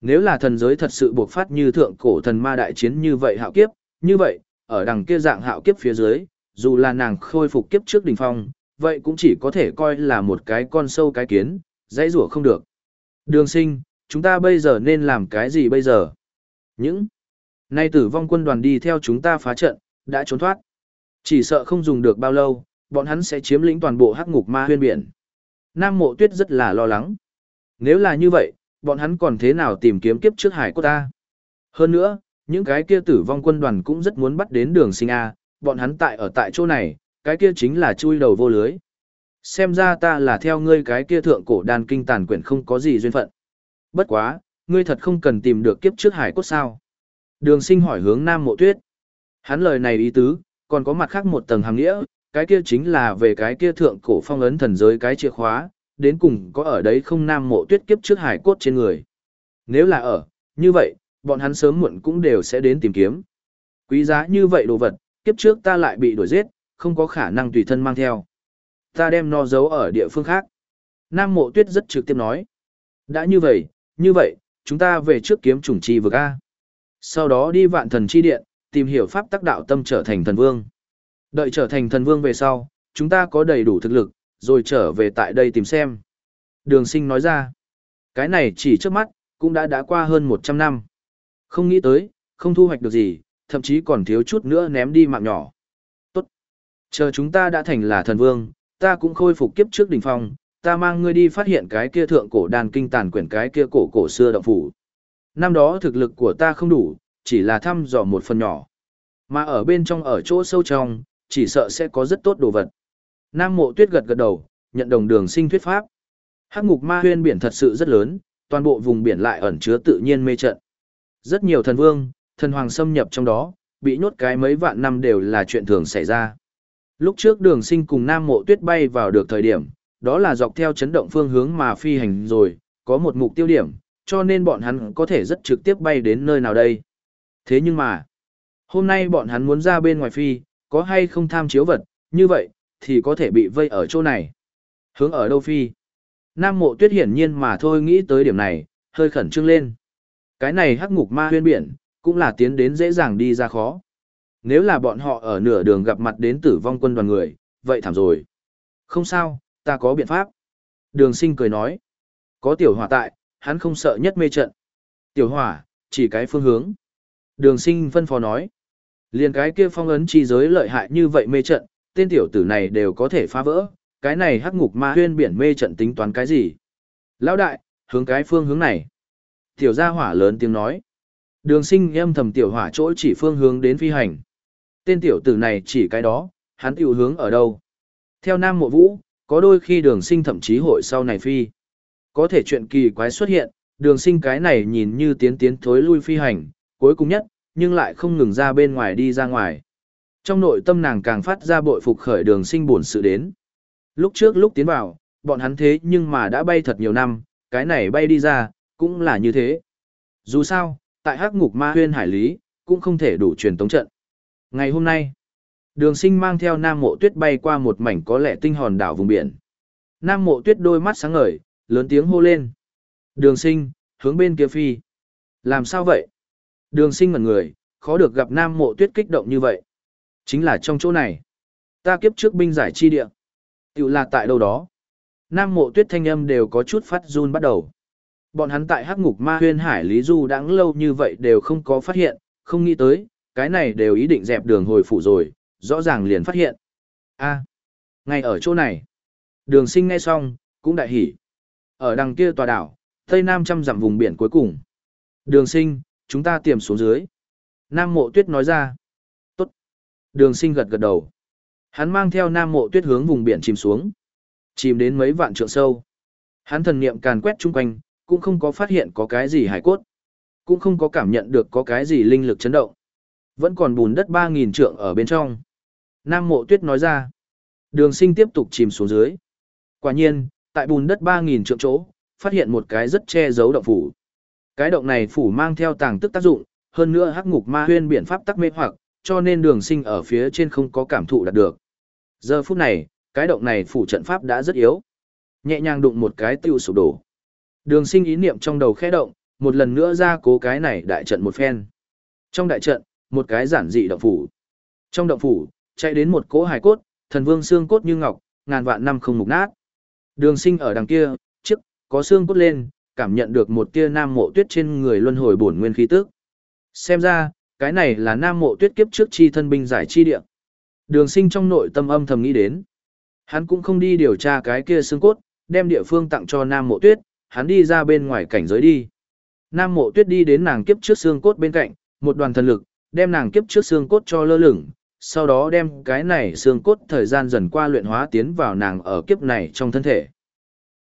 Nếu là thần giới thật sự buộc phát như thượng cổ thần ma đại chiến như vậy hạo kiếp, như vậy, ở đằng kia dạng hạo kiếp phía dưới, dù là nàng khôi phục kiếp trước đỉnh phong, vậy cũng chỉ có thể coi là một cái con sâu cái kiến, dãy rủa không được. Đường sinh, chúng ta bây giờ nên làm cái gì bây giờ? Những nay tử vong quân đoàn đi theo chúng ta phá trận, đã trốn thoát. Chỉ sợ không dùng được bao lâu, bọn hắn sẽ chiếm lĩnh toàn bộ hắc ngục ma huyên biển. Nam mộ tuyết rất là lo lắng. Nếu là như vậy, bọn hắn còn thế nào tìm kiếm kiếp trước hải của ta? Hơn nữa, những cái kia tử vong quân đoàn cũng rất muốn bắt đến đường sinh A, bọn hắn tại ở tại chỗ này, cái kia chính là chui đầu vô lưới. Xem ra ta là theo ngươi cái kia thượng cổ đàn kinh tàn quyển không có gì duyên phận. Bất quá, ngươi thật không cần tìm được kiếp trước hải cốt sao. Đường sinh hỏi hướng Nam Mộ Tuyết. Hắn lời này ý tứ, còn có mặt khác một tầng hàng nghĩa, cái kia chính là về cái kia thượng cổ phong ấn thần giới cái chìa khóa, đến cùng có ở đấy không Nam Mộ Tuyết kiếp trước hải cốt trên người. Nếu là ở, như vậy, bọn hắn sớm muộn cũng đều sẽ đến tìm kiếm. Quý giá như vậy đồ vật, kiếp trước ta lại bị đuổi giết, không có khả năng tùy thân mang theo. Ta đem nó giấu ở địa phương khác. Nam Mộ Tuyết rất trực tiếp nói. Đã như vậy, như vậy, chúng ta về trước kiếm chủng chi vực A. Sau đó đi vạn thần chi điện, tìm hiểu pháp tắc đạo tâm trở thành thần vương. Đợi trở thành thần vương về sau, chúng ta có đầy đủ thực lực, rồi trở về tại đây tìm xem. Đường sinh nói ra, cái này chỉ trước mắt, cũng đã đã qua hơn 100 năm. Không nghĩ tới, không thu hoạch được gì, thậm chí còn thiếu chút nữa ném đi mạng nhỏ. Tốt. Chờ chúng ta đã thành là thần vương, ta cũng khôi phục kiếp trước đỉnh phong, ta mang ngươi đi phát hiện cái kia thượng cổ đàn kinh tàn quyển cái kia cổ cổ xưa động phủ. Năm đó thực lực của ta không đủ, chỉ là thăm dò một phần nhỏ. Mà ở bên trong ở chỗ sâu trong, chỉ sợ sẽ có rất tốt đồ vật. Nam mộ tuyết gật gật đầu, nhận đồng đường sinh thuyết pháp. Hắc ngục ma huyên biển thật sự rất lớn, toàn bộ vùng biển lại ẩn chứa tự nhiên mê trận. Rất nhiều thần vương, thần hoàng xâm nhập trong đó, bị nhốt cái mấy vạn năm đều là chuyện thường xảy ra. Lúc trước đường sinh cùng Nam mộ tuyết bay vào được thời điểm, đó là dọc theo chấn động phương hướng mà phi hành rồi, có một mục tiêu điểm, cho nên bọn hắn có thể rất trực tiếp bay đến nơi nào đây. Thế nhưng mà, hôm nay bọn hắn muốn ra bên ngoài phi, có hay không tham chiếu vật, như vậy, thì có thể bị vây ở chỗ này. Hướng ở đâu phi? Nam mộ tuyết hiển nhiên mà thôi nghĩ tới điểm này, hơi khẩn trương lên. Cái này hắc ngục ma huyên biển, cũng là tiến đến dễ dàng đi ra khó. Nếu là bọn họ ở nửa đường gặp mặt đến tử vong quân đoàn người, vậy thảm rồi. Không sao, ta có biện pháp. Đường sinh cười nói. Có tiểu hỏa tại, hắn không sợ nhất mê trận. Tiểu hỏa, chỉ cái phương hướng. Đường sinh phân phó nói. Liền cái kia phong ấn chi giới lợi hại như vậy mê trận, tên tiểu tử này đều có thể phá vỡ. Cái này hắc ngục ma huyên biển mê trận tính toán cái gì? Lão đại, hướng cái phương hướng này. Tiểu gia hỏa lớn tiếng nói. Đường sinh âm thầm tiểu hỏa chỗ chỉ phương hướng đến phi hành. Tên tiểu tử này chỉ cái đó, hắn tiểu hướng ở đâu? Theo Nam Mộ Vũ, có đôi khi đường sinh thậm chí hội sau này phi. Có thể chuyện kỳ quái xuất hiện, Đường sinh cái này nhìn như tiến tiến thối lui phi hành, cuối cùng nhất, nhưng lại không ngừng ra bên ngoài đi ra ngoài. Trong nội tâm nàng càng phát ra bội phục khởi đường sinh buồn sự đến. Lúc trước lúc tiến vào, bọn hắn thế nhưng mà đã bay thật nhiều năm, cái này bay đi ra, cũng là như thế. Dù sao, tại hắc ngục ma huyên hải lý, cũng không thể đủ truyền tống trận. Ngày hôm nay, đường sinh mang theo nam mộ tuyết bay qua một mảnh có lẽ tinh hòn đảo vùng biển. Nam mộ tuyết đôi mắt sáng ngời, lớn tiếng hô lên. Đường sinh, hướng bên kia phi. Làm sao vậy? Đường sinh ngẩn người, khó được gặp nam mộ tuyết kích động như vậy. Chính là trong chỗ này. Ta kiếp trước binh giải chi địa. Tiểu là tại đâu đó. Nam mộ tuyết thanh âm đều có chút phát run bắt đầu. Bọn hắn tại hắc ngục ma huyên hải Lý Du đã lâu như vậy đều không có phát hiện, không nghĩ tới, cái này đều ý định dẹp đường hồi phủ rồi, rõ ràng liền phát hiện. a ngay ở chỗ này. Đường sinh nghe xong, cũng đại hỉ. Ở đằng kia tòa đảo, tây nam trăm dặm vùng biển cuối cùng. Đường sinh, chúng ta tiềm xuống dưới. Nam mộ tuyết nói ra. Tốt. Đường sinh gật gật đầu. Hắn mang theo nam mộ tuyết hướng vùng biển chìm xuống. Chìm đến mấy vạn trượng sâu. Hắn thần niệm càn quét chung quanh, cũng không có phát hiện có cái gì hải cốt. Cũng không có cảm nhận được có cái gì linh lực chấn động. Vẫn còn bùn đất 3.000 trượng ở bên trong. Nam mộ tuyết nói ra. Đường sinh tiếp tục chìm xuống dưới. Quả nhiên, tại bùn đất 3.000 trượng chỗ, phát hiện một cái rất che giấu động phủ. Cái động này phủ mang theo tàng tức tác dụng, hơn nữa hắc ngục ma huyên biện pháp tắc mê hoặc, cho nên đường sinh ở phía trên không có cảm thụ đạt được. Giờ phút này, cái động này phủ trận pháp đã rất yếu. Nhẹ nhàng đụng một cái tiêu sụp đổ. Đường sinh ý niệm trong đầu khẽ động, một lần nữa ra cố cái này đại trận một phen. Trong đại trận, một cái giản dị động phủ. Trong động phủ, chạy đến một cỗ hài cốt, thần vương xương cốt như ngọc, ngàn vạn năm không mục nát. Đường sinh ở đằng kia, trước, có xương cốt lên, cảm nhận được một tia nam mộ tuyết trên người luân hồi bổn nguyên khí tức. Xem ra, cái này là nam mộ tuyết kiếp trước chi thân binh giải chi địa. Đường sinh trong nội tâm âm thầm nghĩ đến. Hắn cũng không đi điều tra cái kia xương cốt, đem địa phương tặng cho nam mộ tuyết, hắn đi ra bên ngoài cảnh giới đi. Nam mộ tuyết đi đến nàng kiếp trước xương cốt bên cạnh, một đoàn thần lực, đem nàng kiếp trước xương cốt cho lơ lửng, sau đó đem cái này xương cốt thời gian dần qua luyện hóa tiến vào nàng ở kiếp này trong thân thể.